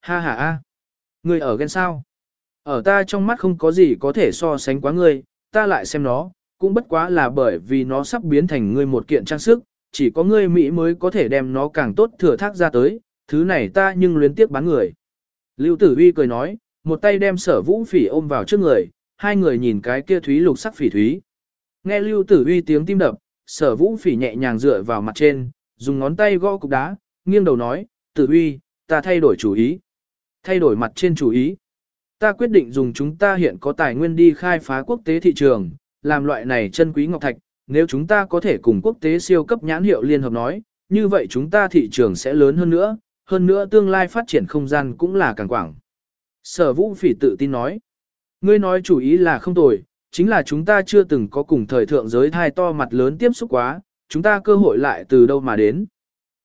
Ha ha a. Ngươi ở ghen sao? Ở ta trong mắt không có gì có thể so sánh quá ngươi, ta lại xem nó, cũng bất quá là bởi vì nó sắp biến thành ngươi một kiện trang sức, chỉ có ngươi Mỹ mới có thể đem nó càng tốt thừa thác ra tới, thứ này ta nhưng luyến tiếc bán người. Lưu Tử Uy cười nói, một tay đem sở vũ phỉ ôm vào trước người, hai người nhìn cái kia thúy lục sắc phỉ thúy. Nghe Lưu Tử Uy tiếng tim đập, sở vũ phỉ nhẹ nhàng dựa vào mặt trên, dùng ngón tay gõ cục đá, nghiêng đầu nói, Tử Uy, ta thay đổi chủ ý. Thay đổi mặt trên chủ ý. Ta quyết định dùng chúng ta hiện có tài nguyên đi khai phá quốc tế thị trường, làm loại này chân quý ngọc thạch, nếu chúng ta có thể cùng quốc tế siêu cấp nhãn hiệu liên hợp nói, như vậy chúng ta thị trường sẽ lớn hơn nữa, hơn nữa tương lai phát triển không gian cũng là càng quảng. Sở vũ phỉ tự tin nói, ngươi nói chủ ý là không tồi, chính là chúng ta chưa từng có cùng thời thượng giới thai to mặt lớn tiếp xúc quá, chúng ta cơ hội lại từ đâu mà đến.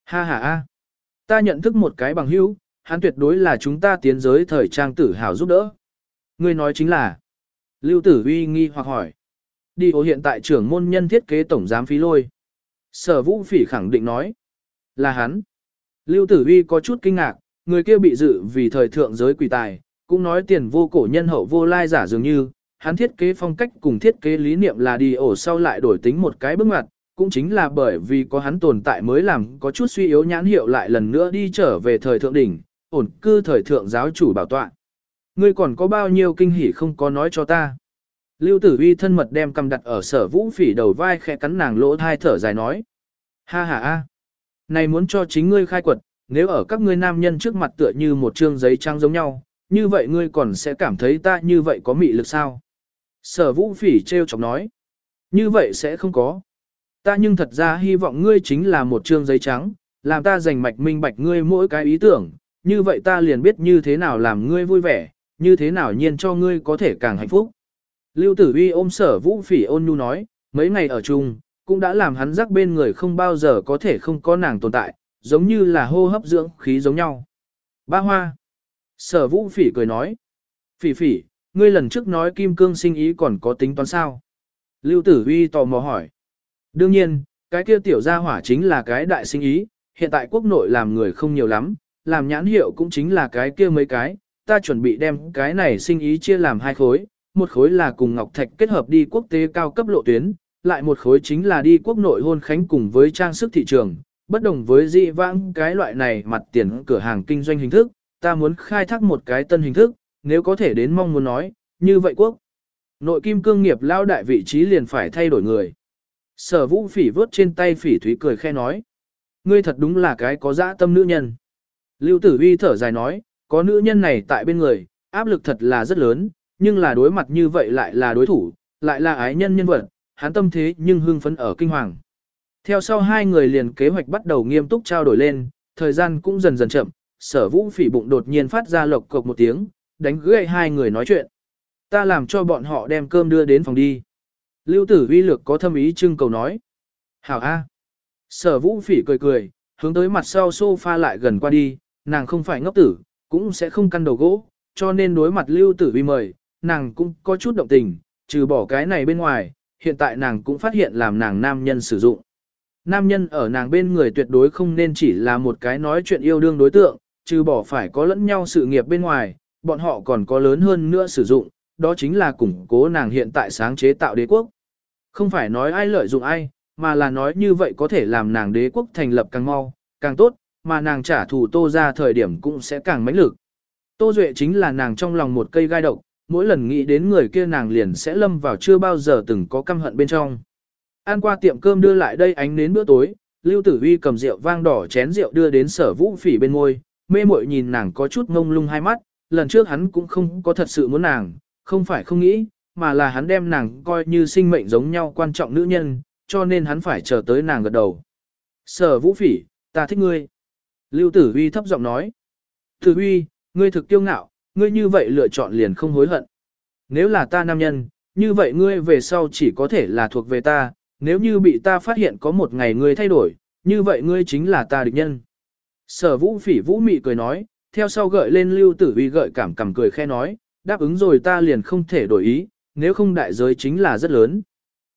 Ha ha ha, ta nhận thức một cái bằng hữu, hắn tuyệt đối là chúng ta tiến giới thời trang tử hào giúp đỡ. Ngươi nói chính là, Lưu Tử Uy nghi hoặc hỏi. Đi ô hiện tại trưởng môn nhân thiết kế tổng giám phí lôi. Sở vũ phỉ khẳng định nói. Là hắn. Lưu Tử Uy có chút kinh ngạc, người kia bị dự vì thời thượng giới quỷ tài, cũng nói tiền vô cổ nhân hậu vô lai giả dường như, hắn thiết kế phong cách cùng thiết kế lý niệm là đi ổ sau lại đổi tính một cái bước ngoặt, cũng chính là bởi vì có hắn tồn tại mới làm có chút suy yếu nhãn hiệu lại lần nữa đi trở về thời thượng đỉnh, ổn cư thời thượng giáo chủ bảo tọa. Ngươi còn có bao nhiêu kinh hỉ không có nói cho ta. Lưu tử vi thân mật đem cầm đặt ở sở vũ phỉ đầu vai khẽ cắn nàng lỗ thai thở dài nói. Ha ha ha. Này muốn cho chính ngươi khai quật, nếu ở các ngươi nam nhân trước mặt tựa như một trương giấy trang giống nhau, như vậy ngươi còn sẽ cảm thấy ta như vậy có mị lực sao? Sở vũ phỉ treo chọc nói. Như vậy sẽ không có. Ta nhưng thật ra hy vọng ngươi chính là một trương giấy trắng, làm ta giành mạch minh bạch ngươi mỗi cái ý tưởng, như vậy ta liền biết như thế nào làm ngươi vui vẻ, như thế nào nhiên cho ngươi có thể càng hạnh phúc. Lưu Tử Uy ôm sở vũ phỉ ôn nhu nói, mấy ngày ở chung, cũng đã làm hắn rắc bên người không bao giờ có thể không có nàng tồn tại, giống như là hô hấp dưỡng khí giống nhau. Ba hoa. Sở vũ phỉ cười nói. Phỉ phỉ, ngươi lần trước nói kim cương sinh ý còn có tính toán sao? Lưu Tử Uy tò mò hỏi. Đương nhiên, cái kia tiểu gia hỏa chính là cái đại sinh ý, hiện tại quốc nội làm người không nhiều lắm, làm nhãn hiệu cũng chính là cái kia mấy cái, ta chuẩn bị đem cái này sinh ý chia làm hai khối, một khối là cùng Ngọc Thạch kết hợp đi quốc tế cao cấp lộ tuyến, lại một khối chính là đi quốc nội hôn khánh cùng với trang sức thị trường, bất đồng với dị vãng cái loại này mặt tiền cửa hàng kinh doanh hình thức, ta muốn khai thác một cái tân hình thức, nếu có thể đến mong muốn nói, như vậy quốc. Nội kim cương nghiệp lao đại vị trí liền phải thay đổi người. Sở vũ phỉ vớt trên tay phỉ thúy cười khe nói. Ngươi thật đúng là cái có dã tâm nữ nhân. Lưu tử vi thở dài nói, có nữ nhân này tại bên người, áp lực thật là rất lớn, nhưng là đối mặt như vậy lại là đối thủ, lại là ái nhân nhân vật, hắn tâm thế nhưng hưng phấn ở kinh hoàng. Theo sau hai người liền kế hoạch bắt đầu nghiêm túc trao đổi lên, thời gian cũng dần dần chậm, sở vũ phỉ bụng đột nhiên phát ra lộc cộc một tiếng, đánh gãy hai người nói chuyện. Ta làm cho bọn họ đem cơm đưa đến phòng đi. Lưu tử vi lược có thâm ý trưng cầu nói. Hảo A. Sở vũ phỉ cười cười, hướng tới mặt sau sofa lại gần qua đi, nàng không phải ngốc tử, cũng sẽ không căn đầu gỗ, cho nên đối mặt lưu tử vi mời, nàng cũng có chút động tình, trừ bỏ cái này bên ngoài, hiện tại nàng cũng phát hiện làm nàng nam nhân sử dụng. Nam nhân ở nàng bên người tuyệt đối không nên chỉ là một cái nói chuyện yêu đương đối tượng, trừ bỏ phải có lẫn nhau sự nghiệp bên ngoài, bọn họ còn có lớn hơn nữa sử dụng, đó chính là củng cố nàng hiện tại sáng chế tạo đế quốc. Không phải nói ai lợi dụng ai, mà là nói như vậy có thể làm nàng đế quốc thành lập càng mau, càng tốt, mà nàng trả thù tô ra thời điểm cũng sẽ càng mãnh lực. Tô Duệ chính là nàng trong lòng một cây gai độc, mỗi lần nghĩ đến người kia nàng liền sẽ lâm vào chưa bao giờ từng có căm hận bên trong. Ăn qua tiệm cơm đưa lại đây ánh đến bữa tối, Lưu Tử Vi cầm rượu vang đỏ chén rượu đưa đến sở vũ phỉ bên ngôi, mê muội nhìn nàng có chút ngông lung hai mắt, lần trước hắn cũng không có thật sự muốn nàng, không phải không nghĩ, mà là hắn đem nàng coi như sinh mệnh giống nhau quan trọng nữ nhân, cho nên hắn phải chờ tới nàng gật đầu. Sở vũ phỉ, ta thích ngươi. Lưu Tử Huy thấp giọng nói. Tử Huy, ngươi thực tiêu ngạo, ngươi như vậy lựa chọn liền không hối hận. Nếu là ta nam nhân, như vậy ngươi về sau chỉ có thể là thuộc về ta, nếu như bị ta phát hiện có một ngày ngươi thay đổi, như vậy ngươi chính là ta địch nhân. Sở vũ phỉ vũ mị cười nói, theo sau gợi lên lưu tử Huy gợi cảm cầm cười khe nói, đáp ứng rồi ta liền không thể đổi ý, nếu không đại giới chính là rất lớn.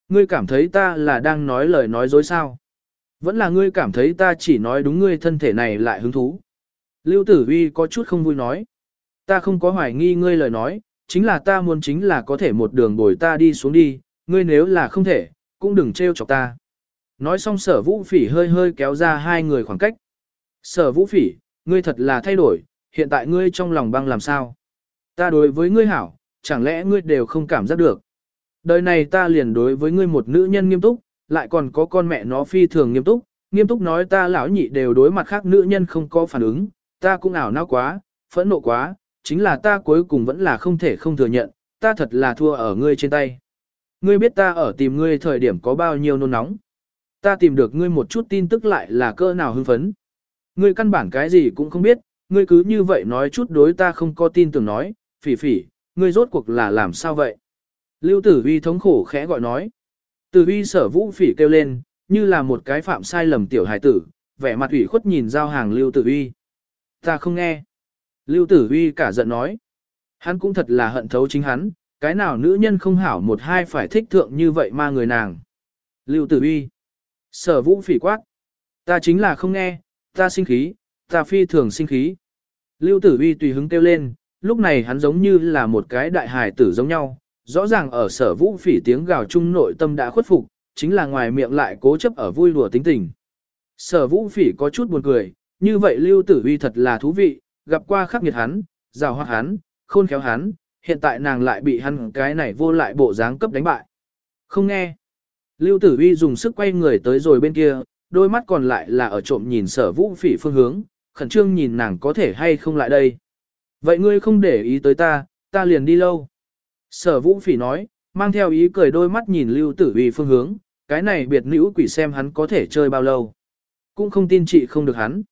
Ngươi cảm thấy ta là đang nói lời nói dối sao? Vẫn là ngươi cảm thấy ta chỉ nói đúng ngươi thân thể này lại hứng thú. Lưu Tử Uy có chút không vui nói. Ta không có hoài nghi ngươi lời nói, chính là ta muốn chính là có thể một đường bồi ta đi xuống đi, ngươi nếu là không thể, cũng đừng trêu chọc ta. Nói xong sở vũ phỉ hơi hơi kéo ra hai người khoảng cách. Sở vũ phỉ, ngươi thật là thay đổi, hiện tại ngươi trong lòng băng làm sao? Ta đối với ngươi hảo, chẳng lẽ ngươi đều không cảm giác được? Đời này ta liền đối với ngươi một nữ nhân nghiêm túc, lại còn có con mẹ nó phi thường nghiêm túc, nghiêm túc nói ta lão nhị đều đối mặt khác nữ nhân không có phản ứng, ta cũng ảo não quá, phẫn nộ quá, chính là ta cuối cùng vẫn là không thể không thừa nhận, ta thật là thua ở ngươi trên tay. Ngươi biết ta ở tìm ngươi thời điểm có bao nhiêu nôn nóng. Ta tìm được ngươi một chút tin tức lại là cơ nào hưng phấn. Ngươi căn bản cái gì cũng không biết, ngươi cứ như vậy nói chút đối ta không có tin tưởng nói, phỉ phỉ, ngươi rốt cuộc là làm sao vậy? Lưu tử vi thống khổ khẽ gọi nói. Từ Huy sở vũ phỉ kêu lên, như là một cái phạm sai lầm tiểu hài tử, vẻ mặt ủy khuất nhìn giao hàng lưu tử Huy. Ta không nghe. Lưu tử Huy cả giận nói. Hắn cũng thật là hận thấu chính hắn, cái nào nữ nhân không hảo một hai phải thích thượng như vậy mà người nàng. Lưu tử Huy, Sở vũ phỉ quát. Ta chính là không nghe, ta sinh khí, ta phi thường sinh khí. Lưu tử Huy tùy hứng kêu lên, lúc này hắn giống như là một cái đại hài tử giống nhau, rõ ràng ở sở vũ phỉ tiếng gào chung nội tâm đã khuất phục, chính là ngoài miệng lại cố chấp ở vui đùa tính tình. Sở vũ phỉ có chút buồn cười, như vậy lưu tử vi thật là thú vị, gặp qua khắc nghiệt hắn, rào hoa hắn, khôn khéo hắn, hiện tại nàng lại bị hắn cái này vô lại bộ dáng cấp đánh bại. Không nghe. Lưu tử vi dùng sức quay người tới rồi bên kia, đôi mắt còn lại là ở trộm nhìn sở vũ phỉ phương hướng, khẩn trương nhìn nàng có thể hay không lại đây. Vậy ngươi không để ý tới ta, ta liền đi lâu. Sở vũ phỉ nói, mang theo ý cười đôi mắt nhìn lưu tử Uy phương hướng, cái này biệt nữ quỷ xem hắn có thể chơi bao lâu. Cũng không tin chị không được hắn.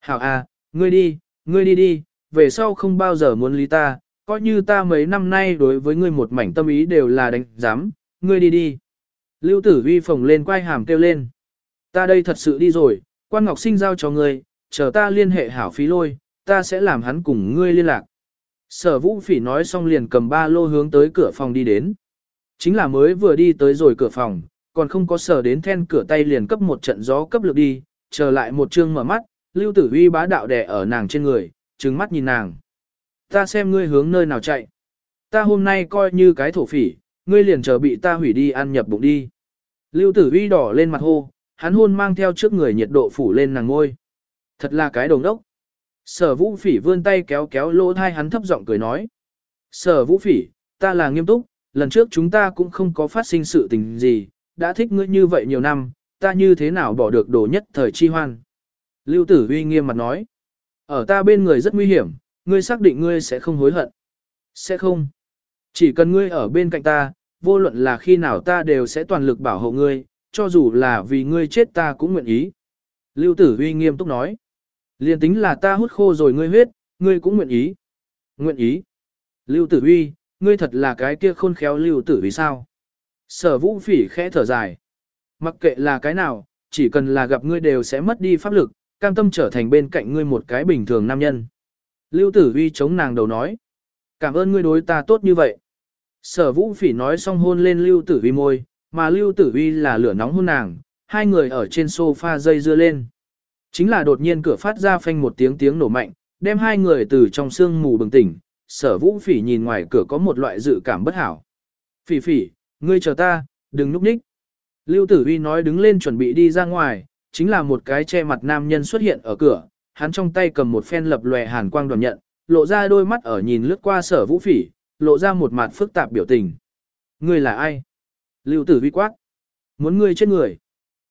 Hảo à, ngươi đi, ngươi đi đi, về sau không bao giờ muốn lý ta, coi như ta mấy năm nay đối với ngươi một mảnh tâm ý đều là đánh giám, ngươi đi đi. Lưu tử vi phồng lên quay hàm kêu lên. Ta đây thật sự đi rồi, quan ngọc sinh giao cho ngươi, chờ ta liên hệ hảo phí lôi, ta sẽ làm hắn cùng ngươi liên lạc. Sở vũ phỉ nói xong liền cầm ba lô hướng tới cửa phòng đi đến. Chính là mới vừa đi tới rồi cửa phòng, còn không có sở đến then cửa tay liền cấp một trận gió cấp lực đi, trở lại một chương mở mắt, lưu tử Huy bá đạo đè ở nàng trên người, trừng mắt nhìn nàng. Ta xem ngươi hướng nơi nào chạy. Ta hôm nay coi như cái thổ phỉ, ngươi liền chờ bị ta hủy đi ăn nhập bụng đi. Lưu tử Huy đỏ lên mặt hô, hắn hôn mang theo trước người nhiệt độ phủ lên nàng ngôi. Thật là cái đồng đốc. Sở vũ phỉ vươn tay kéo kéo lỗ thai hắn thấp giọng cười nói. Sở vũ phỉ, ta là nghiêm túc, lần trước chúng ta cũng không có phát sinh sự tình gì, đã thích ngươi như vậy nhiều năm, ta như thế nào bỏ được đồ nhất thời chi hoan. Lưu tử uy nghiêm mặt nói. Ở ta bên người rất nguy hiểm, ngươi xác định ngươi sẽ không hối hận. Sẽ không. Chỉ cần ngươi ở bên cạnh ta, vô luận là khi nào ta đều sẽ toàn lực bảo hộ ngươi, cho dù là vì ngươi chết ta cũng nguyện ý. Lưu tử uy nghiêm túc nói. Liên tính là ta hút khô rồi ngươi huyết, ngươi cũng nguyện ý. Nguyện ý. Lưu tử Huy, ngươi thật là cái kia khôn khéo lưu tử Huy sao. Sở vũ phỉ khẽ thở dài. Mặc kệ là cái nào, chỉ cần là gặp ngươi đều sẽ mất đi pháp lực, cam tâm trở thành bên cạnh ngươi một cái bình thường nam nhân. Lưu tử Huy chống nàng đầu nói. Cảm ơn ngươi đối ta tốt như vậy. Sở vũ phỉ nói xong hôn lên lưu tử Huy môi, mà lưu tử Huy là lửa nóng hôn nàng, hai người ở trên sofa dây dưa lên. Chính là đột nhiên cửa phát ra phanh một tiếng tiếng nổ mạnh, đem hai người từ trong sương mù bừng tỉnh, sở vũ phỉ nhìn ngoài cửa có một loại dự cảm bất hảo. Phỉ phỉ, ngươi chờ ta, đừng núp ních. Lưu tử vi nói đứng lên chuẩn bị đi ra ngoài, chính là một cái che mặt nam nhân xuất hiện ở cửa, hắn trong tay cầm một phen lập lòe hàn quang đoàn nhận, lộ ra đôi mắt ở nhìn lướt qua sở vũ phỉ, lộ ra một mặt phức tạp biểu tình. Ngươi là ai? Lưu tử vi quát. Muốn ngươi chết người.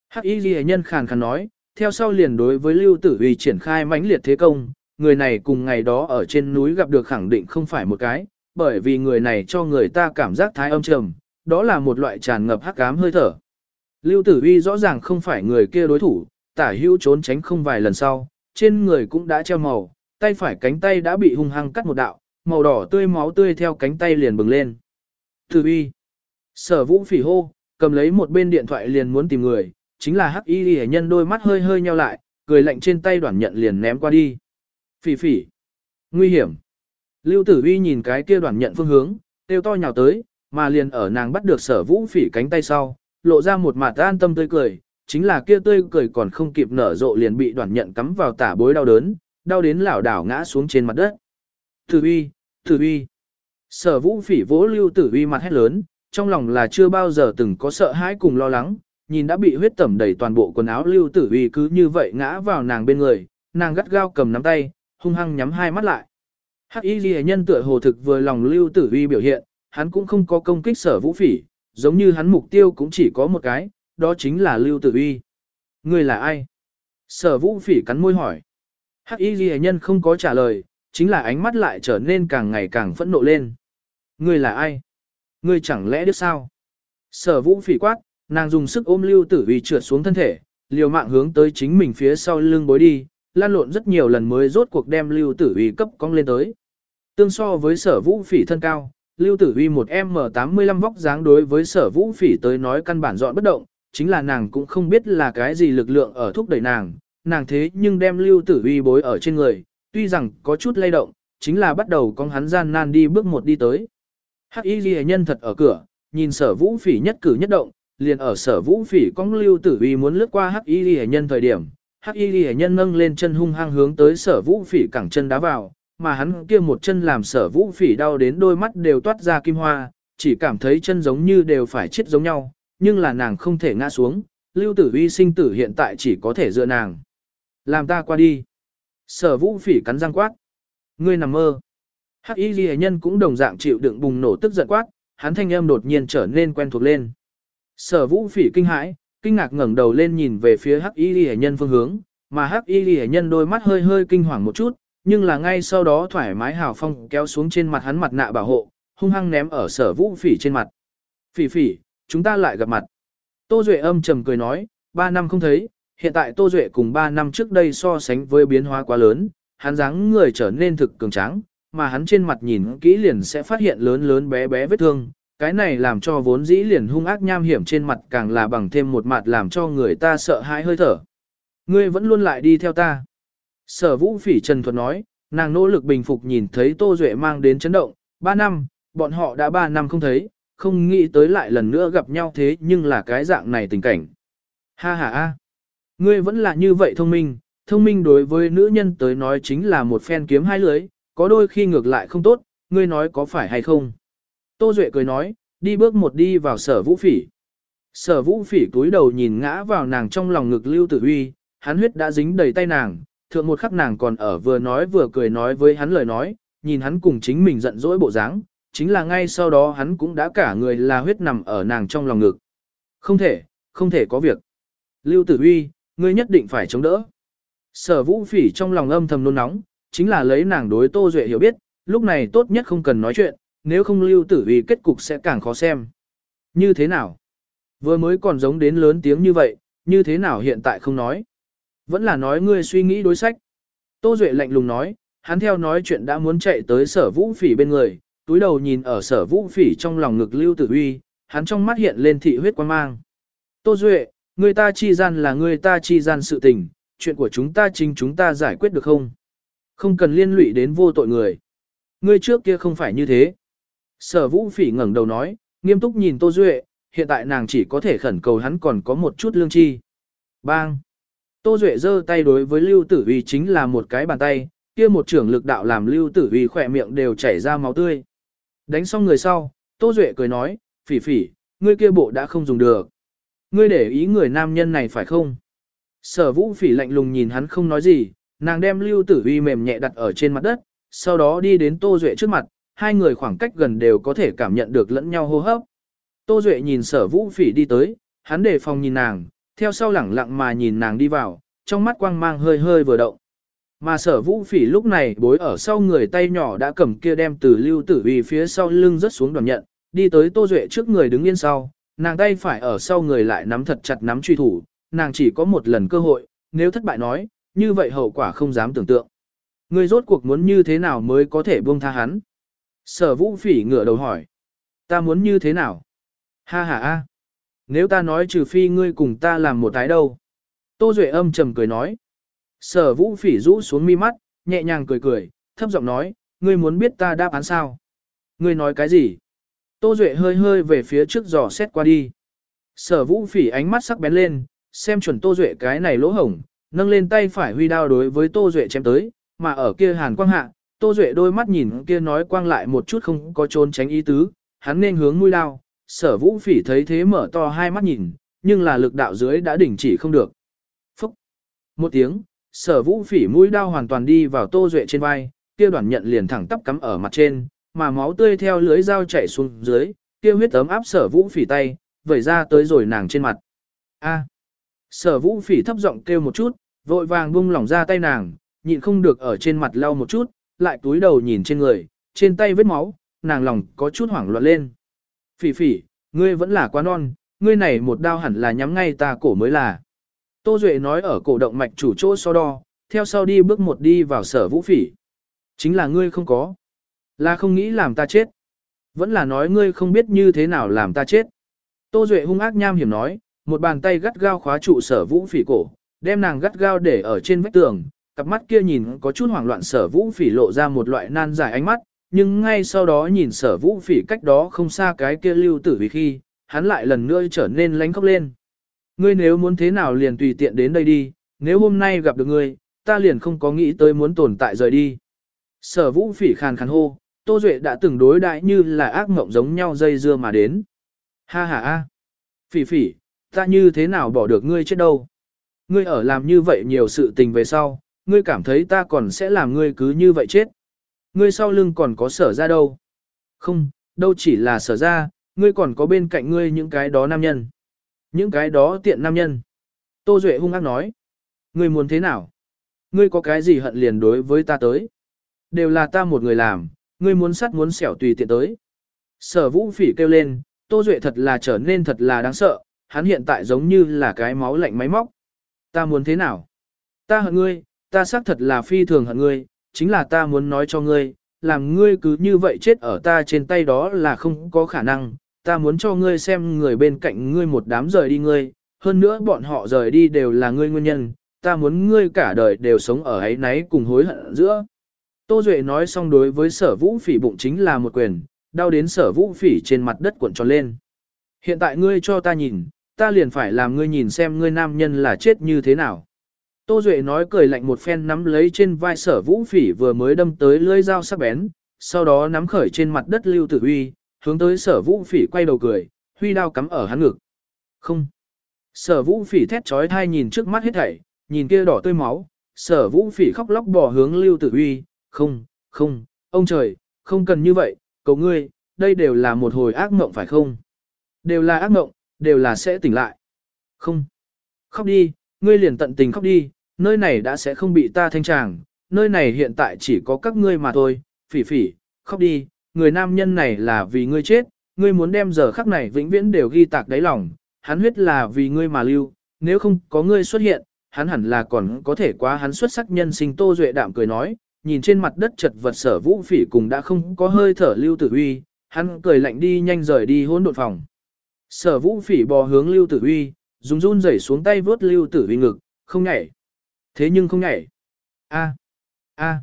Hắc y ghi nhân khàn khàn nói, theo sau liền đối với Lưu Tử Uy triển khai mãnh liệt thế công, người này cùng ngày đó ở trên núi gặp được khẳng định không phải một cái, bởi vì người này cho người ta cảm giác thái âm trầm, đó là một loại tràn ngập hắc ám hơi thở. Lưu Tử Uy rõ ràng không phải người kia đối thủ, tả hữu trốn tránh không vài lần sau, trên người cũng đã treo màu, tay phải cánh tay đã bị hung hăng cắt một đạo, màu đỏ tươi máu tươi theo cánh tay liền bừng lên. Tử Uy, sở vũ phỉ hô, cầm lấy một bên điện thoại liền muốn tìm người, chính là hắc y hệ nhân đôi mắt hơi hơi nheo lại, cười lạnh trên tay đoạn nhận liền ném qua đi. Phỉ phỉ. Nguy hiểm. Lưu tử vi nhìn cái kia đoạn nhận phương hướng, tiêu to nhào tới, mà liền ở nàng bắt được sở vũ phỉ cánh tay sau, lộ ra một mặt an tâm tươi cười, chính là kia tươi cười còn không kịp nở rộ liền bị đoạn nhận cắm vào tả bối đau đớn, đau đến lảo đảo ngã xuống trên mặt đất. Tử uy, tử uy. Sở vũ phỉ vỗ lưu tử uy mặt hét lớn, trong lòng là chưa bao giờ từng có sợ hãi cùng lo lắng, nhìn đã bị huyết tẩm đầy toàn bộ quần áo lưu tử uy cứ như vậy ngã vào nàng bên người, nàng gắt gao cầm nắm tay, hung hăng nhắm hai mắt lại. Hắc y ghi nhân tựa hồ thực vừa lòng lưu tử uy biểu hiện, hắn cũng không có công kích sở vũ phỉ, giống như hắn mục tiêu cũng chỉ có một cái, đó chính là lưu tử uy. Người là ai? Sở vũ phỉ cắn môi hỏi. Hắc y ghi nhân không có trả lời, chính là ánh mắt lại trở nên càng ngày càng phẫn nộ lên. Người là ai? Người chẳng lẽ biết sao? Sở vũ phỉ quát, nàng dùng sức ôm lưu tử uy trượt xuống thân thể, liều mạng hướng tới chính mình phía sau lưng bối đi, lan lộn rất nhiều lần mới rốt cuộc đem lưu tử uy cấp cong lên tới. Tương so với sở vũ phỉ thân cao, lưu tử uy một M85 vóc dáng đối với sở vũ phỉ tới nói căn bản dọn bất động, chính là nàng cũng không biết là cái gì lực lượng ở thúc đẩy nàng, nàng thế nhưng đem lưu tử uy bối ở trên người, tuy rằng có chút lay động, chính là bắt đầu con hắn gian nan đi bước một đi tới. Hắc y ghi nhân thật ở cửa, nhìn sở vũ phỉ nhất cử nhất động, liền ở sở vũ phỉ con lưu tử uy muốn lướt qua hắc y ghi nhân thời điểm. Hắc y ghi nhân nâng lên chân hung hăng hướng tới sở vũ phỉ cẳng chân đá vào, mà hắn kia một chân làm sở vũ phỉ đau đến đôi mắt đều toát ra kim hoa, chỉ cảm thấy chân giống như đều phải chết giống nhau, nhưng là nàng không thể ngã xuống, lưu tử uy sinh tử hiện tại chỉ có thể dựa nàng. Làm ta qua đi. Sở vũ phỉ cắn răng quát. Ngươi nằm mơ. Hắc y ghi nhân cũng đồng dạng chịu đựng bùng nổ tức giận quát, hắn thanh âm đột nhiên trở nên quen thuộc lên. Sở vũ phỉ kinh hãi, kinh ngạc ngẩng đầu lên nhìn về phía hắc y Lệ nhân phương hướng, mà hắc y Lệ nhân đôi mắt hơi hơi kinh hoàng một chút, nhưng là ngay sau đó thoải mái hào phong kéo xuống trên mặt hắn mặt nạ bảo hộ, hung hăng ném ở sở vũ phỉ trên mặt. Phỉ phỉ, chúng ta lại gặp mặt. Tô Duệ âm trầm cười nói, ba năm không thấy, hiện tại Tô Duệ cùng ba năm trước đây so sánh với biến hóa quá lớn, hắn dáng người trở nên thực cường tráng, mà hắn trên mặt nhìn kỹ liền sẽ phát hiện lớn lớn bé bé vết thương, cái này làm cho vốn dĩ liền hung ác nham hiểm trên mặt càng là bằng thêm một mặt làm cho người ta sợ hãi hơi thở. Ngươi vẫn luôn lại đi theo ta. Sở vũ phỉ trần thuật nói, nàng nỗ lực bình phục nhìn thấy Tô Duệ mang đến chấn động, ba năm, bọn họ đã ba năm không thấy, không nghĩ tới lại lần nữa gặp nhau thế nhưng là cái dạng này tình cảnh. Ha ha ha, ngươi vẫn là như vậy thông minh, thông minh đối với nữ nhân tới nói chính là một phen kiếm hai lưới, có đôi khi ngược lại không tốt, ngươi nói có phải hay không. Tô Duệ cười nói, đi bước một đi vào sở vũ phỉ. Sở vũ phỉ túi đầu nhìn ngã vào nàng trong lòng ngực lưu tử huy, hắn huyết đã dính đầy tay nàng, thượng một khắc nàng còn ở vừa nói vừa cười nói với hắn lời nói, nhìn hắn cùng chính mình giận dỗi bộ dáng, chính là ngay sau đó hắn cũng đã cả người là huyết nằm ở nàng trong lòng ngực. Không thể, không thể có việc. Lưu Tử Huy, ngươi nhất định phải chống đỡ. Sở Vũ Phỉ trong lòng âm thầm nôn nóng, chính là lấy nàng đối Tô Duệ hiểu biết, lúc này tốt nhất không cần nói chuyện, nếu không Lưu Tử Huy kết cục sẽ càng khó xem. Như thế nào? Vừa mới còn giống đến lớn tiếng như vậy, như thế nào hiện tại không nói? Vẫn là nói ngươi suy nghĩ đối sách. Tô Duệ lạnh lùng nói, hắn theo nói chuyện đã muốn chạy tới sở vũ phỉ bên người, túi đầu nhìn ở sở vũ phỉ trong lòng ngực lưu tử uy, hắn trong mắt hiện lên thị huyết quan mang. Tô Duệ, người ta chi gian là người ta chi gian sự tình, chuyện của chúng ta chính chúng ta giải quyết được không? Không cần liên lụy đến vô tội người. Ngươi trước kia không phải như thế. Sở vũ phỉ ngẩng đầu nói, nghiêm túc nhìn Tô Duệ, hiện tại nàng chỉ có thể khẩn cầu hắn còn có một chút lương chi. Bang! Tô Duệ giơ tay đối với Lưu Tử Uy chính là một cái bàn tay, kia một trưởng lực đạo làm Lưu Tử Uy khỏe miệng đều chảy ra máu tươi. Đánh xong người sau, Tô Duệ cười nói, phỉ phỉ, ngươi kia bộ đã không dùng được. Ngươi để ý người nam nhân này phải không? Sở vũ phỉ lạnh lùng nhìn hắn không nói gì, nàng đem Lưu Tử Uy mềm nhẹ đặt ở trên mặt đất, sau đó đi đến Tô Duệ trước mặt, hai người khoảng cách gần đều có thể cảm nhận được lẫn nhau hô hấp. Tô Duệ nhìn sở vũ phỉ đi tới, hắn đề phòng nhìn nàng, theo sau lẳng lặng mà nhìn nàng đi vào, trong mắt quang mang hơi hơi vừa động. Mà sở vũ phỉ lúc này bối ở sau người tay nhỏ đã cầm kia đem từ lưu tử vì phía sau lưng rất xuống đoàn nhận, đi tới tô duệ trước người đứng yên sau, nàng tay phải ở sau người lại nắm thật chặt nắm truy thủ, nàng chỉ có một lần cơ hội, nếu thất bại nói, như vậy hậu quả không dám tưởng tượng. Người rốt cuộc muốn như thế nào mới có thể buông tha hắn? Sở vũ phỉ ngửa đầu hỏi. Ta muốn như thế nào? Ha ha ha. Nếu ta nói trừ phi ngươi cùng ta làm một tái đâu. Tô Duệ âm trầm cười nói. Sở vũ phỉ rũ xuống mi mắt, nhẹ nhàng cười cười, thấp giọng nói, ngươi muốn biết ta đáp án sao? Ngươi nói cái gì? Tô Duệ hơi hơi về phía trước giò xét qua đi. Sở vũ phỉ ánh mắt sắc bén lên, xem chuẩn Tô Duệ cái này lỗ hổng, nâng lên tay phải huy đao đối với Tô Duệ chém tới, mà ở kia hàn quang hạ, Tô Duệ đôi mắt nhìn kia nói quang lại một chút không có trốn tránh ý tứ, hắn nên hướng mũi lao, sở vũ phỉ thấy thế mở to hai mắt nhìn, nhưng là lực đạo dưới đã đỉnh chỉ không được. Phúc! Một tiếng, sở vũ phỉ mũi đao hoàn toàn đi vào Tô Duệ trên vai, kia đoàn nhận liền thẳng tắp cắm ở mặt trên, mà máu tươi theo lưới dao chảy xuống dưới, kia huyết ấm áp sở vũ phỉ tay, vẩy ra tới rồi nàng trên mặt. A. Sở vũ phỉ thấp giọng kêu một chút, vội vàng buông lỏng ra tay nàng, nhịn không được ở trên mặt lau một chút, lại túi đầu nhìn trên người, trên tay vết máu, nàng lòng có chút hoảng loạn lên. Phỉ phỉ, ngươi vẫn là quá non, ngươi này một đao hẳn là nhắm ngay ta cổ mới là. Tô Duệ nói ở cổ động mạch chủ chỗ so đo, theo sau đi bước một đi vào sở vũ phỉ. Chính là ngươi không có. Là không nghĩ làm ta chết. Vẫn là nói ngươi không biết như thế nào làm ta chết. Tô Duệ hung ác nham hiểm nói, một bàn tay gắt gao khóa trụ sở vũ phỉ cổ, đem nàng gắt gao để ở trên vách tường, cặp mắt kia nhìn có chút hoảng loạn sở vũ phỉ lộ ra một loại nan giải ánh mắt, nhưng ngay sau đó nhìn sở vũ phỉ cách đó không xa cái kia lưu tử vì khi, hắn lại lần nữa trở nên lánh khóc lên. Ngươi nếu muốn thế nào liền tùy tiện đến đây đi, nếu hôm nay gặp được ngươi, ta liền không có nghĩ tới muốn tồn tại rời đi. Sở vũ phỉ khàn khàn hô, Tô Duệ đã từng đối đại như là ác mộng giống nhau dây dưa mà đến. Ha ha ha. Phỉ phỉ, ta như thế nào bỏ được ngươi chết đâu. Ngươi ở làm như vậy nhiều sự tình về sau, ngươi cảm thấy ta còn sẽ làm ngươi cứ như vậy chết. Ngươi sau lưng còn có sở ra đâu. Không, đâu chỉ là sở ra, ngươi còn có bên cạnh ngươi những cái đó nam nhân. Những cái đó tiện nam nhân. Tô Duệ hung ác nói. Ngươi muốn thế nào? Ngươi có cái gì hận liền đối với ta tới? Đều là ta một người làm, ngươi muốn sắt muốn xẻo tùy tiện tới. Sở vũ phỉ kêu lên, Tô Duệ thật là trở nên thật là đáng sợ, hắn hiện tại giống như là cái máu lạnh máy móc. Ta muốn thế nào? Ta hận ngươi, ta xác thật là phi thường hận ngươi, chính là ta muốn nói cho ngươi, làm ngươi cứ như vậy chết ở ta trên tay đó là không có khả năng, ta muốn cho ngươi xem người bên cạnh ngươi một đám rời đi ngươi, hơn nữa bọn họ rời đi đều là ngươi nguyên nhân, ta muốn ngươi cả đời đều sống ở ấy náy cùng hối hận giữa. Tô Duệ nói xong đối với sở vũ phỉ bụng chính là một quyền, đau đến sở vũ phỉ trên mặt đất cuộn tròn lên. Hiện tại ngươi cho ta nhìn, ta liền phải làm ngươi nhìn xem ngươi nam nhân là chết như thế nào. Tô Duệ nói cười lạnh một phen nắm lấy trên vai sở vũ phỉ vừa mới đâm tới lưỡi dao sắc bén, sau đó nắm khởi trên mặt đất lưu tử huy, hướng tới sở vũ phỉ quay đầu cười, huy đao cắm ở hắn ngực. Không. Sở vũ phỉ thét trói thai nhìn trước mắt hết thảy, nhìn kia đỏ tươi máu, sở vũ phỉ khóc lóc bỏ hướng lưu tử huy, không, không, ông trời, không cần như vậy, cậu ngươi, đây đều là một hồi ác mộng phải không? Đều là ác mộng, đều là sẽ tỉnh lại. Không. Khóc đi, ngươi liền tận tình khóc đi, nơi này đã sẽ không bị ta thanh tràng, nơi này hiện tại chỉ có các ngươi mà thôi, phỉ phỉ, khóc đi, người nam nhân này là vì ngươi chết, ngươi muốn đem giờ khắc này vĩnh viễn đều ghi tạc đáy lòng, hắn huyết là vì ngươi mà lưu, nếu không có ngươi xuất hiện, hắn hẳn là còn có thể quá hắn xuất sắc nhân sinh tô duệ đạm cười nói, nhìn trên mặt đất chật vật sở vũ phỉ cùng đã không có hơi thở lưu tử uy, hắn cười lạnh đi nhanh rời đi hỗn độn phòng. Sở vũ phỉ bò hướng lưu tử uy, dùng run rẩy xuống tay vớt lưu tử uy ngực, không nhảy. Thế nhưng không nhảy. A. A.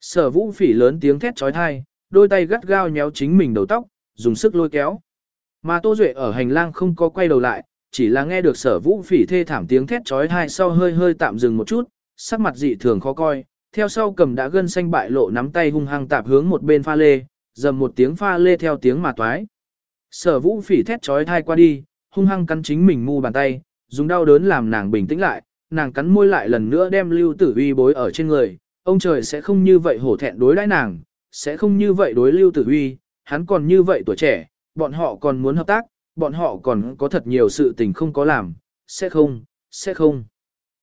Sở vũ phỉ lớn tiếng thét trói thai, đôi tay gắt gao nhéo chính mình đầu tóc, dùng sức lôi kéo. Mà Tô Duệ ở hành lang không có quay đầu lại, chỉ là nghe được sở vũ phỉ thê thảm tiếng thét trói thai sau hơi hơi tạm dừng một chút, sắc mặt dị thường khó coi, theo sau cầm đã gân xanh bại lộ nắm tay hung hăng tạp hướng một bên pha lê, dầm một tiếng pha lê theo tiếng mà toái. Sở vũ phỉ thét trói thai qua đi, hung hăng cắn chính mình mu bàn tay, dùng đau đớn làm nàng bình tĩnh lại, nàng cắn môi lại lần nữa đem lưu tử uy bối ở trên người, ông trời sẽ không như vậy hổ thẹn đối đãi nàng, sẽ không như vậy đối lưu tử uy, hắn còn như vậy tuổi trẻ, bọn họ còn muốn hợp tác, bọn họ còn có thật nhiều sự tình không có làm, sẽ không, sẽ không.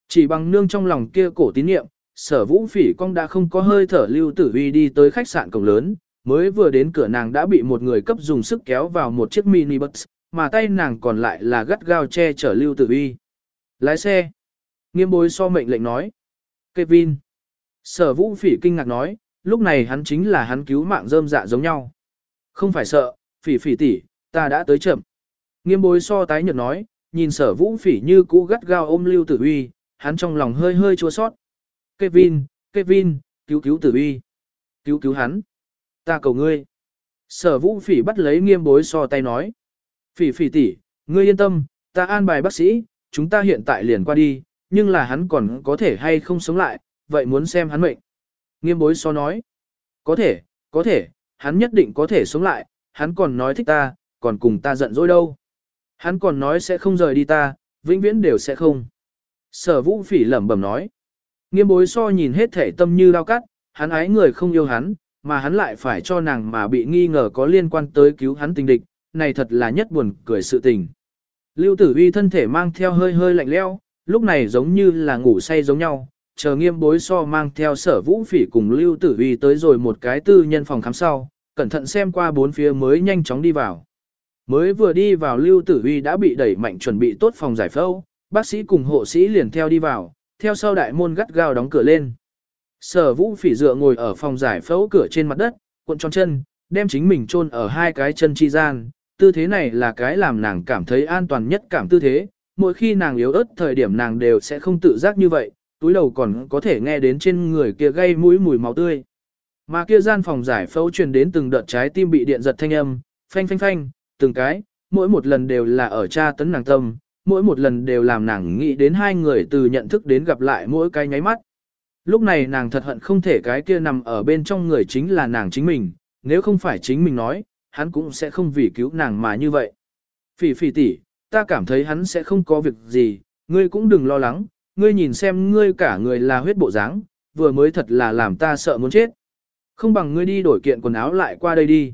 Chỉ bằng nương trong lòng kia cổ tín niệm, sở vũ phỉ cong đã không có hơi thở lưu tử uy đi tới khách sạn cổng lớn, mới vừa đến cửa nàng đã bị một người cấp dùng sức kéo vào một chiếc mini bus, mà tay nàng còn lại là gắt gao che chở lưu tử uy. Lái xe. Nghiêm bối so mệnh lệnh nói. Kevin. Sở vũ phỉ kinh ngạc nói, lúc này hắn chính là hắn cứu mạng rơm dạ giống nhau. Không phải sợ, phỉ phỉ tỷ, ta đã tới chậm. Nghiêm bối so tái nhợt nói, nhìn sở vũ phỉ như cũ gắt gao ôm lưu tử uy, hắn trong lòng hơi hơi chua sót. Kevin, Kevin, cứu cứu tử uy. Cứu cứu hắn. Ta cầu ngươi. Sở vũ phỉ bắt lấy nghiêm bối so tay nói. Phỉ phỉ tỷ, ngươi yên tâm, ta an bài bác sĩ, chúng ta hiện tại liền qua đi, nhưng là hắn còn có thể hay không sống lại, vậy muốn xem hắn mệnh. Nghiêm bối so nói. Có thể, có thể, hắn nhất định có thể sống lại, hắn còn nói thích ta, còn cùng ta giận dỗi đâu. Hắn còn nói sẽ không rời đi ta, vĩnh viễn đều sẽ không. Sở vũ phỉ lẩm bẩm nói. Nghiêm bối so nhìn hết thể tâm như lao cắt, hắn ái người không yêu hắn, mà hắn lại phải cho nàng mà bị nghi ngờ có liên quan tới cứu hắn tình địch, này thật là nhất buồn cười sự tình. Lưu tử uy thân thể mang theo hơi hơi lạnh leo, lúc này giống như là ngủ say giống nhau, chờ nghiêm bối so mang theo sở vũ phỉ cùng lưu tử uy tới rồi một cái tư nhân phòng khám sau, cẩn thận xem qua bốn phía mới nhanh chóng đi vào. Mới vừa đi vào lưu tử uy đã bị đẩy mạnh chuẩn bị tốt phòng giải phẫu, bác sĩ cùng hộ sĩ liền theo đi vào, theo sau đại môn gắt gao đóng cửa lên. Sở vũ phỉ dựa ngồi ở phòng giải phẫu cửa trên mặt đất, cuộn tròn chân, đem chính mình chôn ở hai cái chân chi gian, tư thế này là cái làm nàng cảm thấy an toàn nhất cảm tư thế, mỗi khi nàng yếu ớt thời điểm nàng đều sẽ không tự giác như vậy, túi đầu còn có thể nghe đến trên người kia gây mũi mùi máu tươi. Mà kia gian phòng giải phẫu truyền đến từng đợt trái tim bị điện giật thanh âm, phanh phanh phanh, từng cái, mỗi một lần đều là ở tra tấn nàng tâm, mỗi một lần đều làm nàng nghĩ đến hai người từ nhận thức đến gặp lại mỗi cái nháy mắt. Lúc này nàng thật hận không thể cái kia nằm ở bên trong người chính là nàng chính mình, nếu không phải chính mình nói, hắn cũng sẽ không vì cứu nàng mà như vậy. Phỉ phỉ tỷ, ta cảm thấy hắn sẽ không có việc gì, ngươi cũng đừng lo lắng, ngươi nhìn xem ngươi cả người là huyết bộ dáng, vừa mới thật là làm ta sợ muốn chết. Không bằng ngươi đi đổi kiện quần áo lại qua đây đi.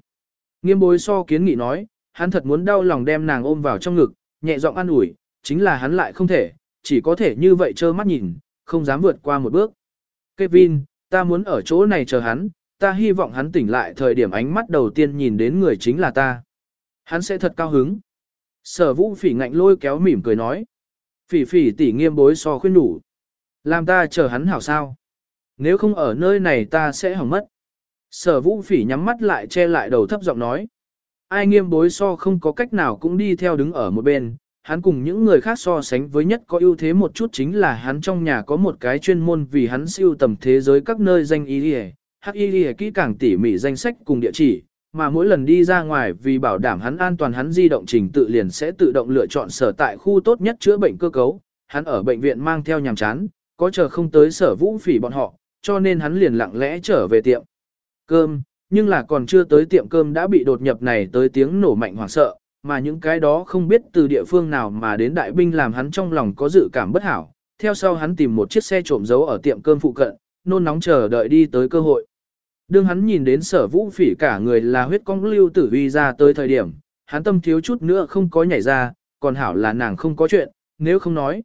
Nghiêm bối so kiến nghị nói, hắn thật muốn đau lòng đem nàng ôm vào trong ngực, nhẹ giọng an ủi, chính là hắn lại không thể, chỉ có thể như vậy trơ mắt nhìn, không dám vượt qua một bước. Kevin, ta muốn ở chỗ này chờ hắn, ta hy vọng hắn tỉnh lại thời điểm ánh mắt đầu tiên nhìn đến người chính là ta. Hắn sẽ thật cao hứng. Sở vũ phỉ ngạnh lôi kéo mỉm cười nói. Phỉ phỉ tỉ nghiêm bối so khuyên đủ. Làm ta chờ hắn hảo sao. Nếu không ở nơi này ta sẽ hỏng mất. Sở vũ phỉ nhắm mắt lại che lại đầu thấp giọng nói. Ai nghiêm bối so không có cách nào cũng đi theo đứng ở một bên, hắn cùng những người khác so sánh với nhất có ưu thế một chút chính là hắn trong nhà có một cái chuyên môn vì hắn siêu tầm thế giới các nơi danh y hắc y kỹ càng tỉ mỉ danh sách cùng địa chỉ, mà mỗi lần đi ra ngoài vì bảo đảm hắn an toàn hắn di động trình tự liền sẽ tự động lựa chọn sở tại khu tốt nhất chữa bệnh cơ cấu, hắn ở bệnh viện mang theo nhàm chán, có chờ không tới sở vũ phỉ bọn họ, cho nên hắn liền lặng lẽ trở về tiệm cơm, nhưng là còn chưa tới tiệm cơm đã bị đột nhập này tới tiếng nổ mạnh hoảng sợ, mà những cái đó không biết từ địa phương nào mà đến đại binh làm hắn trong lòng có dự cảm bất hảo. Theo sau hắn tìm một chiếc xe trộm giấu ở tiệm cơm phụ cận, nôn nóng chờ đợi đi tới cơ hội. Đương hắn nhìn đến sở vũ phỉ cả người là huyết cong lưu tử vi ra tới thời điểm, hắn tâm thiếu chút nữa không có nhảy ra, còn hảo là nàng không có chuyện, nếu không nói.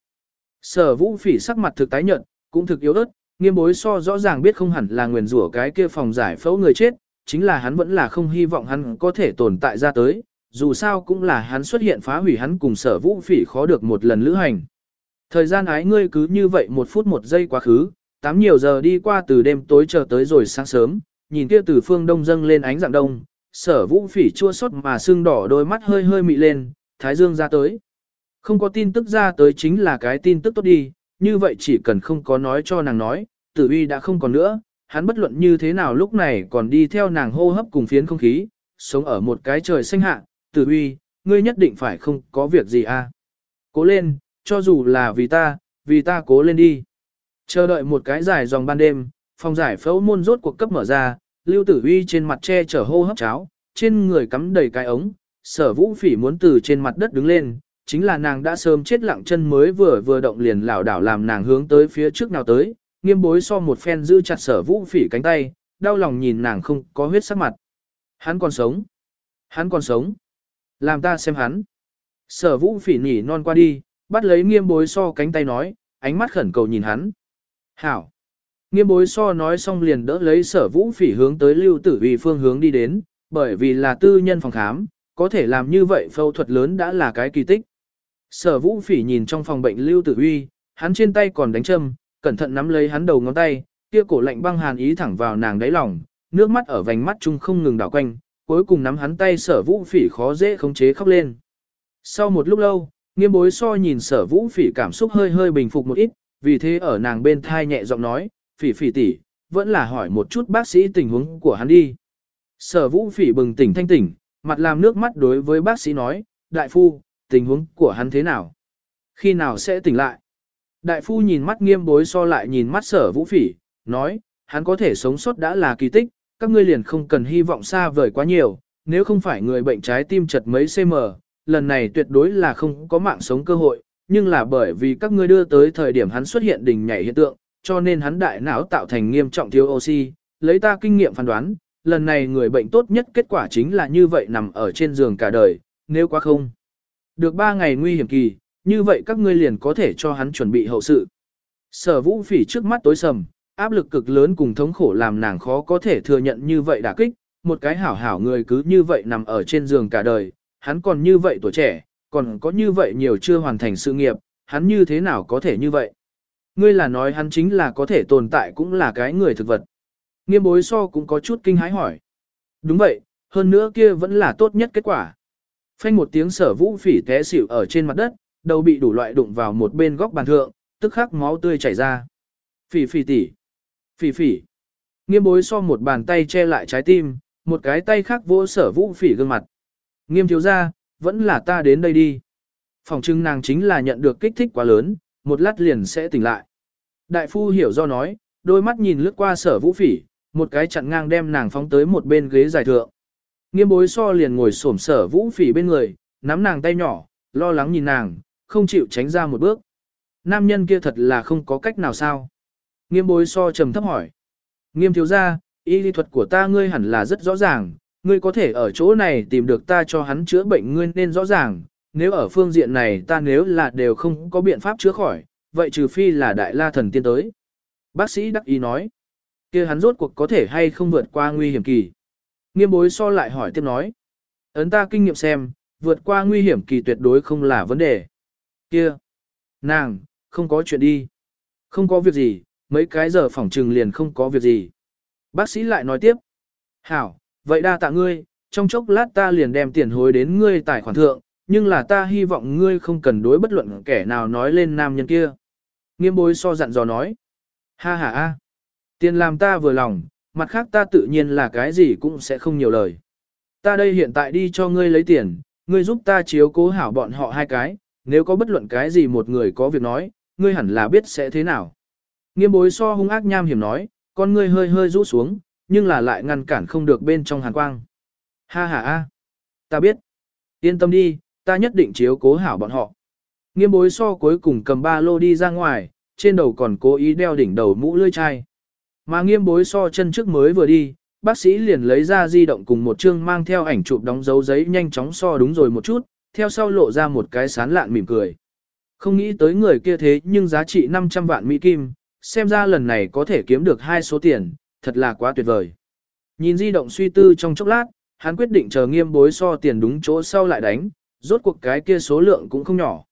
Sở vũ phỉ sắc mặt thực tái nhợt, cũng thực yếu ớt, nghiêm bối so rõ ràng biết không hẳn là nguyền rủa cái kia phòng giải phẫu người chết, chính là hắn vẫn là không hy vọng hắn có thể tồn tại ra tới, dù sao cũng là hắn xuất hiện phá hủy hắn cùng sở vũ phỉ khó được một lần lữ hành. Thời gian ái ngươi cứ như vậy một phút một giây quá khứ, tám nhiều giờ đi qua từ đêm tối chờ tới rồi sáng sớm, nhìn kia từ phương đông dâng lên ánh dạng đông, sở vũ phỉ chua xót mà sưng đỏ đôi mắt hơi hơi mị lên, thái dương ra tới. Không có tin tức ra tới chính là cái tin tức tốt đi, như vậy chỉ cần không có nói cho nàng nói, tử uy đã không còn nữa, hắn bất luận như thế nào lúc này còn đi theo nàng hô hấp cùng phiến không khí, sống ở một cái trời xanh hạ, tử uy, ngươi nhất định phải không có việc gì à. Cố lên, cho dù là vì ta, vì ta cố lên đi. Chờ đợi một cái dài dòng ban đêm, phòng giải phẫu môn rốt cuộc cấp mở ra, lưu tử Huy trên mặt che chở hô hấp cháo, trên người cắm đầy cái ống, sở vũ phỉ muốn từ trên mặt đất đứng lên, chính là nàng đã sớm chết lặng chân mới vừa vừa động liền lảo đảo làm nàng hướng tới phía trước nào tới, nghiêm bối so một phen giữ chặt sở vũ phỉ cánh tay, đau lòng nhìn nàng không có huyết sắc mặt. Hắn còn sống. Hắn còn sống. Làm ta xem hắn. Sở vũ phỉ nhỉ non qua đi, bắt lấy nghiêm bối so cánh tay nói, ánh mắt khẩn cầu nhìn hắn. Hảo. Nghiêm bối so nói xong liền đỡ lấy sở vũ phỉ hướng tới lưu tử vì phương hướng đi đến, bởi vì là tư nhân phòng khám, có thể làm như vậy phẫu thuật lớn đã là cái kỳ tích. Sở vũ phỉ nhìn trong phòng bệnh lưu tử uy, hắn trên tay còn đánh châm, cẩn thận nắm lấy hắn đầu ngón tay, kia cổ lạnh băng hàn ý thẳng vào nàng đáy lòng, nước mắt ở vành mắt chung không ngừng đảo quanh, cuối cùng nắm hắn tay sở vũ phỉ khó dễ khống chế khóc lên. Sau một lúc lâu, nghiêm bối so nhìn sở vũ phỉ cảm xúc hơi hơi bình phục một ít, vì thế ở nàng bên thai nhẹ giọng nói, phỉ phỉ tỷ, vẫn là hỏi một chút bác sĩ tình huống của hắn đi. Sở vũ phỉ bừng tỉnh thanh tỉnh, mặt làm nước mắt đối với bác sĩ nói, đại phu, tình huống của hắn thế nào? Khi nào sẽ tỉnh lại? Đại phu nhìn mắt nghiêm bối so lại nhìn mắt sở vũ phỉ, nói, hắn có thể sống sót đã là kỳ tích, các ngươi liền không cần hy vọng xa vời quá nhiều, nếu không phải người bệnh trái tim chật mấy cm, lần này tuyệt đối là không có mạng sống cơ hội, nhưng là bởi vì các ngươi đưa tới thời điểm hắn xuất hiện đỉnh nhảy hiện tượng, cho nên hắn đại não tạo thành nghiêm trọng thiếu oxy, lấy ta kinh nghiệm phán đoán, lần này người bệnh tốt nhất kết quả chính là như vậy nằm ở trên giường cả đời, nếu quá không. Được 3 ngày nguy hiểm kỳ, như vậy các ngươi liền có thể cho hắn chuẩn bị hậu sự. Sở vũ phỉ trước mắt tối sầm, áp lực cực lớn cùng thống khổ làm nàng khó có thể thừa nhận như vậy đả kích, một cái hảo hảo người cứ như vậy nằm ở trên giường cả đời, hắn còn như vậy tuổi trẻ, còn có như vậy nhiều chưa hoàn thành sự nghiệp, hắn như thế nào có thể như vậy? Ngươi là nói hắn chính là có thể tồn tại cũng là cái người thực vật. Nghiêm bối so cũng có chút kinh hãi hỏi. Đúng vậy, hơn nữa kia vẫn là tốt nhất kết quả. Phanh một tiếng sở vũ phỉ té xỉu ở trên mặt đất, đầu bị đủ loại đụng vào một bên góc bàn thượng, tức khắc máu tươi chảy ra. Phỉ phỉ tỉ. Phỉ phỉ. Nghiêm bối so một bàn tay che lại trái tim, một cái tay khác vỗ sở vũ phỉ gương mặt. Nghiêm thiếu ra, vẫn là ta đến đây đi. Phòng trưng nàng chính là nhận được kích thích quá lớn, một lát liền sẽ tỉnh lại. Đại phu hiểu do nói, đôi mắt nhìn lướt qua sở vũ phỉ, một cái chặn ngang đem nàng phóng tới một bên ghế dài thượng. Nghiêm bối so liền ngồi xổm sở vũ phỉ bên người, nắm nàng tay nhỏ, lo lắng nhìn nàng, không chịu tránh ra một bước. Nam nhân kia thật là không có cách nào sao. Nghiêm bối so trầm thấp hỏi. Nghiêm thiếu ra, y lý thuật của ta ngươi hẳn là rất rõ ràng, ngươi có thể ở chỗ này tìm được ta cho hắn chữa bệnh ngươi nên rõ ràng, nếu ở phương diện này ta nếu là đều không có biện pháp chữa khỏi, vậy trừ phi là đại la thần tiên tới. Bác sĩ đắc ý nói, kia hắn rốt cuộc có thể hay không vượt qua nguy hiểm kỳ. Nghiêm bối so lại hỏi tiếp nói, ấn ta kinh nghiệm xem, vượt qua nguy hiểm kỳ tuyệt đối không là vấn đề. Kia, nàng, không có chuyện đi. Không có việc gì, mấy cái giờ phỏng trừng liền không có việc gì. Bác sĩ lại nói tiếp, hảo, vậy đa tạ ngươi, trong chốc lát ta liền đem tiền hối đến ngươi tài khoản thượng, nhưng là ta hy vọng ngươi không cần đối bất luận kẻ nào nói lên nam nhân kia. Nghiêm bối so dặn dò nói. Ha ha ha. Tiền làm ta vừa lòng, mặt khác ta tự nhiên là cái gì cũng sẽ không nhiều lời. Ta đây hiện tại đi cho ngươi lấy tiền, ngươi giúp ta chiếu cố hảo bọn họ hai cái, nếu có bất luận cái gì một người có việc nói, ngươi hẳn là biết sẽ thế nào. Nghiêm bối so hung ác nham hiểm nói, con ngươi hơi hơi rũ xuống, nhưng là lại ngăn cản không được bên trong hàn quang. Ha ha ha. Ta biết. Yên tâm đi, ta nhất định chiếu cố hảo bọn họ. Nghiêm bối so cuối cùng cầm ba lô đi ra ngoài, trên đầu còn cố ý đeo đỉnh đầu mũ lươi chai. Mà nghiêm bối so chân trước mới vừa đi, bác sĩ liền lấy ra di động cùng một chương mang theo ảnh chụp đóng dấu giấy nhanh chóng so đúng rồi một chút, theo sau lộ ra một cái sán lạn mỉm cười. Không nghĩ tới người kia thế nhưng giá trị 500 vạn Mỹ Kim, xem ra lần này có thể kiếm được hai số tiền, thật là quá tuyệt vời. Nhìn di động suy tư trong chốc lát, hắn quyết định chờ nghiêm bối so tiền đúng chỗ sau lại đánh, rốt cuộc cái kia số lượng cũng không nhỏ.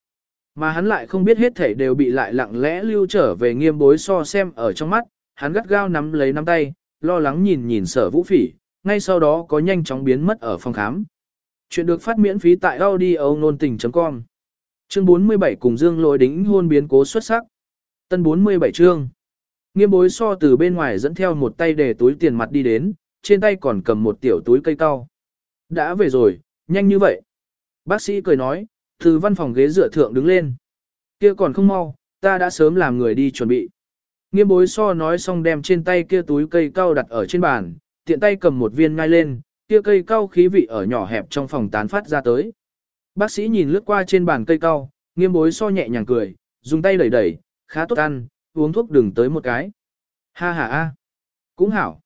Mà hắn lại không biết hết thảy đều bị lại lặng lẽ lưu trở về nghiêm bối so xem ở trong mắt, hắn gắt gao nắm lấy nắm tay, lo lắng nhìn nhìn sở vũ phỉ, ngay sau đó có nhanh chóng biến mất ở phòng khám. Chuyện được phát miễn phí tại audio nôn tình.com Chương 47 cùng Dương lôi đính hôn biến cố xuất sắc. Tân 47 chương. Nghiêm bối so từ bên ngoài dẫn theo một tay để túi tiền mặt đi đến, trên tay còn cầm một tiểu túi cây cao. Đã về rồi, nhanh như vậy. Bác sĩ cười nói, từ văn phòng ghế dựa thượng đứng lên. Kia còn không mau, ta đã sớm làm người đi chuẩn bị. Nghiêm bối so nói xong đem trên tay kia túi cây cao đặt ở trên bàn, tiện tay cầm một viên ngay lên, kia cây cao khí vị ở nhỏ hẹp trong phòng tán phát ra tới. Bác sĩ nhìn lướt qua trên bàn cây cao, nghiêm bối so nhẹ nhàng cười, dùng tay đẩy đẩy, khá tốt ăn, uống thuốc đừng tới một cái. Ha ha a, cũng hảo.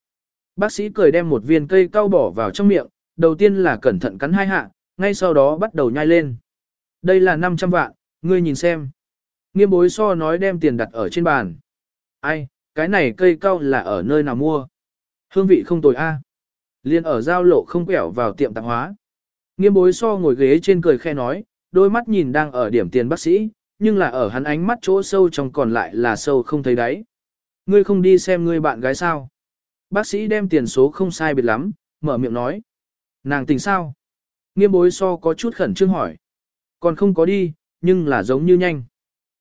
Bác sĩ cười đem một viên cây cao bỏ vào trong miệng, đầu tiên là cẩn thận cắn hai hạ, ngay sau đó bắt đầu nhai lên. Đây là 500 vạn, ngươi nhìn xem. Nghiêm bối so nói đem tiền đặt ở trên bàn. Ai, cái này cây cao là ở nơi nào mua? Hương vị không tồi a. Liên ở giao lộ không quẹo vào tiệm tạp hóa. Nghiêm bối so ngồi ghế trên cười khe nói, đôi mắt nhìn đang ở điểm tiền bác sĩ, nhưng là ở hắn ánh mắt chỗ sâu trong còn lại là sâu không thấy đáy. Ngươi không đi xem ngươi bạn gái sao? Bác sĩ đem tiền số không sai biệt lắm, mở miệng nói. Nàng tình sao? Nghiêm bối so có chút khẩn trương hỏi. Còn không có đi, nhưng là giống như nhanh.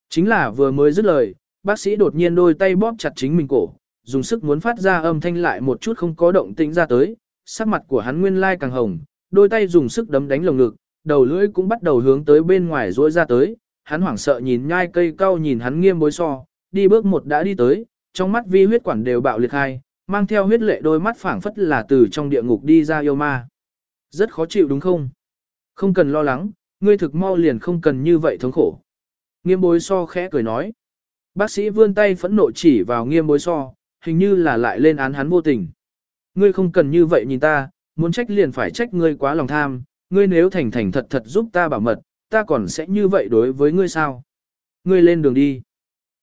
Chính là vừa mới dứt lời, bác sĩ đột nhiên đôi tay bóp chặt chính mình cổ, dùng sức muốn phát ra âm thanh lại một chút không có động tĩnh ra tới, sắc mặt của hắn nguyên lai càng hồng, đôi tay dùng sức đấm đánh lồng ngực, đầu lưỡi cũng bắt đầu hướng tới bên ngoài rỗi ra tới, hắn hoảng sợ nhìn nhai cây cau nhìn hắn nghiêm bối so, đi bước một đã đi tới, trong mắt vi huyết quản đều bạo liệt hai, mang theo huyết lệ đôi mắt phảng phất là từ trong địa ngục đi ra yêu ma. Rất khó chịu đúng không? Không cần lo lắng, ngươi thực mau liền không cần như vậy thống khổ. Nghiêm bối so khẽ cười nói. Bác sĩ vươn tay phẫn nộ chỉ vào nghiêm bối so, hình như là lại lên án hắn vô tình. Ngươi không cần như vậy nhìn ta, muốn trách liền phải trách ngươi quá lòng tham, ngươi nếu thành thành thật thật giúp ta bảo mật, ta còn sẽ như vậy đối với ngươi sao? Ngươi lên đường đi.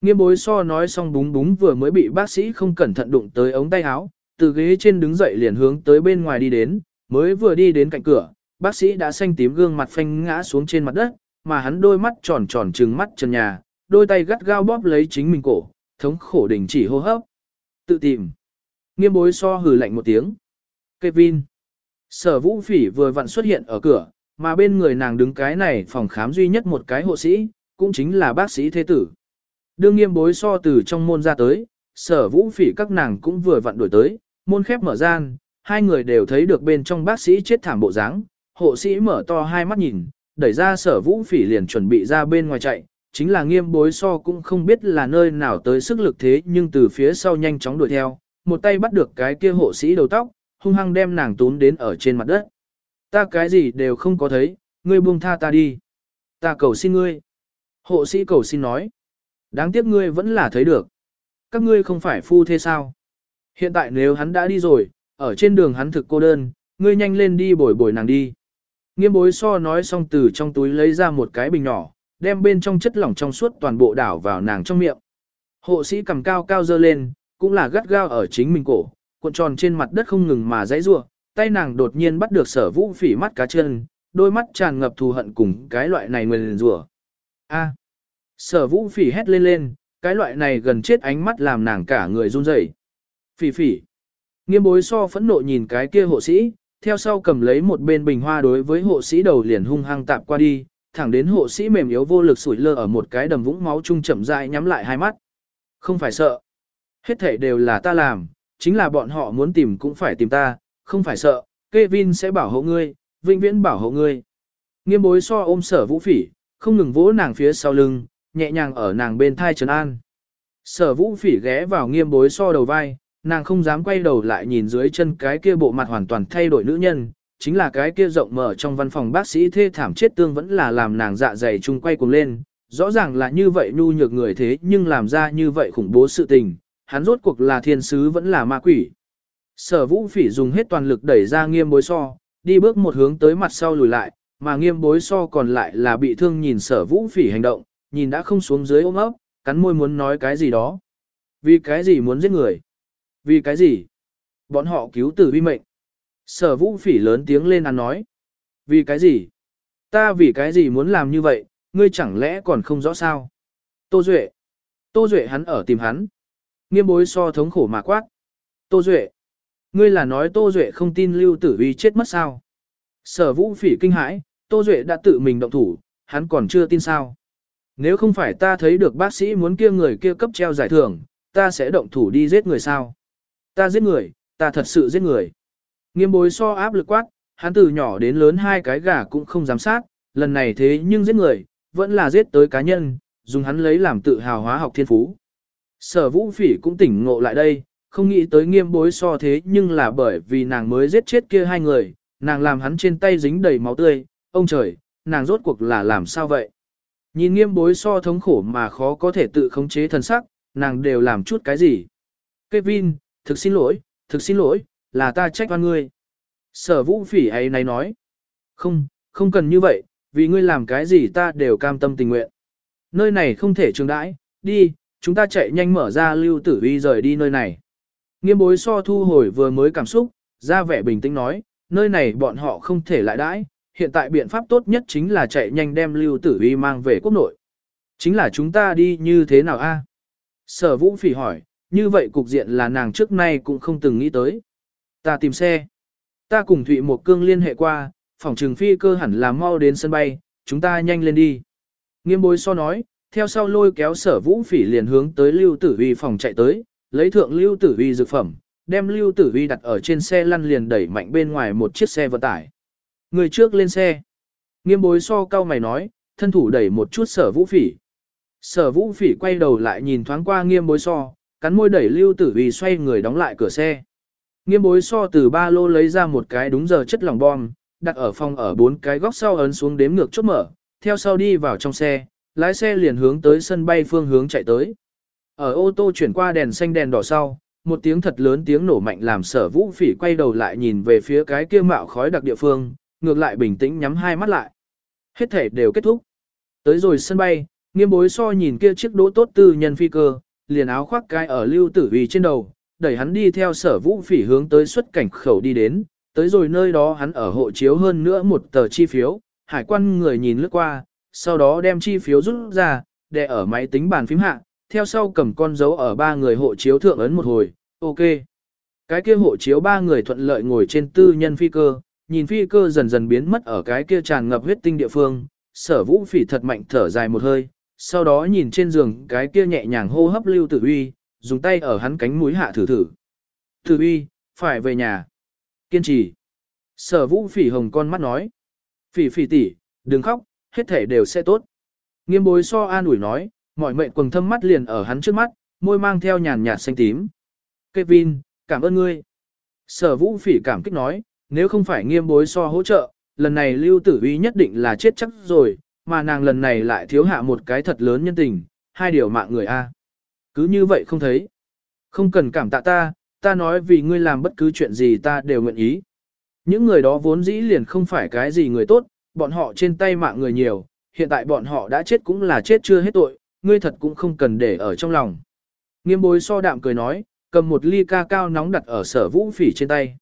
Nghiêm bối so nói xong búng búng vừa mới bị bác sĩ không cẩn thận đụng tới ống tay áo, từ ghế trên đứng dậy liền hướng tới bên ngoài đi đến, mới vừa đi đến cạnh cửa, bác sĩ đã xanh tím gương mặt phanh ngã xuống trên mặt đất, mà hắn đôi mắt tròn tròn trừng mắt trần nhà, đôi tay gắt gao bóp lấy chính mình cổ, thống khổ đình chỉ hô hấp. Tự tìm. Nghiêm bối so hừ lạnh một tiếng. Kevin. Sở vũ phỉ vừa vặn xuất hiện ở cửa, mà bên người nàng đứng cái này phòng khám duy nhất một cái hộ sĩ, cũng chính là bác sĩ thế tử. Đương nghiêm bối so từ trong môn ra tới, sở vũ phỉ các nàng cũng vừa vặn đổi tới, môn khép mở gian, hai người đều thấy được bên trong bác sĩ chết thảm bộ dáng, hộ sĩ mở to hai mắt nhìn, đẩy ra sở vũ phỉ liền chuẩn bị ra bên ngoài chạy, chính là nghiêm bối so cũng không biết là nơi nào tới sức lực thế nhưng từ phía sau nhanh chóng đuổi theo, một tay bắt được cái kia hộ sĩ đầu tóc, hung hăng đem nàng tún đến ở trên mặt đất. Ta cái gì đều không có thấy, ngươi buông tha ta đi. Ta cầu xin ngươi. Hộ sĩ cầu xin nói. Đáng tiếc ngươi vẫn là thấy được. Các ngươi không phải phu thế sao? Hiện tại nếu hắn đã đi rồi, ở trên đường hắn thực cô đơn, ngươi nhanh lên đi bồi bồi nàng đi. Nghiêm bối so nói xong từ trong túi lấy ra một cái bình nhỏ, đem bên trong chất lỏng trong suốt toàn bộ đảo vào nàng trong miệng. Hộ sĩ cầm cao cao dơ lên, cũng là gắt gao ở chính mình cổ, cuộn tròn trên mặt đất không ngừng mà dãy rua, tay nàng đột nhiên bắt được sở vũ phỉ mắt cá chân, đôi mắt tràn ngập thù hận cùng cái loại này nguyền rủa. A. Sở vũ phỉ hét lên lên, cái loại này gần chết ánh mắt làm nàng cả người run rẩy. Phỉ phỉ. Nghiêm bối so phẫn nộ nhìn cái kia hộ sĩ, theo sau cầm lấy một bên bình hoa đối với hộ sĩ đầu liền hung hăng tạp qua đi, thẳng đến hộ sĩ mềm yếu vô lực sủi lơ ở một cái đầm vũng máu chung chậm rãi nhắm lại hai mắt. Không phải sợ. Hết thể đều là ta làm, chính là bọn họ muốn tìm cũng phải tìm ta, không phải sợ, Kevin sẽ bảo hộ ngươi, vĩnh viễn bảo hộ ngươi. Nghiêm bối so ôm sở vũ phỉ, không ngừng vỗ nàng phía sau lưng, nhẹ nhàng ở nàng bên thai trấn an. Sở vũ phỉ ghé vào nghiêm bối so đầu vai, nàng không dám quay đầu lại nhìn dưới chân cái kia bộ mặt hoàn toàn thay đổi nữ nhân, chính là cái kia rộng mở trong văn phòng bác sĩ thê thảm chết tương vẫn là làm nàng dạ dày chung quay cuồng lên. Rõ ràng là như vậy nhu nhược người thế nhưng làm ra như vậy khủng bố sự tình, hắn rốt cuộc là thiên sứ vẫn là ma quỷ. Sở vũ phỉ dùng hết toàn lực đẩy ra nghiêm bối so, đi bước một hướng tới mặt sau lùi lại, mà nghiêm bối so còn lại là bị thương nhìn sở vũ phỉ hành động, nhìn đã không xuống dưới ôm ấp, cắn môi muốn nói cái gì đó. Vì cái gì muốn giết người? Vì cái gì? Bọn họ cứu tử vi mệnh. Sở vũ phỉ lớn tiếng lên ăn nói. Vì cái gì? Ta vì cái gì muốn làm như vậy, ngươi chẳng lẽ còn không rõ sao? Tô Duệ. Tô Duệ hắn ở tìm hắn. Nghiêm bối so thống khổ mà quát. Tô Duệ. Ngươi là nói Tô Duệ không tin lưu tử vi chết mất sao? Sở vũ phỉ kinh hãi, Tô Duệ đã tự mình động thủ, hắn còn chưa tin sao? Nếu không phải ta thấy được bác sĩ muốn kia người kia cấp treo giải thưởng, ta sẽ động thủ đi giết người sao? Ta giết người, ta thật sự giết người. Nghiêm bối so áp lực quát, hắn từ nhỏ đến lớn hai cái gà cũng không giám sát, lần này thế nhưng giết người, vẫn là giết tới cá nhân, dùng hắn lấy làm tự hào hóa học thiên phú. Sở vũ phỉ cũng tỉnh ngộ lại đây, không nghĩ tới nghiêm bối so thế nhưng là bởi vì nàng mới giết chết kia hai người, nàng làm hắn trên tay dính đầy máu tươi, ông trời, nàng rốt cuộc là làm sao vậy? Nhìn nghiêm bối so thống khổ mà khó có thể tự khống chế thần sắc, nàng đều làm chút cái gì? Kevin, thực xin lỗi, thực xin lỗi, là ta trách oan ngươi. Sở vũ phỉ ấy này nói. Không, không cần như vậy, vì ngươi làm cái gì ta đều cam tâm tình nguyện. Nơi này không thể trường đãi, đi, chúng ta chạy nhanh mở ra lưu tử vi rời đi nơi này. Nghiêm bối so thu hồi vừa mới cảm xúc, ra vẻ bình tĩnh nói, nơi này bọn họ không thể lại đãi, hiện tại biện pháp tốt nhất chính là chạy nhanh đem lưu tử vi mang về quốc nội. Chính là chúng ta đi như thế nào a? Sở vũ phỉ hỏi, như vậy cục diện là nàng trước nay cũng không từng nghĩ tới. Ta tìm xe. Ta cùng Thụy một cương liên hệ qua, phòng trường phi cơ hẳn là mau đến sân bay, chúng ta nhanh lên đi. Nghiêm bối so nói, theo sau lôi kéo sở vũ phỉ liền hướng tới lưu tử vi phòng chạy tới, lấy thượng lưu tử vi dược phẩm, đem lưu tử vi đặt ở trên xe lăn liền đẩy mạnh bên ngoài một chiếc xe vận tải. Người trước lên xe. Nghiêm bối so cao mày nói, thân thủ đẩy một chút sở vũ phỉ. Sở vũ phỉ quay đầu lại nhìn thoáng qua nghiêm bối so, cắn môi đẩy lưu tử uy xoay người đóng lại cửa xe. Nghiêm bối so từ ba lô lấy ra một cái đúng giờ chất lỏng bom, đặt ở phòng ở bốn cái góc sau ấn xuống đếm ngược chốt mở, theo sau đi vào trong xe, lái xe liền hướng tới sân bay phương hướng chạy tới. Ở ô tô chuyển qua đèn xanh đèn đỏ sau, một tiếng thật lớn tiếng nổ mạnh làm sở vũ phỉ quay đầu lại nhìn về phía cái kia mạo khói đặc địa phương, ngược lại bình tĩnh nhắm hai mắt lại. Hết thể đều kết thúc. Tới rồi sân bay, nghiêm bối so nhìn kia chiếc đỗ tốt tư nhân phi cơ, liền áo khoác cái ở lưu tử vì trên đầu, đẩy hắn đi theo sở vũ phỉ hướng tới xuất cảnh khẩu đi đến, tới rồi nơi đó hắn ở hộ chiếu hơn nữa một tờ chi phiếu, hải quan người nhìn lướt qua, sau đó đem chi phiếu rút ra, để ở máy tính bàn phím hạ, theo sau cầm con dấu ở ba người hộ chiếu thượng ấn một hồi, ok. Cái kia hộ chiếu ba người thuận lợi ngồi trên tư nhân phi cơ, nhìn phi cơ dần dần biến mất ở cái kia tràn ngập huyết tinh địa phương, sở vũ phỉ thật mạnh thở dài một hơi, sau đó nhìn trên giường cái kia nhẹ nhàng hô hấp lưu tử uy, dùng tay ở hắn cánh mũi hạ thử thử. Tử uy, phải về nhà. Kiên trì. Sở vũ phỉ hồng con mắt nói. Phỉ phỉ tỷ, đừng khóc, hết thể đều sẽ tốt. Nghiêm bối so an ủi nói, mọi mệnh quần thâm mắt liền ở hắn trước mắt, môi mang theo nhàn nhạt xanh tím. Kevin, cảm ơn ngươi. Sở vũ phỉ cảm kích nói, nếu không phải nghiêm bối so hỗ trợ, lần này lưu tử uy nhất định là chết chắc rồi, mà nàng lần này lại thiếu hạ một cái thật lớn nhân tình, hai điều mạng người A. Cứ như vậy không thấy. Không cần cảm tạ ta, ta nói vì ngươi làm bất cứ chuyện gì ta đều nguyện ý. Những người đó vốn dĩ liền không phải cái gì người tốt, bọn họ trên tay mạng người nhiều, hiện tại bọn họ đã chết cũng là chết chưa hết tội, ngươi thật cũng không cần để ở trong lòng. Nghiêm bối so đạm cười nói, cầm một ly ca cao nóng đặt ở sở vũ phỉ trên tay.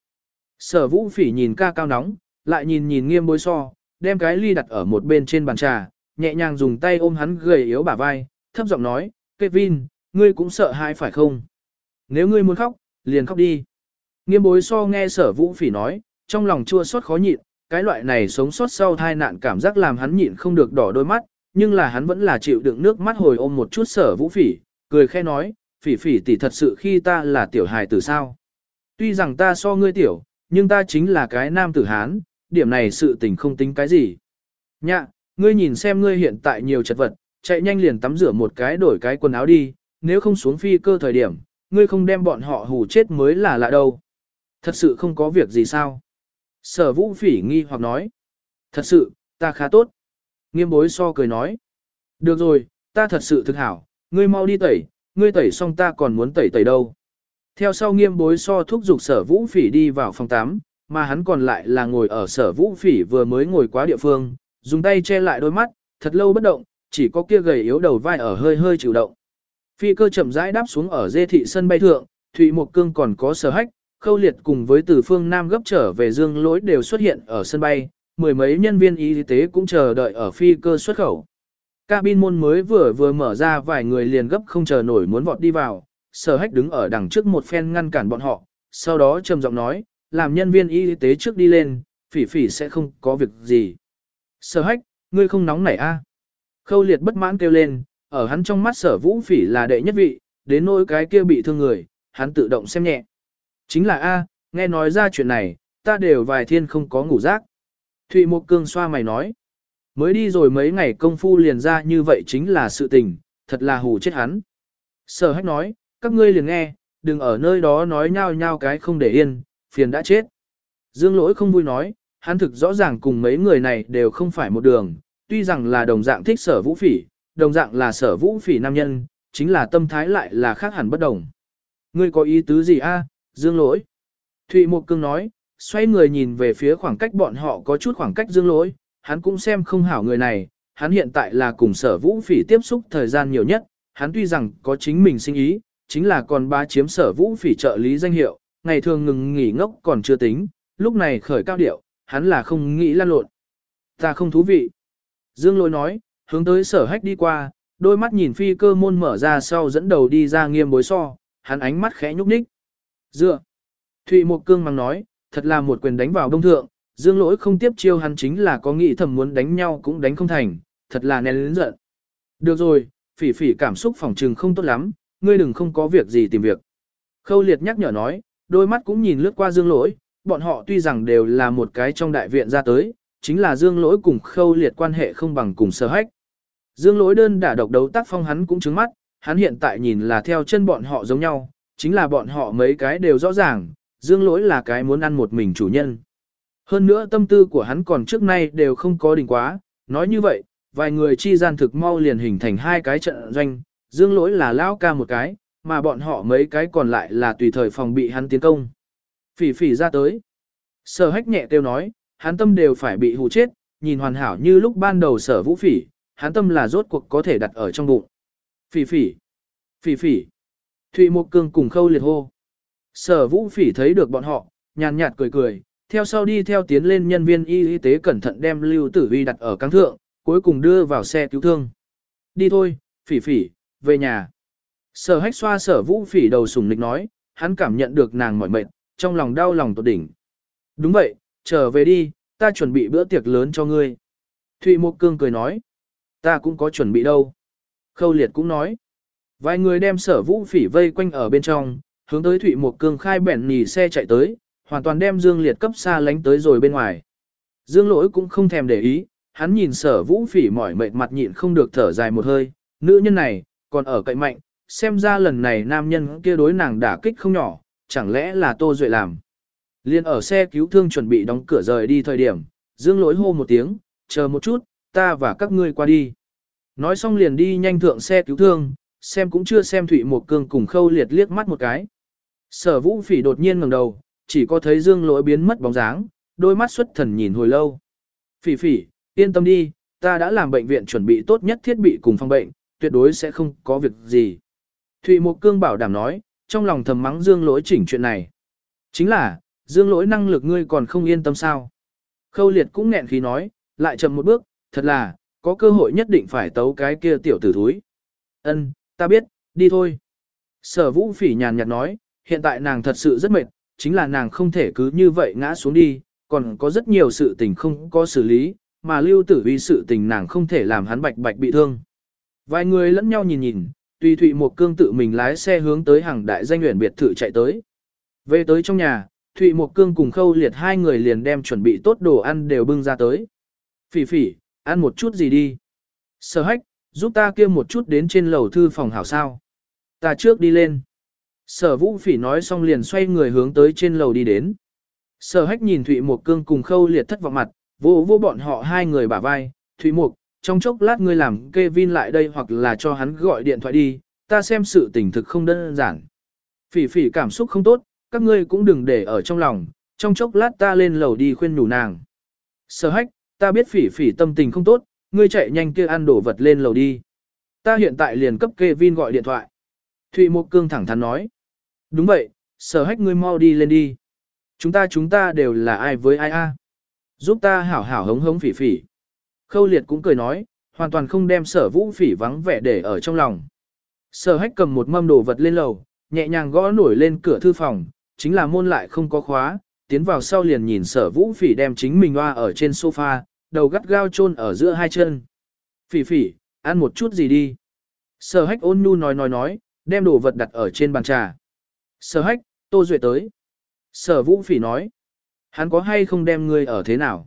Sở vũ phỉ nhìn ca cao nóng, lại nhìn nhìn nghiêm bối so, đem cái ly đặt ở một bên trên bàn trà, nhẹ nhàng dùng tay ôm hắn gầy yếu bả vai, thấp giọng nói, Kevin, ngươi cũng sợ hãi phải không? Nếu ngươi muốn khóc, liền khóc đi. Nghiêm bối so nghe sở vũ phỉ nói, trong lòng chua xót khó nhịn, cái loại này sống sót sau thai nạn cảm giác làm hắn nhịn không được đỏ đôi mắt, nhưng là hắn vẫn là chịu đựng nước mắt hồi ôm một chút sở vũ phỉ, cười khe nói, phỉ phỉ tỷ thật sự khi ta là tiểu hài tử sao. Tuy rằng ta so ngươi tiểu, nhưng ta chính là cái nam tử Hán, điểm này sự tình không tính cái gì. Nhạ, ngươi nhìn xem ngươi hiện tại nhiều chật vật, chạy nhanh liền tắm rửa một cái đổi cái quần áo đi, nếu không xuống phi cơ thời điểm, ngươi không đem bọn họ hù chết mới là lạ đâu. Thật sự không có việc gì sao? Sở vũ phỉ nghi hoặc nói. Thật sự, ta khá tốt. Nghiêm bối so cười nói. Được rồi, ta thật sự thực hảo, ngươi mau đi tẩy, ngươi tẩy xong ta còn muốn tẩy tẩy đâu. Theo sau nghiêm bối so thúc giục sở vũ phỉ đi vào phòng 8, mà hắn còn lại là ngồi ở sở vũ phỉ vừa mới ngồi quá địa phương, dùng tay che lại đôi mắt, thật lâu bất động, chỉ có kia gầy yếu đầu vai ở hơi hơi chịu động. Phi cơ chậm rãi đáp xuống ở dê thị sân bay thượng, Thụy Mộc Cương còn có sở hách, khâu liệt cùng với từ phương Nam gấp trở về dương lối đều xuất hiện ở sân bay, mười mấy nhân viên y tế cũng chờ đợi ở phi cơ xuất khẩu. Cabin môn mới vừa vừa mở ra vài người liền gấp không chờ nổi muốn vọt đi vào, sở hách đứng ở đằng trước một phen ngăn cản bọn họ, sau đó trầm giọng nói, làm nhân viên y tế trước đi lên, phỉ phỉ sẽ không có việc gì. Sở hách, ngươi không nóng nảy a? Khâu liệt bất mãn kêu lên, ở hắn trong mắt sở vũ phỉ là đệ nhất vị, đến nỗi cái kia bị thương người, hắn tự động xem nhẹ. Chính là A, nghe nói ra chuyện này, ta đều vài thiên không có ngủ giấc. Thụy Mộc Cương xoa mày nói. Mới đi rồi mấy ngày công phu liền ra như vậy chính là sự tình, thật là hù chết hắn. Sở hách nói, các ngươi liền nghe, đừng ở nơi đó nói nhau nhau cái không để yên, phiền đã chết. Dương lỗi không vui nói, hắn thực rõ ràng cùng mấy người này đều không phải một đường, tuy rằng là đồng dạng thích sở vũ phỉ, đồng dạng là sở vũ phỉ nam nhân, chính là tâm thái lại là khác hẳn bất đồng. Ngươi có ý tứ gì a, Dương lỗi? Thụy Mộc Cương nói, xoay người nhìn về phía khoảng cách bọn họ có chút khoảng cách Dương lỗi, hắn cũng xem không hảo người này, hắn hiện tại là cùng sở vũ phỉ tiếp xúc thời gian nhiều nhất, hắn tuy rằng có chính mình sinh ý, chính là còn ba chiếm sở vũ phỉ trợ lý danh hiệu, ngày thường ngừng nghỉ ngốc còn chưa tính, lúc này khởi cao điệu, hắn là không nghĩ lan lộn. Ta không thú vị. Dương lỗi nói, hướng tới sở hách đi qua, đôi mắt nhìn phi cơ môn mở ra sau dẫn đầu đi ra nghiêm bối so, hắn ánh mắt khẽ nhúc nhích. Dựa. Thụy Mộc Cương mang nói, thật là một quyền đánh vào đông thượng, dương lỗi không tiếp chiêu hắn chính là có nghĩ thầm muốn đánh nhau cũng đánh không thành, thật là nén lớn giận. Được rồi, phỉ phỉ cảm xúc phòng trừng không tốt lắm, ngươi đừng không có việc gì tìm việc. Khâu liệt nhắc nhở nói, đôi mắt cũng nhìn lướt qua dương lỗi, bọn họ tuy rằng đều là một cái trong đại viện ra tới, chính là dương lỗi cùng khâu liệt quan hệ không bằng cùng sở hách. Dương lỗi đơn đả độc đấu tác phong hắn cũng trứng mắt, hắn hiện tại nhìn là theo chân bọn họ giống nhau, chính là bọn họ mấy cái đều rõ ràng, dương lỗi là cái muốn ăn một mình chủ nhân. Hơn nữa tâm tư của hắn còn trước nay đều không có đỉnh quá, nói như vậy, vài người chi gian thực mau liền hình thành hai cái trận doanh, dương lỗi là lão ca một cái, mà bọn họ mấy cái còn lại là tùy thời phòng bị hắn tiến công. Phỉ phỉ ra tới. Sở hách nhẹ kêu nói, hắn tâm đều phải bị hù chết, nhìn hoàn hảo như lúc ban đầu sở vũ phỉ, hắn tâm là rốt cuộc có thể đặt ở trong bụng. Phỉ phỉ. Phỉ phỉ. Thụy Mộc Cương cùng khâu liệt hô. Sở vũ phỉ thấy được bọn họ, nhàn nhạt cười cười, theo sau đi theo tiến lên nhân viên y y tế cẩn thận đem lưu tử vi đặt ở căng thượng, cuối cùng đưa vào xe cứu thương. Đi thôi, phỉ phỉ, về nhà. Sở hách xoa sở vũ phỉ đầu sùng nịch nói, hắn cảm nhận được nàng mỏi mệt, trong lòng đau lòng tột đỉnh. Đúng vậy, trở về đi, ta chuẩn bị bữa tiệc lớn cho ngươi. Thụy Mộc Cương cười nói, ta cũng có chuẩn bị đâu. Khâu Liệt cũng nói, vài người đem sở vũ phỉ vây quanh ở bên trong, hướng tới Thụy Mộc Cương khai bẻn nì xe chạy tới, hoàn toàn đem Dương Liệt cấp xa lánh tới rồi bên ngoài. Dương Lỗi cũng không thèm để ý, hắn nhìn sở vũ phỉ mỏi mệt mặt nhịn không được thở dài một hơi, nữ nhân này, còn ở cậy mạnh, xem ra lần này nam nhân kia đối nàng đả kích không nhỏ, chẳng lẽ là Tô Duệ làm. Liên ở xe cứu thương chuẩn bị đóng cửa rời đi thời điểm, Dương Lỗi hô một tiếng, chờ một chút, ta và các ngươi qua đi. Nói xong liền đi nhanh thượng xe cứu thương, xem cũng chưa xem Thụy một Cương cùng khâu liệt liếc mắt một cái. Sở vũ phỉ đột nhiên ngẩng đầu, chỉ có thấy Dương Lỗi biến mất bóng dáng, đôi mắt xuất thần nhìn hồi lâu. Phỉ phỉ, yên tâm đi, ta đã làm bệnh viện chuẩn bị tốt nhất thiết bị cùng phòng bệnh, tuyệt đối sẽ không có việc gì. Thụy Mộc Cương bảo đảm nói, trong lòng thầm mắng Dương Lỗi chỉnh chuyện này. Chính là, Dương Lỗi năng lực ngươi còn không yên tâm sao. Khâu liệt cũng nghẹn khí nói, lại chậm một bước, thật là, có cơ hội nhất định phải tấu cái kia tiểu tử thúi. Ân, ta biết, đi thôi. Sở vũ phỉ nhàn nhạt nói, hiện tại nàng thật sự rất mệt, chính là nàng không thể cứ như vậy ngã xuống đi, còn có rất nhiều sự tình không có xử lý, mà lưu tử vì sự tình nàng không thể làm hắn bạch bạch bị thương. Vài người lẫn nhau nhìn nhìn, tùy thụy một cương tự mình lái xe hướng tới hàng đại danh nguyện biệt thự chạy tới. Về tới trong nhà, Thụy Một Cương cùng Khâu Liệt hai người liền đem chuẩn bị tốt đồ ăn đều bưng ra tới. Phỉ phỉ, ăn một chút gì đi. Sở hách, giúp ta kia một chút đến trên lầu thư phòng hảo sao. Ta trước đi lên. Sở vũ phỉ nói xong liền xoay người hướng tới trên lầu đi đến. Sở hách nhìn Thụy Mộc Cương cùng Khâu Liệt thất vọng mặt, vô vô bọn họ hai người bả vai. Thụy Mộc, trong chốc lát ngươi làm Kevin lại đây hoặc là cho hắn gọi điện thoại đi, ta xem sự tình thực không đơn giản. Phỉ phỉ cảm xúc không tốt, các ngươi cũng đừng để ở trong lòng, trong chốc lát ta lên lầu đi khuyên nhủ nàng. Sở hách, ta biết phỉ phỉ tâm tình không tốt, ngươi chạy nhanh kia ăn đổ vật lên lầu đi. Ta hiện tại liền cấp Kevin gọi điện thoại. Thụy Mộc Cương thẳng thắn nói. Đúng vậy, sở hách ngươi mau đi lên đi. Chúng ta chúng ta đều là ai với ai a? Giúp ta hảo hảo hống hống phỉ phỉ. Khâu liệt cũng cười nói, hoàn toàn không đem sở vũ phỉ vắng vẻ để ở trong lòng. Sở hách cầm một mâm đồ vật lên lầu, nhẹ nhàng gõ nổi lên cửa thư phòng, chính là môn lại không có khóa, tiến vào sau liền nhìn sở vũ phỉ đem chính mình hoa ở trên sofa, đầu gắt gao chôn ở giữa hai chân. Phỉ phỉ, ăn một chút gì đi. Sở hách ôn nhu nói nói nói, đem đồ vật đặt ở trên bàn trà. Sở hách, tô duệ tới. Sở vũ phỉ nói, hắn có hay không đem ngươi ở thế nào?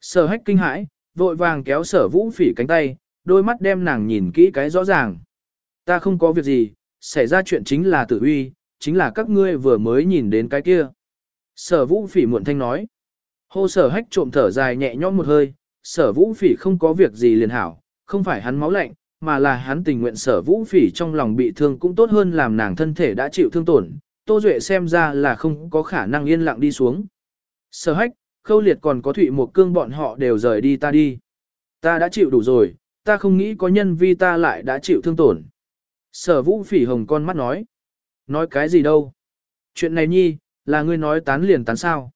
Sở hách kinh hãi, vội vàng kéo sở vũ phỉ cánh tay, đôi mắt đem nàng nhìn kỹ cái rõ ràng. Ta không có việc gì, xảy ra chuyện chính là tử Huy, chính là các ngươi vừa mới nhìn đến cái kia. Sở vũ phỉ muộn thanh nói. Hô sở hách trộm thở dài nhẹ nhõm một hơi, sở vũ phỉ không có việc gì liền hảo, không phải hắn máu lạnh, mà là hắn tình nguyện sở vũ phỉ trong lòng bị thương cũng tốt hơn làm nàng thân thể đã chịu thương tổn. Tô Duệ xem ra là không có khả năng yên lặng đi xuống. Sở hách, khâu liệt còn có thụy một cương bọn họ đều rời đi ta đi. Ta đã chịu đủ rồi, ta không nghĩ có nhân vi ta lại đã chịu thương tổn. Sở vũ phỉ hồng con mắt nói. Nói cái gì đâu? Chuyện này nhi, là ngươi nói tán liền tán sao?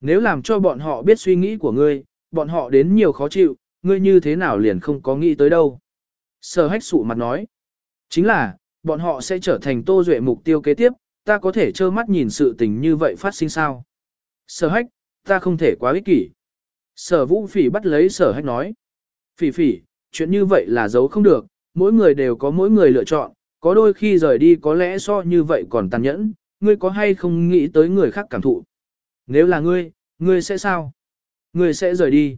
Nếu làm cho bọn họ biết suy nghĩ của ngươi, bọn họ đến nhiều khó chịu, ngươi như thế nào liền không có nghĩ tới đâu. Sở hách sụ mặt nói. Chính là, bọn họ sẽ trở thành tô duệ mục tiêu kế tiếp, ta có thể trơ mắt nhìn sự tình như vậy phát sinh sao. Sở hách, ta không thể quá ích kỷ. Sở vũ phỉ bắt lấy sở hách nói. Phỉ phỉ, chuyện như vậy là giấu không được, mỗi người đều có mỗi người lựa chọn, có đôi khi rời đi có lẽ so như vậy còn tàn nhẫn, ngươi có hay không nghĩ tới người khác cảm thụ. Nếu là ngươi, ngươi sẽ sao? Ngươi sẽ rời đi.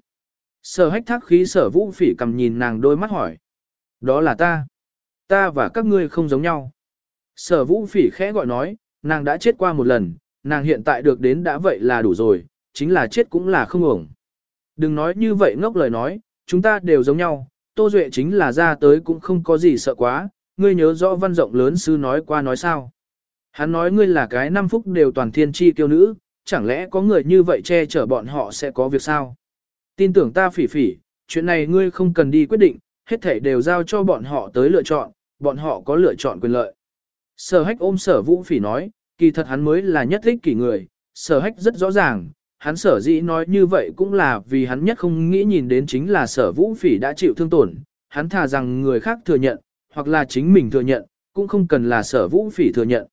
Sở hách thác khí sở vũ phỉ cầm nhìn nàng đôi mắt hỏi. Đó là ta. Ta và các ngươi không giống nhau. Sở vũ phỉ khẽ gọi nói, nàng đã chết qua một lần, nàng hiện tại được đến đã vậy là đủ rồi, chính là chết cũng là không ổng. Đừng nói như vậy ngốc lời nói, chúng ta đều giống nhau, Tô Duệ chính là ra tới cũng không có gì sợ quá, ngươi nhớ rõ văn rộng lớn sư nói qua nói sao. Hắn nói ngươi là cái năm phúc đều toàn thiên chi kiêu nữ, chẳng lẽ có người như vậy che chở bọn họ sẽ có việc sao? Tin tưởng ta phỉ phỉ, chuyện này ngươi không cần đi quyết định, hết thảy đều giao cho bọn họ tới lựa chọn, bọn họ có lựa chọn quyền lợi. Sở hách ôm sở vũ phỉ nói, kỳ thật hắn mới là nhất thích kỷ người, sở hách rất rõ ràng, hắn sở dĩ nói như vậy cũng là vì hắn nhất không nghĩ nhìn đến chính là sở vũ phỉ đã chịu thương tổn, hắn thà rằng người khác thừa nhận, hoặc là chính mình thừa nhận, cũng không cần là sở vũ phỉ thừa nhận.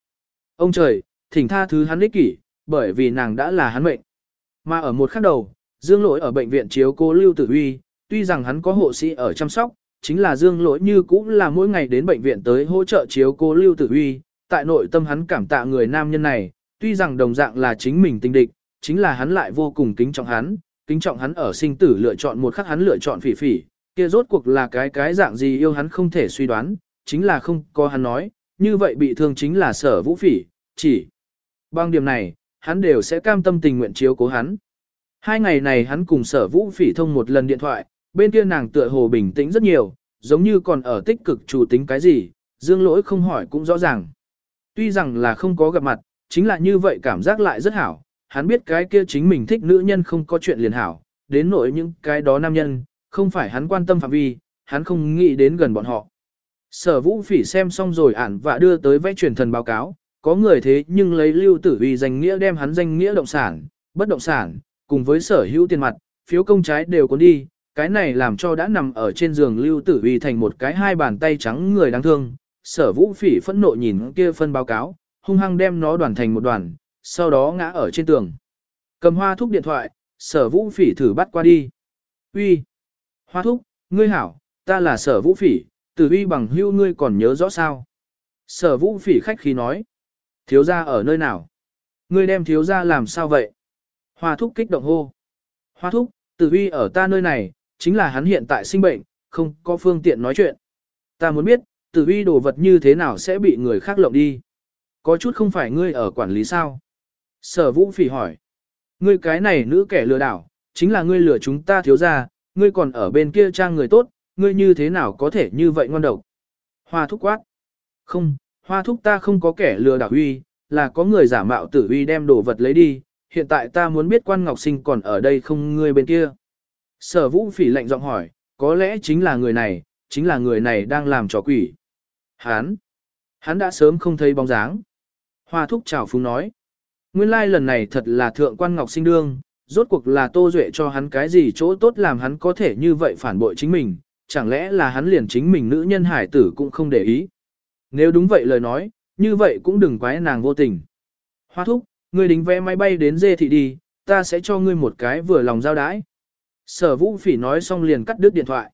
Ông trời, thỉnh tha thứ hắn ích kỷ, bởi vì nàng đã là hắn mệnh. Mà ở một khắc đầu, Dương Lỗi ở bệnh viện chiếu cố Lưu Tử huy. tuy rằng hắn có hộ sĩ ở chăm sóc, chính là Dương Lỗi như cũng là mỗi ngày đến bệnh viện tới hỗ trợ chiếu cố Lưu Tử huy. tại nội tâm hắn cảm tạ người nam nhân này, tuy rằng đồng dạng là chính mình tình địch, chính là hắn lại vô cùng kính trọng hắn, kính trọng hắn ở sinh tử lựa chọn một khắc hắn lựa chọn phỉ phỉ, kia rốt cuộc là cái cái dạng gì yêu hắn không thể suy đoán, chính là không có hắn nói, như vậy bị thương chính là sở vũ phỉ, chỉ bằng điểm này, hắn đều sẽ cam tâm tình nguyện chiếu cố hắn. Hai ngày này hắn cùng sở vũ phỉ thông một lần điện thoại, bên kia nàng tựa hồ bình tĩnh rất nhiều, giống như còn ở tích cực chủ tính cái gì, dương lỗi không hỏi cũng rõ ràng. Tuy rằng là không có gặp mặt, chính là như vậy cảm giác lại rất hảo, hắn biết cái kia chính mình thích nữ nhân không có chuyện liền hảo, đến nỗi những cái đó nam nhân, không phải hắn quan tâm phạm vi, hắn không nghĩ đến gần bọn họ. Sở vũ phỉ xem xong rồi ản và đưa tới vẽ truyền thần báo cáo, có người thế nhưng lấy lưu tử vì danh nghĩa đem hắn danh nghĩa động sản, bất động sản, cùng với sở hữu tiền mặt, phiếu công trái đều có đi, cái này làm cho đã nằm ở trên giường lưu tử vì thành một cái hai bàn tay trắng người đáng thương. Sở vũ phỉ phẫn nộ nhìn kia phân báo cáo, hung hăng đem nó đoàn thành một đoàn, sau đó ngã ở trên tường. Cầm hoa thúc điện thoại, sở vũ phỉ thử bắt qua đi. Uy, Hoa thúc, ngươi hảo, ta là sở vũ phỉ, tử uy bằng hưu ngươi còn nhớ rõ sao. Sở vũ phỉ khách khí nói. Thiếu gia ở nơi nào? Ngươi đem thiếu gia làm sao vậy? Hoa thúc kích động hô. Hoa thúc, tử uy ở ta nơi này, chính là hắn hiện tại sinh bệnh, không có phương tiện nói chuyện. Ta muốn biết, tử uy đồ vật như thế nào sẽ bị người khác lộng đi. Có chút không phải ngươi ở quản lý sao? Sở vũ phỉ hỏi. Ngươi cái này nữ kẻ lừa đảo, chính là ngươi lừa chúng ta thiếu gia, ngươi còn ở bên kia trang người tốt, ngươi như thế nào có thể như vậy ngon độc. Hoa thúc quát. Không, hoa thúc ta không có kẻ lừa đảo uy, là có người giả mạo tử uy đem đồ vật lấy đi, hiện tại ta muốn biết quan ngọc sinh còn ở đây không ngươi bên kia. Sở vũ phỉ lạnh giọng hỏi, có lẽ chính là người này, chính là người này đang làm trò quỷ. Hán, hắn đã sớm không thấy bóng dáng. Hoa thúc chào phúng nói. Nguyên lai like lần này thật là thượng quan ngọc sinh đương, rốt cuộc là tô duệ cho hắn cái gì chỗ tốt làm hắn có thể như vậy phản bội chính mình, chẳng lẽ là hắn liền chính mình nữ nhân hải tử cũng không để ý. Nếu đúng vậy lời nói, như vậy cũng đừng quái nàng vô tình. Hoa thúc, ngươi đính vé máy bay đến dê thị đi, ta sẽ cho ngươi một cái vừa lòng giao đái. Sở vũ phỉ nói xong liền cắt đứt điện thoại.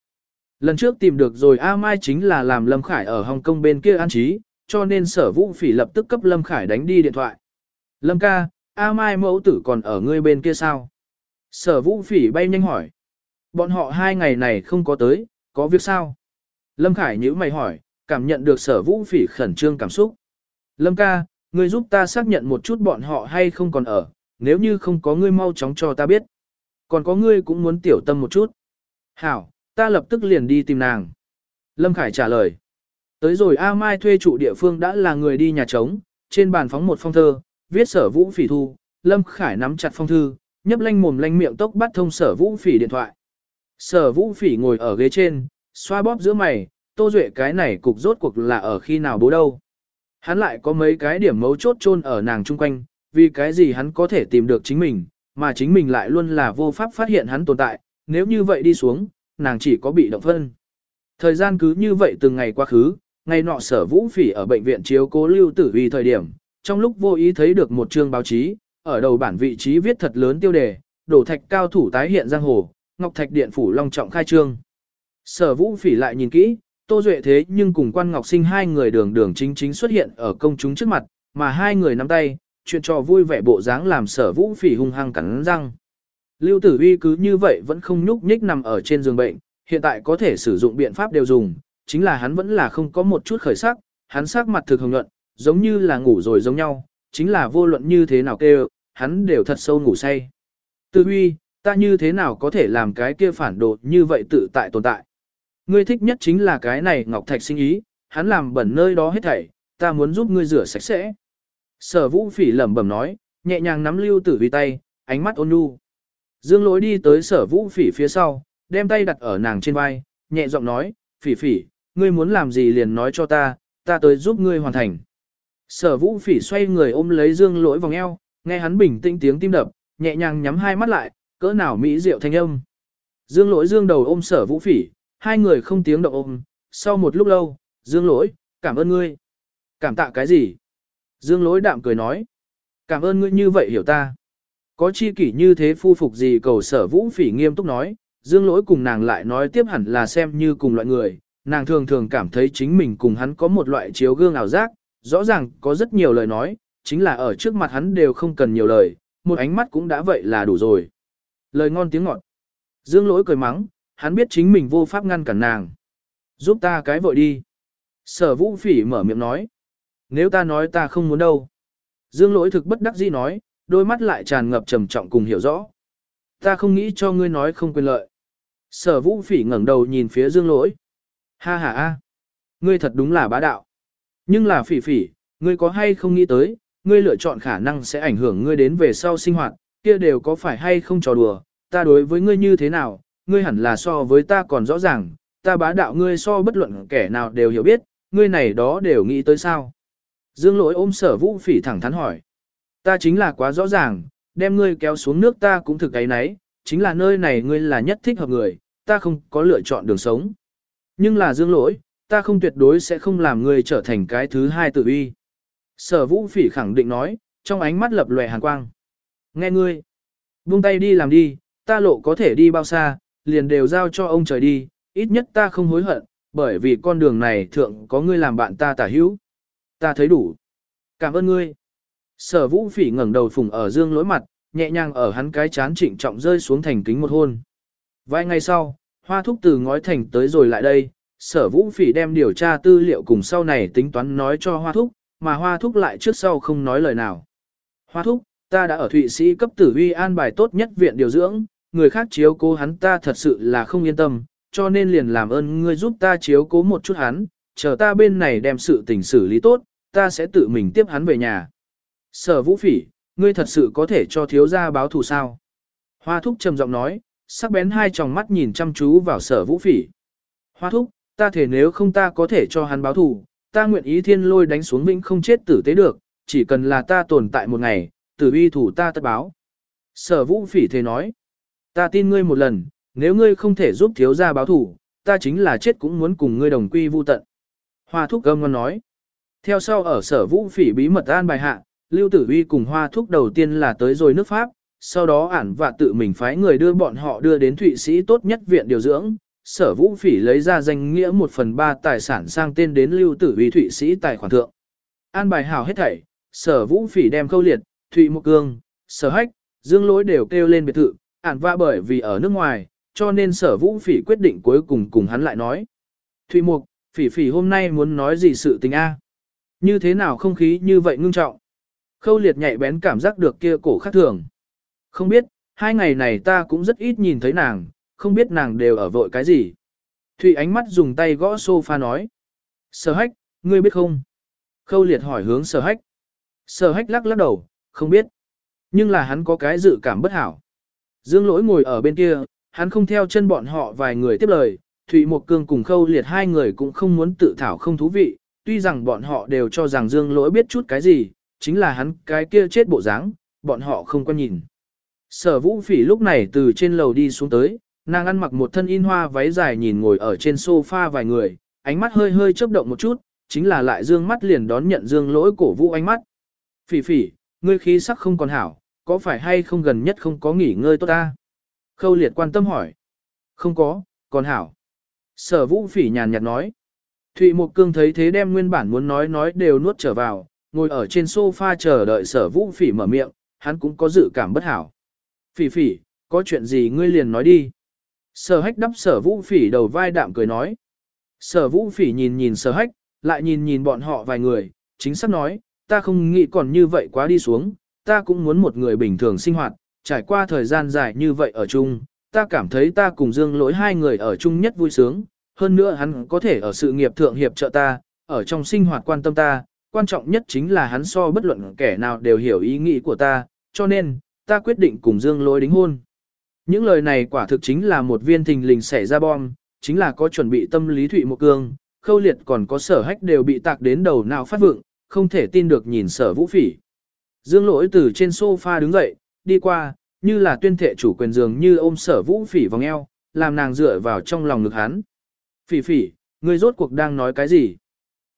Lần trước tìm được rồi A Mai chính là làm Lâm Khải ở Hồng Kông bên kia an trí, cho nên sở vũ phỉ lập tức cấp Lâm Khải đánh đi điện thoại. Lâm ca, A Mai mẫu tử còn ở ngươi bên kia sao? Sở vũ phỉ bay nhanh hỏi. Bọn họ hai ngày này không có tới, có việc sao? Lâm Khải nhữ mày hỏi, cảm nhận được sở vũ phỉ khẩn trương cảm xúc. Lâm ca, ngươi giúp ta xác nhận một chút bọn họ hay không còn ở, nếu như không có ngươi mau chóng cho ta biết. Còn có ngươi cũng muốn tiểu tâm một chút. Hảo, ta lập tức liền đi tìm nàng. Lâm Khải trả lời. Tới rồi A Mai thuê trụ địa phương đã là người đi nhà trống, trên bàn phóng một phong thơ, viết sở vũ phỉ thu, Lâm Khải nắm chặt phong thư, nhấp lanh mồm lanh miệng tốc bắt thông sở vũ phỉ điện thoại. Sở vũ phỉ ngồi ở ghế trên, xoa bóp giữa mày, tô duệ cái này cục rốt cuộc là ở khi nào bố đâu. Hắn lại có mấy cái điểm mấu chốt chôn ở nàng chung quanh, vì cái gì hắn có thể tìm được chính mình, mà chính mình lại luôn là vô pháp phát hiện hắn tồn tại, nếu như vậy đi xuống, nàng chỉ có bị động phân. Thời gian cứ như vậy từng ngày quá khứ, ngày nọ sở vũ phỉ ở bệnh viện chiếu cố lưu tử vì thời điểm, trong lúc vô ý thấy được một chương báo chí, ở đầu bản vị trí viết thật lớn tiêu đề, đổ thạch cao thủ tái hiện giang hồ, ngọc thạch điện phủ long trọng khai trương. Sở vũ phỉ lại nhìn kỹ, tô duệ thế nhưng cùng quan ngọc sinh hai người đường đường chính chính xuất hiện ở công chúng trước mặt, mà hai người nắm tay, chuyện trò vui vẻ bộ dáng làm sở vũ phỉ hung hăng cắn răng. Lưu tử uy cứ như vậy vẫn không nhúc nhích nằm ở trên giường bệnh, hiện tại có thể sử dụng biện pháp đều dùng, chính là hắn vẫn là không có một chút khởi sắc, hắn sắc mặt thực hồng nhuận, giống như là ngủ rồi giống nhau, chính là vô luận như thế nào kêu, hắn đều thật sâu ngủ say. Tư huy, ta như thế nào có thể làm cái kia phản đồ như vậy tự tại tồn tại. Ngươi thích nhất chính là cái này Ngọc Thạch sinh ý, hắn làm bẩn nơi đó hết thảy, ta muốn giúp ngươi rửa sạch sẽ. Sở vũ phỉ lẩm bẩm nói, nhẹ nhàng nắm lưu tử Huy tay, ánh mắt ôn nhu. Dương lối đi tới sở vũ phỉ phía sau, đem tay đặt ở nàng trên vai, nhẹ giọng nói, phỉ phỉ, ngươi muốn làm gì liền nói cho ta, ta tới giúp ngươi hoàn thành. Sở vũ phỉ xoay người ôm lấy dương lỗi vòng eo, nghe hắn bình tĩnh tiếng tim đập, nhẹ nhàng nhắm hai mắt lại, cỡ nào mỹ diệu thanh âm. Dương lỗi dương đầu ôm sở vũ phỉ, hai người không tiếng động ôm, sau một lúc lâu, dương lỗi, cảm ơn ngươi. Cảm tạ cái gì? Dương lỗi đạm cười nói. Cảm ơn ngươi như vậy hiểu ta. Có chi kỷ như thế phu phục gì cầu sở vũ phỉ nghiêm túc nói, dương lỗi cùng nàng lại nói tiếp hẳn là xem như cùng loại người, nàng thường thường cảm thấy chính mình cùng hắn có một loại chiếu gương ảo giác, rõ ràng có rất nhiều lời nói, chính là ở trước mặt hắn đều không cần nhiều lời, một ánh mắt cũng đã vậy là đủ rồi. Lời ngon tiếng ngọt. Dương lỗi cười mắng, hắn biết chính mình vô pháp ngăn cản nàng. Giúp ta cái vội đi. Sở vũ phỉ mở miệng nói. Nếu ta nói ta không muốn đâu. Dương lỗi thực bất đắc dĩ nói, đôi mắt lại tràn ngập trầm trọng cùng hiểu rõ. Ta không nghĩ cho ngươi nói không quyền lợi. Sở vũ phỉ ngẩng đầu nhìn phía dương lỗi. Ha ha ha. Ngươi thật đúng là bá đạo. Nhưng là phỉ phỉ, ngươi có hay không nghĩ tới, ngươi lựa chọn khả năng sẽ ảnh hưởng ngươi đến về sau sinh hoạt, kia đều có phải hay không trò đùa, ta đối với ngươi như thế nào, ngươi hẳn là so với ta còn rõ ràng, ta bá đạo ngươi so bất luận kẻ nào đều hiểu biết, ngươi này đó đều nghĩ tới sao. Dương lỗi ôm sở vũ phỉ thẳng thắn hỏi. Ta chính là quá rõ ràng, đem ngươi kéo xuống nước ta cũng thực cái nấy, chính là nơi này ngươi là nhất thích hợp người, ta không có lựa chọn đường sống. Nhưng là dương lỗi, ta không tuyệt đối sẽ không làm ngươi trở thành cái thứ hai tự uy. Sở vũ phỉ khẳng định nói, trong ánh mắt lập lòe hàn quang. Nghe ngươi, buông tay đi làm đi, ta lộ có thể đi bao xa, liền đều giao cho ông trời đi, ít nhất ta không hối hận, bởi vì con đường này thượng có ngươi làm bạn ta tả hữu. Ta thấy đủ. Cảm ơn ngươi. Sở vũ phỉ ngẩng đầu phùng ở dương lối mặt, nhẹ nhàng ở hắn cái chán trịnh trọng rơi xuống thành kính một hôn. Vài ngày sau, hoa thúc từ ngói thành tới rồi lại đây, sở vũ phỉ đem điều tra tư liệu cùng sau này tính toán nói cho hoa thúc, mà hoa thúc lại trước sau không nói lời nào. Hoa thúc, ta đã ở Thụy Sĩ cấp tử huy an bài tốt nhất viện điều dưỡng, người khác chiếu cố hắn ta thật sự là không yên tâm, cho nên liền làm ơn ngươi giúp ta chiếu cố một chút hắn, chờ ta bên này đem sự tình xử lý tốt, ta sẽ tự mình tiếp hắn về nhà. Sở vũ phỉ, ngươi thật sự có thể cho thiếu gia báo thù sao? Hoa thúc trầm giọng nói, sắc bén hai tròng mắt nhìn chăm chú vào sở vũ phỉ. Hoa thúc, ta thể nếu không ta có thể cho hắn báo thù, ta nguyện ý thiên lôi đánh xuống vĩnh không chết tử tế được, chỉ cần là ta tồn tại một ngày, tử uy thủ ta tất báo. Sở vũ phỉ thế nói, ta tin ngươi một lần, nếu ngươi không thể giúp thiếu gia báo thù, ta chính là chết cũng muốn cùng ngươi đồng quy vu tận. Hoa thúc gâm ngon nói, theo sau ở sở vũ phỉ bí mật an bài hạ, Lưu Tử Uy cùng Hoa Thúc đầu tiên là tới rồi nước Pháp, sau đó ản và tự mình phái người đưa bọn họ đưa đến Thụy Sĩ tốt nhất viện điều dưỡng. Sở Vũ Phỉ lấy ra danh nghĩa một phần ba tài sản sang tên đến Lưu Tử vi Thụy Sĩ tài khoản thượng. An bài hào hết thảy, Sở Vũ Phỉ đem câu liệt, Thụy Mục Cương, Sở Hách, Dương Lỗi đều kêu lên biệt thự, ản vạ bởi vì ở nước ngoài, cho nên Sở Vũ Phỉ quyết định cuối cùng cùng hắn lại nói. Thụy Mục, Phỉ Phỉ hôm nay muốn nói gì sự tình a? Như thế nào không khí như vậy ngưng trọng? Khâu liệt nhạy bén cảm giác được kia cổ khác thường. Không biết, hai ngày này ta cũng rất ít nhìn thấy nàng, không biết nàng đều ở vội cái gì. Thụy ánh mắt dùng tay gõ sofa nói. Sở hách, ngươi biết không? Khâu liệt hỏi hướng sở hách. Sở hách lắc lắc đầu, không biết. Nhưng là hắn có cái dự cảm bất hảo. Dương lỗi ngồi ở bên kia, hắn không theo chân bọn họ vài người tiếp lời. Thụy một cương cùng khâu liệt hai người cũng không muốn tự thảo không thú vị. Tuy rằng bọn họ đều cho rằng dương lỗi biết chút cái gì, chính là hắn cái kia chết bộ dáng, bọn họ không quan nhìn. Sở vũ phỉ lúc này từ trên lầu đi xuống tới, nàng ăn mặc một thân in hoa váy dài nhìn ngồi ở trên sofa vài người, ánh mắt hơi hơi chớp động một chút, chính là lại dương mắt liền đón nhận dương lỗi cổ vũ ánh mắt. Phỉ phỉ, ngươi khí sắc không còn hảo, có phải hay không gần nhất không có nghỉ ngơi tốt ta? Khâu liệt quan tâm hỏi. Không có, còn hảo. Sở vũ phỉ nhàn nhạt nói. Thụy Mộc Cương thấy thế đem nguyên bản muốn nói nói đều nuốt trở vào, ngồi ở trên sofa chờ đợi sở vũ phỉ mở miệng, hắn cũng có dự cảm bất hảo. Phỉ phỉ, có chuyện gì ngươi liền nói đi. Sở hách đắp sở vũ phỉ đầu vai đạm cười nói. Sở vũ phỉ nhìn nhìn sở hách, lại nhìn nhìn bọn họ vài người, chính xác nói, ta không nghĩ còn như vậy quá đi xuống, ta cũng muốn một người bình thường sinh hoạt, trải qua thời gian dài như vậy ở chung, ta cảm thấy ta cùng dương lỗi hai người ở chung nhất vui sướng, hơn nữa hắn có thể ở sự nghiệp thượng hiệp trợ ta, ở trong sinh hoạt quan tâm ta, quan trọng nhất chính là hắn so bất luận kẻ nào đều hiểu ý nghĩ của ta, cho nên, ta quyết định cùng dương lỗi đính hôn. Những lời này quả thực chính là một viên thình lình xảy ra bom, chính là có chuẩn bị tâm lý thụy một cương, khâu liệt còn có sở hách đều bị tạc đến đầu nào phát vượng, không thể tin được nhìn sở vũ phỉ. Dương lỗi từ trên sofa đứng dậy, đi qua, như là tuyên thệ chủ quyền dường như ôm sở vũ phỉ vòng eo, làm nàng dựa vào trong lòng ngực hắn. Phỉ phỉ, ngươi rốt cuộc đang nói cái gì?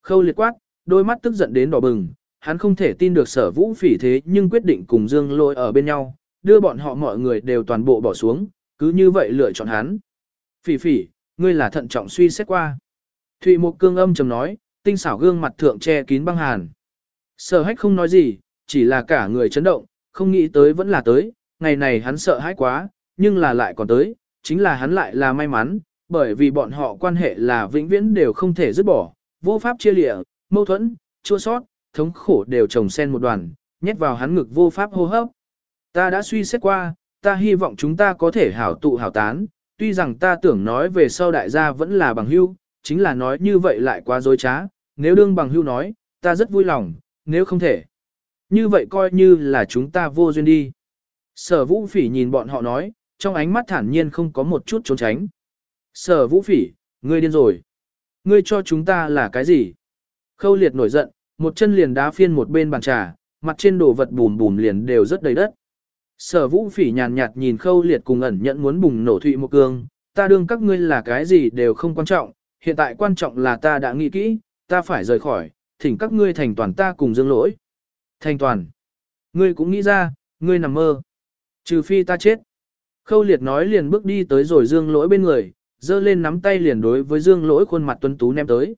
Khâu liệt quát, đôi mắt tức giận đến đỏ bừng, hắn không thể tin được sở vũ phỉ thế nhưng quyết định cùng dương lỗi ở bên nhau, đưa bọn họ mọi người đều toàn bộ bỏ xuống, cứ như vậy lựa chọn hắn. Phỉ phỉ, ngươi là thận trọng suy xét qua. Thụy Mộc cương âm trầm nói, tinh xảo gương mặt thượng che kín băng hàn. Sở hách không nói gì, chỉ là cả người chấn động, không nghĩ tới vẫn là tới, ngày này hắn sợ hãi quá, nhưng là lại còn tới, chính là hắn lại là may mắn, bởi vì bọn họ quan hệ là vĩnh viễn đều không thể dứt bỏ, vô pháp chia lịa, mâu thuẫn, chua sót, thống khổ đều chồng sen một đoàn, nhét vào hắn ngực vô pháp hô hấp. Ta đã suy xét qua, ta hy vọng chúng ta có thể hảo tụ hảo tán, tuy rằng ta tưởng nói về sau đại gia vẫn là bằng hữu, chính là nói như vậy lại quá dối trá, nếu đương bằng hữu nói, ta rất vui lòng, nếu không thể. Như vậy coi như là chúng ta vô duyên đi. Sở vũ phỉ nhìn bọn họ nói, trong ánh mắt thản nhiên không có một chút trốn tránh. Sở vũ phỉ, ngươi điên rồi. Ngươi cho chúng ta là cái gì? Khâu liệt nổi giận, một chân liền đá phiên một bên bàn trà, mặt trên đồ vật bùn bùn liền đều rất đầy đất. Sở vũ phỉ nhàn nhạt nhìn khâu liệt cùng ẩn nhận muốn bùng nổ thụy một cương, ta đương các ngươi là cái gì đều không quan trọng, hiện tại quan trọng là ta đã nghĩ kỹ, ta phải rời khỏi, thỉnh các ngươi thành toàn ta cùng dương lỗi. Thành toàn. Ngươi cũng nghĩ ra, ngươi nằm mơ. Trừ phi ta chết. Khâu liệt nói liền bước đi tới rồi dương lỗi bên người, dơ lên nắm tay liền đối với dương lỗi khuôn mặt tuấn tú ném tới.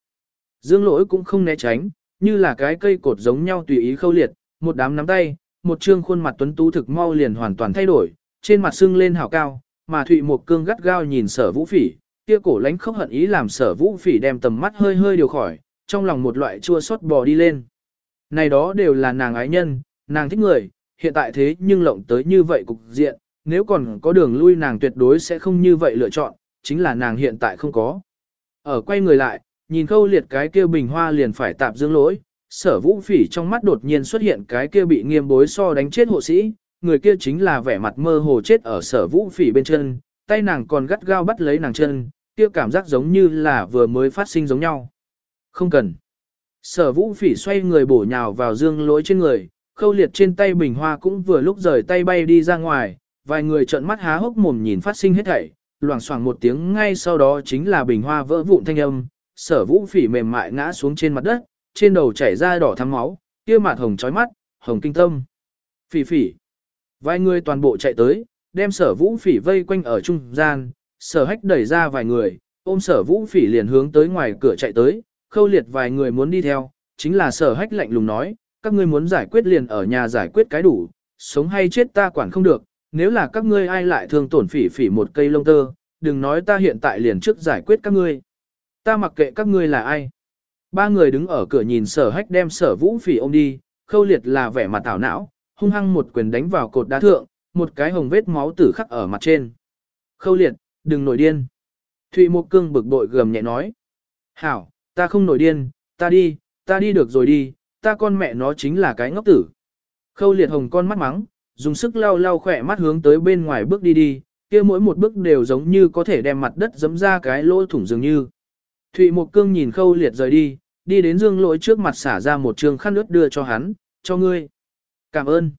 Dương lỗi cũng không né tránh, như là cái cây cột giống nhau tùy ý khâu liệt, một đám nắm tay, một trương khuôn mặt tuấn tú thực mau liền hoàn toàn thay đổi, trên mặt sưng lên hào cao, mà Thụy Mộc Cương gắt gao nhìn sở vũ phỉ, kia cổ lãnh không hận ý làm sở vũ phỉ đem tầm mắt hơi hơi điều khỏi, trong lòng một loại chua xót bò đi lên. Này đó đều là nàng ái nhân, nàng thích người, hiện tại thế nhưng lộng tới như vậy cục diện, nếu còn có đường lui nàng tuyệt đối sẽ không như vậy lựa chọn, chính là nàng hiện tại không có. Ở quay người lại, nhìn khâu liệt cái kia bình hoa liền phải tạp dương lỗi, sở vũ phỉ trong mắt đột nhiên xuất hiện cái kia bị nghiêm bối so đánh chết hộ sĩ, người kia chính là vẻ mặt mơ hồ chết ở sở vũ phỉ bên chân, tay nàng còn gắt gao bắt lấy nàng chân, kia cảm giác giống như là vừa mới phát sinh giống nhau. Không cần. Sở vũ phỉ xoay người bổ nhào vào dương lỗi trên người, khâu liệt trên tay bình hoa cũng vừa lúc rời tay bay đi ra ngoài, vài người trợn mắt há hốc mồm nhìn phát sinh hết thảy, loảng xoảng một tiếng ngay sau đó chính là bình hoa vỡ vụn thanh âm, sở vũ phỉ mềm mại ngã xuống trên mặt đất, trên đầu chảy ra đỏ thắm máu, kia mặt hồng chói mắt, hồng kinh tâm. Phỉ phỉ. Vài người toàn bộ chạy tới, đem sở vũ phỉ vây quanh ở trung gian, sở hách đẩy ra vài người, ôm sở vũ phỉ liền hướng tới ngoài cửa chạy tới, khâu liệt vài người muốn đi theo, chính là sở hách lạnh lùng nói, các ngươi muốn giải quyết liền ở nhà giải quyết cái đủ, sống hay chết ta quản không được, nếu là các ngươi ai lại thương tổn phỉ phỉ một cây lông tơ, đừng nói ta hiện tại liền trước giải quyết các ngươi. Ta mặc kệ các ngươi là ai. Ba người đứng ở cửa nhìn sở hách đem sở vũ phỉ ôm đi, khâu liệt là vẻ mặt tảo não, hung hăng một quyền đánh vào cột đá thượng, một cái hồng vết máu tử khắc ở mặt trên. Khâu liệt, đừng nổi điên. Thụy Mộc Cương bực bội gầm nhẹ nói. Hảo, ta không nổi điên, ta đi, ta đi được rồi đi, ta con mẹ nó chính là cái ngốc tử. Khâu liệt hồng con mắt mắng, dùng sức lau lau khỏe mắt hướng tới bên ngoài bước đi đi, kia mỗi một bước đều giống như có thể đem mặt đất dấm ra cái lỗ thủng dường như. Thụy Mộc Cương nhìn khâu liệt rời đi, đi đến dương lỗi trước mặt xả ra một trường khăn ướt đưa cho hắn, cho ngươi. Cảm ơn.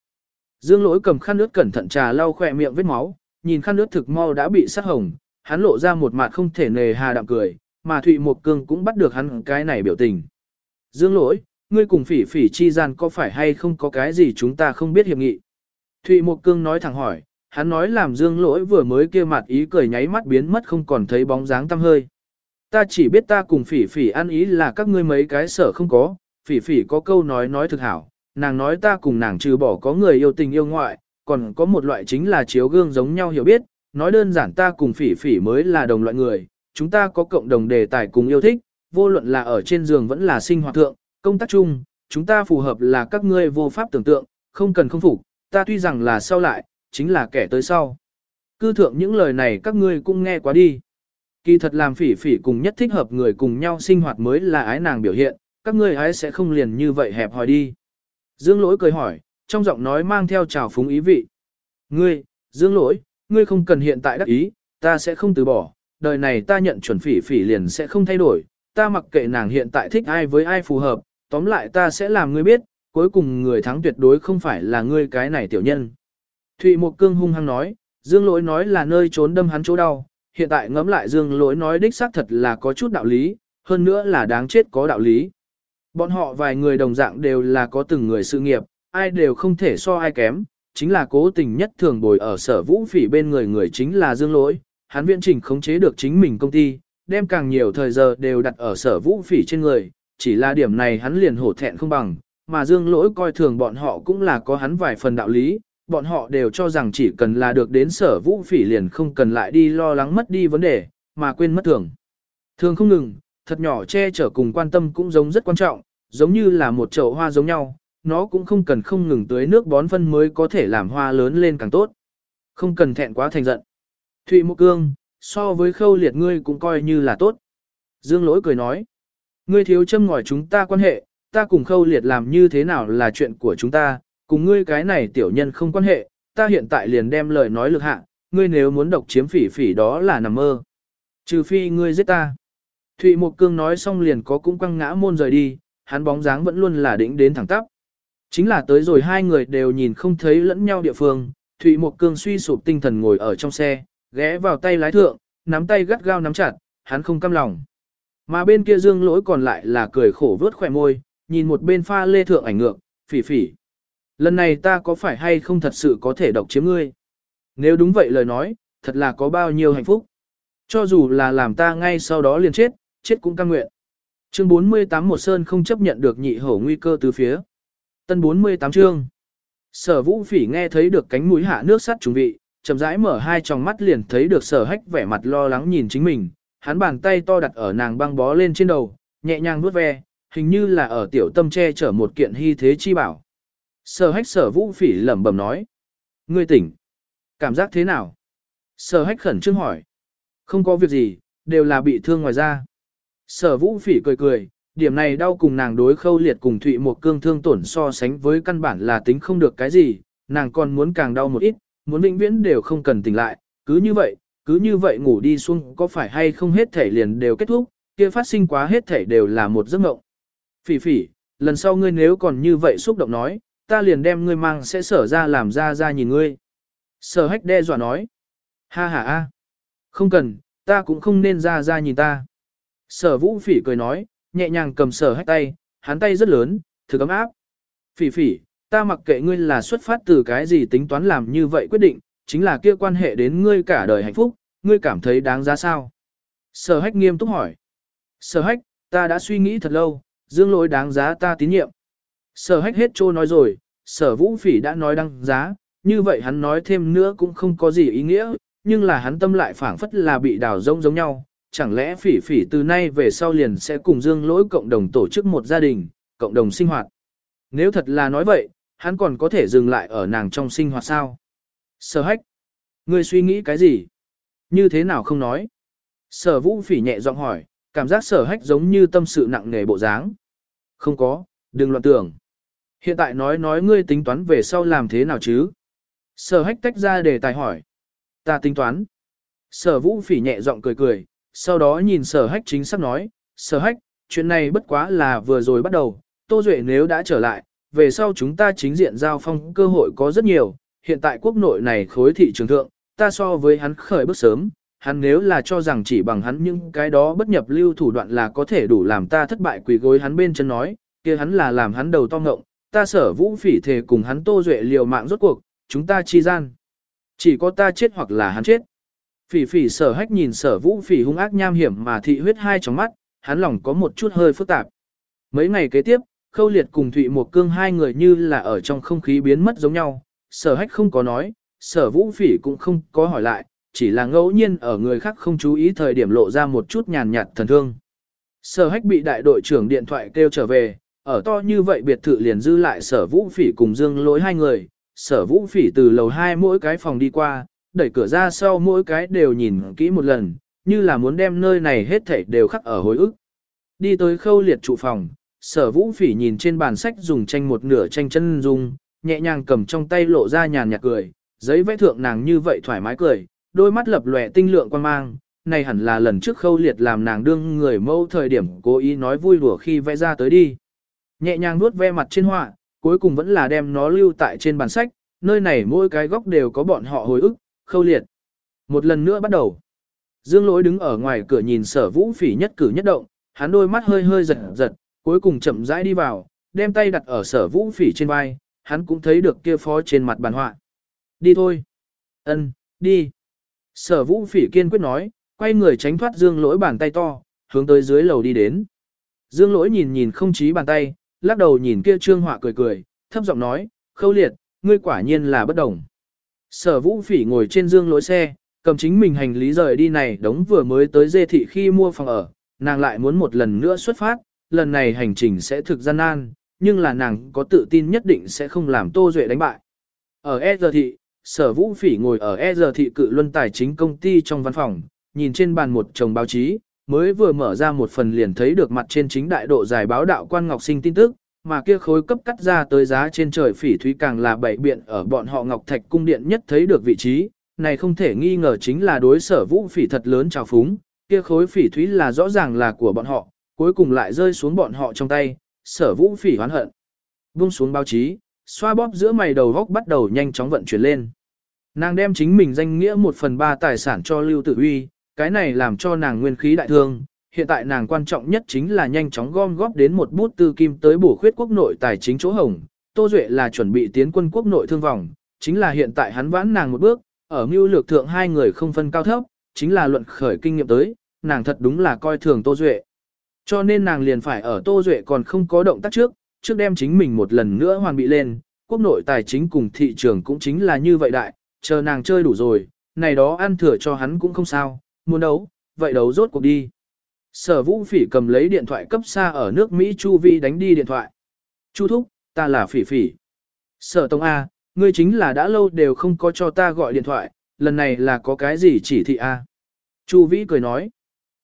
Dương lỗi cầm khăn ướt cẩn thận trà lau khỏe miệng vết máu, nhìn khăn ướt thực mau đã bị sát hồng, hắn lộ ra một mặt không thể nề hà đạm cười, mà Thụy Mộc Cương cũng bắt được hắn cái này biểu tình. Dương lỗi, ngươi cùng phỉ phỉ chi gian có phải hay không có cái gì chúng ta không biết hiệp nghị? Thụy Mộc Cương nói thẳng hỏi, hắn nói làm dương lỗi vừa mới kia mặt ý cười nháy mắt biến mất không còn thấy bóng dáng tăm hơi. Ta chỉ biết ta cùng phỉ phỉ ăn ý là các ngươi mấy cái sở không có, phỉ phỉ có câu nói nói thực hảo, nàng nói ta cùng nàng trừ bỏ có người yêu tình yêu ngoại, còn có một loại chính là chiếu gương giống nhau hiểu biết, nói đơn giản ta cùng phỉ phỉ mới là đồng loại người, chúng ta có cộng đồng đề tài cùng yêu thích, vô luận là ở trên giường vẫn là sinh hoạt thượng, công tác chung, chúng ta phù hợp là các ngươi vô pháp tưởng tượng, không cần không phục, ta tuy rằng là sau lại, chính là kẻ tới sau. Cư thượng những lời này các ngươi cũng nghe quá đi. Kỳ thật làm phỉ phỉ cùng nhất thích hợp người cùng nhau sinh hoạt mới là ái nàng biểu hiện, các ngươi ái sẽ không liền như vậy hẹp hòi đi. Dương lỗi cười hỏi, trong giọng nói mang theo trào phúng ý vị. Ngươi, Dương lỗi, ngươi không cần hiện tại đắc ý, ta sẽ không từ bỏ, đời này ta nhận chuẩn phỉ phỉ liền sẽ không thay đổi, ta mặc kệ nàng hiện tại thích ai với ai phù hợp, tóm lại ta sẽ làm ngươi biết, cuối cùng người thắng tuyệt đối không phải là ngươi cái này tiểu nhân. Thụy Mộc Cương hung hăng nói, Dương lỗi nói là nơi trốn đâm hắn chỗ đau, hiện tại ngẫm lại Dương lỗi nói đích xác thật là có chút đạo lý, hơn nữa là đáng chết có đạo lý. Bọn họ vài người đồng dạng đều là có từng người sự nghiệp, ai đều không thể so ai kém, chính là cố tình nhất thường bồi ở sở vũ phỉ bên người người chính là Dương lỗi, hắn viện trình khống chế được chính mình công ty, đem càng nhiều thời giờ đều đặt ở sở vũ phỉ trên người, chỉ là điểm này hắn liền hổ thẹn không bằng, mà Dương lỗi coi thường bọn họ cũng là có hắn vài phần đạo lý, bọn họ đều cho rằng chỉ cần là được đến sở vũ phỉ liền không cần lại đi lo lắng mất đi vấn đề, mà quên mất thường. Thường không ngừng, thật nhỏ che chở cùng quan tâm cũng giống rất quan trọng, giống như là một chậu hoa giống nhau, nó cũng không cần không ngừng tưới nước bón phân mới có thể làm hoa lớn lên càng tốt. Không cần thẹn quá thành giận. Thụy mộ Cương, so với khâu liệt ngươi cũng coi như là tốt. Dương lỗi cười nói. Ngươi thiếu châm ngòi chúng ta quan hệ, ta cùng khâu liệt làm như thế nào là chuyện của chúng ta, cùng ngươi cái này tiểu nhân không quan hệ, ta hiện tại liền đem lời nói lực hạ, ngươi nếu muốn độc chiếm phỉ phỉ đó là nằm mơ. Trừ phi ngươi giết ta. Thụy Mộc Cương nói xong liền có cũng quăng ngã môn rời đi, hắn bóng dáng vẫn luôn là đỉnh đến thẳng tắp. Chính là tới rồi hai người đều nhìn không thấy lẫn nhau địa phương, Thụy Mộc Cương suy sụp tinh thần ngồi ở trong xe, ghé vào tay lái thượng, nắm tay gắt gao nắm chặt, hắn không căm lòng. Mà bên kia dương lỗi còn lại là cười khổ vớt khỏe môi, nhìn một bên pha lê thượng ảnh ngược, phỉ phỉ. Lần này ta có phải hay không thật sự có thể độc chiếm ngươi? Nếu đúng vậy lời nói, thật là có bao nhiêu hạnh phúc. Cho dù là làm ta ngay sau đó liền chết, chết cũng căng nguyện. Chương 48 một sơn không chấp nhận được nhị hổ nguy cơ từ phía. Tân 48 chương. Sở vũ phỉ nghe thấy được cánh mũi hạ nước sắt trùng vị, chậm rãi mở hai tròng mắt liền thấy được sở hách vẻ mặt lo lắng nhìn chính mình, hắn bàn tay to đặt ở nàng băng bó lên trên đầu, nhẹ nhàng vuốt ve, hình như là ở tiểu tâm che chở một kiện hy thế chi bảo. Sở hách sở vũ phỉ lẩm bẩm nói. Ngươi tỉnh. Cảm giác thế nào? Sở hách khẩn trương hỏi. Không có việc gì, đều là bị thương ngoài da. Sở vũ phỉ cười cười, điểm này đau cùng nàng đối khâu liệt cùng thụy một cương thương tổn so sánh với căn bản là tính không được cái gì, nàng còn muốn càng đau một ít, muốn vĩnh viễn đều không cần tỉnh lại, cứ như vậy, cứ như vậy ngủ đi xuống có phải hay không hết thể liền đều kết thúc, kia phát sinh quá hết thể đều là một giấc mộng. Phỉ phỉ, lần sau ngươi nếu còn như vậy xúc động nói, ta liền đem ngươi mang sẽ sở ra làm ra ra nhìn ngươi. Sở hách đe dọa nói. Ha ha a, Không cần, ta cũng không nên ra ra nhìn ta. Sở vũ phỉ cười nói, nhẹ nhàng cầm sở hách tay, hắn tay rất lớn, thử cấm áp. Phỉ phỉ, ta mặc kệ ngươi là xuất phát từ cái gì tính toán làm như vậy quyết định, chính là kia quan hệ đến ngươi cả đời hạnh phúc, ngươi cảm thấy đáng giá sao? Sở hách nghiêm túc hỏi. Sở hách, ta đã suy nghĩ thật lâu, dương lỗi đáng giá ta tín nhiệm. Sở hách hết trô nói rồi, sở vũ phỉ đã nói đăng giá, như vậy hắn nói thêm nữa cũng không có gì ý nghĩa, nhưng là hắn tâm lại phảng phất là bị đào rông giống nhau. Chẳng lẽ phỉ phỉ từ nay về sau liền sẽ cùng dương lỗi cộng đồng tổ chức một gia đình, cộng đồng sinh hoạt. Nếu thật là nói vậy, hắn còn có thể dừng lại ở nàng trong sinh hoạt sao? Sở hách, ngươi suy nghĩ cái gì? Như thế nào không nói? Sở vũ phỉ nhẹ giọng hỏi, cảm giác sở hách giống như tâm sự nặng nề bộ dáng. Không có, đừng loạn tưởng. Hiện tại nói nói ngươi tính toán về sau làm thế nào chứ? Sở hách tách ra để tài hỏi. Ta tính toán. Sở vũ phỉ nhẹ giọng cười cười, sau đó nhìn sở hách chính xác nói, sở hách, chuyện này bất quá là vừa rồi bắt đầu, Tô Duệ nếu đã trở lại, về sau chúng ta chính diện giao phong cơ hội có rất nhiều, hiện tại quốc nội này khối thị trường thượng, ta so với hắn khởi bước sớm, hắn nếu là cho rằng chỉ bằng hắn những cái đó bất nhập lưu thủ đoạn là có thể đủ làm ta thất bại quỳ gối hắn bên chân nói, kia hắn là làm hắn đầu to ngộng, ta sở vũ phỉ thề cùng hắn tô duệ liều mạng rốt cuộc, chúng ta chi gian. Chỉ có ta chết hoặc là hắn chết. Phỉ phỉ sở hách nhìn sở vũ phỉ hung ác nham hiểm mà thị huyết hai trong mắt, hắn lòng có một chút hơi phức tạp. Mấy ngày kế tiếp, khâu liệt cùng Thụy Một Cương hai người như là ở trong không khí biến mất giống nhau, sở hách không có nói, sở vũ phỉ cũng không có hỏi lại, chỉ là ngẫu nhiên ở người khác không chú ý thời điểm lộ ra một chút nhàn nhạt thần thương. Sở hách bị đại đội trưởng điện thoại kêu trở về, ở to như vậy biệt thự liền dư lại sở vũ phỉ cùng dương lỗi hai người, sở vũ phỉ từ lầu hai mỗi cái phòng đi qua, đẩy cửa ra sau mỗi cái đều nhìn kỹ một lần, như là muốn đem nơi này hết thảy đều khắc ở hồi ức. Đi tới khâu liệt trụ phòng, sở vũ phỉ nhìn trên bàn sách dùng tranh một nửa tranh chân dung, nhẹ nhàng cầm trong tay lộ ra nhàn nhạt cười, giấy vẽ thượng nàng như vậy thoải mái cười, đôi mắt lập lòe tinh lượng quan mang, này hẳn là lần trước khâu liệt làm nàng đương người mâu thời điểm cố ý nói vui đùa khi vẽ ra tới đi. Nhẹ nhàng nuốt ve mặt trên họa, cuối cùng vẫn là đem nó lưu tại trên bàn sách, nơi này mỗi cái góc đều có bọn họ hồi ức, khâu liệt. Một lần nữa bắt đầu. Dương lỗi đứng ở ngoài cửa nhìn sở vũ phỉ nhất cử nhất động, hắn đôi mắt hơi hơi giật giật, cuối cùng chậm rãi đi vào, đem tay đặt ở sở vũ phỉ trên vai, hắn cũng thấy được kia phó trên mặt bàn họa. Đi thôi. ân đi. Sở vũ phỉ kiên quyết nói, quay người tránh thoát dương lỗi bàn tay to, hướng tới dưới lầu đi đến. Dương lỗi nhìn nhìn không chí bàn tay, lắc đầu nhìn kia trương họa cười cười, thấp giọng nói, khâu liệt, ngươi quả nhiên là bất đồng. Sở vũ phỉ ngồi trên dương lỗi xe, cầm chính mình hành lý rời đi này đống vừa mới tới dê thị khi mua phòng ở, nàng lại muốn một lần nữa xuất phát, lần này hành trình sẽ thực gian nan, nhưng là nàng có tự tin nhất định sẽ không làm Tô Duệ đánh bại. Ở E giờ thị, sở vũ phỉ ngồi ở E giờ thị cự luân tài chính công ty trong văn phòng, nhìn trên bàn một chồng báo chí, mới vừa mở ra một phần liền thấy được mặt trên chính đại độ giải báo đạo quan ngọc sinh tin tức, mà kia khối cấp cắt ra tới giá trên trời phỉ thúy càng là bảy biện ở bọn họ ngọc thạch cung điện nhất thấy được vị trí, này không thể nghi ngờ chính là đối sở vũ phỉ thật lớn trào phúng, kia khối phỉ thúy là rõ ràng là của bọn họ, cuối cùng lại rơi xuống bọn họ trong tay, sở vũ phỉ hoán hận. Buông xuống báo chí, xoa bóp giữa mày đầu góc bắt đầu nhanh chóng vận chuyển lên. Nàng đem chính mình danh nghĩa một phần ba tài sản cho Lưu Tử Uy, cái này làm cho nàng nguyên khí đại thương. Hiện tại nàng quan trọng nhất chính là nhanh chóng gom góp đến một bút tư kim tới bổ khuyết quốc nội tài chính chỗ hồng. Tô Duệ là chuẩn bị tiến quân quốc nội thương vòng, chính là hiện tại hắn vãn nàng một bước, ở mưu lược thượng hai người không phân cao thấp, chính là luận khởi kinh nghiệm tới, nàng thật đúng là coi thường Tô Duệ. Cho nên nàng liền phải ở Tô Duệ còn không có động tác trước, trước đem chính mình một lần nữa hoàn bị lên, quốc nội tài chính cùng thị trường cũng chính là như vậy đại, chờ nàng chơi đủ rồi, này đó ăn thừa cho hắn cũng không sao, muốn đấu, vậy đấu rốt cuộc đi. Sở vũ phỉ cầm lấy điện thoại cấp xa ở nước Mỹ Chu Vi đánh đi điện thoại. Chu thúc, ta là phỉ phỉ. Sở Tông A, ngươi chính là đã lâu đều không có cho ta gọi điện thoại, lần này là có cái gì chỉ thị A. Chu Vĩ cười nói.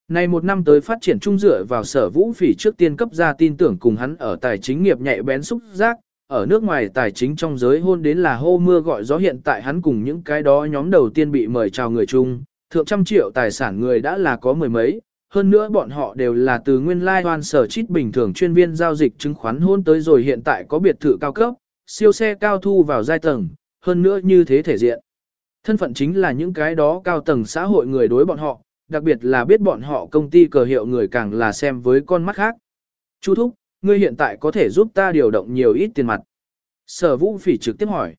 Này một năm tới phát triển trung dựa vào sở vũ phỉ trước tiên cấp ra tin tưởng cùng hắn ở tài chính nghiệp nhạy bén xúc giác, ở nước ngoài tài chính trong giới hôn đến là hô mưa gọi gió hiện tại hắn cùng những cái đó nhóm đầu tiên bị mời chào người chung, thượng trăm triệu tài sản người đã là có mười mấy, hơn nữa bọn họ đều là từ nguyên lai like sở chít bình thường chuyên viên giao dịch chứng khoán hôn tới rồi hiện tại có biệt thự cao cấp, siêu xe cao thu vào giai tầng, hơn nữa như thế thể diện. Thân phận chính là những cái đó cao tầng xã hội người đối bọn họ, đặc biệt là biết bọn họ công ty cờ hiệu người càng là xem với con mắt khác. Chu Thúc, ngươi hiện tại có thể giúp ta điều động nhiều ít tiền mặt. Sở Vũ Phỉ trực tiếp hỏi.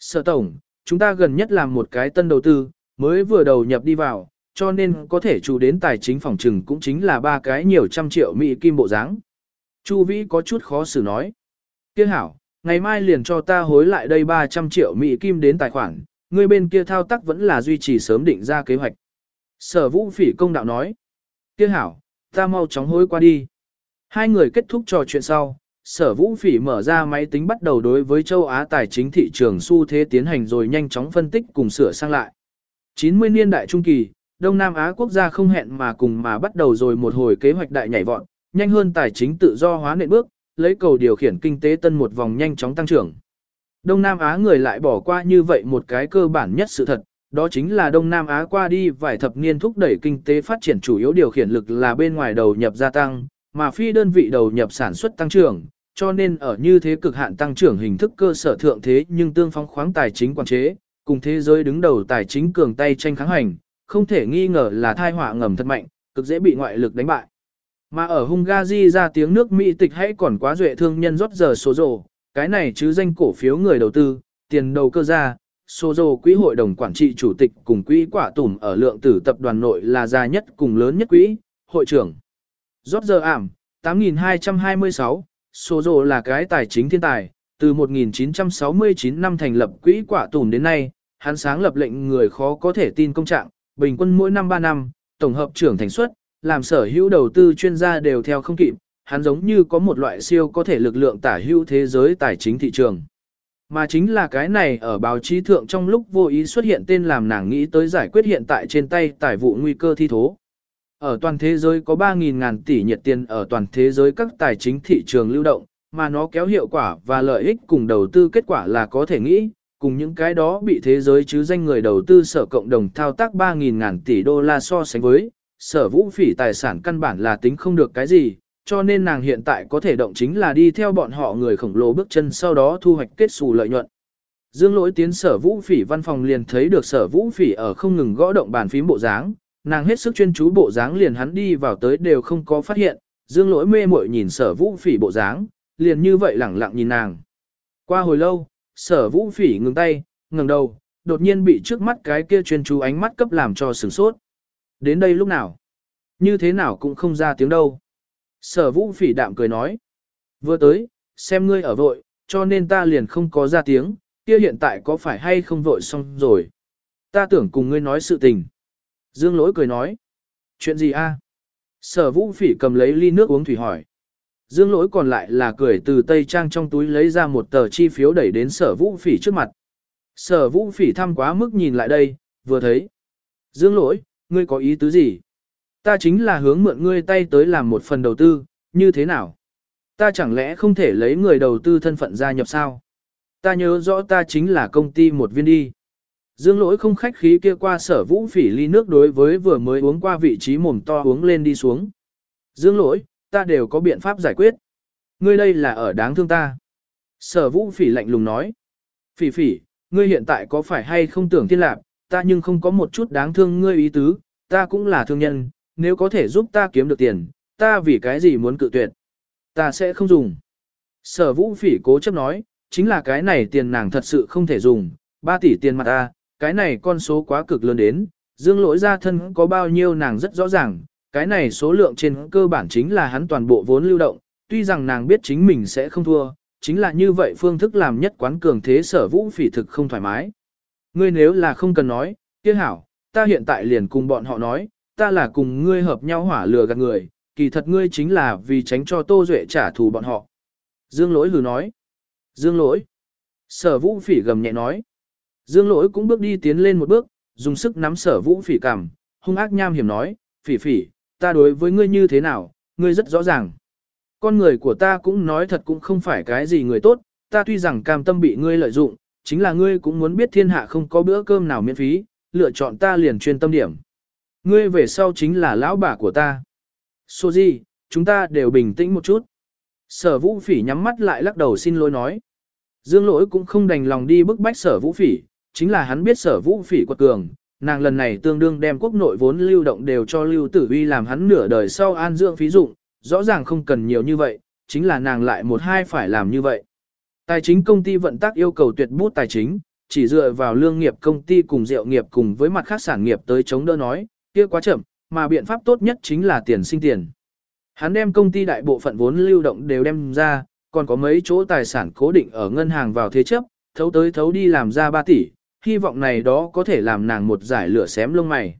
Sở Tổng, chúng ta gần nhất làm một cái tân đầu tư, mới vừa đầu nhập đi vào, cho nên có thể chủ đến tài chính phòng trừng cũng chính là ba cái nhiều trăm triệu Mỹ kim bộ dáng. Chu Vĩ có chút khó xử nói. Kia hảo, ngày mai liền cho ta hối lại đây 300 triệu Mỹ kim đến tài khoản, người bên kia thao tác vẫn là duy trì sớm định ra kế hoạch. Sở vũ phỉ công đạo nói. Kia hảo, ta mau chóng hối qua đi. Hai người kết thúc trò chuyện sau, sở vũ phỉ mở ra máy tính bắt đầu đối với châu Á tài chính thị trường xu thế tiến hành rồi nhanh chóng phân tích cùng sửa sang lại. 90 niên đại trung kỳ, Đông Nam Á quốc gia không hẹn mà cùng mà bắt đầu rồi một hồi kế hoạch đại nhảy vọt, nhanh hơn tài chính tự do hóa nền bước, lấy cầu điều khiển kinh tế tân một vòng nhanh chóng tăng trưởng. Đông Nam Á người lại bỏ qua như vậy một cái cơ bản nhất sự thật, đó chính là Đông Nam Á qua đi vài thập niên thúc đẩy kinh tế phát triển chủ yếu điều khiển lực là bên ngoài đầu nhập gia tăng, mà phi đơn vị đầu nhập sản xuất tăng trưởng, cho nên ở như thế cực hạn tăng trưởng hình thức cơ sở thượng thế nhưng tương phóng khoáng tài chính quản chế, cùng thế giới đứng đầu tài chính cường tay tranh kháng hành, không thể nghi ngờ là thai họa ngầm thật mạnh, cực dễ bị ngoại lực đánh bại. Mà ở Hungary ra tiếng nước Mỹ tịch hãy còn quá duệ thương nhân rót giờ số rồ, cái này chứ danh cổ phiếu người đầu tư, tiền đầu cơ ra, số rồ quỹ hội đồng quản trị chủ tịch cùng quỹ quả tủm ở lượng tử tập đoàn nội là già nhất cùng lớn nhất quỹ, hội trưởng. Rót giờ ảm, 8226, số rồ là cái tài chính thiên tài, từ 1969 năm thành lập quỹ quả tùm đến nay, hắn sáng lập lệnh người khó có thể tin công trạng, bình quân mỗi năm 3 năm, tổng hợp trưởng thành suất, làm sở hữu đầu tư chuyên gia đều theo không kịp, hắn giống như có một loại siêu có thể lực lượng tả hữu thế giới tài chính thị trường. Mà chính là cái này ở báo chí thượng trong lúc vô ý xuất hiện tên làm nàng nghĩ tới giải quyết hiện tại trên tay tài vụ nguy cơ thi thố. Ở toàn thế giới có 3.000 ngàn tỷ nhiệt tiền ở toàn thế giới các tài chính thị trường lưu động, mà nó kéo hiệu quả và lợi ích cùng đầu tư kết quả là có thể nghĩ, cùng những cái đó bị thế giới chứ danh người đầu tư sở cộng đồng thao tác 3.000 ngàn tỷ đô la so sánh với, sở vũ phỉ tài sản căn bản là tính không được cái gì, cho nên nàng hiện tại có thể động chính là đi theo bọn họ người khổng lồ bước chân sau đó thu hoạch kết xù lợi nhuận. Dương lỗi tiến sở vũ phỉ văn phòng liền thấy được sở vũ phỉ ở không ngừng gõ động bàn phím bộ dáng, nàng hết sức chuyên chú bộ dáng liền hắn đi vào tới đều không có phát hiện, dương lỗi mê muội nhìn sở vũ phỉ bộ dáng, liền như vậy lẳng lặng nhìn nàng. Qua hồi lâu, sở vũ phỉ ngừng tay, ngừng đầu, đột nhiên bị trước mắt cái kia chuyên chú ánh mắt cấp làm cho sửng sốt. Đến đây lúc nào? Như thế nào cũng không ra tiếng đâu. Sở vũ phỉ đạm cười nói. Vừa tới, xem ngươi ở vội, cho nên ta liền không có ra tiếng, kia hiện tại có phải hay không vội xong rồi. Ta tưởng cùng ngươi nói sự tình. Dương lỗi cười nói. Chuyện gì a? Sở vũ phỉ cầm lấy ly nước uống thủy hỏi. Dương lỗi còn lại là cười từ tây trang trong túi lấy ra một tờ chi phiếu đẩy đến sở vũ phỉ trước mặt. Sở vũ phỉ thăm quá mức nhìn lại đây, vừa thấy. Dương lỗi, ngươi có ý tứ gì? Ta chính là hướng mượn ngươi tay tới làm một phần đầu tư, như thế nào? Ta chẳng lẽ không thể lấy người đầu tư thân phận gia nhập sao? Ta nhớ rõ ta chính là công ty một viên đi. Dương lỗi không khách khí kia qua sở vũ phỉ ly nước đối với vừa mới uống qua vị trí mồm to uống lên đi xuống. Dương lỗi, ta đều có biện pháp giải quyết. Ngươi đây là ở đáng thương ta. Sở vũ phỉ lạnh lùng nói. Phỉ phỉ, ngươi hiện tại có phải hay không tưởng thiên lạc, ta nhưng không có một chút đáng thương ngươi ý tứ, ta cũng là thương nhân, nếu có thể giúp ta kiếm được tiền, ta vì cái gì muốn cự tuyệt. Ta sẽ không dùng. Sở vũ phỉ cố chấp nói, chính là cái này tiền nàng thật sự không thể dùng, 3 tỷ tiền mặt ta, cái này con số quá cực lớn đến, dương lỗi ra thân có bao nhiêu nàng rất rõ ràng, cái này số lượng trên cơ bản chính là hắn toàn bộ vốn lưu động, tuy rằng nàng biết chính mình sẽ không thua, chính là như vậy phương thức làm nhất quán cường thế sở vũ phỉ thực không thoải mái. Ngươi nếu là không cần nói, kia hảo, ta hiện tại liền cùng bọn họ nói, ta là cùng ngươi hợp nhau hỏa lừa gạt người, kỳ thật ngươi chính là vì tránh cho Tô Duệ trả thù bọn họ. Dương lỗi hừ nói. Dương lỗi. Sở vũ phỉ gầm nhẹ nói. Dương lỗi cũng bước đi tiến lên một bước, dùng sức nắm sở vũ phỉ cằm, hung ác nham hiểm nói, phỉ phỉ, ta đối với ngươi như thế nào, ngươi rất rõ ràng. Con người của ta cũng nói thật cũng không phải cái gì người tốt, ta tuy rằng cam tâm bị ngươi lợi dụng, chính là ngươi cũng muốn biết thiên hạ không có bữa cơm nào miễn phí, lựa chọn ta liền chuyên tâm điểm. Ngươi về sau chính là lão bà của ta. Soji, chúng ta đều bình tĩnh một chút. Sở vũ phỉ nhắm mắt lại lắc đầu xin lỗi nói. Dương lỗi cũng không đành lòng đi bức bách sở vũ phỉ, chính là hắn biết sở vũ phỉ quật cường, nàng lần này tương đương đem quốc nội vốn lưu động đều cho lưu tử uy làm hắn nửa đời sau an dưỡng phí dụng, rõ ràng không cần nhiều như vậy, chính là nàng lại một hai phải làm như vậy. Tài chính công ty vận tác yêu cầu tuyệt bút tài chính, chỉ dựa vào lương nghiệp công ty cùng rượu nghiệp cùng với mặt khác sản nghiệp tới chống đỡ nói, kia quá chậm, mà biện pháp tốt nhất chính là tiền sinh tiền. Hắn đem công ty đại bộ phận vốn lưu động đều đem ra, còn có mấy chỗ tài sản cố định ở ngân hàng vào thế chấp, thấu tới thấu đi làm ra 3 tỷ, hy vọng này đó có thể làm nàng một giải lửa xém lông mày.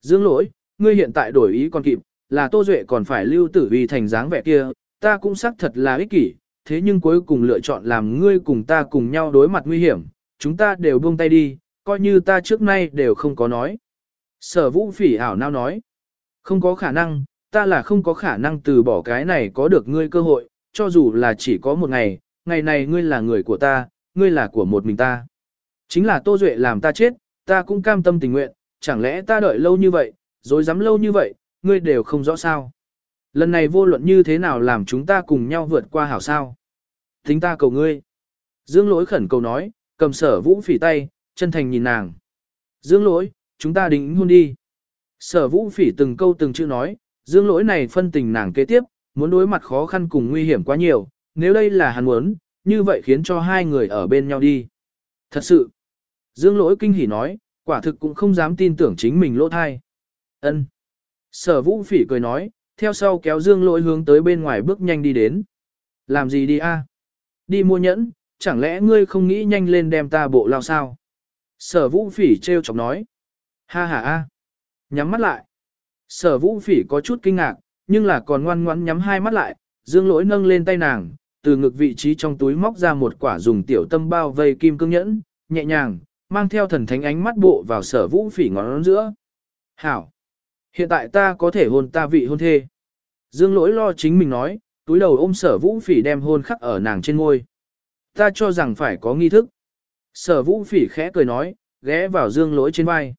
Dương lỗi, ngươi hiện tại đổi ý còn kịp, là Tô Duệ còn phải lưu tử vì thành dáng vẻ kia, ta cũng xác thật là ích kỷ, thế nhưng cuối cùng lựa chọn làm ngươi cùng ta cùng nhau đối mặt nguy hiểm, chúng ta đều buông tay đi, coi như ta trước nay đều không có nói. Sở vũ phỉ ảo nao nói, không có khả năng, ta là không có khả năng từ bỏ cái này có được ngươi cơ hội, cho dù là chỉ có một ngày, ngày này ngươi là người của ta, ngươi là của một mình ta. Chính là Tô Duệ làm ta chết, ta cũng cam tâm tình nguyện, chẳng lẽ ta đợi lâu như vậy, rồi dám lâu như vậy, ngươi đều không rõ sao. Lần này vô luận như thế nào làm chúng ta cùng nhau vượt qua hảo sao. Thính ta cầu ngươi. Dương lỗi khẩn cầu nói, cầm sở vũ phỉ tay, chân thành nhìn nàng. Dương lỗi, chúng ta đính hôn đi. Sở vũ phỉ từng câu từng chữ nói, dương lỗi này phân tình nàng kế tiếp, muốn đối mặt khó khăn cùng nguy hiểm quá nhiều, nếu đây là hắn muốn, như vậy khiến cho hai người ở bên nhau đi. Thật sự, dương lỗi kinh hỉ nói, quả thực cũng không dám tin tưởng chính mình lỗ thai. ân Sở vũ phỉ cười nói, theo sau kéo dương lỗi hướng tới bên ngoài bước nhanh đi đến. Làm gì đi a? Đi mua nhẫn, chẳng lẽ ngươi không nghĩ nhanh lên đem ta bộ lao sao? Sở vũ phỉ treo chọc nói. Ha ha a. Nhắm mắt lại. Sở vũ phỉ có chút kinh ngạc, nhưng là còn ngoan ngoãn nhắm hai mắt lại, dương lỗi nâng lên tay nàng, từ ngực vị trí trong túi móc ra một quả dùng tiểu tâm bao vây kim cương nhẫn, nhẹ nhàng, mang theo thần thánh ánh mắt bộ vào sở vũ phỉ ngón giữa. Hảo! Hiện tại ta có thể hôn ta vị hôn thê. Dương lỗi lo chính mình nói, túi đầu ôm sở vũ phỉ đem hôn khắc ở nàng trên ngôi. Ta cho rằng phải có nghi thức. Sở vũ phỉ khẽ cười nói, ghé vào dương lỗi trên vai.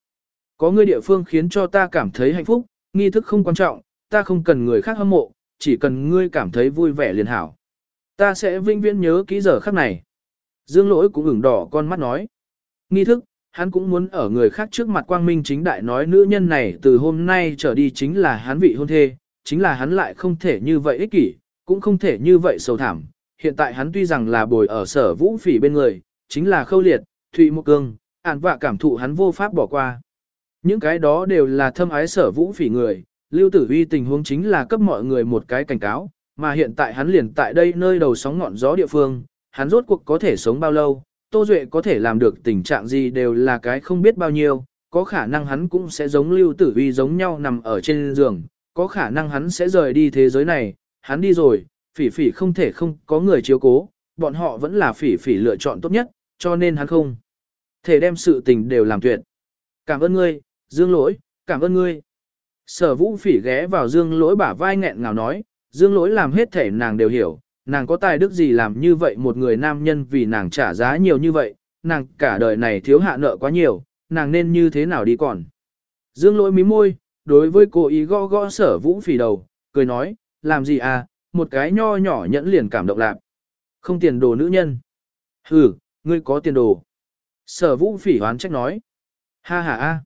Có người địa phương khiến cho ta cảm thấy hạnh phúc, nghi thức không quan trọng, ta không cần người khác hâm mộ, chỉ cần ngươi cảm thấy vui vẻ liền hảo. Ta sẽ vinh viễn nhớ kỹ giờ khắc này. Dương lỗi cũng ửng đỏ con mắt nói. Nghi thức, hắn cũng muốn ở người khác trước mặt quang minh chính đại nói nữ nhân này từ hôm nay trở đi chính là hắn vị hôn thê, chính là hắn lại không thể như vậy ích kỷ, cũng không thể như vậy sầu thảm. Hiện tại hắn tuy rằng là bồi ở sở vũ phỉ bên người, chính là khâu liệt, thụy một cương, ản vạ cảm thụ hắn vô pháp bỏ qua. Những cái đó đều là thâm ái sở vũ phỉ người, lưu tử vi tình huống chính là cấp mọi người một cái cảnh cáo, mà hiện tại hắn liền tại đây nơi đầu sóng ngọn gió địa phương, hắn rốt cuộc có thể sống bao lâu, Tô Duệ có thể làm được tình trạng gì đều là cái không biết bao nhiêu, có khả năng hắn cũng sẽ giống lưu tử vi giống nhau nằm ở trên giường, có khả năng hắn sẽ rời đi thế giới này, hắn đi rồi, phỉ phỉ không thể không có người chiếu cố, bọn họ vẫn là phỉ phỉ lựa chọn tốt nhất, cho nên hắn không thể đem sự tình đều làm tuyệt. Cảm ơn ngươi, Dương Lỗi, cảm ơn ngươi. Sở vũ phỉ ghé vào Dương Lỗi bả vai nghẹn ngào nói, Dương Lỗi làm hết thể nàng đều hiểu, nàng có tài đức gì làm như vậy một người nam nhân vì nàng trả giá nhiều như vậy, nàng cả đời này thiếu hạ nợ quá nhiều, nàng nên như thế nào đi còn. Dương Lỗi mí môi, đối với cô ý gõ gõ sở vũ phỉ đầu, cười nói, làm gì à, một cái nho nhỏ nhẫn liền cảm động lạc. Không tiền đồ nữ nhân. Ừ, ngươi có tiền đồ. Sở vũ phỉ hoán trách nói. Ha ha a.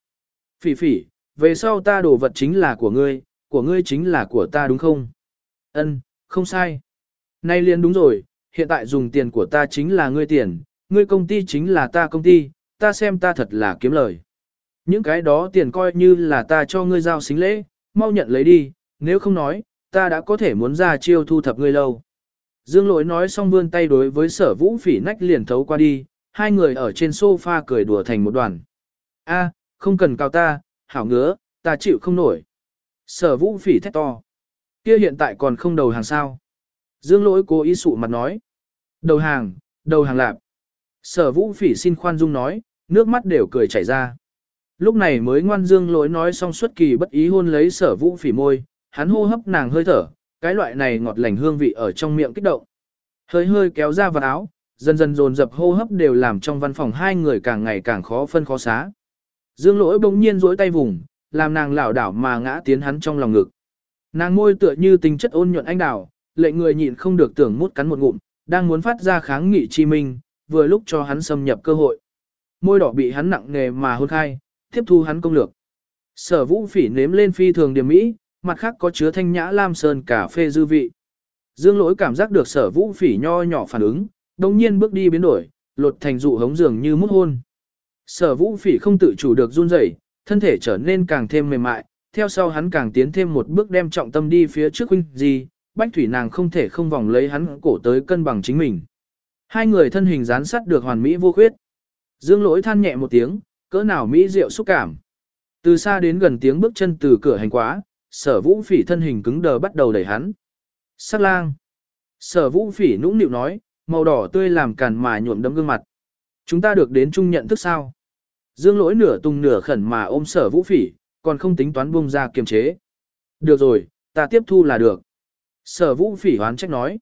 Phỉ phỉ, về sau ta đồ vật chính là của ngươi, của ngươi chính là của ta đúng không? Ân, không sai. Nay liền đúng rồi, hiện tại dùng tiền của ta chính là ngươi tiền, ngươi công ty chính là ta công ty, ta xem ta thật là kiếm lời. Những cái đó tiền coi như là ta cho ngươi giao xính lễ, mau nhận lấy đi, nếu không nói, ta đã có thể muốn ra chiêu thu thập ngươi lâu. Dương lỗi nói xong vươn tay đối với sở vũ phỉ nách liền thấu qua đi, hai người ở trên sofa cười đùa thành một đoàn. A, không cần cao ta, hảo ngứa, ta chịu không nổi. Sở vũ phỉ thét to. Kia hiện tại còn không đầu hàng sao. Dương lỗi cố ý sụ mặt nói. Đầu hàng, đầu hàng lạp. Sở vũ phỉ xin khoan dung nói, nước mắt đều cười chảy ra. Lúc này mới ngoan dương lỗi nói xong suốt kỳ bất ý hôn lấy sở vũ phỉ môi, hắn hô hấp nàng hơi thở, cái loại này ngọt lành hương vị ở trong miệng kích động. Hơi hơi kéo ra vào áo, dần dần dồn dập hô hấp đều làm trong văn phòng hai người càng ngày càng khó phân khó xá. Dương lỗi bỗng nhiên rỗi tay vùng, làm nàng lảo đảo mà ngã tiến hắn trong lòng ngực. Nàng môi tựa như tình chất ôn nhuận anh đào, lệnh người nhịn không được tưởng mút cắn một ngụm, đang muốn phát ra kháng nghị chi minh, vừa lúc cho hắn xâm nhập cơ hội. Môi đỏ bị hắn nặng nề mà hôn khai, tiếp thu hắn công lược. Sở vũ phỉ nếm lên phi thường điểm mỹ, mặt khác có chứa thanh nhã lam sơn cà phê dư vị. Dương lỗi cảm giác được sở vũ phỉ nho nhỏ phản ứng, đồng nhiên bước đi biến đổi, lột thành dụ hống dường như mút hôn. Sở vũ phỉ không tự chủ được run rẩy, thân thể trở nên càng thêm mềm mại, theo sau hắn càng tiến thêm một bước đem trọng tâm đi phía trước huynh gì, bách thủy nàng không thể không vòng lấy hắn cổ tới cân bằng chính mình. Hai người thân hình dán sát được hoàn mỹ vô khuyết. Dương lỗi than nhẹ một tiếng, cỡ nào mỹ diệu xúc cảm. Từ xa đến gần tiếng bước chân từ cửa hành quá, sở vũ phỉ thân hình cứng đờ bắt đầu đẩy hắn. Sắc lang. Sở vũ phỉ nũng nịu nói, màu đỏ tươi làm càn mà nhuộm đấm gương mặt. Chúng ta được đến chung nhận thức sao? Dương lỗi nửa tung nửa khẩn mà ôm sở vũ phỉ, còn không tính toán buông ra kiềm chế. Được rồi, ta tiếp thu là được. Sở vũ phỉ hoán trách nói.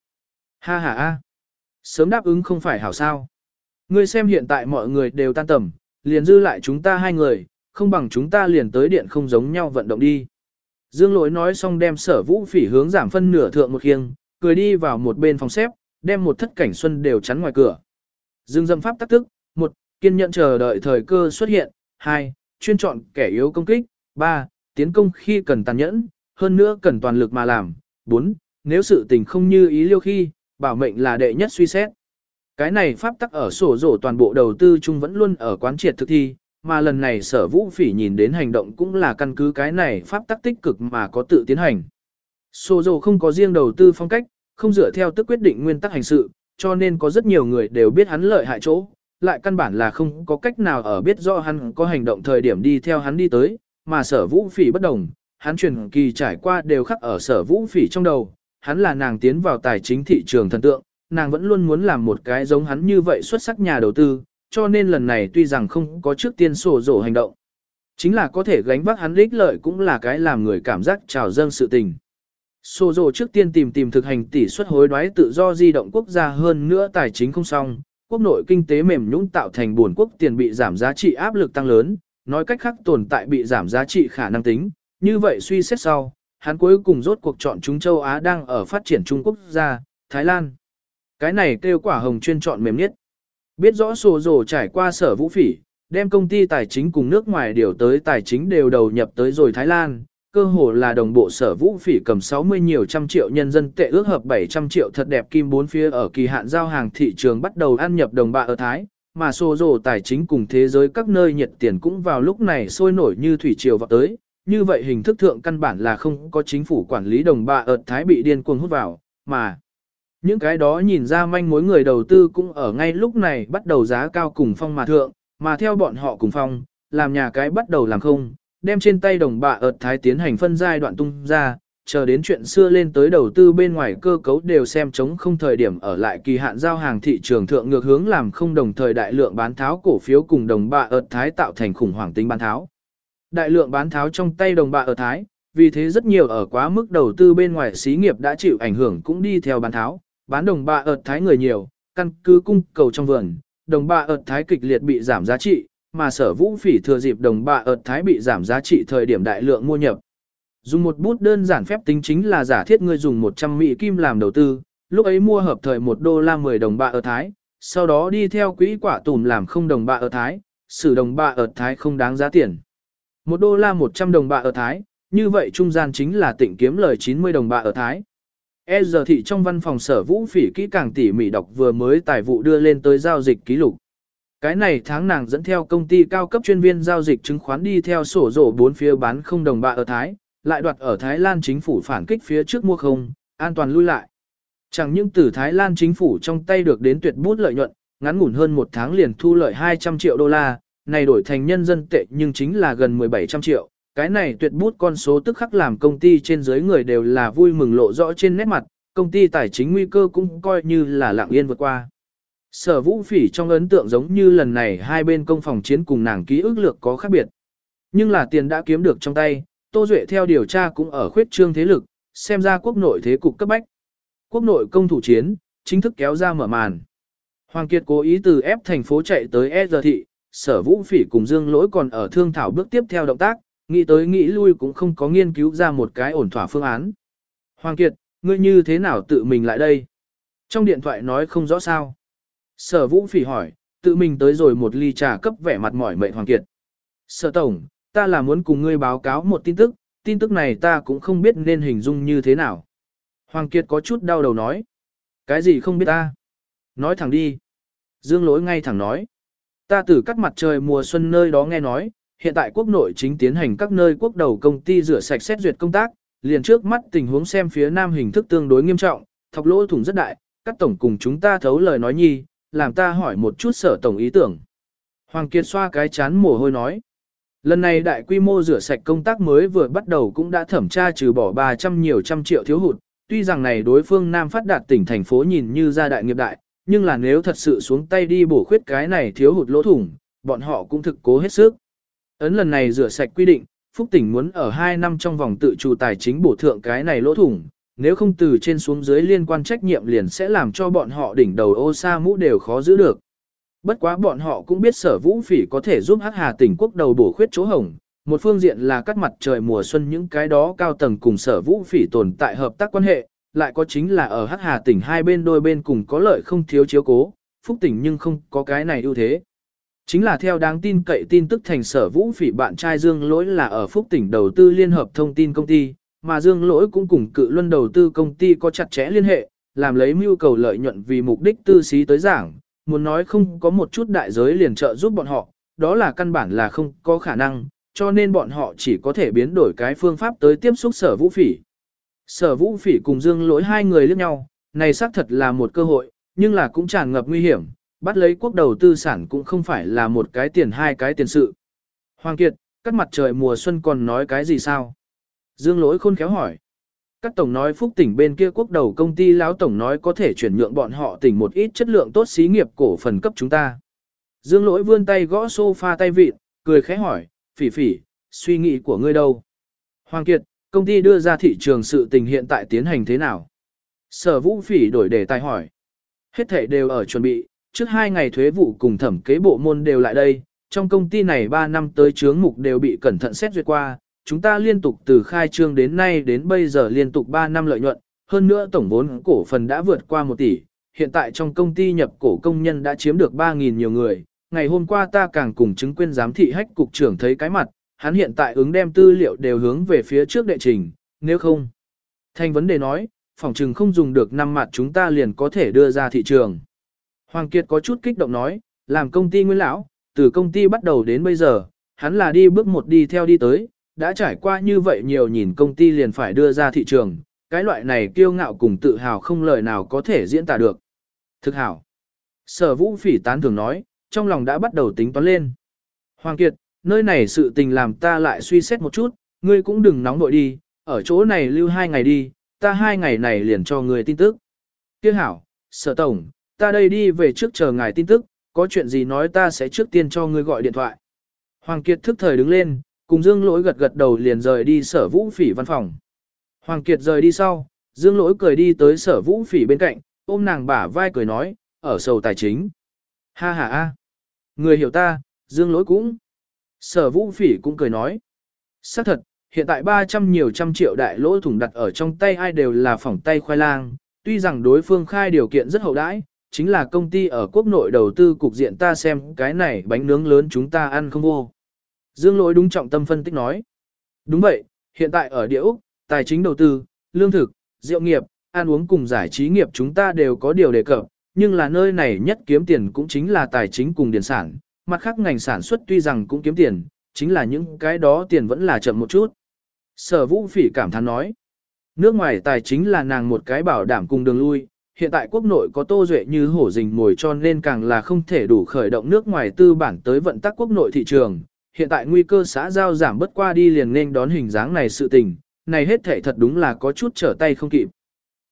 Ha ha ha. Sớm đáp ứng không phải hảo sao. Ngươi xem hiện tại mọi người đều tan tầm, liền dư lại chúng ta hai người, không bằng chúng ta liền tới điện không giống nhau vận động đi. Dương lỗi nói xong đem sở vũ phỉ hướng giảm phân nửa thượng một khiêng, cười đi vào một bên phòng xếp, đem một thất cảnh xuân đều chắn ngoài cửa. Dương dâm pháp tắc tức, một, kiên nhẫn chờ đợi thời cơ xuất hiện, hai, chuyên chọn kẻ yếu công kích, ba, tiến công khi cần tàn nhẫn, hơn nữa cần toàn lực mà làm, bốn, nếu sự tình không như ý liêu khi, bảo mệnh là đệ nhất suy xét. Cái này pháp tắc ở sổ rổ toàn bộ đầu tư chung vẫn luôn ở quán triệt thực thi, mà lần này sở vũ phỉ nhìn đến hành động cũng là căn cứ cái này pháp tắc tích cực mà có tự tiến hành. Sổ rổ không có riêng đầu tư phong cách, không dựa theo tức quyết định nguyên tắc hành sự, cho nên có rất nhiều người đều biết hắn lợi hại chỗ, lại căn bản là không có cách nào ở biết rõ hắn có hành động thời điểm đi theo hắn đi tới, mà sở vũ phỉ bất đồng, hắn truyền kỳ trải qua đều khắc ở sở vũ phỉ trong đầu, hắn là nàng tiến vào tài chính thị trường thần tượng, nàng vẫn luôn muốn làm một cái giống hắn như vậy xuất sắc nhà đầu tư, cho nên lần này tuy rằng không có trước tiên sổ rổ hành động. Chính là có thể gánh vác hắn ích lợi cũng là cái làm người cảm giác trào dâng sự tình. Sổ rổ trước tiên tìm tìm thực hành tỷ suất hối đoái tự do di động quốc gia hơn nữa tài chính không xong, quốc nội kinh tế mềm nhũn tạo thành buồn quốc tiền bị giảm giá trị áp lực tăng lớn, nói cách khác tồn tại bị giảm giá trị khả năng tính, như vậy suy xét sau, hắn cuối cùng rốt cuộc chọn chúng châu Á đang ở phát triển Trung Quốc gia, Thái Lan. Cái này kêu quả hồng chuyên chọn mềm nhất. Biết rõ sổ rổ trải qua sở vũ phỉ, đem công ty tài chính cùng nước ngoài điều tới tài chính đều đầu nhập tới rồi Thái Lan, cơ hồ là đồng bộ sở vũ phỉ cầm 60 nhiều trăm triệu nhân dân tệ ước hợp 700 triệu thật đẹp kim bốn phía ở kỳ hạn giao hàng thị trường bắt đầu ăn nhập đồng bạc ở Thái, mà xô rổ tài chính cùng thế giới các nơi nhiệt tiền cũng vào lúc này sôi nổi như thủy triều vào tới, như vậy hình thức thượng căn bản là không có chính phủ quản lý đồng bạc ở Thái bị điên cuồng hút vào, mà những cái đó nhìn ra manh mối người đầu tư cũng ở ngay lúc này bắt đầu giá cao cùng phong mà thượng, mà theo bọn họ cùng phong, làm nhà cái bắt đầu làm không, đem trên tay đồng bạ ợt thái tiến hành phân giai đoạn tung ra, chờ đến chuyện xưa lên tới đầu tư bên ngoài cơ cấu đều xem chống không thời điểm ở lại kỳ hạn giao hàng thị trường thượng ngược hướng làm không đồng thời đại lượng bán tháo cổ phiếu cùng đồng bạ ợt thái tạo thành khủng hoảng tính bán tháo. Đại lượng bán tháo trong tay đồng bạ ở thái, vì thế rất nhiều ở quá mức đầu tư bên ngoài xí nghiệp đã chịu ảnh hưởng cũng đi theo bán tháo, bán đồng bạ ở thái người nhiều, căn cứ cung cầu trong vườn, đồng bạ ở thái kịch liệt bị giảm giá trị, mà sở vũ phỉ thừa dịp đồng bạ ở thái bị giảm giá trị thời điểm đại lượng mua nhập. Dùng một bút đơn giản phép tính chính là giả thiết ngươi dùng 100 mỹ kim làm đầu tư, lúc ấy mua hợp thời 1 đô la 10 đồng bạ ở thái, sau đó đi theo quỹ quả tùm làm không đồng bạ ở thái, sử đồng bạ ở thái không đáng giá tiền. 1 đô la 100 đồng bạ ở thái, như vậy trung gian chính là tỉnh kiếm lời 90 đồng bạ ở thái. E giờ thị trong văn phòng sở vũ phỉ kỹ càng tỉ mỉ đọc vừa mới tài vụ đưa lên tới giao dịch ký lục. Cái này tháng nàng dẫn theo công ty cao cấp chuyên viên giao dịch chứng khoán đi theo sổ rổ bốn phía bán không đồng bạc ở Thái, lại đoạt ở Thái Lan chính phủ phản kích phía trước mua không, an toàn lui lại. Chẳng những từ Thái Lan chính phủ trong tay được đến tuyệt bút lợi nhuận, ngắn ngủn hơn một tháng liền thu lợi 200 triệu đô la, này đổi thành nhân dân tệ nhưng chính là gần 1700 triệu. Cái này tuyệt bút con số tức khắc làm công ty trên dưới người đều là vui mừng lộ rõ trên nét mặt, công ty tài chính nguy cơ cũng coi như là lặng yên vượt qua. Sở vũ phỉ trong ấn tượng giống như lần này hai bên công phòng chiến cùng nàng ký ức lược có khác biệt. Nhưng là tiền đã kiếm được trong tay, Tô Duệ theo điều tra cũng ở khuyết trương thế lực, xem ra quốc nội thế cục cấp bách. Quốc nội công thủ chiến, chính thức kéo ra mở màn. Hoàng Kiệt cố ý từ ép thành phố chạy tới E giờ thị, sở vũ phỉ cùng dương lỗi còn ở thương thảo bước tiếp theo động tác, nghĩ tới nghĩ lui cũng không có nghiên cứu ra một cái ổn thỏa phương án. Hoàng Kiệt, ngươi như thế nào tự mình lại đây? Trong điện thoại nói không rõ sao. Sở vũ phỉ hỏi, tự mình tới rồi một ly trà cấp vẻ mặt mỏi mệt Hoàng Kiệt. Sở tổng, ta là muốn cùng ngươi báo cáo một tin tức, tin tức này ta cũng không biết nên hình dung như thế nào. Hoàng Kiệt có chút đau đầu nói. Cái gì không biết ta? Nói thẳng đi. Dương lỗi ngay thẳng nói. Ta từ các mặt trời mùa xuân nơi đó nghe nói, hiện tại quốc nội chính tiến hành các nơi quốc đầu công ty rửa sạch xét duyệt công tác, liền trước mắt tình huống xem phía nam hình thức tương đối nghiêm trọng, thọc lỗ thủng rất đại, các tổng cùng chúng ta thấu lời nói nhi, làm ta hỏi một chút sở tổng ý tưởng. Hoàng Kiệt xoa cái chán mồ hôi nói. Lần này đại quy mô rửa sạch công tác mới vừa bắt đầu cũng đã thẩm tra trừ bỏ 300 nhiều trăm triệu thiếu hụt, tuy rằng này đối phương Nam phát đạt tỉnh thành phố nhìn như gia đại nghiệp đại, nhưng là nếu thật sự xuống tay đi bổ khuyết cái này thiếu hụt lỗ thủng, bọn họ cũng thực cố hết sức. Ấn lần này rửa sạch quy định, Phúc tỉnh muốn ở 2 năm trong vòng tự chủ tài chính bổ thượng cái này lỗ thủng, nếu không từ trên xuống dưới liên quan trách nhiệm liền sẽ làm cho bọn họ đỉnh đầu ô sa mũ đều khó giữ được. Bất quá bọn họ cũng biết sở vũ phỉ có thể giúp hắc hà tỉnh quốc đầu bổ khuyết chỗ hồng, một phương diện là cắt mặt trời mùa xuân những cái đó cao tầng cùng sở vũ phỉ tồn tại hợp tác quan hệ, lại có chính là ở hắc hà tỉnh hai bên đôi bên cùng có lợi không thiếu chiếu cố, phúc tỉnh nhưng không có cái này ưu thế. Chính là theo đáng tin cậy tin tức thành sở vũ phỉ bạn trai Dương Lỗi là ở phúc tỉnh đầu tư liên hợp thông tin công ty, mà Dương Lỗi cũng cùng cự luân đầu tư công ty có chặt chẽ liên hệ, làm lấy mưu cầu lợi nhuận vì mục đích tư xí tới giảng, muốn nói không có một chút đại giới liền trợ giúp bọn họ, đó là căn bản là không có khả năng, cho nên bọn họ chỉ có thể biến đổi cái phương pháp tới tiếp xúc sở vũ phỉ. Sở vũ phỉ cùng Dương Lỗi hai người liếc nhau, này xác thật là một cơ hội, nhưng là cũng tràn ngập nguy hiểm, bắt lấy quốc đầu tư sản cũng không phải là một cái tiền hai cái tiền sự. Hoàng Kiệt, các mặt trời mùa xuân còn nói cái gì sao? Dương lỗi khôn khéo hỏi. Các tổng nói phúc tỉnh bên kia quốc đầu công ty lão tổng nói có thể chuyển nhượng bọn họ tỉnh một ít chất lượng tốt xí nghiệp cổ phần cấp chúng ta. Dương lỗi vươn tay gõ sofa tay vịt, cười khẽ hỏi, phỉ phỉ, suy nghĩ của ngươi đâu? Hoàng Kiệt, công ty đưa ra thị trường sự tình hiện tại tiến hành thế nào? Sở vũ phỉ đổi đề tài hỏi. Hết thể đều ở chuẩn bị, trước hai ngày thuế vụ cùng thẩm kế bộ môn đều lại đây, trong công ty này 3 năm tới chướng mục đều bị cẩn thận xét duyệt qua, chúng ta liên tục từ khai trương đến nay đến bây giờ liên tục 3 năm lợi nhuận, hơn nữa tổng vốn cổ phần đã vượt qua 1 tỷ, hiện tại trong công ty nhập cổ công nhân đã chiếm được 3.000 nhiều người, ngày hôm qua ta càng cùng chứng quyền giám thị hách cục trưởng thấy cái mặt, hắn hiện tại ứng đem tư liệu đều hướng về phía trước đệ trình, nếu không. Thành vấn đề nói, phòng trừng không dùng được năm mặt chúng ta liền có thể đưa ra thị trường. Hoàng Kiệt có chút kích động nói, làm công ty nguyên lão, từ công ty bắt đầu đến bây giờ, hắn là đi bước một đi theo đi tới, đã trải qua như vậy nhiều nhìn công ty liền phải đưa ra thị trường, cái loại này kiêu ngạo cùng tự hào không lời nào có thể diễn tả được. Thực hảo. Sở vũ phỉ tán thường nói, trong lòng đã bắt đầu tính toán lên. Hoàng Kiệt, nơi này sự tình làm ta lại suy xét một chút, ngươi cũng đừng nóng nội đi, ở chỗ này lưu hai ngày đi, ta hai ngày này liền cho ngươi tin tức. Kiếc hảo, sở tổng, ta đây đi về trước chờ ngài tin tức, có chuyện gì nói ta sẽ trước tiên cho ngươi gọi điện thoại. Hoàng Kiệt thức thời đứng lên, cùng Dương Lỗi gật gật đầu liền rời đi sở vũ phỉ văn phòng. Hoàng Kiệt rời đi sau, Dương Lỗi cười đi tới sở vũ phỉ bên cạnh, ôm nàng bả vai cười nói, ở sầu tài chính. Ha ha ha. Người hiểu ta, Dương Lỗi cũng. Sở vũ phỉ cũng cười nói. xác thật, hiện tại 300 nhiều trăm triệu đại lỗ thủng đặt ở trong tay ai đều là phỏng tay khoai lang, tuy rằng đối phương khai điều kiện rất hậu đãi, chính là công ty ở quốc nội đầu tư cục diện ta xem cái này bánh nướng lớn chúng ta ăn không vô. Dương lỗi đúng trọng tâm phân tích nói. Đúng vậy, hiện tại ở địa Úc, tài chính đầu tư, lương thực, rượu nghiệp, ăn uống cùng giải trí nghiệp chúng ta đều có điều đề cập, nhưng là nơi này nhất kiếm tiền cũng chính là tài chính cùng điển sản, mặt khác ngành sản xuất tuy rằng cũng kiếm tiền, chính là những cái đó tiền vẫn là chậm một chút. Sở vũ phỉ cảm thán nói, nước ngoài tài chính là nàng một cái bảo đảm cùng đường lui, hiện tại quốc nội có tô duệ như hổ rình mồi cho nên càng là không thể đủ khởi động nước ngoài tư bản tới vận tắc quốc nội thị trường. Hiện tại nguy cơ xã giao giảm bất qua đi liền nên đón hình dáng này sự tình, này hết thể thật đúng là có chút trở tay không kịp.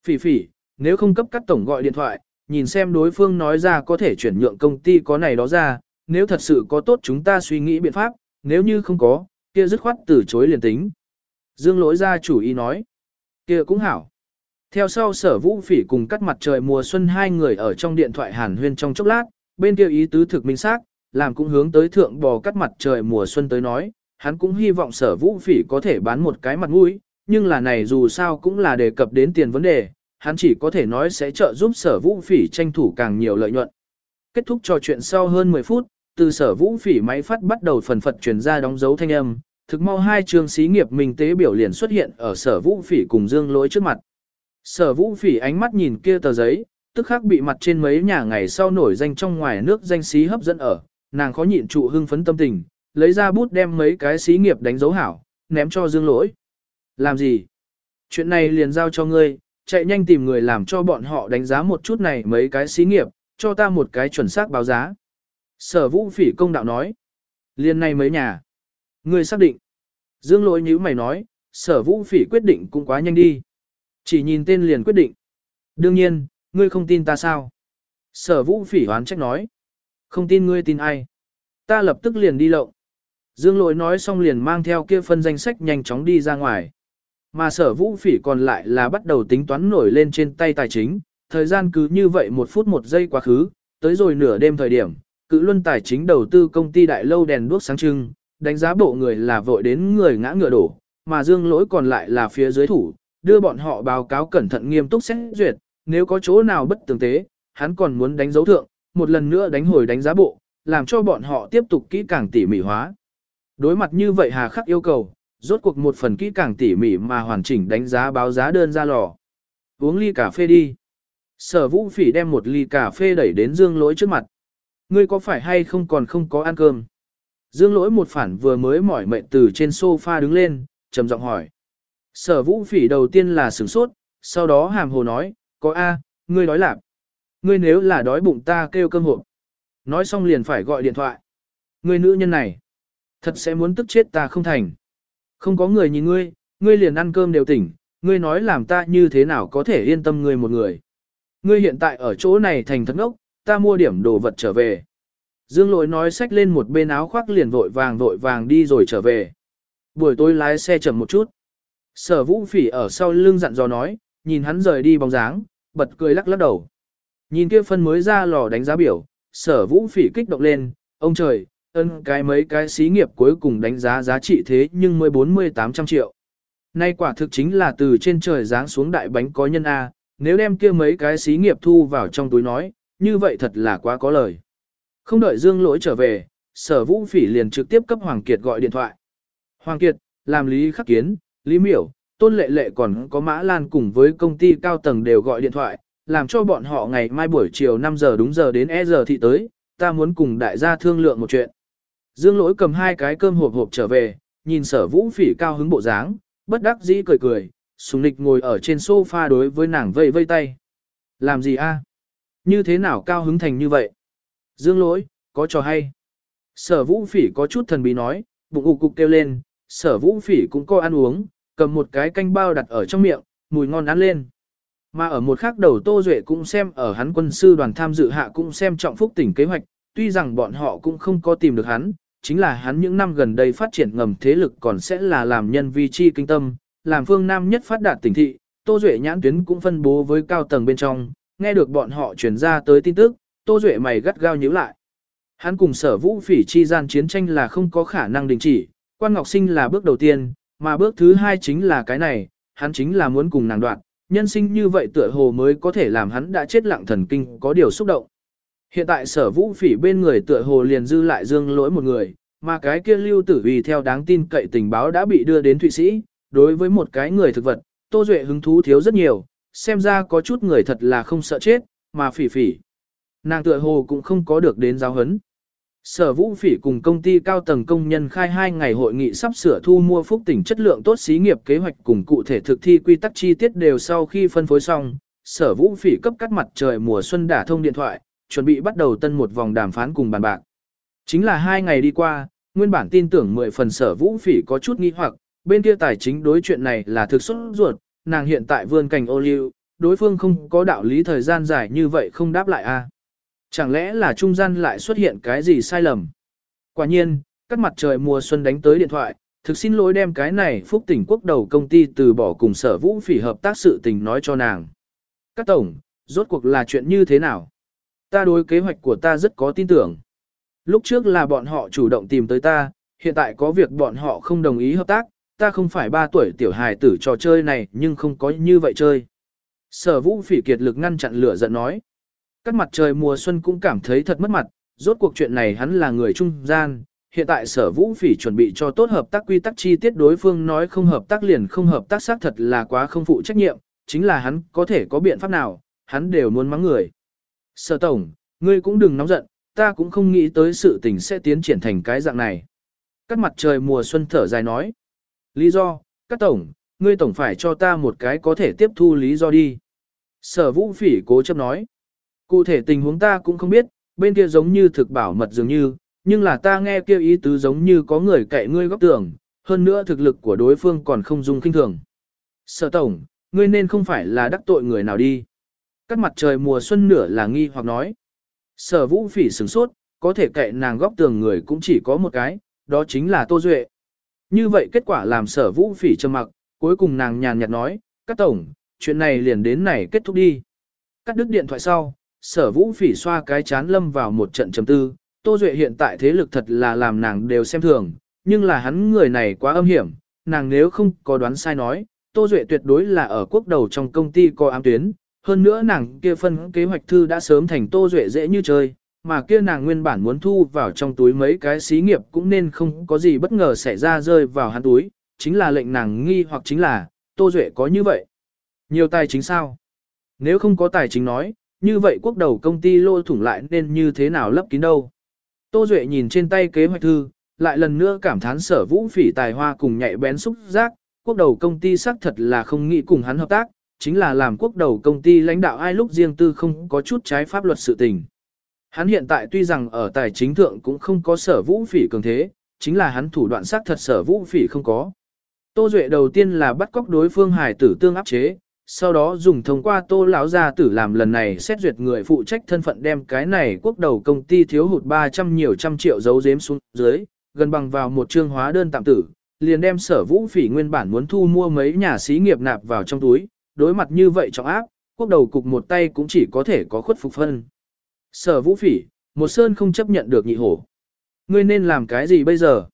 Phỉ phỉ, nếu không cấp cắt tổng gọi điện thoại, nhìn xem đối phương nói ra có thể chuyển nhượng công ty có này đó ra, nếu thật sự có tốt chúng ta suy nghĩ biện pháp, nếu như không có, kia dứt khoát từ chối liền tính. Dương lỗi ra chủ ý nói, kia cũng hảo. Theo sau sở vũ phỉ cùng cắt mặt trời mùa xuân hai người ở trong điện thoại hàn huyên trong chốc lát, bên kia ý tứ thực minh xác làm cũng hướng tới thượng bò cắt mặt trời mùa xuân tới nói, hắn cũng hy vọng sở vũ phỉ có thể bán một cái mặt mũi, nhưng là này dù sao cũng là đề cập đến tiền vấn đề, hắn chỉ có thể nói sẽ trợ giúp sở vũ phỉ tranh thủ càng nhiều lợi nhuận. Kết thúc trò chuyện sau hơn 10 phút, từ sở vũ phỉ máy phát bắt đầu phần phật truyền ra đóng dấu thanh âm, thực mau hai trường xí nghiệp minh tế biểu liền xuất hiện ở sở vũ phỉ cùng dương lỗi trước mặt. Sở vũ phỉ ánh mắt nhìn kia tờ giấy, tức khắc bị mặt trên mấy nhà ngày sau nổi danh trong ngoài nước danh xí hấp dẫn ở, nàng khó nhịn trụ hưng phấn tâm tình, lấy ra bút đem mấy cái xí nghiệp đánh dấu hảo, ném cho dương lỗi. Làm gì? Chuyện này liền giao cho ngươi, chạy nhanh tìm người làm cho bọn họ đánh giá một chút này mấy cái xí nghiệp, cho ta một cái chuẩn xác báo giá. Sở vũ phỉ công đạo nói. Liên này mấy nhà. Ngươi xác định. Dương lỗi như mày nói, sở vũ phỉ quyết định cũng quá nhanh đi. Chỉ nhìn tên liền quyết định. Đương nhiên, ngươi không tin ta sao? Sở vũ phỉ hoán trách nói. Không tin ngươi tin ai? Ta lập tức liền đi lộng. Dương lỗi nói xong liền mang theo kia phân danh sách nhanh chóng đi ra ngoài. Mà sở vũ phỉ còn lại là bắt đầu tính toán nổi lên trên tay tài chính, thời gian cứ như vậy một phút một giây quá khứ, tới rồi nửa đêm thời điểm, cự luân tài chính đầu tư công ty đại lâu đèn đuốc sáng trưng, đánh giá bộ người là vội đến người ngã ngựa đổ, mà dương lỗi còn lại là phía dưới thủ, đưa bọn họ báo cáo cẩn thận nghiêm túc xét duyệt, nếu có chỗ nào bất tường tế, hắn còn muốn đánh dấu thượng, một lần nữa đánh hồi đánh giá bộ, làm cho bọn họ tiếp tục kỹ càng tỉ mỉ hóa. Đối mặt như vậy hà khắc yêu cầu, rốt cuộc một phần kỹ càng tỉ mỉ mà hoàn chỉnh đánh giá báo giá đơn ra lò. Uống ly cà phê đi. Sở vũ phỉ đem một ly cà phê đẩy đến dương lỗi trước mặt. Ngươi có phải hay không còn không có ăn cơm? Dương lỗi một phản vừa mới mỏi mệt từ trên sofa đứng lên, trầm giọng hỏi. Sở vũ phỉ đầu tiên là sửng sốt, sau đó hàm hồ nói, có A, ngươi đói lạp. Ngươi nếu là đói bụng ta kêu cơm hộp. Nói xong liền phải gọi điện thoại. Ngươi nữ nhân này, thật sẽ muốn tức chết ta không thành. Không có người nhìn ngươi, ngươi liền ăn cơm đều tỉnh, ngươi nói làm ta như thế nào có thể yên tâm ngươi một người. Ngươi hiện tại ở chỗ này thành thật ngốc, ta mua điểm đồ vật trở về. Dương lỗi nói xách lên một bên áo khoác liền vội vàng vội vàng đi rồi trở về. Buổi tối lái xe chậm một chút. Sở vũ phỉ ở sau lưng dặn dò nói, nhìn hắn rời đi bóng dáng, bật cười lắc lắc đầu. Nhìn kia phân mới ra lò đánh giá biểu, sở vũ phỉ kích động lên, ông trời, ân cái mấy cái xí nghiệp cuối cùng đánh giá giá trị thế nhưng mới 40-800 triệu. Nay quả thực chính là từ trên trời giáng xuống đại bánh có nhân A, nếu đem kia mấy cái xí nghiệp thu vào trong túi nói, như vậy thật là quá có lời. Không đợi Dương lỗi trở về, sở vũ phỉ liền trực tiếp cấp Hoàng Kiệt gọi điện thoại. Hoàng Kiệt, làm lý khắc kiến, lý miểu, tôn lệ lệ còn có Mã Lan cùng với công ty cao tầng đều gọi điện thoại, làm cho bọn họ ngày mai buổi chiều 5 giờ đúng giờ đến E giờ thị tới, ta muốn cùng đại gia thương lượng một chuyện. Dương lỗi cầm hai cái cơm hộp hộp trở về, nhìn sở vũ phỉ cao hứng bộ dáng, bất đắc dĩ cười cười, sùng nịch ngồi ở trên sofa đối với nàng vây vây tay. Làm gì a? Như thế nào cao hứng thành như vậy? Dương lỗi, có trò hay. Sở vũ phỉ có chút thần bí nói, bụng ụ cục kêu lên, sở vũ phỉ cũng có ăn uống, cầm một cái canh bao đặt ở trong miệng, mùi ngon ăn lên. Mà ở một khác đầu Tô Duệ cũng xem ở hắn quân sư đoàn tham dự hạ cũng xem trọng phúc tỉnh kế hoạch, tuy rằng bọn họ cũng không có tìm được hắn, chính là hắn những năm gần đây phát triển ngầm thế lực còn sẽ là làm nhân vi chi kinh tâm, làm phương Nam nhất phát đạt tỉnh thị, Tô Duệ nhãn tuyến cũng phân bố với cao tầng bên trong, nghe được bọn họ truyền ra tới tin tức, Tô Duệ mày gắt gao nhíu lại. Hắn cùng sở vũ phỉ chi gian chiến tranh là không có khả năng đình chỉ, quan ngọc sinh là bước đầu tiên, mà bước thứ hai chính là cái này, hắn chính là muốn cùng nàng đoạn, nhân sinh như vậy tựa hồ mới có thể làm hắn đã chết lặng thần kinh có điều xúc động. Hiện tại sở vũ phỉ bên người tựa hồ liền dư lại dương lỗi một người, mà cái kia lưu tử vì theo đáng tin cậy tình báo đã bị đưa đến Thụy Sĩ, đối với một cái người thực vật, Tô Duệ hứng thú thiếu rất nhiều, xem ra có chút người thật là không sợ chết, mà phỉ phỉ. Nàng tựa hồ cũng không có được đến giáo hấn. Sở Vũ Phỉ cùng công ty cao tầng công nhân khai hai ngày hội nghị sắp sửa thu mua phúc tỉnh chất lượng tốt xí nghiệp kế hoạch cùng cụ thể thực thi quy tắc chi tiết đều sau khi phân phối xong. Sở Vũ Phỉ cấp cắt mặt trời mùa xuân đả thông điện thoại, chuẩn bị bắt đầu tân một vòng đàm phán cùng bàn bạc. Chính là hai ngày đi qua, nguyên bản tin tưởng mười phần Sở Vũ Phỉ có chút nghi hoặc, bên kia tài chính đối chuyện này là thực xuất ruột, nàng hiện tại vươn cành ô liu, đối phương không có đạo lý thời gian dài như vậy không đáp lại a. Chẳng lẽ là trung gian lại xuất hiện cái gì sai lầm? Quả nhiên, các mặt trời mùa xuân đánh tới điện thoại, thực xin lỗi đem cái này phúc tỉnh quốc đầu công ty từ bỏ cùng sở vũ phỉ hợp tác sự tình nói cho nàng. Các tổng, rốt cuộc là chuyện như thế nào? Ta đối kế hoạch của ta rất có tin tưởng. Lúc trước là bọn họ chủ động tìm tới ta, hiện tại có việc bọn họ không đồng ý hợp tác, ta không phải ba tuổi tiểu hài tử trò chơi này nhưng không có như vậy chơi. Sở vũ phỉ kiệt lực ngăn chặn lửa giận nói. Các mặt trời mùa xuân cũng cảm thấy thật mất mặt, rốt cuộc chuyện này hắn là người trung gian. Hiện tại sở vũ phỉ chuẩn bị cho tốt hợp tác quy tắc chi tiết đối phương nói không hợp tác liền không hợp tác xác thật là quá không phụ trách nhiệm, chính là hắn có thể có biện pháp nào, hắn đều muốn mắng người. Sở tổng, ngươi cũng đừng nóng giận, ta cũng không nghĩ tới sự tình sẽ tiến triển thành cái dạng này. Các mặt trời mùa xuân thở dài nói. Lý do, các tổng, ngươi tổng phải cho ta một cái có thể tiếp thu lý do đi. Sở vũ phỉ cố chấp nói. Cụ thể tình huống ta cũng không biết, bên kia giống như thực bảo mật dường như, nhưng là ta nghe kia ý tứ giống như có người cậy ngươi góc tường, hơn nữa thực lực của đối phương còn không dung kinh thường. Sở tổng, ngươi nên không phải là đắc tội người nào đi. Các mặt trời mùa xuân nửa là nghi hoặc nói. Sở vũ phỉ sửng sốt, có thể cậy nàng góc tường người cũng chỉ có một cái, đó chính là Tô Duệ. Như vậy kết quả làm sở vũ phỉ trầm mặc, cuối cùng nàng nhàn nhạt nói, các tổng, chuyện này liền đến này kết thúc đi. Cắt đứt điện thoại sau, sở vũ phỉ xoa cái chán lâm vào một trận trầm tư, Tô Duệ hiện tại thế lực thật là làm nàng đều xem thường, nhưng là hắn người này quá âm hiểm, nàng nếu không có đoán sai nói, Tô Duệ tuyệt đối là ở quốc đầu trong công ty có ám tuyến, hơn nữa nàng kia phân kế hoạch thư đã sớm thành Tô Duệ dễ như chơi, mà kia nàng nguyên bản muốn thu vào trong túi mấy cái xí nghiệp cũng nên không có gì bất ngờ xảy ra rơi vào hắn túi, chính là lệnh nàng nghi hoặc chính là, Tô Duệ có như vậy. Nhiều tài chính sao? Nếu không có tài chính nói, như vậy quốc đầu công ty lô thủng lại nên như thế nào lấp kín đâu? Tô Duệ nhìn trên tay kế hoạch thư, lại lần nữa cảm thán sở vũ phỉ tài hoa cùng nhạy bén xúc giác, quốc đầu công ty xác thật là không nghĩ cùng hắn hợp tác, chính là làm quốc đầu công ty lãnh đạo ai lúc riêng tư không có chút trái pháp luật sự tình. Hắn hiện tại tuy rằng ở tài chính thượng cũng không có sở vũ phỉ cường thế, chính là hắn thủ đoạn sắc thật sở vũ phỉ không có. Tô Duệ đầu tiên là bắt cóc đối phương hải tử tương áp chế, sau đó dùng thông qua tô lão gia tử làm lần này xét duyệt người phụ trách thân phận đem cái này quốc đầu công ty thiếu hụt 300 nhiều trăm triệu dấu dếm xuống dưới, gần bằng vào một chương hóa đơn tạm tử, liền đem sở vũ phỉ nguyên bản muốn thu mua mấy nhà xí nghiệp nạp vào trong túi, đối mặt như vậy trọng áp, quốc đầu cục một tay cũng chỉ có thể có khuất phục phân. Sở vũ phỉ, một sơn không chấp nhận được nhị hổ. Ngươi nên làm cái gì bây giờ?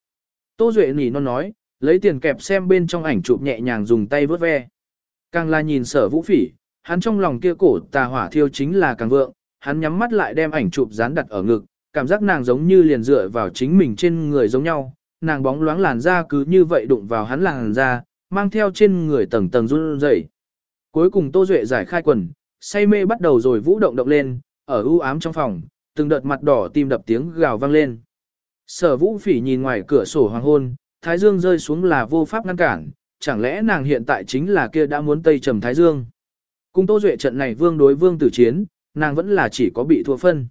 Tô Duệ nỉ non nói, lấy tiền kẹp xem bên trong ảnh chụp nhẹ nhàng dùng tay vớt ve. Càng là nhìn sở vũ phỉ, hắn trong lòng kia cổ tà hỏa thiêu chính là càng vượng, hắn nhắm mắt lại đem ảnh chụp dán đặt ở ngực, cảm giác nàng giống như liền dựa vào chính mình trên người giống nhau, nàng bóng loáng làn da cứ như vậy đụng vào hắn làn da, mang theo trên người tầng tầng run rẩy. Cuối cùng Tô Duệ giải khai quần, say mê bắt đầu rồi vũ động động lên, ở u ám trong phòng, từng đợt mặt đỏ tim đập tiếng gào vang lên. Sở vũ phỉ nhìn ngoài cửa sổ hoàng hôn, thái dương rơi xuống là vô pháp ngăn cản, chẳng lẽ nàng hiện tại chính là kia đã muốn tây trầm thái dương. Cùng Tô Duệ trận này vương đối vương tử chiến, nàng vẫn là chỉ có bị thua phân.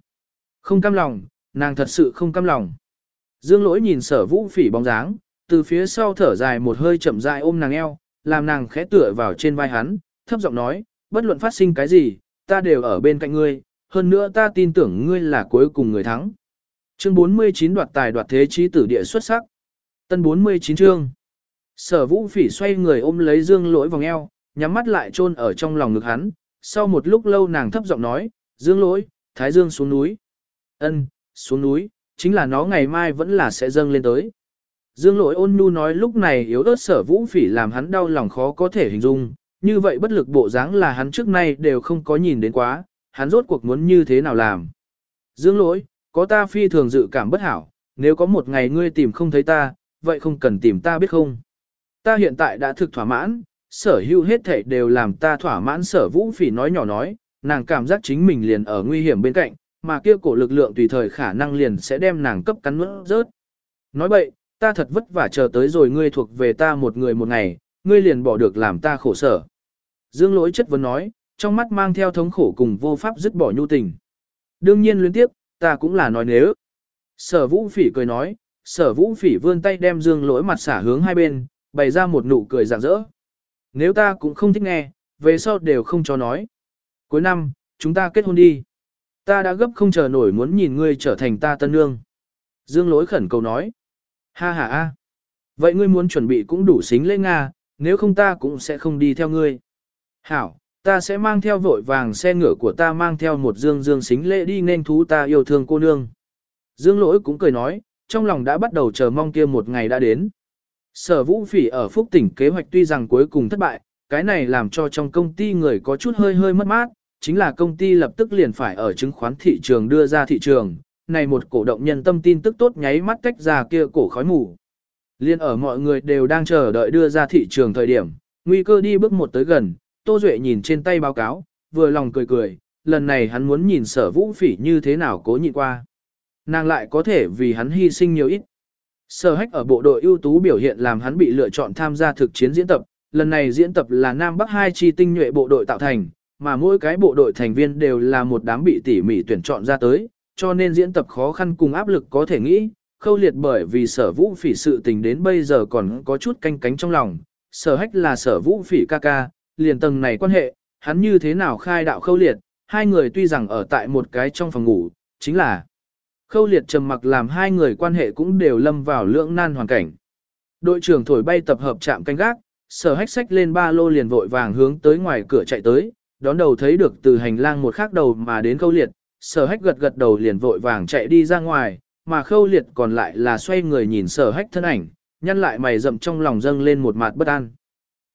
Không cam lòng, nàng thật sự không cam lòng. Dương lỗi nhìn sở vũ phỉ bóng dáng, từ phía sau thở dài một hơi chậm dài ôm nàng eo, làm nàng khẽ tựa vào trên vai hắn, thấp giọng nói, bất luận phát sinh cái gì, ta đều ở bên cạnh ngươi, hơn nữa ta tin tưởng ngươi là cuối cùng người thắng. Chương 49 đoạt tài đoạt thế trí tử địa xuất sắc. Tân 49 chương. Sở vũ phỉ xoay người ôm lấy dương lỗi vòng eo, nhắm mắt lại chôn ở trong lòng ngực hắn. Sau một lúc lâu nàng thấp giọng nói, dương lỗi, thái dương xuống núi. ân xuống núi, chính là nó ngày mai vẫn là sẽ dâng lên tới. Dương lỗi ôn nhu nói lúc này yếu ớt sở vũ phỉ làm hắn đau lòng khó có thể hình dung, như vậy bất lực bộ dáng là hắn trước nay đều không có nhìn đến quá, hắn rốt cuộc muốn như thế nào làm. Dương lỗi, có ta phi thường dự cảm bất hảo, nếu có một ngày ngươi tìm không thấy ta, vậy không cần tìm ta biết không. Ta hiện tại đã thực thỏa mãn, sở hữu hết thảy đều làm ta thỏa mãn sở vũ phỉ nói nhỏ nói, nàng cảm giác chính mình liền ở nguy hiểm bên cạnh, mà kia cổ lực lượng tùy thời khả năng liền sẽ đem nàng cấp cắn nuốt rớt. Nói vậy, ta thật vất vả chờ tới rồi ngươi thuộc về ta một người một ngày, ngươi liền bỏ được làm ta khổ sở. Dương lỗi chất vấn nói, trong mắt mang theo thống khổ cùng vô pháp dứt bỏ nhu tình. Đương nhiên luyến tiếp, ta cũng là nói nếu. Sở vũ phỉ cười nói, sở vũ phỉ vươn tay đem dương lỗi mặt xả hướng hai bên, bày ra một nụ cười rạng rỡ. Nếu ta cũng không thích nghe, về sau đều không cho nói. Cuối năm, chúng ta kết hôn đi. Ta đã gấp không chờ nổi muốn nhìn ngươi trở thành ta tân nương. Dương lỗi khẩn cầu nói. Ha ha ha. Vậy ngươi muốn chuẩn bị cũng đủ xính lễ Nga, nếu không ta cũng sẽ không đi theo ngươi. Hảo, ta sẽ mang theo vội vàng xe ngựa của ta mang theo một dương dương xính lễ đi nên thú ta yêu thương cô nương. Dương lỗi cũng cười nói, trong lòng đã bắt đầu chờ mong kia một ngày đã đến. Sở vũ phỉ ở phúc tỉnh kế hoạch tuy rằng cuối cùng thất bại, cái này làm cho trong công ty người có chút hơi hơi mất mát, chính là công ty lập tức liền phải ở chứng khoán thị trường đưa ra thị trường, này một cổ động nhân tâm tin tức tốt nháy mắt tách ra kia cổ khói mù. Liên ở mọi người đều đang chờ đợi đưa ra thị trường thời điểm, nguy cơ đi bước một tới gần, Tô Duệ nhìn trên tay báo cáo, vừa lòng cười cười, lần này hắn muốn nhìn sở vũ phỉ như thế nào cố nhịn qua. Nàng lại có thể vì hắn hy sinh nhiều ít. Sở hách ở bộ đội ưu tú biểu hiện làm hắn bị lựa chọn tham gia thực chiến diễn tập, lần này diễn tập là Nam Bắc hai chi tinh nhuệ bộ đội tạo thành, mà mỗi cái bộ đội thành viên đều là một đám bị tỉ mỉ tuyển chọn ra tới, cho nên diễn tập khó khăn cùng áp lực có thể nghĩ, khâu liệt bởi vì sở vũ phỉ sự tình đến bây giờ còn có chút canh cánh trong lòng, sở hách là sở vũ phỉ ca ca, liền tầng này quan hệ, hắn như thế nào khai đạo khâu liệt, hai người tuy rằng ở tại một cái trong phòng ngủ, chính là khâu liệt trầm mặc làm hai người quan hệ cũng đều lâm vào lưỡng nan hoàn cảnh. Đội trưởng thổi bay tập hợp chạm canh gác, sở hách sách lên ba lô liền vội vàng hướng tới ngoài cửa chạy tới, đón đầu thấy được từ hành lang một khác đầu mà đến khâu liệt, sở hách gật gật đầu liền vội vàng chạy đi ra ngoài, mà khâu liệt còn lại là xoay người nhìn sở hách thân ảnh, nhăn lại mày rậm trong lòng dâng lên một mặt bất an.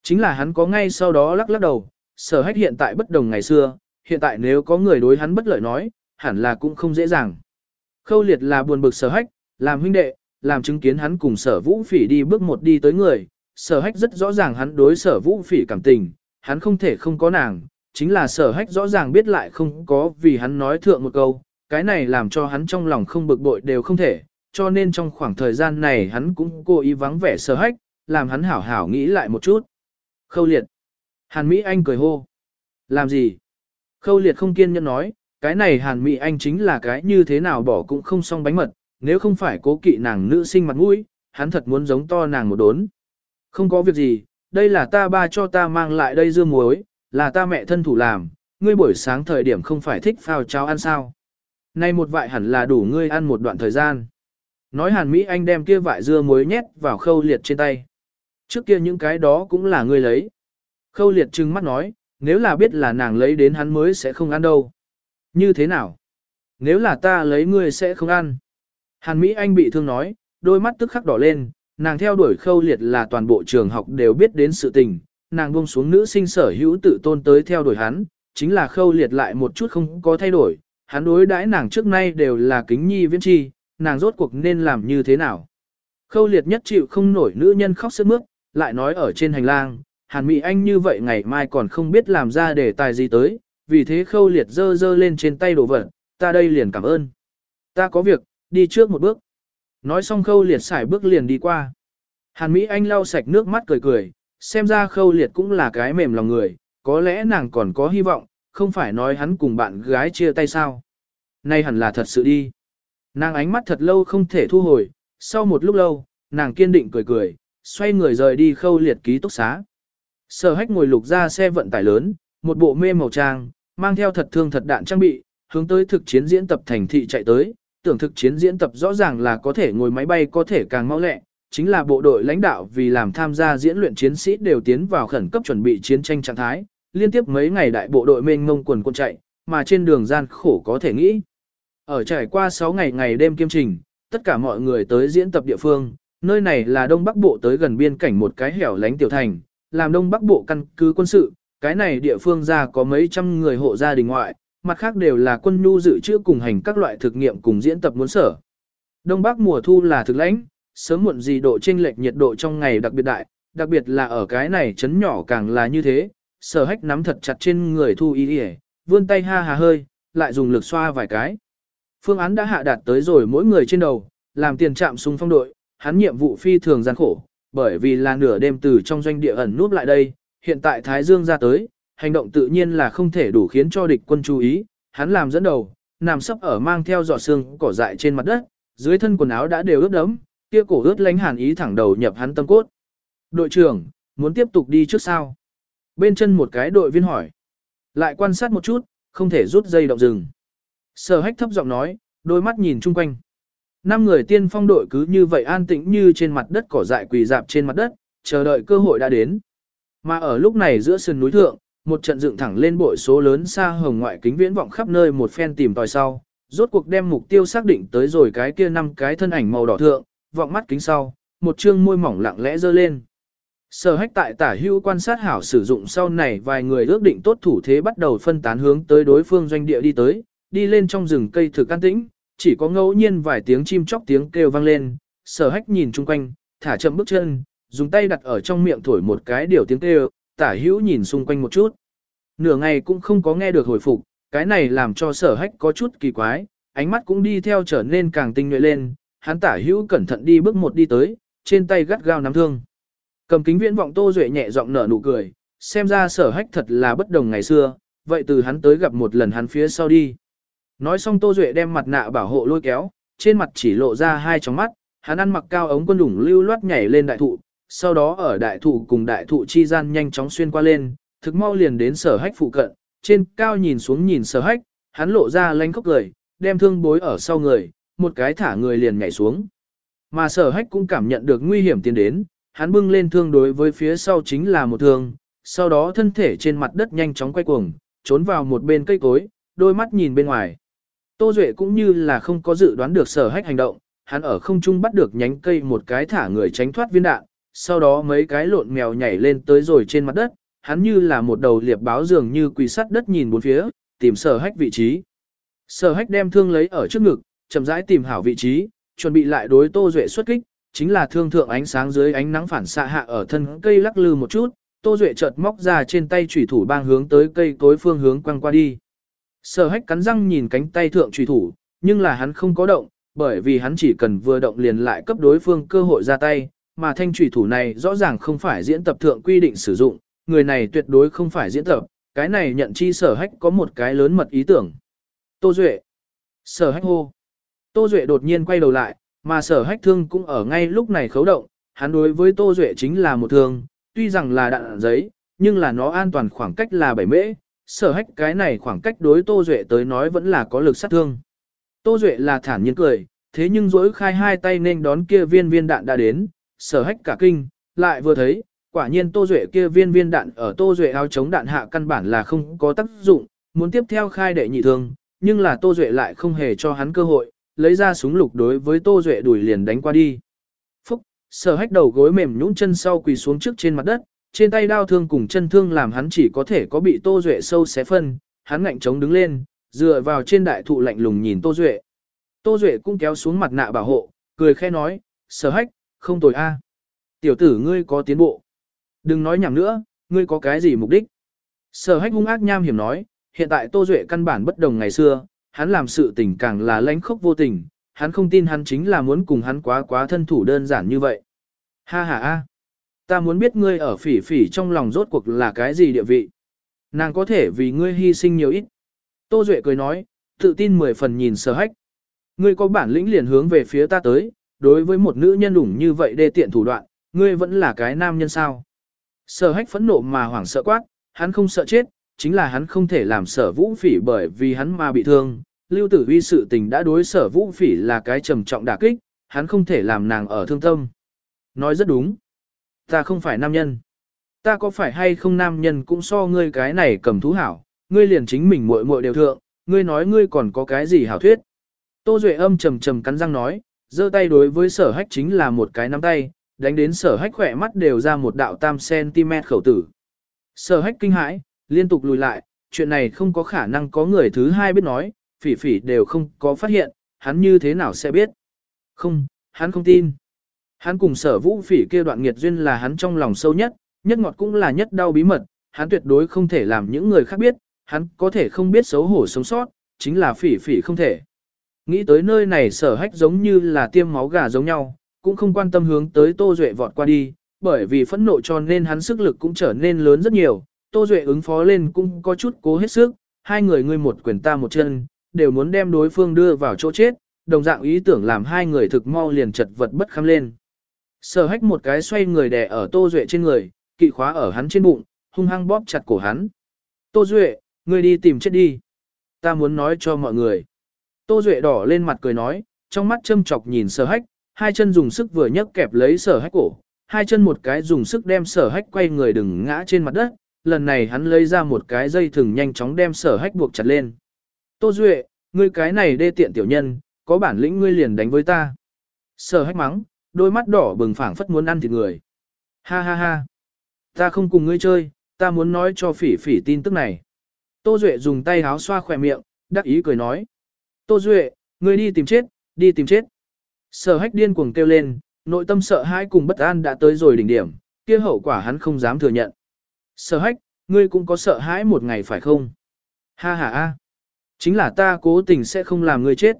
Chính là hắn có ngay sau đó lắc lắc đầu, sở hách hiện tại bất đồng ngày xưa, hiện tại nếu có người đối hắn bất lợi nói, hẳn là cũng không dễ dàng. Khâu liệt là buồn bực sở hách, làm huynh đệ, làm chứng kiến hắn cùng sở vũ phỉ đi bước một đi tới người, sở hách rất rõ ràng hắn đối sở vũ phỉ cảm tình, hắn không thể không có nàng, chính là sở hách rõ ràng biết lại không có vì hắn nói thượng một câu, cái này làm cho hắn trong lòng không bực bội đều không thể, cho nên trong khoảng thời gian này hắn cũng cố ý vắng vẻ sở hách, làm hắn hảo hảo nghĩ lại một chút. Khâu liệt. Hàn Mỹ Anh cười hô. Làm gì? Khâu liệt không kiên nhẫn nói, cái này Hàn Mỹ Anh chính là cái như thế nào bỏ cũng không xong bánh mật, nếu không phải cố kỵ nàng nữ sinh mặt mũi, hắn thật muốn giống to nàng một đốn. Không có việc gì, đây là ta ba cho ta mang lại đây dưa muối, là ta mẹ thân thủ làm, ngươi buổi sáng thời điểm không phải thích phao cháo ăn sao. Nay một vại hẳn là đủ ngươi ăn một đoạn thời gian. Nói Hàn Mỹ Anh đem kia vại dưa muối nhét vào khâu liệt trên tay. Trước kia những cái đó cũng là ngươi lấy. Khâu liệt trừng mắt nói, nếu là biết là nàng lấy đến hắn mới sẽ không ăn đâu. Như thế nào? Nếu là ta lấy ngươi sẽ không ăn. Hàn Mỹ Anh bị thương nói, đôi mắt tức khắc đỏ lên, nàng theo đuổi khâu liệt là toàn bộ trường học đều biết đến sự tình, nàng buông xuống nữ sinh sở hữu tự tôn tới theo đuổi hắn, chính là khâu liệt lại một chút không có thay đổi, hắn đối đãi nàng trước nay đều là kính nhi viễn chi, nàng rốt cuộc nên làm như thế nào. Khâu liệt nhất chịu không nổi nữ nhân khóc sức mướt, lại nói ở trên hành lang, Hàn Mỹ Anh như vậy ngày mai còn không biết làm ra đề tài gì tới, vì thế khâu liệt dơ dơ lên trên tay đồ vật, ta đây liền cảm ơn. Ta có việc, đi trước một bước. Nói xong khâu liệt xài bước liền đi qua. Hàn Mỹ Anh lau sạch nước mắt cười cười, xem ra khâu liệt cũng là cái mềm lòng người, có lẽ nàng còn có hy vọng, không phải nói hắn cùng bạn gái chia tay sao. Nay hẳn là thật sự đi. Nàng ánh mắt thật lâu không thể thu hồi, sau một lúc lâu, nàng kiên định cười cười, xoay người rời đi khâu liệt ký túc xá. Sở hách ngồi lục ra xe vận tải lớn, một bộ mê màu trang, mang theo thật thương thật đạn trang bị, hướng tới thực chiến diễn tập thành thị chạy tới, tưởng thực chiến diễn tập rõ ràng là có thể ngồi máy bay có thể càng mau lẹ, chính là bộ đội lãnh đạo vì làm tham gia diễn luyện chiến sĩ đều tiến vào khẩn cấp chuẩn bị chiến tranh trạng thái, liên tiếp mấy ngày đại bộ đội mênh ngông quần quân chạy, mà trên đường gian khổ có thể nghĩ. Ở trải qua 6 ngày ngày đêm kiêm trình, tất cả mọi người tới diễn tập địa phương, nơi này là Đông Bắc Bộ tới gần biên cảnh một cái hẻo lánh tiểu thành, làm Đông Bắc Bộ căn cứ quân sự, cái này địa phương ra có mấy trăm người hộ gia đình ngoại, mặt khác đều là quân nhu dự trữ cùng hành các loại thực nghiệm cùng diễn tập muốn sở. Đông Bắc mùa thu là thực lãnh, sớm muộn gì độ chênh lệch nhiệt độ trong ngày đặc biệt đại, đặc biệt là ở cái này chấn nhỏ càng là như thế, sở hách nắm thật chặt trên người thu y y, vươn tay ha hà hơi, lại dùng lực xoa vài cái. Phương án đã hạ đạt tới rồi mỗi người trên đầu, làm tiền trạm súng phong đội, hắn nhiệm vụ phi thường gian khổ, bởi vì là nửa đêm từ trong doanh địa ẩn núp lại đây, hiện tại Thái Dương ra tới, hành động tự nhiên là không thể đủ khiến cho địch quân chú ý, hắn làm dẫn đầu, nằm sấp ở mang theo giọt xương cỏ dại trên mặt đất, dưới thân quần áo đã đều ướt đẫm, kia cổ ướt lánh hàn ý thẳng đầu nhập hắn tâm cốt. Đội trưởng, muốn tiếp tục đi trước sao? Bên chân một cái đội viên hỏi. Lại quan sát một chút, không thể rút dây động rừng. Sở hách thấp giọng nói, đôi mắt nhìn chung quanh. Năm người tiên phong đội cứ như vậy an tĩnh như trên mặt đất cỏ dại quỳ dạp trên mặt đất, chờ đợi cơ hội đã đến. Mà ở lúc này giữa sườn núi thượng, một trận dựng thẳng lên bội số lớn xa hồng ngoại kính viễn vọng khắp nơi một phen tìm tòi sau, rốt cuộc đem mục tiêu xác định tới rồi cái kia năm cái thân ảnh màu đỏ thượng, vọng mắt kính sau, một chương môi mỏng lặng lẽ dơ lên. Sở hách tại tả hưu quan sát hảo sử dụng sau này vài người ước định tốt thủ thế bắt đầu phân tán hướng tới đối phương doanh địa đi tới, đi lên trong rừng cây thực an tĩnh, chỉ có ngẫu nhiên vài tiếng chim chóc tiếng kêu vang lên, sở hách nhìn chung quanh, thả chậm bước chân, dùng tay đặt ở trong miệng thổi một cái điều tiếng kêu, tả hữu nhìn xung quanh một chút. Nửa ngày cũng không có nghe được hồi phục, cái này làm cho sở hách có chút kỳ quái, ánh mắt cũng đi theo trở nên càng tinh nhuệ lên, hắn tả hữu cẩn thận đi bước một đi tới, trên tay gắt gao nắm thương. Cầm kính viễn vọng Tô Duệ nhẹ giọng nở nụ cười, xem ra sở hách thật là bất đồng ngày xưa, vậy từ hắn tới gặp một lần hắn phía sau đi. Nói xong Tô Duệ đem mặt nạ bảo hộ lôi kéo, trên mặt chỉ lộ ra hai tròng mắt, hắn ăn mặc cao ống quân đủng lưu loát nhảy lên đại thụ, sau đó ở đại thụ cùng đại thụ chi gian nhanh chóng xuyên qua lên, thực mau liền đến sở hách phụ cận, trên cao nhìn xuống nhìn sở hách, hắn lộ ra lanh khóc cười, đem thương bối ở sau người, một cái thả người liền nhảy xuống. Mà sở hách cũng cảm nhận được nguy hiểm tiến đến, hắn bưng lên thương đối với phía sau chính là một thương, sau đó thân thể trên mặt đất nhanh chóng quay cuồng, trốn vào một bên cây cối, đôi mắt nhìn bên ngoài. Tô Duệ cũng như là không có dự đoán được sở hách hành động, hắn ở không trung bắt được nhánh cây một cái thả người tránh thoát viên đạn, sau đó mấy cái lộn mèo nhảy lên tới rồi trên mặt đất, hắn như là một đầu liệp báo dường như quỳ sắt đất nhìn bốn phía, tìm sở hách vị trí. Sở hách đem thương lấy ở trước ngực, chậm rãi tìm hảo vị trí, chuẩn bị lại đối Tô Duệ xuất kích, chính là thương thượng ánh sáng dưới ánh nắng phản xạ hạ ở thân cây lắc lư một chút, Tô Duệ chợt móc ra trên tay chủy thủ bang hướng tới cây cối phương hướng quăng qua đi. Sở hách cắn răng nhìn cánh tay thượng trùy thủ, nhưng là hắn không có động, bởi vì hắn chỉ cần vừa động liền lại cấp đối phương cơ hội ra tay, mà thanh trùy thủ này rõ ràng không phải diễn tập thượng quy định sử dụng, người này tuyệt đối không phải diễn tập, cái này nhận chi sở hách có một cái lớn mật ý tưởng. Tô Duệ. Sở hách hô. Tô Duệ đột nhiên quay đầu lại, mà sở hách thương cũng ở ngay lúc này khấu động, hắn đối với Tô Duệ chính là một thương, tuy rằng là đạn giấy, nhưng là nó an toàn khoảng cách là 7 mễ, sở hách cái này khoảng cách đối Tô Duệ tới nói vẫn là có lực sát thương. Tô Duệ là thản nhiên cười, thế nhưng dỗi khai hai tay nên đón kia viên viên đạn đã đến, sở hách cả kinh, lại vừa thấy, quả nhiên Tô Duệ kia viên viên đạn ở Tô Duệ áo chống đạn hạ căn bản là không có tác dụng, muốn tiếp theo khai đệ nhị thương, nhưng là Tô Duệ lại không hề cho hắn cơ hội, lấy ra súng lục đối với Tô Duệ đuổi liền đánh qua đi. Phúc, sở hách đầu gối mềm nhũn chân sau quỳ xuống trước trên mặt đất, trên tay đao thương cùng chân thương làm hắn chỉ có thể có bị Tô Duệ sâu xé phân, hắn ngạnh chống đứng lên, dựa vào trên đại thụ lạnh lùng nhìn Tô Duệ. Tô Duệ cũng kéo xuống mặt nạ bảo hộ, cười khẽ nói, sở hách, không tồi a Tiểu tử ngươi có tiến bộ. Đừng nói nhảm nữa, ngươi có cái gì mục đích. Sở hách hung ác nham hiểm nói, hiện tại Tô Duệ căn bản bất đồng ngày xưa, hắn làm sự tình càng là lãnh khốc vô tình, hắn không tin hắn chính là muốn cùng hắn quá quá thân thủ đơn giản như vậy. Ha ha a, ta muốn biết ngươi ở phỉ phỉ trong lòng rốt cuộc là cái gì địa vị. Nàng có thể vì ngươi hy sinh nhiều ít. Tô Duệ cười nói, tự tin mười phần nhìn sở hách. Ngươi có bản lĩnh liền hướng về phía ta tới, đối với một nữ nhân đủng như vậy đê tiện thủ đoạn, ngươi vẫn là cái nam nhân sao. Sở hách phẫn nộ mà hoảng sợ quát, hắn không sợ chết, chính là hắn không thể làm sở vũ phỉ bởi vì hắn mà bị thương. Lưu tử huy sự tình đã đối sở vũ phỉ là cái trầm trọng đả kích, hắn không thể làm nàng ở thương tâm. Nói rất đúng. Ta không phải nam nhân. Ta có phải hay không nam nhân cũng so ngươi cái này cầm thú hảo, ngươi liền chính mình muội muội đều thượng, ngươi nói ngươi còn có cái gì hảo thuyết. Tô Duệ âm trầm trầm cắn răng nói, giơ tay đối với sở hách chính là một cái nắm tay, đánh đến sở hách khỏe mắt đều ra một đạo tam cm khẩu tử. Sở hách kinh hãi, liên tục lùi lại, chuyện này không có khả năng có người thứ hai biết nói, phỉ phỉ đều không có phát hiện, hắn như thế nào sẽ biết. Không, hắn không tin. Hắn cùng sở vũ phỉ kia đoạn nghiệt duyên là hắn trong lòng sâu nhất, nhất ngọt cũng là nhất đau bí mật, hắn tuyệt đối không thể làm những người khác biết, hắn có thể không biết xấu hổ sống sót, chính là phỉ phỉ không thể. Nghĩ tới nơi này sở hách giống như là tiêm máu gà giống nhau, cũng không quan tâm hướng tới Tô Duệ vọt qua đi, bởi vì phẫn nộ cho nên hắn sức lực cũng trở nên lớn rất nhiều, Tô Duệ ứng phó lên cũng có chút cố hết sức, hai người ngươi một quyền ta một chân, đều muốn đem đối phương đưa vào chỗ chết, đồng dạng ý tưởng làm hai người thực mau liền chật vật bất kham lên. Sở hách một cái xoay người đè ở Tô Duệ trên người, kỵ khóa ở hắn trên bụng, hung hăng bóp chặt cổ hắn. Tô Duệ, ngươi đi tìm chết đi. Ta muốn nói cho mọi người. Tô Duệ đỏ lên mặt cười nói, trong mắt châm chọc nhìn sở hách, hai chân dùng sức vừa nhấc kẹp lấy sở hách cổ, hai chân một cái dùng sức đem sở hách quay người đừng ngã trên mặt đất, lần này hắn lấy ra một cái dây thừng nhanh chóng đem sở hách buộc chặt lên. Tô Duệ, ngươi cái này đê tiện tiểu nhân, có bản lĩnh ngươi liền đánh với ta. Sở hách mắng, đôi mắt đỏ bừng phảng phất muốn ăn thịt người. Ha ha ha. Ta không cùng ngươi chơi, ta muốn nói cho phỉ phỉ tin tức này. Tô Duệ dùng tay háo xoa khỏe miệng, đắc ý cười nói. Tô Duệ, ngươi đi tìm chết, đi tìm chết. Sở hách điên cuồng kêu lên, nội tâm sợ hãi cùng bất an đã tới rồi đỉnh điểm, kia hậu quả hắn không dám thừa nhận. Sở hách, ngươi cũng có sợ hãi một ngày phải không? Ha ha ha. Chính là ta cố tình sẽ không làm ngươi chết.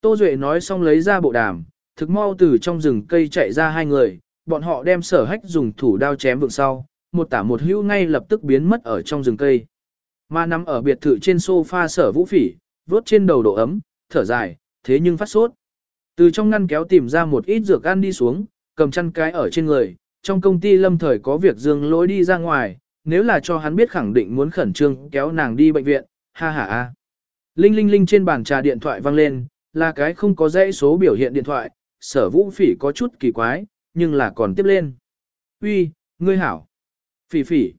Tô Duệ nói xong lấy ra bộ đàm, thực mau từ trong rừng cây chạy ra hai người, bọn họ đem sở hách dùng thủ đao chém vượng sau, một tả một hữu ngay lập tức biến mất ở trong rừng cây. Mà nằm ở biệt thự trên sofa sở vũ phỉ, vốt trên đầu độ ấm, thở dài, thế nhưng phát sốt. Từ trong ngăn kéo tìm ra một ít dược ăn đi xuống, cầm chăn cái ở trên người, trong công ty lâm thời có việc dương lỗi đi ra ngoài, nếu là cho hắn biết khẳng định muốn khẩn trương kéo nàng đi bệnh viện, ha ha ha. Linh linh linh trên bàn trà điện thoại vang lên, là cái không có dãy số biểu hiện điện thoại, sở vũ phỉ có chút kỳ quái, nhưng là còn tiếp lên. Uy, ngươi hảo. Phỉ phỉ.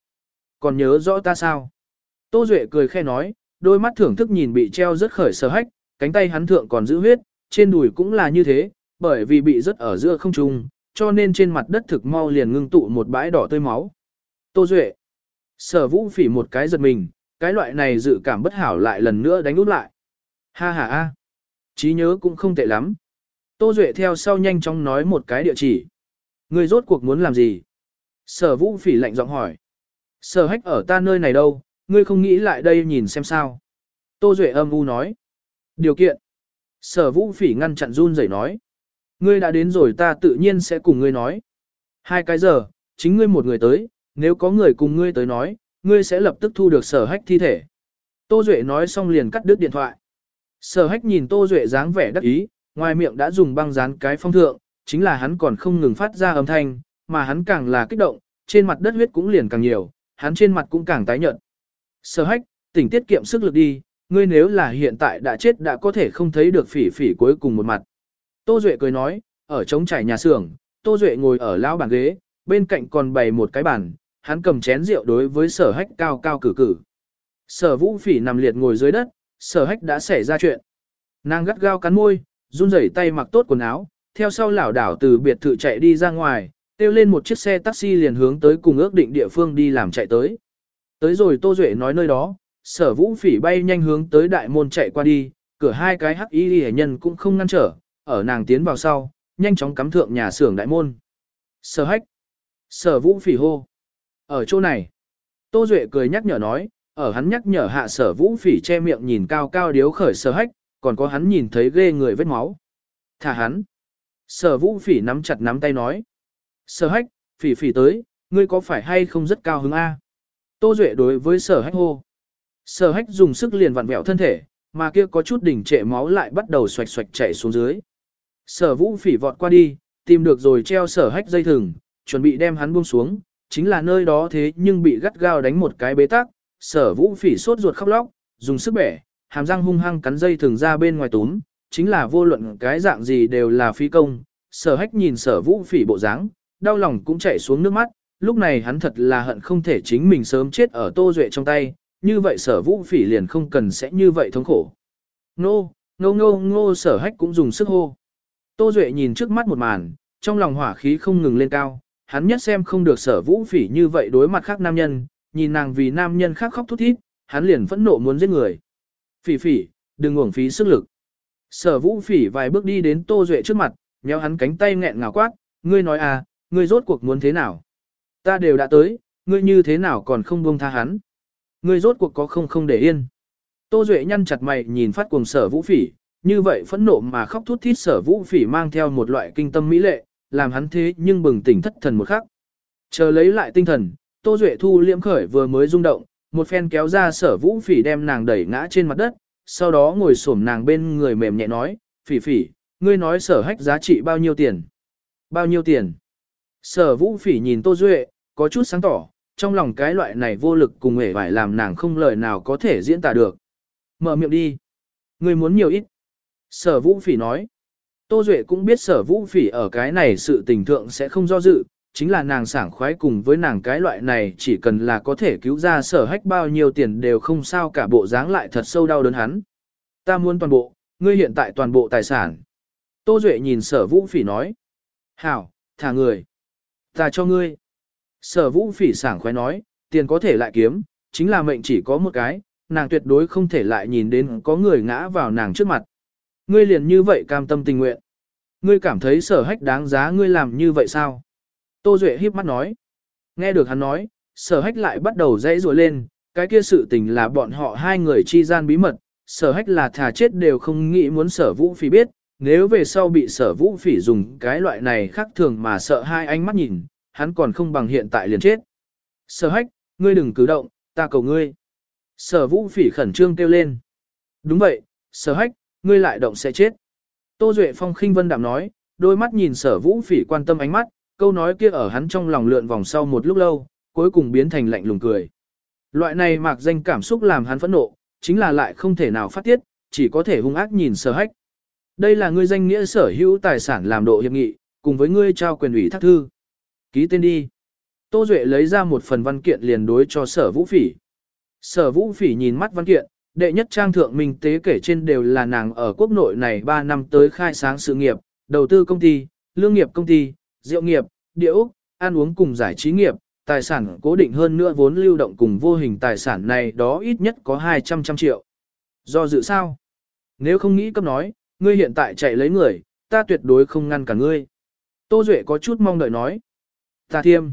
Còn nhớ rõ ta sao? Tô Duệ cười khe nói, đôi mắt thưởng thức nhìn bị treo rất khởi sở hách, cánh tay hắn thượng còn giữ huyết, trên đùi cũng là như thế, bởi vì bị rất ở giữa không trung, cho nên trên mặt đất thực mau liền ngưng tụ một bãi đỏ tươi máu. Tô Duệ. Sở vũ phỉ một cái giật mình, cái loại này dự cảm bất hảo lại lần nữa đánh út lại. Ha ha ha. trí nhớ cũng không tệ lắm. Tô Duệ theo sau nhanh chóng nói một cái địa chỉ. Người rốt cuộc muốn làm gì? Sở vũ phỉ lạnh giọng hỏi. Sở hách ở ta nơi này đâu, ngươi không nghĩ lại đây nhìn xem sao. Tô Duệ âm u nói. Điều kiện. Sở vũ phỉ ngăn chặn run rẩy nói. Ngươi đã đến rồi ta tự nhiên sẽ cùng ngươi nói. Hai cái giờ, chính ngươi một người tới, nếu có người cùng ngươi tới nói, ngươi sẽ lập tức thu được sở hách thi thể. Tô Duệ nói xong liền cắt đứt điện thoại. Sở hách nhìn Tô Duệ dáng vẻ đắc ý, ngoài miệng đã dùng băng dán cái phong thượng, chính là hắn còn không ngừng phát ra âm thanh, mà hắn càng là kích động, trên mặt đất huyết cũng liền càng nhiều, hắn trên mặt cũng càng tái nhợt. Sở hách, tỉnh tiết kiệm sức lực đi, ngươi nếu là hiện tại đã chết đã có thể không thấy được phỉ phỉ cuối cùng một mặt. Tô Duệ cười nói, ở trống trải nhà xưởng, Tô Duệ ngồi ở lão bàn ghế, bên cạnh còn bày một cái bàn, hắn cầm chén rượu đối với sở hách cao cao cử cử. Sở vũ phỉ nằm liệt ngồi dưới đất, sở hách đã xảy ra chuyện. Nàng gắt gao cắn môi, run rẩy tay mặc tốt quần áo, theo sau lảo đảo từ biệt thự chạy đi ra ngoài, kêu lên một chiếc xe taxi liền hướng tới cùng ước định địa phương đi làm chạy tới. Tới rồi Tô Duệ nói nơi đó, sở vũ phỉ bay nhanh hướng tới đại môn chạy qua đi, cửa hai cái hắc y hệ nhân cũng không ngăn trở, ở nàng tiến vào sau, nhanh chóng cắm thượng nhà xưởng đại môn. Sở hách. Sở vũ phỉ hô. Ở chỗ này. Tô Duệ cười nhắc nhở nói, ở hắn nhắc nhở hạ sở vũ phỉ che miệng nhìn cao cao điếu khởi sở hách, còn có hắn nhìn thấy ghê người vết máu. Thả hắn. Sở vũ phỉ nắm chặt nắm tay nói. Sở hách, phỉ phỉ tới, ngươi có phải hay không rất cao hứng A? Tô Duệ đối với sở hách hô. Sở hách dùng sức liền vặn vẹo thân thể, mà kia có chút đỉnh trệ máu lại bắt đầu xoạch xoạch chảy xuống dưới. Sở vũ phỉ vọt qua đi, tìm được rồi treo sở hách dây thừng, chuẩn bị đem hắn buông xuống, chính là nơi đó thế nhưng bị gắt gao đánh một cái bế tắc, sở vũ phỉ sốt ruột khóc lóc, dùng sức bẻ, hàm răng hung hăng cắn dây thường ra bên ngoài túm, chính là vô luận cái dạng gì đều là phi công. Sở hách nhìn sở vũ phỉ bộ dáng, đau lòng cũng chảy xuống nước mắt, lúc này hắn thật là hận không thể chính mình sớm chết ở tô duệ trong tay, như vậy sở vũ phỉ liền không cần sẽ như vậy thống khổ. Nô, nô nô nô sở hách cũng dùng sức hô. Tô duệ nhìn trước mắt một màn, trong lòng hỏa khí không ngừng lên cao, hắn nhất xem không được sở vũ phỉ như vậy đối mặt khác nam nhân, nhìn nàng vì nam nhân khác khóc thút thít, hắn liền phẫn nộ muốn giết người. Phỉ phỉ, đừng uổng phí sức lực. Sở vũ phỉ vài bước đi đến Tô Duệ trước mặt, nhéo hắn cánh tay nghẹn ngào quát, ngươi nói à, ngươi rốt cuộc muốn thế nào? Ta đều đã tới, ngươi như thế nào còn không buông tha hắn? Ngươi rốt cuộc có không không để yên. Tô Duệ nhăn chặt mày nhìn phát cuồng sở vũ phỉ, như vậy phẫn nộ mà khóc thút thít sở vũ phỉ mang theo một loại kinh tâm mỹ lệ, làm hắn thế nhưng bừng tỉnh thất thần một khắc. Chờ lấy lại tinh thần, Tô Duệ thu liễm khởi vừa mới rung động, một phen kéo ra sở vũ phỉ đem nàng đẩy ngã trên mặt đất, sau đó ngồi xổm nàng bên người mềm nhẹ nói, phỉ phỉ, ngươi nói sở hách giá trị bao nhiêu tiền? Bao nhiêu tiền? Sở vũ phỉ nhìn Tô Duệ, có chút sáng tỏ, trong lòng cái loại này vô lực cùng hề phải làm nàng không lời nào có thể diễn tả được. Mở miệng đi. Ngươi muốn nhiều ít. Sở vũ phỉ nói. Tô Duệ cũng biết sở vũ phỉ ở cái này sự tình thượng sẽ không do dự, chính là nàng sảng khoái cùng với nàng cái loại này chỉ cần là có thể cứu ra sở hách bao nhiêu tiền đều không sao cả bộ dáng lại thật sâu đau đớn hắn. Ta muốn toàn bộ, ngươi hiện tại toàn bộ tài sản. Tô Duệ nhìn sở vũ phỉ nói. Hảo, thả người. Ta cho ngươi. Sở vũ phỉ sảng khoái nói, tiền có thể lại kiếm, chính là mệnh chỉ có một cái, nàng tuyệt đối không thể lại nhìn đến có người ngã vào nàng trước mặt. Ngươi liền như vậy cam tâm tình nguyện. Ngươi cảm thấy sở hách đáng giá ngươi làm như vậy sao? Tô Duệ híp mắt nói. Nghe được hắn nói, sở hách lại bắt đầu dãy rùa lên, cái kia sự tình là bọn họ hai người chi gian bí mật, sở hách là thà chết đều không nghĩ muốn sở vũ phỉ biết, nếu về sau bị sở vũ phỉ dùng cái loại này khác thường mà sợ hai ánh mắt nhìn, hắn còn không bằng hiện tại liền chết. Sở hách, ngươi đừng cử động, ta cầu ngươi. Sở vũ phỉ khẩn trương kêu lên. Đúng vậy, sở hách, ngươi lại động sẽ chết. Tô Duệ Phong khinh vân đạm nói, đôi mắt nhìn sở vũ phỉ quan tâm ánh mắt, câu nói kia ở hắn trong lòng lượn vòng sau một lúc lâu, cuối cùng biến thành lạnh lùng cười. Loại này mạc danh cảm xúc làm hắn phẫn nộ, chính là lại không thể nào phát tiết, chỉ có thể hung ác nhìn sở hách. Đây là ngươi danh nghĩa sở hữu tài sản làm độ hiệp nghị, cùng với ngươi trao quyền ủy thác thư. Ký tên đi. Tô Duệ lấy ra một phần văn kiện liền đối cho sở vũ phỉ. Sở vũ phỉ nhìn mắt văn kiện, đệ nhất trang thượng minh tế kể trên đều là nàng ở quốc nội này 3 năm tới khai sáng sự nghiệp, đầu tư công ty, lương nghiệp công ty, rượu nghiệp, địa ốc, ăn uống cùng giải trí nghiệp, tài sản cố định hơn nữa vốn lưu động cùng vô hình tài sản này đó ít nhất có 200 trăm triệu. Do dự sao? Nếu không nghĩ cấp nói, ngươi hiện tại chạy lấy người, ta tuyệt đối không ngăn cả ngươi. Tô Duệ có chút mong đợi nói. Ta thiêm.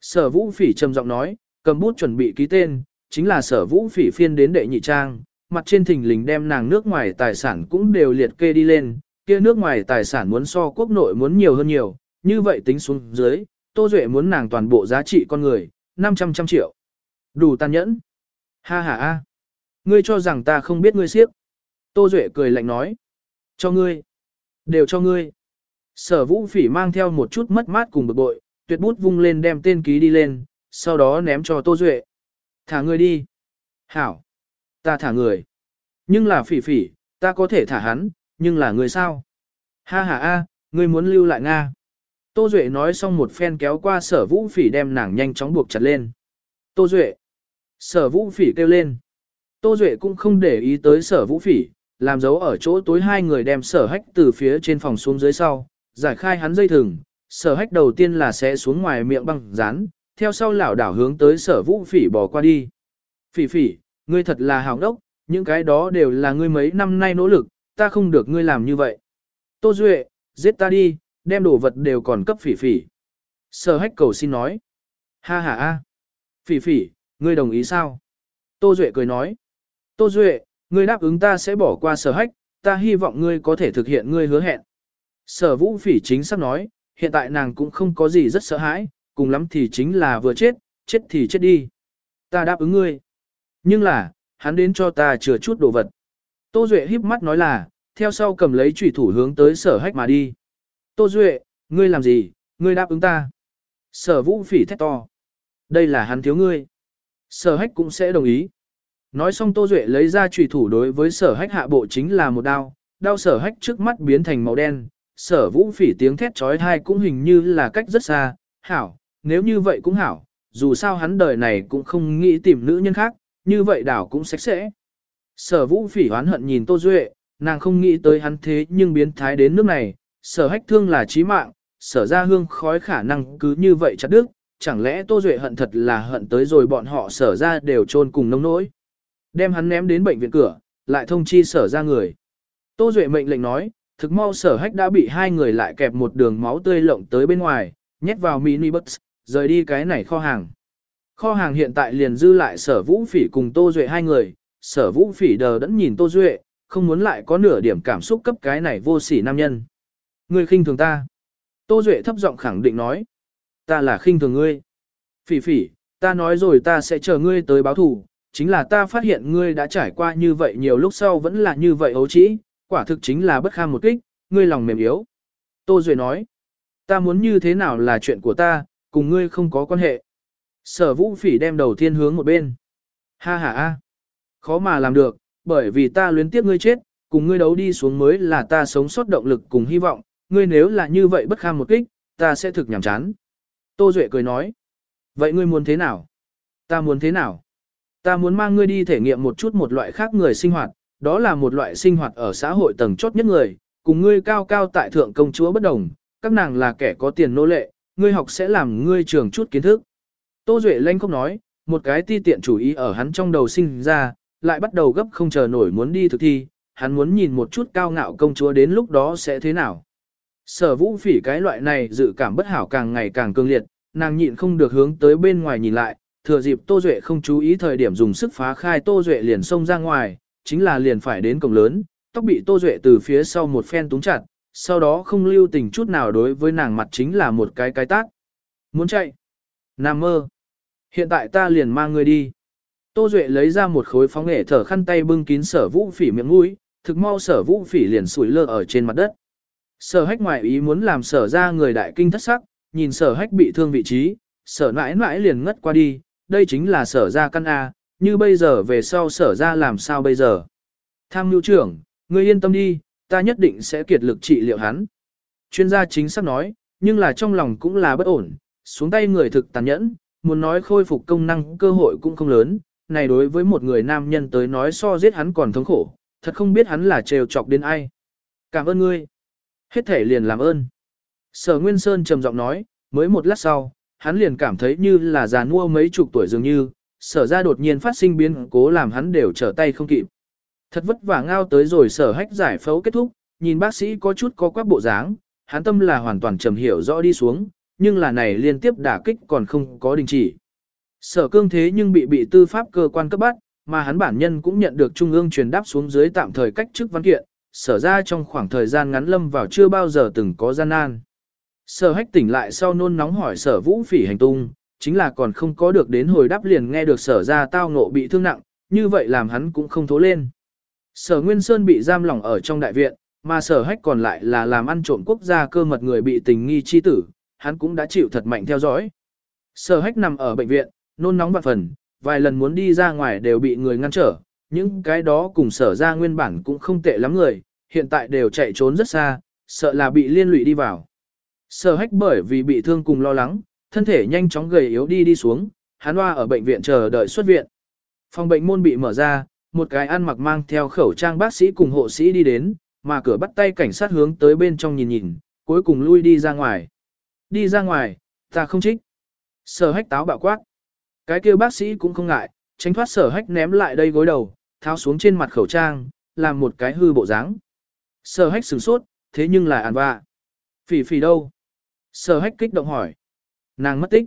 Sở vũ phỉ trầm giọng nói, cầm bút chuẩn bị ký tên, chính là sở vũ phỉ phiên đến đệ nhị trang, mặt trên thình lình đem nàng nước ngoài tài sản cũng đều liệt kê đi lên, kia nước ngoài tài sản muốn so quốc nội muốn nhiều hơn nhiều, như vậy tính xuống dưới, Tô Duệ muốn nàng toàn bộ giá trị con người, 500 trăm triệu. Đủ tàn nhẫn. Ha ha ha. Ngươi cho rằng ta không biết ngươi siếp. Tô Duệ cười lạnh nói. Cho ngươi. Đều cho ngươi. Sở vũ phỉ mang theo một chút mất mát cùng bực bội, tuyệt bút vung lên đem tên ký đi lên, sau đó ném cho Tô Duệ. Thả ngươi đi. Hảo. Ta thả người. Nhưng là phỉ phỉ, ta có thể thả hắn, nhưng là người sao? Ha ha a, ngươi muốn lưu lại Nga. Tô Duệ nói xong một phen kéo qua sở vũ phỉ đem nàng nhanh chóng buộc chặt lên. Tô Duệ. Sở vũ phỉ kêu lên. Tô Duệ cũng không để ý tới sở vũ phỉ, làm dấu ở chỗ tối hai người đem sở hách từ phía trên phòng xuống dưới sau, giải khai hắn dây thừng. Sở hách đầu tiên là sẽ xuống ngoài miệng băng dán, theo sau lảo đảo hướng tới sở vũ phỉ bỏ qua đi. Phỉ phỉ, ngươi thật là hào đốc, những cái đó đều là ngươi mấy năm nay nỗ lực, ta không được ngươi làm như vậy. Tô Duệ, giết ta đi, đem đồ vật đều còn cấp phỉ phỉ. Sở hách cầu xin nói. Ha ha a. Phỉ phỉ, ngươi đồng ý sao? Tô Duệ cười nói. Tô Duệ, ngươi đáp ứng ta sẽ bỏ qua sở hách, ta hy vọng ngươi có thể thực hiện ngươi hứa hẹn. Sở vũ phỉ chính sắp nói, hiện tại nàng cũng không có gì rất sợ hãi, cùng lắm thì chính là vừa chết, chết thì chết đi. Ta đáp ứng ngươi. Nhưng là, hắn đến cho ta chừa chút đồ vật. Tô Duệ híp mắt nói là, theo sau cầm lấy chủy thủ hướng tới sở hách mà đi. Tô Duệ, ngươi làm gì, ngươi đáp ứng ta. Sở vũ phỉ thét to. Đây là hắn thiếu ngươi. Sở hách cũng sẽ đồng ý. Nói xong Tô Duệ lấy ra trùy thủ đối với sở hách hạ bộ chính là một đao, đao sở hách trước mắt biến thành màu đen, sở vũ phỉ tiếng thét trói thai cũng hình như là cách rất xa, hảo, nếu như vậy cũng hảo, dù sao hắn đời này cũng không nghĩ tìm nữ nhân khác, như vậy đảo cũng sạch sẽ. Sở vũ phỉ hoán hận nhìn Tô Duệ, nàng không nghĩ tới hắn thế nhưng biến thái đến nước này, sở hách thương là chí mạng, sở ra hương khói khả năng cứ như vậy chặt đứt, chẳng lẽ Tô Duệ hận thật là hận tới rồi bọn họ sở ra đều trôn cùng nông nỗi. Đem hắn ném đến bệnh viện cửa, lại thông chi sở ra người. Tô Duệ mệnh lệnh nói, thực mau sở hách đã bị hai người lại kẹp một đường máu tươi lộng tới bên ngoài, nhét vào mini bus, rời đi cái này kho hàng. Kho hàng hiện tại liền dư lại sở vũ phỉ cùng Tô Duệ hai người, sở vũ phỉ đờ đẫn nhìn Tô Duệ, không muốn lại có nửa điểm cảm xúc cấp cái này vô sỉ nam nhân. Ngươi khinh thường ta. Tô Duệ thấp giọng khẳng định nói. Ta là khinh thường ngươi. Phỉ phỉ, ta nói rồi ta sẽ chờ ngươi tới báo thù, chính là ta phát hiện ngươi đã trải qua như vậy nhiều lúc sau vẫn là như vậy ấu trĩ, quả thực chính là bất kham một kích, ngươi lòng mềm yếu. Tô Duệ nói, ta muốn như thế nào là chuyện của ta, cùng ngươi không có quan hệ. Sở vũ phỉ đem đầu tiên hướng một bên. Ha ha ha, khó mà làm được, bởi vì ta luyến tiếc ngươi chết, cùng ngươi đấu đi xuống mới là ta sống sót động lực cùng hy vọng, ngươi nếu là như vậy bất kham một kích, ta sẽ thực nhảm chán. Tô Duệ cười nói, vậy ngươi muốn thế nào? Ta muốn thế nào? Ta muốn mang ngươi đi thể nghiệm một chút một loại khác người sinh hoạt, đó là một loại sinh hoạt ở xã hội tầng chốt nhất người, cùng ngươi cao cao tại thượng công chúa bất đồng, các nàng là kẻ có tiền nô lệ, ngươi học sẽ làm ngươi trường chút kiến thức. Tô Duệ lanh không nói, một cái ti tiện chủ ý ở hắn trong đầu sinh ra, lại bắt đầu gấp không chờ nổi muốn đi thực thi, hắn muốn nhìn một chút cao ngạo công chúa đến lúc đó sẽ thế nào. Sở vũ phỉ cái loại này dự cảm bất hảo càng ngày càng cương liệt, nàng nhịn không được hướng tới bên ngoài nhìn lại, thừa dịp Tô Duệ không chú ý thời điểm dùng sức phá khai Tô Duệ liền xông ra ngoài, chính là liền phải đến cổng lớn, tóc bị Tô Duệ từ phía sau một phen túng chặt, sau đó không lưu tình chút nào đối với nàng mặt chính là một cái cái tác. Muốn chạy? Nam mơ. Hiện tại ta liền mang người đi. Tô Duệ lấy ra một khối phóng nghệ thở khăn tay bưng kín sở vũ phỉ miệng mũi, thực mau sở vũ phỉ liền sủi lơ ở trên mặt đất. Sở hách ngoại ý muốn làm sở ra người đại kinh thất sắc, nhìn sở hách bị thương vị trí, sở mãi mãi liền ngất qua đi, đây chính là sở ra căn A, như bây giờ về sau sở ra làm sao bây giờ. Tham nhu trưởng, ngươi yên tâm đi, ta nhất định sẽ kiệt lực trị liệu hắn. Chuyên gia chính xác nói, nhưng là trong lòng cũng là bất ổn, xuống tay người thực tàn nhẫn, muốn nói khôi phục công năng cơ hội cũng không lớn, này đối với một người nam nhân tới nói so giết hắn còn thống khổ, thật không biết hắn là trêu chọc đến ai. Cảm ơn ngươi. Hết thể liền làm ơn. Sở Nguyên Sơn trầm giọng nói, mới một lát sau, hắn liền cảm thấy như là già nua mấy chục tuổi dường như, sở ra đột nhiên phát sinh biến cố làm hắn đều trở tay không kịp. Thật vất vả ngao tới rồi sở hách giải phẫu kết thúc, nhìn bác sĩ có chút có quắc bộ dáng, hắn tâm là hoàn toàn trầm hiểu rõ đi xuống, nhưng là này liên tiếp đả kích còn không có đình chỉ. Sở cương thế nhưng bị bị tư pháp cơ quan cấp bắt, mà hắn bản nhân cũng nhận được trung ương truyền đáp xuống dưới tạm thời cách chức văn kiện, sở ra trong khoảng thời gian ngắn lâm vào chưa bao giờ từng có gian nan. Sở hách tỉnh lại sau nôn nóng hỏi sở vũ phỉ hành tung, chính là còn không có được đến hồi đáp liền nghe được sở ra tao ngộ bị thương nặng, như vậy làm hắn cũng không thố lên. Sở Nguyên Sơn bị giam lỏng ở trong đại viện, mà sở hách còn lại là làm ăn trộm quốc gia cơ mật người bị tình nghi chi tử, hắn cũng đã chịu thật mạnh theo dõi. Sở hách nằm ở bệnh viện, nôn nóng bạc phần, vài lần muốn đi ra ngoài đều bị người ngăn trở, những cái đó cùng sở ra nguyên bản cũng không tệ lắm người, hiện tại đều chạy trốn rất xa, sợ là bị liên lụy đi vào. Sở hách bởi vì bị thương cùng lo lắng, thân thể nhanh chóng gầy yếu đi đi xuống, hắn hoa ở bệnh viện chờ đợi xuất viện. Phòng bệnh môn bị mở ra, một cái ăn mặc mang theo khẩu trang bác sĩ cùng hộ sĩ đi đến, mà cửa bắt tay cảnh sát hướng tới bên trong nhìn nhìn, cuối cùng lui đi ra ngoài. Đi ra ngoài, ta không trích. Sở hách táo bạo quát. Cái kia bác sĩ cũng không ngại, tránh thoát sở hách ném lại đây gối đầu, tháo xuống trên mặt khẩu trang, làm một cái hư bộ dáng. Sở hách sửng sốt, thế nhưng là an vạ. Phỉ phỉ đâu? Sở hách kích động hỏi. Nàng mất tích.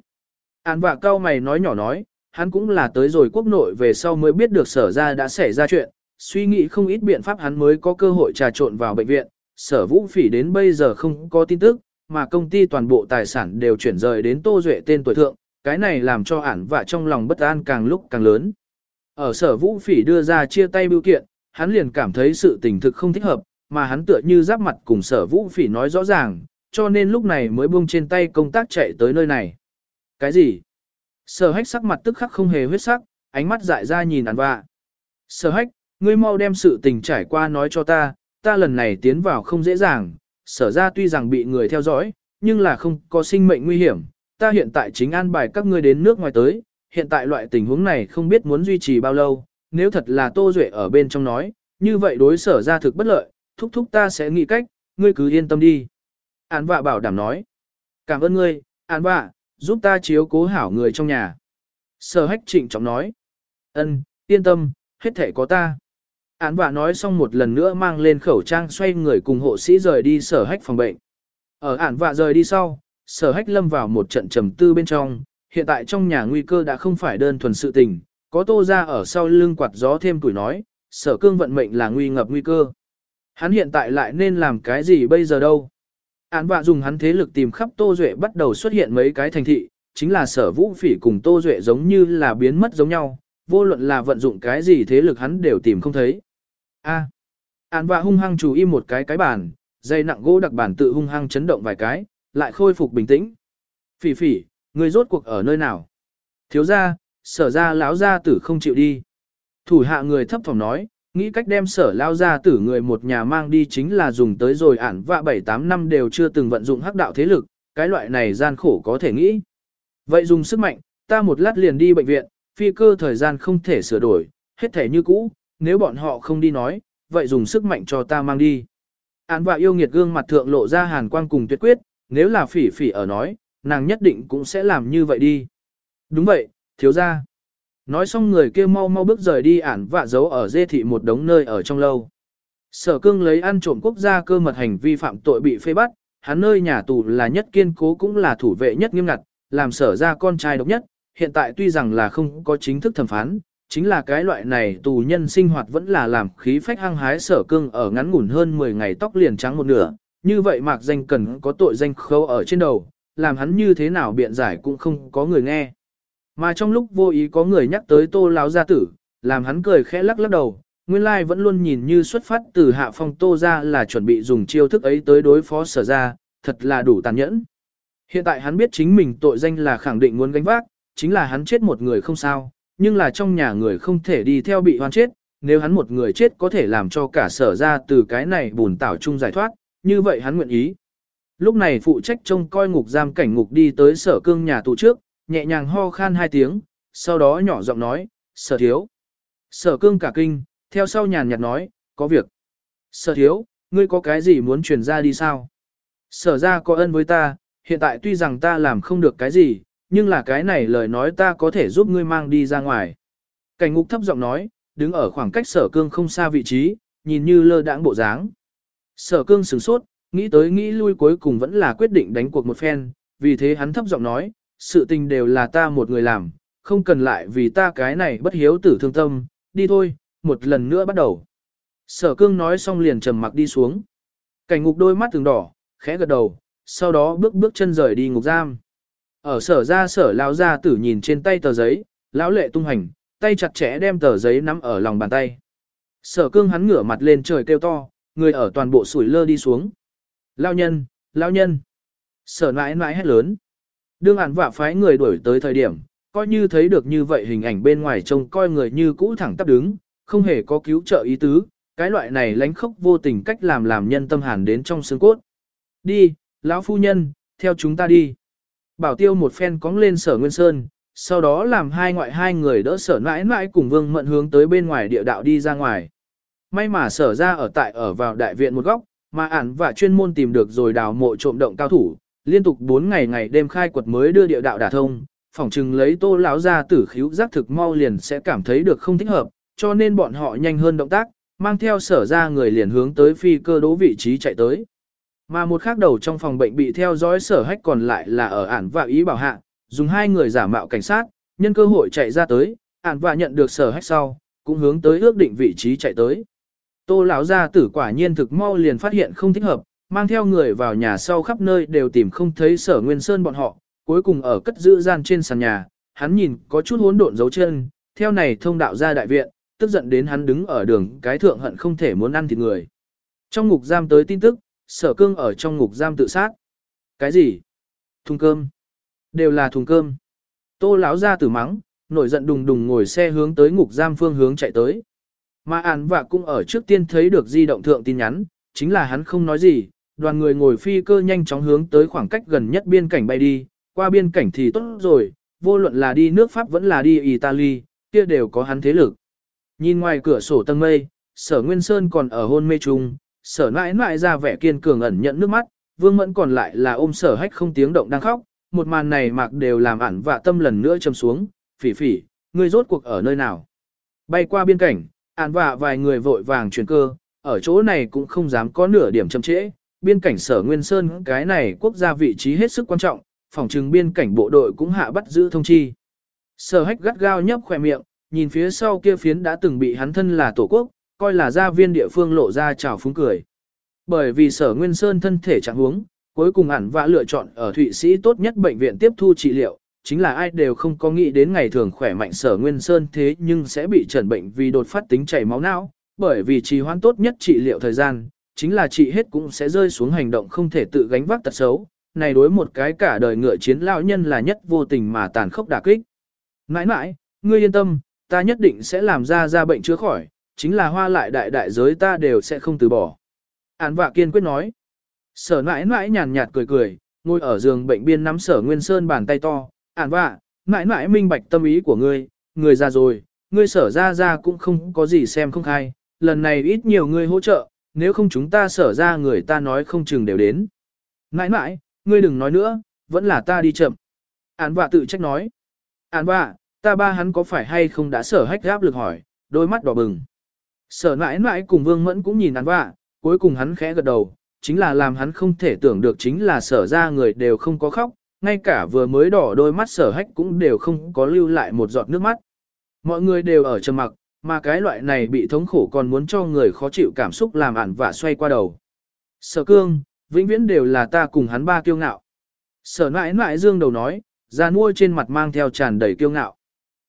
an vạ cao mày nói nhỏ nói, hắn cũng là tới rồi quốc nội về sau mới biết được sở ra đã xảy ra chuyện, suy nghĩ không ít biện pháp hắn mới có cơ hội trà trộn vào bệnh viện, sở vũ phỉ đến bây giờ không có tin tức, mà công ty toàn bộ tài sản đều chuyển rời đến Tô Duệ tên tuổi thượng, cái này làm cho ản vạ trong lòng bất an càng lúc càng lớn. Ở sở vũ phỉ đưa ra chia tay biểu kiện, hắn liền cảm thấy sự tình thực không thích hợp, mà hắn tựa như giáp mặt cùng sở vũ phỉ nói rõ ràng, cho nên lúc này mới buông trên tay công tác chạy tới nơi này. Cái gì? Sở hách sắc mặt tức khắc không hề huyết sắc, ánh mắt dại ra nhìn ăn vạ. Sở hách, ngươi mau đem sự tình trải qua nói cho ta, ta lần này tiến vào không dễ dàng, sở ra tuy rằng bị người theo dõi, nhưng là không có sinh mệnh nguy hiểm, ta hiện tại chính an bài các ngươi đến nước ngoài tới, hiện tại loại tình huống này không biết muốn duy trì bao lâu, nếu thật là Tô Duệ ở bên trong nói, như vậy đối sở ra thực bất lợi, thúc thúc ta sẽ nghĩ cách, ngươi cứ yên tâm đi. Án vạ bảo đảm nói, cảm ơn ngươi, án vạ, giúp ta chiếu cố hảo người trong nhà. Sở hách trịnh trọng nói, ân, yên tâm, hết thể có ta. Án vạ nói xong một lần nữa mang lên khẩu trang xoay người cùng hộ sĩ rời đi sở hách phòng bệnh. Ở án vạ rời đi sau, sở hách lâm vào một trận trầm tư bên trong, hiện tại trong nhà nguy cơ đã không phải đơn thuần sự tình, có tô ra ở sau lưng quạt gió thêm tuổi nói, sở cương vận mệnh là nguy ngập nguy cơ. Hắn hiện tại lại nên làm cái gì bây giờ đâu? Án vạ dùng hắn thế lực tìm khắp Tô Duệ bắt đầu xuất hiện mấy cái thành thị, chính là sở vũ phỉ cùng Tô Duệ giống như là biến mất giống nhau, vô luận là vận dụng cái gì thế lực hắn đều tìm không thấy. A. Án vạ hung hăng chú ý một cái cái bàn, dây nặng gỗ đặc bản tự hung hăng chấn động vài cái, lại khôi phục bình tĩnh. Phỉ phỉ, người rốt cuộc ở nơi nào? Thiếu ra, sở ra lão gia tử không chịu đi. Thủ hạ người thấp phòng nói, nghĩ cách đem sở lao gia tử người một nhà mang đi chính là dùng tới rồi ản vạ 7-8 năm đều chưa từng vận dụng hắc đạo thế lực, cái loại này gian khổ có thể nghĩ. Vậy dùng sức mạnh, ta một lát liền đi bệnh viện, phi cơ thời gian không thể sửa đổi, hết thể như cũ, nếu bọn họ không đi nói, vậy dùng sức mạnh cho ta mang đi. Án vạ yêu nghiệt gương mặt thượng lộ ra hàn quang cùng tuyệt quyết, nếu là phỉ phỉ ở nói, nàng nhất định cũng sẽ làm như vậy đi. Đúng vậy, thiếu ra. Nói xong người kia mau mau bước rời đi ản vạ giấu ở dê thị một đống nơi ở trong lâu. Sở cương lấy ăn trộm quốc gia cơ mật hành vi phạm tội bị phê bắt, hắn nơi nhà tù là nhất kiên cố cũng là thủ vệ nhất nghiêm ngặt, làm sở ra con trai độc nhất, hiện tại tuy rằng là không có chính thức thẩm phán, chính là cái loại này tù nhân sinh hoạt vẫn là làm khí phách hăng hái sở cương ở ngắn ngủn hơn 10 ngày tóc liền trắng một nửa, như vậy mạc danh cần có tội danh khâu ở trên đầu, làm hắn như thế nào biện giải cũng không có người nghe. Mà trong lúc vô ý có người nhắc tới tô lão gia tử, làm hắn cười khẽ lắc lắc đầu, nguyên lai vẫn luôn nhìn như xuất phát từ hạ phong tô ra là chuẩn bị dùng chiêu thức ấy tới đối phó sở ra, thật là đủ tàn nhẫn. Hiện tại hắn biết chính mình tội danh là khẳng định muốn gánh vác, chính là hắn chết một người không sao, nhưng là trong nhà người không thể đi theo bị hoan chết, nếu hắn một người chết có thể làm cho cả sở ra từ cái này bùn tảo chung giải thoát, như vậy hắn nguyện ý. Lúc này phụ trách trông coi ngục giam cảnh ngục đi tới sở cương nhà tù trước, nhẹ nhàng ho khan hai tiếng, sau đó nhỏ giọng nói, sở thiếu. Sở cương cả kinh, theo sau nhàn nhạt nói, có việc. Sở thiếu, ngươi có cái gì muốn truyền ra đi sao? Sở ra có ân với ta, hiện tại tuy rằng ta làm không được cái gì, nhưng là cái này lời nói ta có thể giúp ngươi mang đi ra ngoài. Cảnh ngục thấp giọng nói, đứng ở khoảng cách sở cương không xa vị trí, nhìn như lơ đãng bộ dáng. Sở cương sửng sốt, nghĩ tới nghĩ lui cuối cùng vẫn là quyết định đánh cuộc một phen, vì thế hắn thấp giọng nói, sự tình đều là ta một người làm, không cần lại vì ta cái này bất hiếu tử thương tâm, đi thôi, một lần nữa bắt đầu. Sở cương nói xong liền trầm mặc đi xuống. Cảnh ngục đôi mắt từng đỏ, khẽ gật đầu, sau đó bước bước chân rời đi ngục giam. Ở sở ra sở lao ra tử nhìn trên tay tờ giấy, lão lệ tung hành, tay chặt chẽ đem tờ giấy nắm ở lòng bàn tay. Sở cương hắn ngửa mặt lên trời kêu to, người ở toàn bộ sủi lơ đi xuống. Lao nhân, lao nhân. Sở nãi nãi hét lớn. Đương ản vạ phái người đuổi tới thời điểm, coi như thấy được như vậy hình ảnh bên ngoài trông coi người như cũ thẳng tắp đứng, không hề có cứu trợ ý tứ, cái loại này lánh khốc vô tình cách làm làm nhân tâm hàn đến trong xương cốt. Đi, lão phu nhân, theo chúng ta đi. Bảo tiêu một phen cóng lên sở Nguyên Sơn, sau đó làm hai ngoại hai người đỡ sở mãi mãi cùng vương mận hướng tới bên ngoài địa đạo đi ra ngoài. May mà sở ra ở tại ở vào đại viện một góc, mà ản và chuyên môn tìm được rồi đào mộ trộm động cao thủ, liên tục 4 ngày ngày đêm khai quật mới đưa địa đạo đả thông, phỏng chừng lấy tô lão ra tử khíu giác thực mau liền sẽ cảm thấy được không thích hợp, cho nên bọn họ nhanh hơn động tác, mang theo sở ra người liền hướng tới phi cơ đố vị trí chạy tới. Mà một khác đầu trong phòng bệnh bị theo dõi sở hách còn lại là ở ản và ý bảo hạ, dùng hai người giả mạo cảnh sát, nhân cơ hội chạy ra tới, ản và nhận được sở hách sau, cũng hướng tới ước định vị trí chạy tới. Tô lão gia tử quả nhiên thực mau liền phát hiện không thích hợp, mang theo người vào nhà sau khắp nơi đều tìm không thấy sở nguyên sơn bọn họ, cuối cùng ở cất giữ gian trên sàn nhà, hắn nhìn có chút hỗn độn dấu chân, theo này thông đạo ra đại viện, tức giận đến hắn đứng ở đường cái thượng hận không thể muốn ăn thịt người. Trong ngục giam tới tin tức, sở cương ở trong ngục giam tự sát. Cái gì? Thùng cơm. Đều là thùng cơm. Tô lão ra tử mắng, nổi giận đùng đùng ngồi xe hướng tới ngục giam phương hướng chạy tới. Mà ản vạ cũng ở trước tiên thấy được di động thượng tin nhắn, chính là hắn không nói gì, đoàn người ngồi phi cơ nhanh chóng hướng tới khoảng cách gần nhất biên cảnh bay đi, qua biên cảnh thì tốt rồi, vô luận là đi nước Pháp vẫn là đi Italy, kia đều có hắn thế lực. Nhìn ngoài cửa sổ tầng mây, sở Nguyên Sơn còn ở hôn mê chung, sở nãi nãi ra vẻ kiên cường ẩn nhận nước mắt, vương mẫn còn lại là ôm sở hách không tiếng động đang khóc, một màn này mạc đều làm ản vạ tâm lần nữa châm xuống, phỉ phỉ, ngươi rốt cuộc ở nơi nào. Bay qua biên cảnh, ẩn vạ vài người vội vàng chuyển cơ, ở chỗ này cũng không dám có nửa điểm chậm trễ, biên cảnh sở Nguyên Sơn cái này quốc gia vị trí hết sức quan trọng, phòng trừng biên cảnh bộ đội cũng hạ bắt giữ thông chi. Sở hách gắt gao nhấp khỏe miệng, nhìn phía sau kia phiến đã từng bị hắn thân là tổ quốc, coi là gia viên địa phương lộ ra chào phúng cười. Bởi vì sở Nguyên Sơn thân thể trạng huống, cuối cùng ẩn vã lựa chọn ở Thụy Sĩ tốt nhất bệnh viện tiếp thu trị liệu, chính là ai đều không có nghĩ đến ngày thường khỏe mạnh sở Nguyên Sơn thế nhưng sẽ bị trần bệnh vì đột phát tính chảy máu não, bởi vì trì hoãn tốt nhất trị liệu thời gian, chính là trị hết cũng sẽ rơi xuống hành động không thể tự gánh vác tật xấu, này đối một cái cả đời ngựa chiến lão nhân là nhất vô tình mà tàn khốc đả kích. Mãi mãi, ngươi yên tâm, ta nhất định sẽ làm ra ra bệnh chữa khỏi, chính là hoa lại đại đại giới ta đều sẽ không từ bỏ. Án vạ kiên quyết nói. Sở mãi mãi nhàn nhạt cười cười, ngồi ở giường bệnh biên nắm sở nguyên sơn bàn tay to ản vạ, mãi mãi minh bạch tâm ý của ngươi, người già rồi, ngươi sở ra ra cũng không có gì xem không khai, lần này ít nhiều ngươi hỗ trợ, nếu không chúng ta sở ra người ta nói không chừng đều đến. Mãi mãi, ngươi đừng nói nữa, vẫn là ta đi chậm. Án vạ tự trách nói. Án vạ, ta ba hắn có phải hay không đã sở hách gáp lực hỏi, đôi mắt đỏ bừng. Sở mãi mãi cùng vương mẫn cũng nhìn án vạ, cuối cùng hắn khẽ gật đầu, chính là làm hắn không thể tưởng được chính là sở ra người đều không có khóc, ngay cả vừa mới đỏ đôi mắt sở hách cũng đều không có lưu lại một giọt nước mắt. Mọi người đều ở trầm mặc, mà cái loại này bị thống khổ còn muốn cho người khó chịu cảm xúc làm ản và xoay qua đầu. Sở cương, vĩnh viễn đều là ta cùng hắn ba kiêu ngạo. Sở nãi nãi dương đầu nói, ra nuôi trên mặt mang theo tràn đầy kiêu ngạo.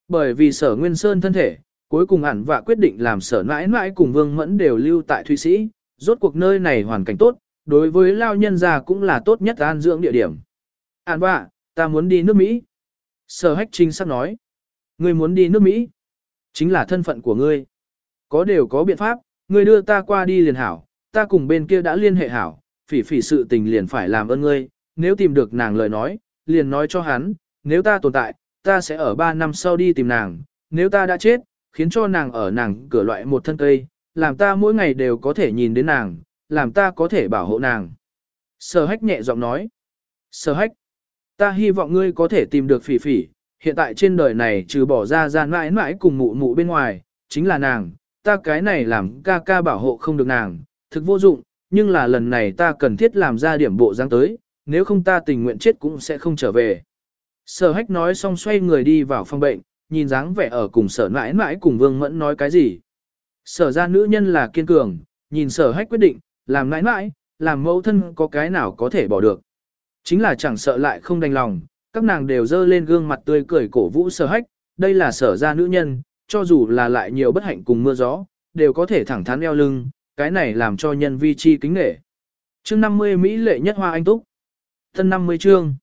Bởi vì sở Nguyên Sơn thân thể, cuối cùng ản và quyết định làm sở nãi nãi cùng Vương Mẫn đều lưu tại Thụy Sĩ, rốt cuộc nơi này hoàn cảnh tốt, đối với lao nhân già cũng là tốt nhất an dưỡng địa điểm. An và, ta muốn đi nước Mỹ. Sở hách trinh sắp nói, ngươi muốn đi nước Mỹ, chính là thân phận của ngươi. Có đều có biện pháp, ngươi đưa ta qua đi liền hảo, ta cùng bên kia đã liên hệ hảo, phỉ phỉ sự tình liền phải làm ơn ngươi, nếu tìm được nàng lời nói, liền nói cho hắn, nếu ta tồn tại, ta sẽ ở 3 năm sau đi tìm nàng, nếu ta đã chết, khiến cho nàng ở nàng cửa loại một thân cây, làm ta mỗi ngày đều có thể nhìn đến nàng, làm ta có thể bảo hộ nàng. Sở hách nhẹ giọng nói. Sở hách, ta hy vọng ngươi có thể tìm được phỉ phỉ, hiện tại trên đời này trừ bỏ ra ra mãi mãi cùng mụ mụ bên ngoài, chính là nàng, ta cái này làm ca ca bảo hộ không được nàng, thực vô dụng, nhưng là lần này ta cần thiết làm ra điểm bộ dáng tới, nếu không ta tình nguyện chết cũng sẽ không trở về. Sở hách nói xong xoay người đi vào phòng bệnh, nhìn dáng vẻ ở cùng sở mãi mãi cùng vương mẫn nói cái gì. Sở ra nữ nhân là kiên cường, nhìn sở hách quyết định, làm mãi mãi, làm mẫu thân có cái nào có thể bỏ được. Chính là chẳng sợ lại không đành lòng, các nàng đều dơ lên gương mặt tươi cười cổ vũ sở hách, đây là sở ra nữ nhân, cho dù là lại nhiều bất hạnh cùng mưa gió, đều có thể thẳng thắn eo lưng, cái này làm cho nhân vi chi kính nghệ. Chương 50 Mỹ lệ nhất hoa anh túc. Thân 50 chương.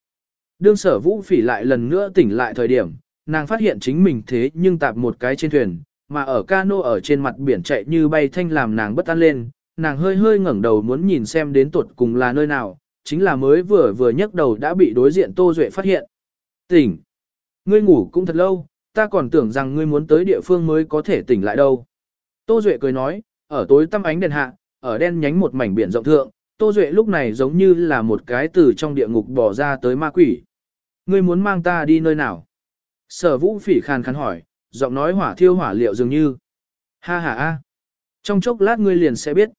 Đương sở vũ phỉ lại lần nữa tỉnh lại thời điểm, nàng phát hiện chính mình thế nhưng tạp một cái trên thuyền, mà ở cano ở trên mặt biển chạy như bay thanh làm nàng bất an lên, nàng hơi hơi ngẩng đầu muốn nhìn xem đến tuột cùng là nơi nào, chính là mới vừa vừa nhấc đầu đã bị đối diện Tô Duệ phát hiện. Tỉnh! Ngươi ngủ cũng thật lâu, ta còn tưởng rằng ngươi muốn tới địa phương mới có thể tỉnh lại đâu. Tô Duệ cười nói, ở tối tăm ánh đèn hạ, ở đen nhánh một mảnh biển rộng thượng, Tô Duệ lúc này giống như là một cái từ trong địa ngục bỏ ra tới ma quỷ. Ngươi muốn mang ta đi nơi nào? Sở vũ phỉ khàn khàn hỏi, giọng nói hỏa thiêu hỏa liệu dường như. Ha ha a. Trong chốc lát ngươi liền sẽ biết.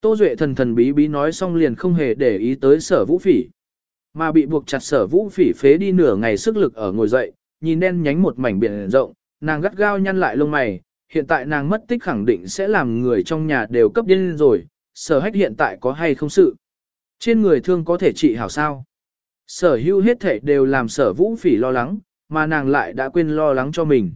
Tô Duệ thần thần bí bí nói xong liền không hề để ý tới sở vũ phỉ. Mà bị buộc chặt sở vũ phỉ phế đi nửa ngày sức lực ở ngồi dậy, nhìn đen nhánh một mảnh biển rộng, nàng gắt gao nhăn lại lông mày, hiện tại nàng mất tích khẳng định sẽ làm người trong nhà đều cấp điên rồi, sở hách hiện tại có hay không sự. Trên người thương có thể trị hảo sao. Sở Hưu hết thể đều làm sở vũ phỉ lo lắng, mà nàng lại đã quên lo lắng cho mình.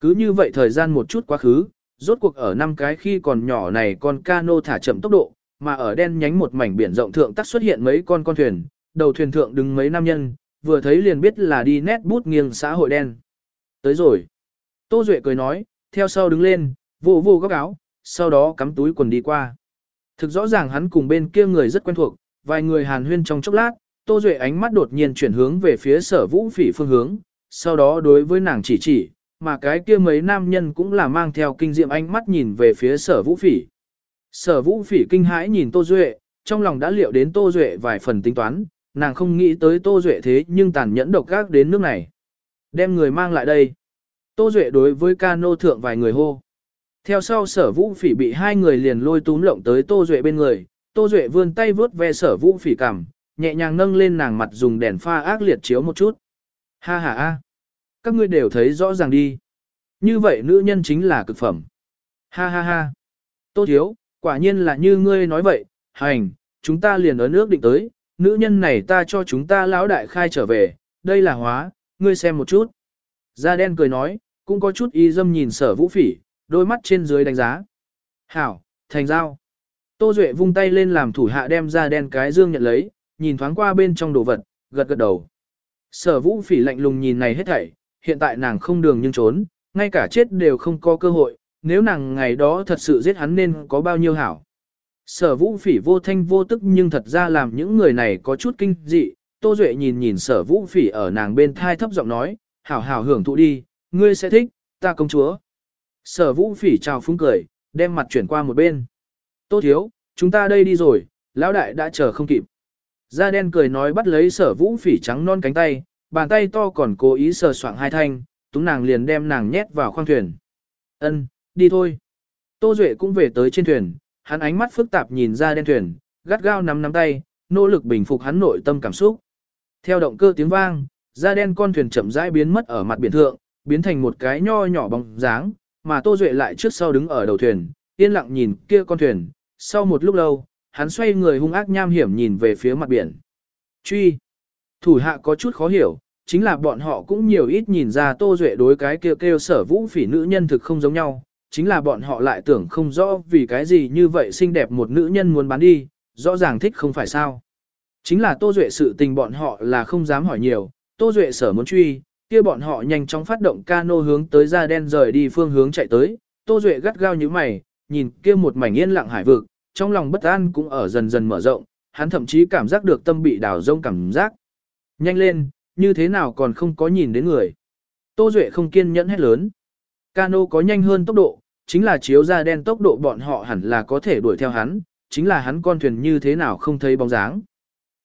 Cứ như vậy thời gian một chút quá khứ, rốt cuộc ở năm cái khi còn nhỏ này con cano thả chậm tốc độ, mà ở đen nhánh một mảnh biển rộng thượng tắt xuất hiện mấy con con thuyền, đầu thuyền thượng đứng mấy nam nhân, vừa thấy liền biết là đi nét bút nghiêng xã hội đen. Tới rồi. Tô Duệ cười nói, theo sau đứng lên, vô vô góc áo, sau đó cắm túi quần đi qua. Thực rõ ràng hắn cùng bên kia người rất quen thuộc, vài người hàn huyên trong chốc lát, Tô Duệ ánh mắt đột nhiên chuyển hướng về phía sở vũ phỉ phương hướng, sau đó đối với nàng chỉ chỉ, mà cái kia mấy nam nhân cũng là mang theo kinh diệm ánh mắt nhìn về phía sở vũ phỉ. Sở vũ phỉ kinh hãi nhìn Tô Duệ, trong lòng đã liệu đến Tô Duệ vài phần tính toán, nàng không nghĩ tới Tô Duệ thế nhưng tàn nhẫn độc gác đến nước này. Đem người mang lại đây. Tô Duệ đối với cano thượng vài người hô. Theo sau sở vũ phỉ bị hai người liền lôi túm lộng tới Tô Duệ bên người, Tô Duệ vươn tay vướt ve sở vũ phỉ cằm, nhẹ nhàng nâng lên nàng mặt dùng đèn pha ác liệt chiếu một chút. Ha ha ha. Các ngươi đều thấy rõ ràng đi. Như vậy nữ nhân chính là cực phẩm. Ha ha ha. Tô thiếu, quả nhiên là như ngươi nói vậy, hành, chúng ta liền ở nước định tới, nữ nhân này ta cho chúng ta lão đại khai trở về, đây là hóa, ngươi xem một chút. Da đen cười nói, cũng có chút y dâm nhìn sở vũ phỉ, đôi mắt trên dưới đánh giá. Hảo, thành giao. Tô Duệ vung tay lên làm thủ hạ đem ra đen cái dương nhận lấy, nhìn thoáng qua bên trong đồ vật, gật gật đầu. Sở vũ phỉ lạnh lùng nhìn này hết thảy, hiện tại nàng không đường nhưng trốn, ngay cả chết đều không có cơ hội, nếu nàng ngày đó thật sự giết hắn nên có bao nhiêu hảo. Sở vũ phỉ vô thanh vô tức nhưng thật ra làm những người này có chút kinh dị, Tô Duệ nhìn nhìn sở vũ phỉ ở nàng bên thai thấp giọng nói, hảo hảo hưởng thụ đi, ngươi sẽ thích, ta công chúa. Sở vũ phỉ chào phúng cười, đem mặt chuyển qua một bên. Tô thiếu, chúng ta đây đi rồi, lão đại đã chờ không kịp. Da đen cười nói bắt lấy sở vũ phỉ trắng non cánh tay, bàn tay to còn cố ý sờ soạng hai thanh, túng nàng liền đem nàng nhét vào khoang thuyền. Ân, đi thôi. Tô Duệ cũng về tới trên thuyền, hắn ánh mắt phức tạp nhìn ra đen thuyền, gắt gao nắm nắm tay, nỗ lực bình phục hắn nội tâm cảm xúc. Theo động cơ tiếng vang, da đen con thuyền chậm rãi biến mất ở mặt biển thượng, biến thành một cái nho nhỏ bóng dáng, mà Tô Duệ lại trước sau đứng ở đầu thuyền, yên lặng nhìn kia con thuyền. Sau một lúc lâu, hắn xoay người hung ác nham hiểm nhìn về phía mặt biển. Truy! Thủ hạ có chút khó hiểu, chính là bọn họ cũng nhiều ít nhìn ra Tô Duệ đối cái kêu kêu sở vũ phỉ nữ nhân thực không giống nhau, chính là bọn họ lại tưởng không rõ vì cái gì như vậy xinh đẹp một nữ nhân muốn bán đi, rõ ràng thích không phải sao. Chính là Tô Duệ sự tình bọn họ là không dám hỏi nhiều, Tô Duệ sở muốn truy, kia bọn họ nhanh chóng phát động cano hướng tới ra đen rời đi phương hướng chạy tới, Tô Duệ gắt gao như mày, nhìn kia một mảnh yên lặng hải vực, trong lòng bất an cũng ở dần dần mở rộng, hắn thậm chí cảm giác được tâm bị đào rông cảm giác. Nhanh lên, như thế nào còn không có nhìn đến người. Tô Duệ không kiên nhẫn hết lớn. Cano có nhanh hơn tốc độ, chính là chiếu ra đen tốc độ bọn họ hẳn là có thể đuổi theo hắn, chính là hắn con thuyền như thế nào không thấy bóng dáng.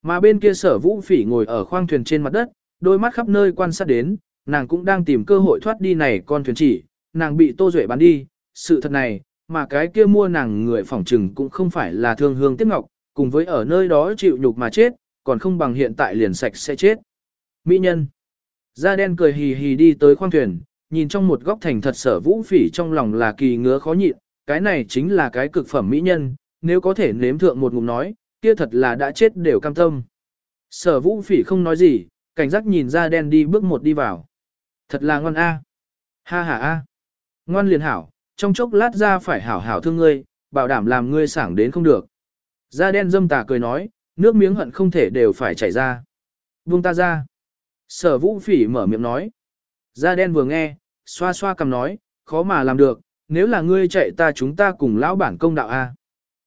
Mà bên kia sở vũ phỉ ngồi ở khoang thuyền trên mặt đất, đôi mắt khắp nơi quan sát đến, nàng cũng đang tìm cơ hội thoát đi này con thuyền chỉ, nàng bị Tô Duệ bán đi, sự thật này, mà cái kia mua nàng người phỏng trừng cũng không phải là thương hương tiếc ngọc, cùng với ở nơi đó chịu nhục mà chết, còn không bằng hiện tại liền sạch sẽ chết. Mỹ nhân. Da đen cười hì hì đi tới khoang thuyền, nhìn trong một góc thành thật sở vũ phỉ trong lòng là kỳ ngứa khó nhịn, cái này chính là cái cực phẩm mỹ nhân, nếu có thể nếm thượng một ngụm nói, kia thật là đã chết đều cam tâm. Sở vũ phỉ không nói gì, cảnh giác nhìn da đen đi bước một đi vào. Thật là ngon a. Ha ha a. Ngoan liền hảo, trong chốc lát ra phải hảo hảo thương ngươi, bảo đảm làm ngươi sảng đến không được. Da đen dâm tà cười nói, nước miếng hận không thể đều phải chảy ra. Buông ta ra. Sở vũ phỉ mở miệng nói. Da đen vừa nghe, xoa xoa cầm nói, khó mà làm được, nếu là ngươi chạy ta chúng ta cùng lão bản công đạo A.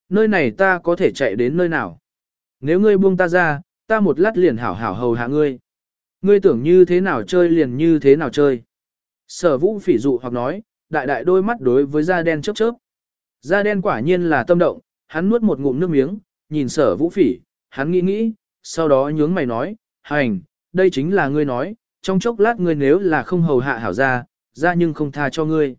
Nơi này ta có thể chạy đến nơi nào? Nếu ngươi buông ta ra, ta một lát liền hảo hảo hầu hạ ngươi. Ngươi tưởng như thế nào chơi liền như thế nào chơi. Sở vũ phỉ dụ hoặc nói, đại đại đôi mắt đối với da đen chớp chớp. Da đen quả nhiên là tâm động, hắn nuốt một ngụm nước miếng, nhìn sở vũ phỉ, hắn nghĩ nghĩ, sau đó nhướng mày nói, hành, đây chính là ngươi nói, trong chốc lát ngươi nếu là không hầu hạ hảo ra, ra nhưng không tha cho ngươi.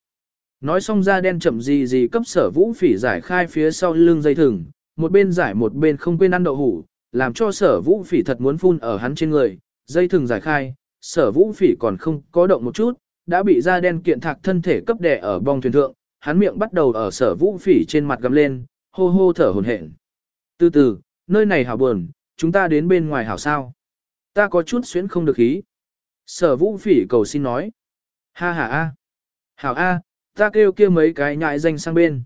Nói xong da đen chậm gì gì cấp sở vũ phỉ giải khai phía sau lưng dây thừng, một bên giải một bên không quên ăn đậu hủ, làm cho sở vũ phỉ thật muốn phun ở hắn trên người, dây thừng giải khai, sở vũ phỉ còn không có động một chút, đã bị da đen kiện thạc thân thể cấp đè ở bong thuyền thượng, hắn miệng bắt đầu ở sở vũ phỉ trên mặt gầm lên, hô hô thở hồn hển. Từ từ, nơi này hảo buồn, chúng ta đến bên ngoài hảo sao. Ta có chút xuyến không được khí. Sở vũ phỉ cầu xin nói. Ha ha a. Hảo a, ta kêu kia mấy cái nhại danh sang bên.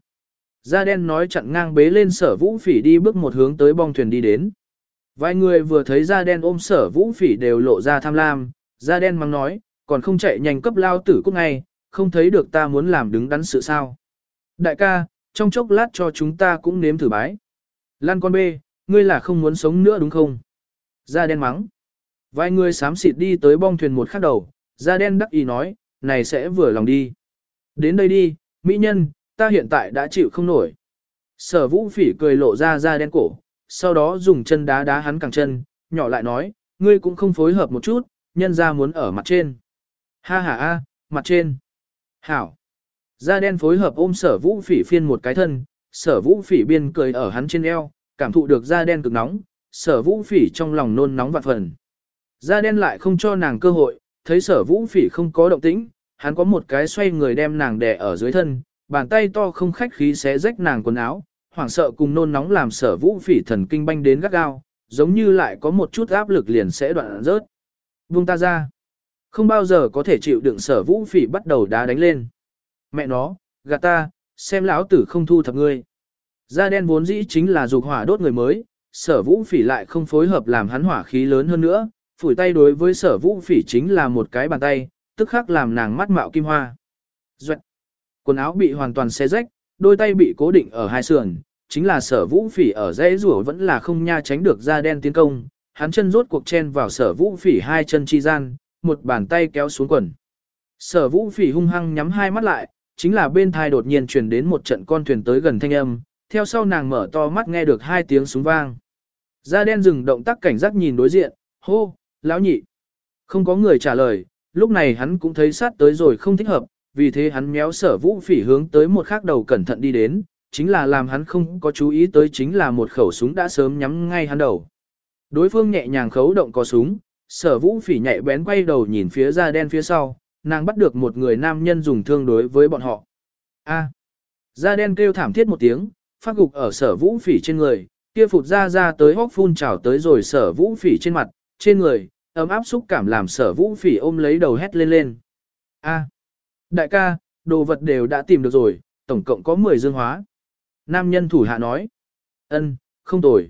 Da đen nói chặn ngang bế lên sở vũ phỉ đi bước một hướng tới bong thuyền đi đến. Vài người vừa thấy da đen ôm sở vũ phỉ đều lộ ra tham lam, da đen mắng nói, còn không chạy nhanh cấp lao tử cút ngay, không thấy được ta muốn làm đứng đắn sự sao. Đại ca, trong chốc lát cho chúng ta cũng nếm thử bái. Lan con bê, ngươi là không muốn sống nữa đúng không? Da đen mắng. Vài người xám xịt đi tới bong thuyền một khắc đầu, da đen đắc ý nói, này sẽ vừa lòng đi. Đến đây đi, mỹ nhân, ta hiện tại đã chịu không nổi. Sở vũ phỉ cười lộ ra da đen cổ, sau đó dùng chân đá đá hắn càng chân, nhỏ lại nói, ngươi cũng không phối hợp một chút, nhân ra muốn ở mặt trên. Ha ha a, mặt trên. Hảo. Da đen phối hợp ôm sở vũ phỉ phiên một cái thân, sở vũ phỉ biên cười ở hắn trên eo, cảm thụ được da đen cực nóng, sở vũ phỉ trong lòng nôn nóng vạn phần. Da đen lại không cho nàng cơ hội, thấy sở vũ phỉ không có động tĩnh, hắn có một cái xoay người đem nàng đè ở dưới thân, bàn tay to không khách khí xé rách nàng quần áo, hoảng sợ cùng nôn nóng làm sở vũ phỉ thần kinh banh đến gắt gao, giống như lại có một chút áp lực liền sẽ đoạn rớt. Vung ta ra. Không bao giờ có thể chịu đựng sở vũ phỉ bắt đầu đá đánh lên. Mẹ nó, gạt ta, xem lão tử không thu thập ngươi. Da đen vốn dĩ chính là dục hỏa đốt người mới, sở vũ phỉ lại không phối hợp làm hắn hỏa khí lớn hơn nữa, phủi tay đối với sở vũ phỉ chính là một cái bàn tay, tức khắc làm nàng mắt mạo kim hoa. Duệ. Quần áo bị hoàn toàn xé rách, đôi tay bị cố định ở hai sườn, chính là sở vũ phỉ ở dãy rủa vẫn là không nha tránh được da đen tiến công, hắn chân rốt cuộc chen vào sở vũ phỉ hai chân chi gian, một bàn tay kéo xuống quần. Sở vũ phỉ hung hăng nhắm hai mắt lại, chính là bên thai đột nhiên truyền đến một trận con thuyền tới gần thanh âm, theo sau nàng mở to mắt nghe được hai tiếng súng vang. Da đen dừng động tác cảnh giác nhìn đối diện, hô, lão nhị. Không có người trả lời, lúc này hắn cũng thấy sát tới rồi không thích hợp, vì thế hắn méo sở vũ phỉ hướng tới một khác đầu cẩn thận đi đến, chính là làm hắn không có chú ý tới chính là một khẩu súng đã sớm nhắm ngay hắn đầu. Đối phương nhẹ nhàng khấu động có súng, sở vũ phỉ nhạy bén quay đầu nhìn phía da đen phía sau, nàng bắt được một người nam nhân dùng thương đối với bọn họ. A. Da đen kêu thảm thiết một tiếng, phát gục ở sở vũ phỉ trên người, kia phụt ra ra tới hốc phun trào tới rồi sở vũ phỉ trên mặt, trên người, ấm áp xúc cảm làm sở vũ phỉ ôm lấy đầu hét lên lên. A. Đại ca, đồ vật đều đã tìm được rồi, tổng cộng có 10 dương hóa. Nam nhân thủ hạ nói. ân, không tồi.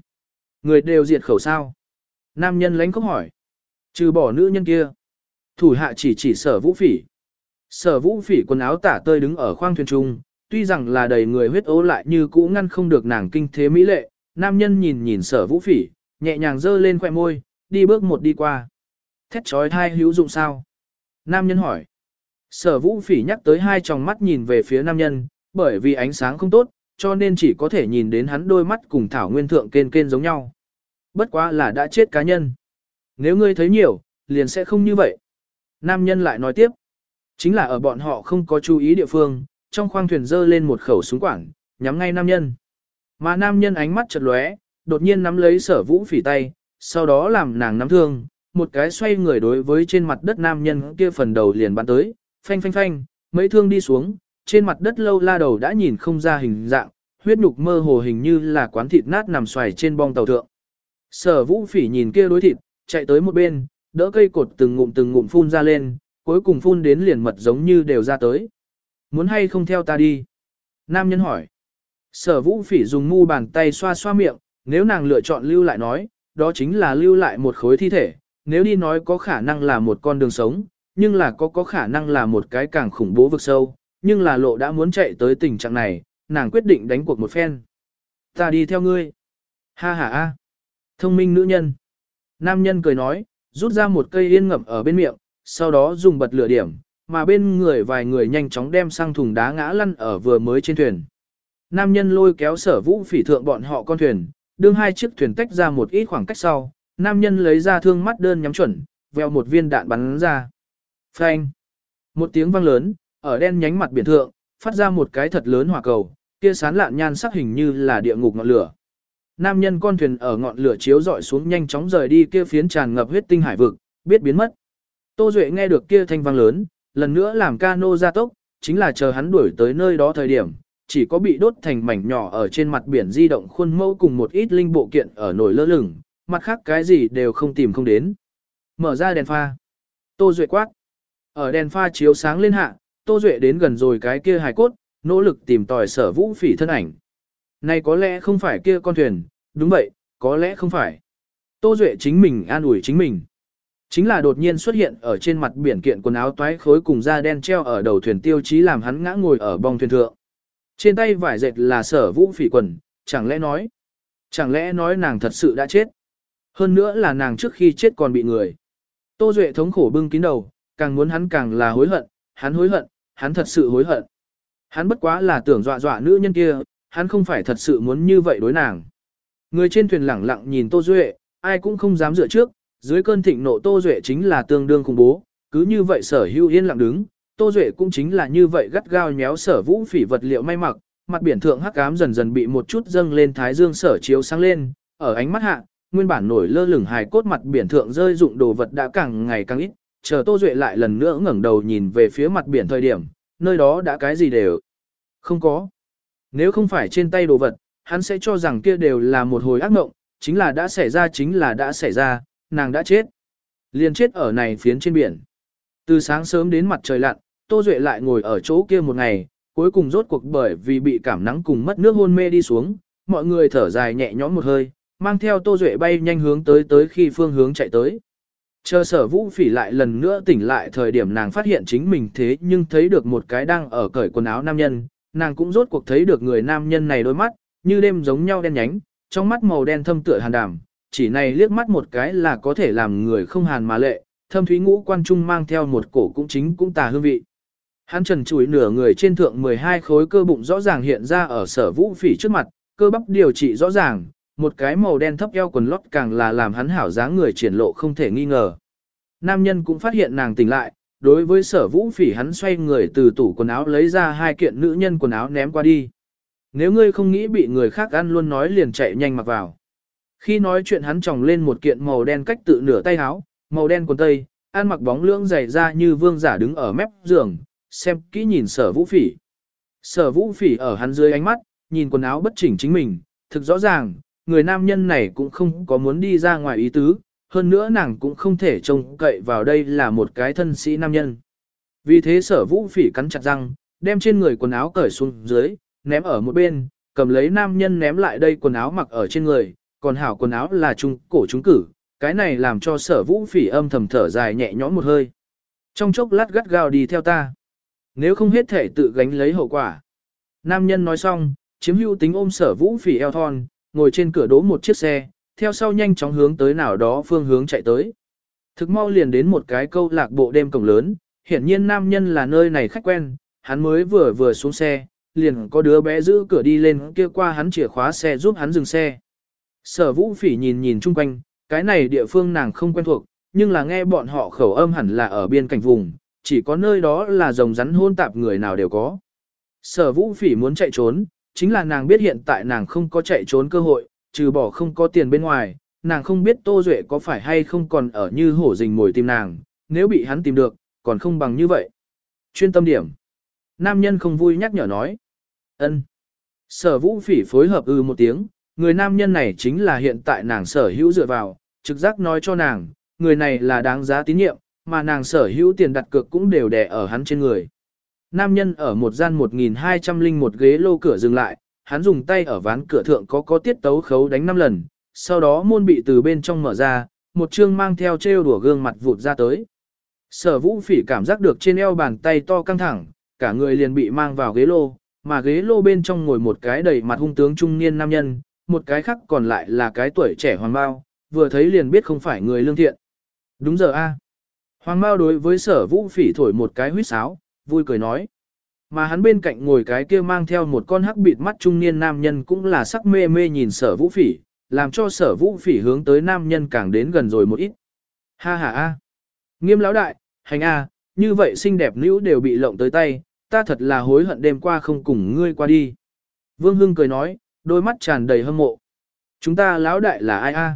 Người đều diệt khẩu sao. Nam nhân lánh khóc hỏi. Trừ bỏ nữ nhân kia. Thủ hạ chỉ chỉ sở vũ phỉ. Sở vũ phỉ quần áo tả tơi đứng ở khoang thuyền trung, tuy rằng là đầy người huyết ố lại như cũ ngăn không được nàng kinh thế mỹ lệ. Nam nhân nhìn nhìn sở vũ phỉ, nhẹ nhàng dơ lên khoẻ môi, đi bước một đi qua. Thét trói thai hữu dụng sao? Nam nhân hỏi. Sở vũ phỉ nhắc tới hai tròng mắt nhìn về phía nam nhân, bởi vì ánh sáng không tốt, cho nên chỉ có thể nhìn đến hắn đôi mắt cùng thảo nguyên thượng kên kên giống nhau. Bất quá là đã chết cá nhân. Nếu ngươi thấy nhiều, liền sẽ không như vậy. Nam nhân lại nói tiếp. Chính là ở bọn họ không có chú ý địa phương, trong khoang thuyền dơ lên một khẩu súng quảng, nhắm ngay nam nhân. Mà nam nhân ánh mắt chật lóe, đột nhiên nắm lấy sở vũ phỉ tay, sau đó làm nàng nắm thương, một cái xoay người đối với trên mặt đất nam nhân kia phần đầu liền bắn tới, phanh phanh phanh, mấy thương đi xuống, trên mặt đất lâu la đầu đã nhìn không ra hình dạng, huyết nhục mơ hồ hình như là quán thịt nát nằm xoài trên bong tàu thượng. Sở vũ phỉ nhìn kia đối thịt, chạy tới một bên, đỡ cây cột từng ngụm từng ngụm phun ra lên, cuối cùng phun đến liền mật giống như đều ra tới. Muốn hay không theo ta đi? Nam nhân hỏi. Sở vũ phỉ dùng mu bàn tay xoa xoa miệng, nếu nàng lựa chọn lưu lại nói, đó chính là lưu lại một khối thi thể, nếu đi nói có khả năng là một con đường sống, nhưng là có có khả năng là một cái càng khủng bố vực sâu, nhưng là lộ đã muốn chạy tới tình trạng này, nàng quyết định đánh cuộc một phen. Ta đi theo ngươi. Ha ha ha. Thông minh nữ nhân. Nam nhân cười nói, rút ra một cây yên ngậm ở bên miệng, sau đó dùng bật lửa điểm, mà bên người vài người nhanh chóng đem sang thùng đá ngã lăn ở vừa mới trên thuyền. Nam nhân lôi kéo sở vũ phỉ thượng bọn họ con thuyền, đương hai chiếc thuyền tách ra một ít khoảng cách sau, nam nhân lấy ra thương mắt đơn nhắm chuẩn, veo một viên đạn bắn ra. Phanh! Một tiếng vang lớn, ở đen nhánh mặt biển thượng, phát ra một cái thật lớn hỏa cầu, kia sán lạn nhan sắc hình như là địa ngục ngọn lửa. Nam nhân con thuyền ở ngọn lửa chiếu dọi xuống nhanh chóng rời đi kia phiến tràn ngập huyết tinh hải vực, biết biến mất. Tô Duệ nghe được kia thanh vang lớn, lần nữa làm cano ra tốc, chính là chờ hắn đuổi tới nơi đó thời điểm, chỉ có bị đốt thành mảnh nhỏ ở trên mặt biển di động khuôn mẫu cùng một ít linh bộ kiện ở nổi lơ lửng, mặt khác cái gì đều không tìm không đến. Mở ra đèn pha. Tô Duệ quát. Ở đèn pha chiếu sáng lên hạ, Tô Duệ đến gần rồi cái kia hài cốt, nỗ lực tìm tòi sở vũ phỉ thân ảnh. Này có lẽ không phải kia con thuyền, đúng vậy, có lẽ không phải. Tô Duệ chính mình an ủi chính mình. Chính là đột nhiên xuất hiện ở trên mặt biển kiện quần áo toái khối cùng da đen treo ở đầu thuyền tiêu chí làm hắn ngã ngồi ở bong thuyền thượng. Trên tay vải dệt là sở vũ phỉ quần, chẳng lẽ nói. Chẳng lẽ nói nàng thật sự đã chết. Hơn nữa là nàng trước khi chết còn bị người. Tô Duệ thống khổ bưng kín đầu, càng muốn hắn càng là hối hận, hắn hối hận, hắn thật sự hối hận. Hắn bất quá là tưởng dọa dọa nữ nhân kia, hắn không phải thật sự muốn như vậy đối nàng. Người trên thuyền lẳng lặng nhìn Tô Duệ, ai cũng không dám dựa trước, dưới cơn thịnh nộ Tô Duệ chính là tương đương khủng bố, cứ như vậy sở hưu yên lặng đứng, Tô Duệ cũng chính là như vậy gắt gao nhéo sở vũ phỉ vật liệu may mặc, mặt biển thượng hắc ám dần dần bị một chút dâng lên thái dương sở chiếu sáng lên, ở ánh mắt hạ, nguyên bản nổi lơ lửng hài cốt mặt biển thượng rơi dụng đồ vật đã càng ngày càng ít, chờ Tô Duệ lại lần nữa ngẩng đầu nhìn về phía mặt biển thời điểm, nơi đó đã cái gì đều không có. Nếu không phải trên tay đồ vật, hắn sẽ cho rằng kia đều là một hồi ác mộng, chính là đã xảy ra chính là đã xảy ra, nàng đã chết. Liền chết ở này phiến trên biển. Từ sáng sớm đến mặt trời lặn, Tô Duệ lại ngồi ở chỗ kia một ngày, cuối cùng rốt cuộc bởi vì bị cảm nắng cùng mất nước hôn mê đi xuống, mọi người thở dài nhẹ nhõm một hơi, mang theo Tô Duệ bay nhanh hướng tới tới khi phương hướng chạy tới. Chờ sở vũ phỉ lại lần nữa tỉnh lại thời điểm nàng phát hiện chính mình thế nhưng thấy được một cái đang ở cởi quần áo nam nhân, nàng cũng rốt cuộc thấy được người nam nhân này đôi mắt, như đêm giống nhau đen nhánh, trong mắt màu đen thâm tựa hàn đàm, chỉ này liếc mắt một cái là có thể làm người không hàn mà lệ, thâm thúy ngũ quan trung mang theo một cổ cũng chính cũng tà hương vị. Hắn trần chùi nửa người trên thượng 12 khối cơ bụng rõ ràng hiện ra ở sở vũ phỉ trước mặt, cơ bắp điều trị rõ ràng, một cái màu đen thấp eo quần lót càng là làm hắn hảo dáng người triển lộ không thể nghi ngờ. Nam nhân cũng phát hiện nàng tỉnh lại, đối với sở vũ phỉ hắn xoay người từ tủ quần áo lấy ra hai kiện nữ nhân quần áo ném qua đi. Nếu ngươi không nghĩ bị người khác ăn luôn nói liền chạy nhanh mặc vào. Khi nói chuyện hắn tròng lên một kiện màu đen cách tự nửa tay áo, màu đen quần tây, ăn mặc bóng lưỡng dày ra như vương giả đứng ở mép giường, xem kỹ nhìn sở vũ phỉ. Sở vũ phỉ ở hắn dưới ánh mắt, nhìn quần áo bất chỉnh chính mình, thực rõ ràng, người nam nhân này cũng không có muốn đi ra ngoài ý tứ, hơn nữa nàng cũng không thể trông cậy vào đây là một cái thân sĩ nam nhân. Vì thế sở vũ phỉ cắn chặt răng, đem trên người quần áo cởi xuống dưới, ném ở một bên, cầm lấy nam nhân ném lại đây quần áo mặc ở trên người, còn hảo quần áo là trung cổ trung cử, cái này làm cho sở vũ phỉ âm thầm thở dài nhẹ nhõm một hơi. Trong chốc lát gắt gao đi theo ta. Nếu không hết thể tự gánh lấy hậu quả. Nam nhân nói xong, chiếm hữu tính ôm sở vũ phỉ eo thon, ngồi trên cửa đỗ một chiếc xe, theo sau nhanh chóng hướng tới nào đó phương hướng chạy tới. Thực mau liền đến một cái câu lạc bộ đêm cổng lớn, hiển nhiên nam nhân là nơi này khách quen, hắn mới vừa vừa xuống xe, liền có đứa bé giữ cửa đi lên kia qua hắn chìa khóa xe giúp hắn dừng xe. Sở vũ phỉ nhìn nhìn chung quanh, cái này địa phương nàng không quen thuộc, nhưng là nghe bọn họ khẩu âm hẳn là ở biên cảnh vùng, chỉ có nơi đó là rồng rắn hôn tạp người nào đều có. Sở vũ phỉ muốn chạy trốn, chính là nàng biết hiện tại nàng không có chạy trốn cơ hội, trừ bỏ không có tiền bên ngoài, nàng không biết Tô Duệ có phải hay không còn ở như hổ rình mồi tìm nàng, nếu bị hắn tìm được, còn không bằng như vậy. Chuyên tâm điểm. Nam nhân không vui nhắc nhở nói. ân Sở vũ phỉ phối hợp ư một tiếng, người nam nhân này chính là hiện tại nàng sở hữu dựa vào, trực giác nói cho nàng, người này là đáng giá tín nhiệm, mà nàng sở hữu tiền đặt cược cũng đều đè ở hắn trên người. nam nhân ở một gian 1201 ghế lô cửa dừng lại, hắn dùng tay ở ván cửa thượng có có tiết tấu khấu đánh 5 lần, sau đó môn bị từ bên trong mở ra, một chương mang theo trêu đùa gương mặt vụt ra tới. Sở vũ phỉ cảm giác được trên eo bàn tay to căng thẳng, cả người liền bị mang vào ghế lô, mà ghế lô bên trong ngồi một cái đầy mặt hung tướng trung niên nam nhân, một cái khác còn lại là cái tuổi trẻ hoàng bao, vừa thấy liền biết không phải người lương thiện. Đúng giờ a. Hoàng bao đối với sở vũ phỉ thổi một cái huyết sáo, vui cười nói. Mà hắn bên cạnh ngồi cái kia mang theo một con hắc bịt mắt trung niên nam nhân cũng là sắc mê mê nhìn sở vũ phỉ, làm cho sở vũ phỉ hướng tới nam nhân càng đến gần rồi một ít. Ha ha a. Nghiêm lão đại, hành a, như vậy xinh đẹp nữ đều bị lộng tới tay, ta thật là hối hận đêm qua không cùng ngươi qua đi. Vương Hưng cười nói, đôi mắt tràn đầy hâm mộ. Chúng ta lão đại là ai a?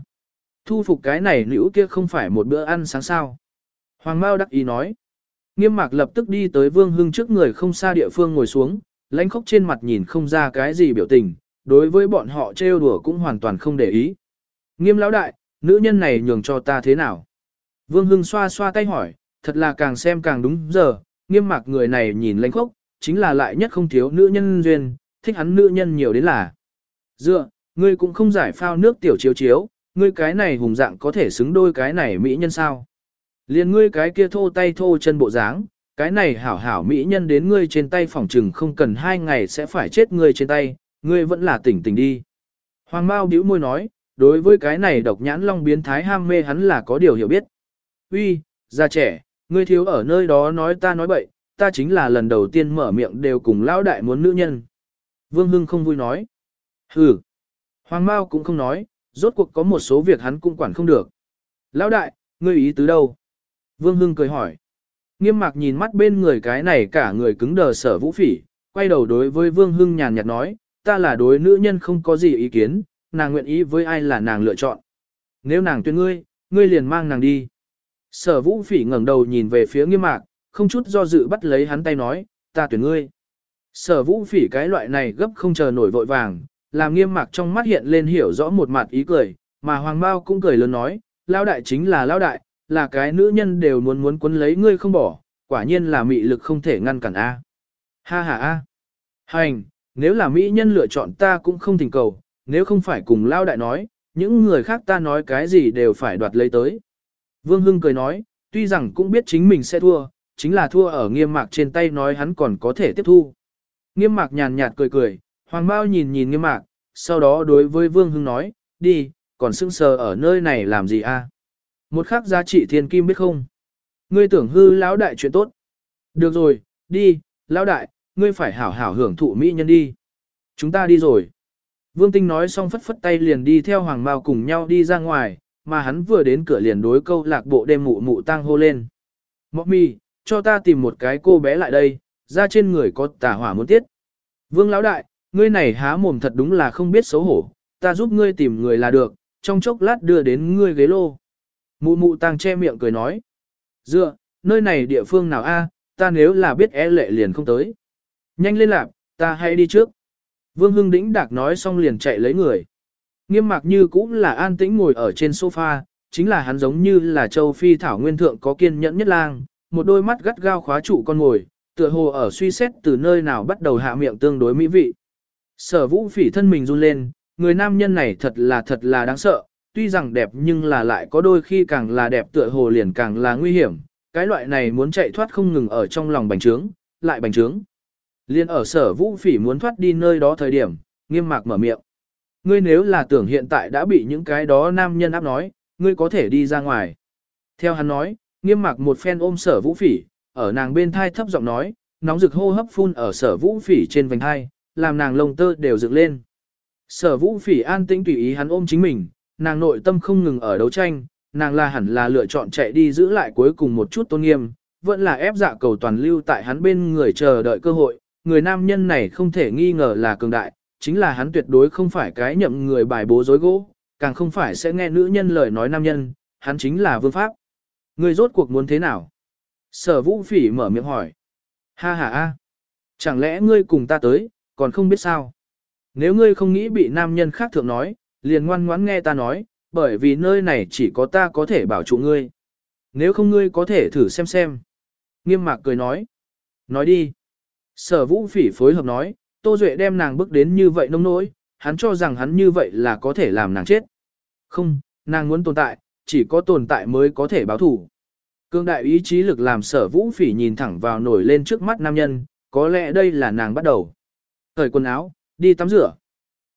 Thu phục cái này nữ kia không phải một bữa ăn sáng sao. Hoàng Mao đắc ý nói. Nghiêm mạc lập tức đi tới Vương Hưng trước người không xa địa phương ngồi xuống, lãnh khóc trên mặt nhìn không ra cái gì biểu tình, đối với bọn họ trêu đùa cũng hoàn toàn không để ý. Nghiêm lão đại, nữ nhân này nhường cho ta thế nào? Vương Hưng xoa xoa tay hỏi, thật là càng xem càng đúng giờ, nghiêm mạc người này nhìn lãnh khốc, chính là lại nhất không thiếu nữ nhân duyên, thích hắn nữ nhân nhiều đến là. Dựa, ngươi cũng không giải phao nước tiểu chiếu chiếu, ngươi cái này hùng dạng có thể xứng đôi cái này mỹ nhân sao. Liên ngươi cái kia thô tay thô chân bộ dáng, cái này hảo hảo mỹ nhân đến ngươi trên tay phòng trừng không cần hai ngày sẽ phải chết ngươi trên tay, ngươi vẫn là tỉnh tỉnh đi. Hoàng Mao bĩu môi nói, đối với cái này độc nhãn long biến thái ham mê hắn là có điều hiểu biết. Uy, già trẻ, ngươi thiếu ở nơi đó nói ta nói bậy, ta chính là lần đầu tiên mở miệng đều cùng lão đại muốn nữ nhân. Vương Hưng không vui nói. Hừ. Hoàng Mao cũng không nói, rốt cuộc có một số việc hắn cũng quản không được. Lão đại, ngươi ý tứ đâu? Vương Hưng cười hỏi. Nghiêm mạc nhìn mắt bên người cái này cả người cứng đờ sở vũ phỉ, quay đầu đối với Vương Hưng nhàn nhạt nói, ta là đối nữ nhân không có gì ý kiến, nàng nguyện ý với ai là nàng lựa chọn. Nếu nàng tuyên ngươi, ngươi liền mang nàng đi. Sở vũ phỉ ngẩng đầu nhìn về phía nghiêm mạc, không chút do dự bắt lấy hắn tay nói, ta tuyển ngươi. Sở vũ phỉ cái loại này gấp không chờ nổi vội vàng, làm nghiêm mạc trong mắt hiện lên hiểu rõ một mặt ý cười, mà hoàng bao cũng cười lớn nói, lao đại chính là lao đại, là cái nữ nhân đều muốn muốn quấn lấy ngươi không bỏ, quả nhiên là mị lực không thể ngăn cản a. Ha ha a. Hành, nếu là mỹ nhân lựa chọn ta cũng không thỉnh cầu, nếu không phải cùng lao đại nói, những người khác ta nói cái gì đều phải đoạt lấy tới. Vương Hưng cười nói, tuy rằng cũng biết chính mình sẽ thua, chính là thua ở nghiêm mạc trên tay nói hắn còn có thể tiếp thu. Nghiêm mạc nhàn nhạt cười cười, hoàng Mao nhìn nhìn nghiêm mạc, sau đó đối với Vương Hưng nói, đi, còn sững sờ ở nơi này làm gì a? Một khắc giá trị thiên kim biết không? Ngươi tưởng hư lão đại chuyện tốt. Được rồi, đi, lão đại, ngươi phải hảo hảo hưởng thụ mỹ nhân đi. Chúng ta đi rồi. Vương Tinh nói xong phất phất tay liền đi theo Hoàng Mao cùng nhau đi ra ngoài, mà hắn vừa đến cửa liền đối câu lạc bộ đêm mụ mụ tang hô lên. Mọc mi, cho ta tìm một cái cô bé lại đây, ra trên người có tà hỏa muốn tiết. Vương lão đại, ngươi này há mồm thật đúng là không biết xấu hổ, ta giúp ngươi tìm người là được, trong chốc lát đưa đến ngươi ghế lô. Mụ mụ tang che miệng cười nói. Dựa, nơi này địa phương nào a? ta nếu là biết e lệ liền không tới. Nhanh lên lạc, ta hãy đi trước. Vương Hưng Đĩnh Đạc nói xong liền chạy lấy người. Nghiêm mạc như cũng là an tĩnh ngồi ở trên sofa, chính là hắn giống như là châu phi thảo nguyên thượng có kiên nhẫn nhất lang, một đôi mắt gắt gao khóa trụ con ngồi, tựa hồ ở suy xét từ nơi nào bắt đầu hạ miệng tương đối mỹ vị. Sở vũ phỉ thân mình run lên, người nam nhân này thật là thật là đáng sợ, tuy rằng đẹp nhưng là lại có đôi khi càng là đẹp tựa hồ liền càng là nguy hiểm, cái loại này muốn chạy thoát không ngừng ở trong lòng bành trướng, lại bành trướng. Liên ở sở vũ phỉ muốn thoát đi nơi đó thời điểm, nghiêm mạc mở miệng. Ngươi nếu là tưởng hiện tại đã bị những cái đó nam nhân áp nói, ngươi có thể đi ra ngoài. Theo hắn nói, nghiêm mạc một phen ôm sở vũ phỉ, ở nàng bên thai thấp giọng nói, nóng rực hô hấp phun ở sở vũ phỉ trên vành thai, làm nàng lông tơ đều dựng lên. Sở vũ phỉ an tĩnh tùy ý hắn ôm chính mình, nàng nội tâm không ngừng ở đấu tranh, nàng là hẳn là lựa chọn chạy đi giữ lại cuối cùng một chút tôn nghiêm, vẫn là ép dạ cầu toàn lưu tại hắn bên người chờ đợi cơ hội, người nam nhân này không thể nghi ngờ là cường đại, chính là hắn tuyệt đối không phải cái nhậm người bài bố dối gỗ, càng không phải sẽ nghe nữ nhân lời nói nam nhân, hắn chính là vương pháp. Người rốt cuộc muốn thế nào? Sở vũ phỉ mở miệng hỏi. Ha ha ha, Chẳng lẽ ngươi cùng ta tới, còn không biết sao? Nếu ngươi không nghĩ bị nam nhân khác thượng nói, liền ngoan ngoãn nghe ta nói, bởi vì nơi này chỉ có ta có thể bảo trụ ngươi. Nếu không ngươi có thể thử xem xem. Nghiêm mạc cười nói. Nói đi. Sở vũ phỉ phối hợp nói, Tô Duệ đem nàng bước đến như vậy nông nỗi, hắn cho rằng hắn như vậy là có thể làm nàng chết. Không, nàng muốn tồn tại, chỉ có tồn tại mới có thể báo thủ. Cương đại ý chí lực làm sở vũ phỉ nhìn thẳng vào nổi lên trước mắt nam nhân, có lẽ đây là nàng bắt đầu cởi quần áo, đi tắm rửa.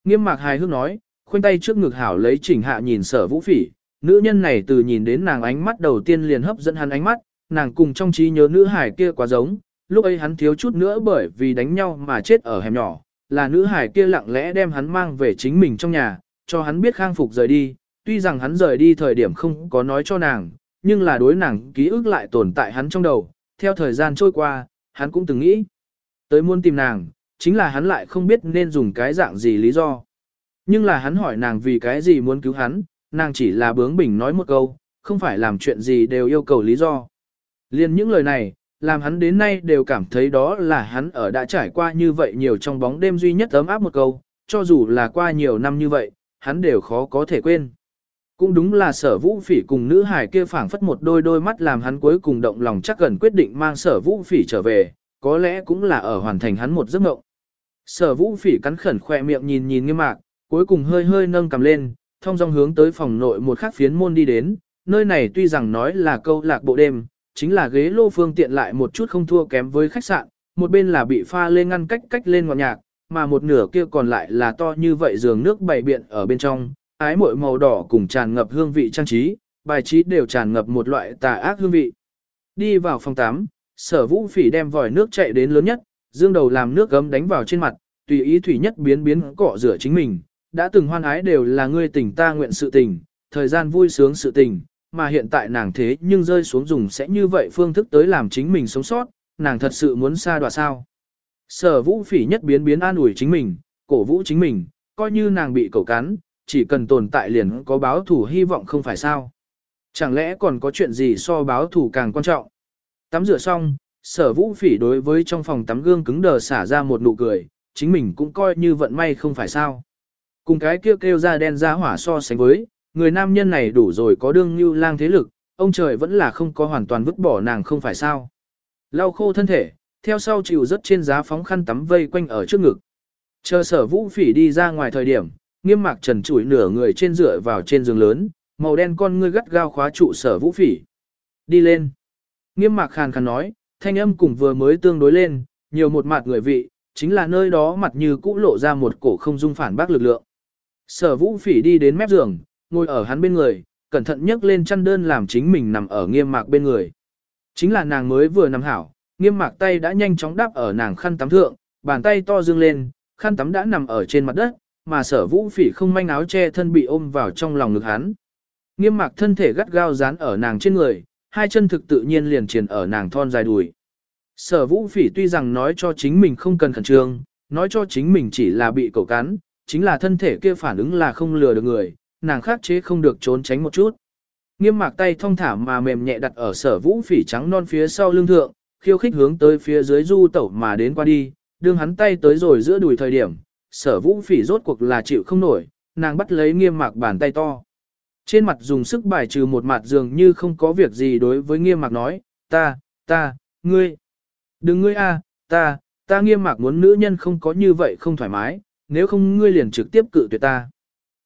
Nghiêm mạc hài hước nói, khoanh tay trước ngực hảo lấy chỉnh hạ nhìn sở vũ phỉ, nữ nhân này từ nhìn đến nàng ánh mắt đầu tiên liền hấp dẫn hắn ánh mắt, nàng cùng trong trí nhớ nữ hải kia quá giống, lúc ấy hắn thiếu chút nữa bởi vì đánh nhau mà chết ở hẻm nhỏ, là nữ hải kia lặng lẽ đem hắn mang về chính mình trong nhà, cho hắn biết khang phục rời đi, tuy rằng hắn rời đi thời điểm không có nói cho nàng, nhưng là đối nàng ký ức lại tồn tại hắn trong đầu, theo thời gian trôi qua, hắn cũng từng nghĩ, tới muốn tìm nàng, chính là hắn lại không biết nên dùng cái dạng gì lý do. Nhưng là hắn hỏi nàng vì cái gì muốn cứu hắn, nàng chỉ là bướng bỉnh nói một câu, không phải làm chuyện gì đều yêu cầu lý do. Liên những lời này, làm hắn đến nay đều cảm thấy đó là hắn ở đã trải qua như vậy nhiều trong bóng đêm duy nhất ấm áp một câu, cho dù là qua nhiều năm như vậy, hắn đều khó có thể quên. Cũng đúng là sở vũ phỉ cùng nữ hải kia phảng phất một đôi đôi mắt làm hắn cuối cùng động lòng chắc gần quyết định mang sở vũ phỉ trở về, có lẽ cũng là ở hoàn thành hắn một giấc mộng. Sở vũ phỉ cắn khẩn khỏe miệng nhìn nhìn nghiêm mạc, cuối cùng hơi hơi nâng cầm lên, thông dong hướng tới phòng nội một khắc phiến môn đi đến, nơi này tuy rằng nói là câu lạc bộ đêm, chính là ghế lô phương tiện lại một chút không thua kém với khách sạn, một bên là bị pha lên ngăn cách cách lên ngọn nhạc, mà một nửa kia còn lại là to như vậy giường nước bày biện ở bên trong, ái muội màu đỏ cùng tràn ngập hương vị trang trí, bài trí đều tràn ngập một loại tà ác hương vị. Đi vào phòng 8, sở vũ phỉ đem vòi nước chạy đến lớn nhất, dương đầu làm nước gấm đánh vào trên mặt, tùy ý thủy nhất biến biến cọ rửa chính mình, đã từng hoan ái đều là ngươi tình ta nguyện sự tình, thời gian vui sướng sự tình, mà hiện tại nàng thế nhưng rơi xuống dùng sẽ như vậy phương thức tới làm chính mình sống sót, nàng thật sự muốn xa đoạ sao. Sở vũ phỉ nhất biến biến an ủi chính mình, cổ vũ chính mình, coi như nàng bị cẩu cắn, chỉ cần tồn tại liền có báo thủ hy vọng không phải sao. Chẳng lẽ còn có chuyện gì so báo thủ càng quan trọng. Tắm rửa xong, sở vũ phỉ đối với trong phòng tắm gương cứng đờ xả ra một nụ cười, chính mình cũng coi như vận may không phải sao. Cùng cái kêu kêu ra đen ra hỏa so sánh với, người nam nhân này đủ rồi có đương như lang thế lực, ông trời vẫn là không có hoàn toàn vứt bỏ nàng không phải sao. Lau khô thân thể, theo sau chịu rất trên giá phóng khăn tắm vây quanh ở trước ngực. Chờ sở vũ phỉ đi ra ngoài thời điểm, nghiêm mạc trần trụi nửa người trên dựa vào trên giường lớn, màu đen con ngươi gắt gao khóa trụ sở vũ phỉ. Đi lên. Nghiêm mạc khàn khàn nói, thanh âm cùng vừa mới tương đối lên, nhiều một mặt người vị, chính là nơi đó mặt như cũ lộ ra một cổ không dung phản bác lực lượng. Sở vũ phỉ đi đến mép giường, ngồi ở hắn bên người, cẩn thận nhấc lên chăn đơn làm chính mình nằm ở nghiêm mạc bên người. Chính là nàng mới vừa nằm hảo, nghiêm mạc tay đã nhanh chóng đáp ở nàng khăn tắm thượng, bàn tay to dương lên, khăn tắm đã nằm ở trên mặt đất, mà sở vũ phỉ không manh áo che thân bị ôm vào trong lòng ngực hắn. Nghiêm mạc thân thể gắt gao dán ở nàng trên người, hai chân thực tự nhiên liền triển ở nàng thon dài đùi. Sở vũ phỉ tuy rằng nói cho chính mình không cần khẩn trương, nói cho chính mình chỉ là bị cậu cắn, chính là thân thể kia phản ứng là không lừa được người, nàng khắc chế không được trốn tránh một chút. Nghiêm mạc tay thong thả mà mềm nhẹ đặt ở sở vũ phỉ trắng non phía sau lưng thượng, khiêu khích hướng tới phía dưới du tẩu mà đến qua đi, đương hắn tay tới rồi giữa đùi thời điểm, sở vũ phỉ rốt cuộc là chịu không nổi, nàng bắt lấy nghiêm mạc bàn tay to. Trên mặt dùng sức bài trừ một mặt dường như không có việc gì đối với nghiêm mạc nói, ta, ta, ngươi. Đừng ngươi a, ta, ta nghiêm mạc muốn nữ nhân không có như vậy không thoải mái, nếu không ngươi liền trực tiếp cự tuyệt ta.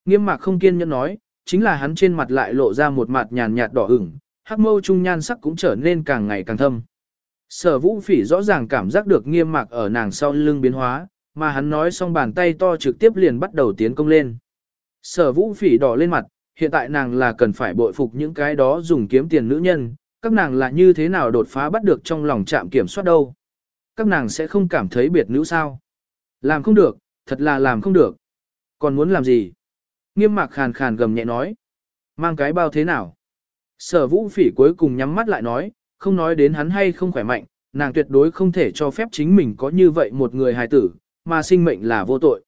Nghiêm mạc không kiên nhẫn nói, chính là hắn trên mặt lại lộ ra một mặt nhàn nhạt đỏ ửng, hắc mâu trung nhan sắc cũng trở nên càng ngày càng thâm. Sở vũ phỉ rõ ràng cảm giác được nghiêm mạc ở nàng sau lưng biến hóa, mà hắn nói xong bàn tay to trực tiếp liền bắt đầu tiến công lên. Sở vũ phỉ đỏ lên mặt, hiện tại nàng là cần phải bội phục những cái đó dùng kiếm tiền nữ nhân, các nàng là như thế nào đột phá bắt được trong lòng trạm kiểm soát đâu. Các nàng sẽ không cảm thấy biệt nữ sao. Làm không được, thật là làm không được. Còn muốn làm gì? Nghiêm mạc khàn khàn gầm nhẹ nói. Mang cái bao thế nào? Sở vũ phỉ cuối cùng nhắm mắt lại nói, không nói đến hắn hay không khỏe mạnh, nàng tuyệt đối không thể cho phép chính mình có như vậy một người hài tử, mà sinh mệnh là vô tội.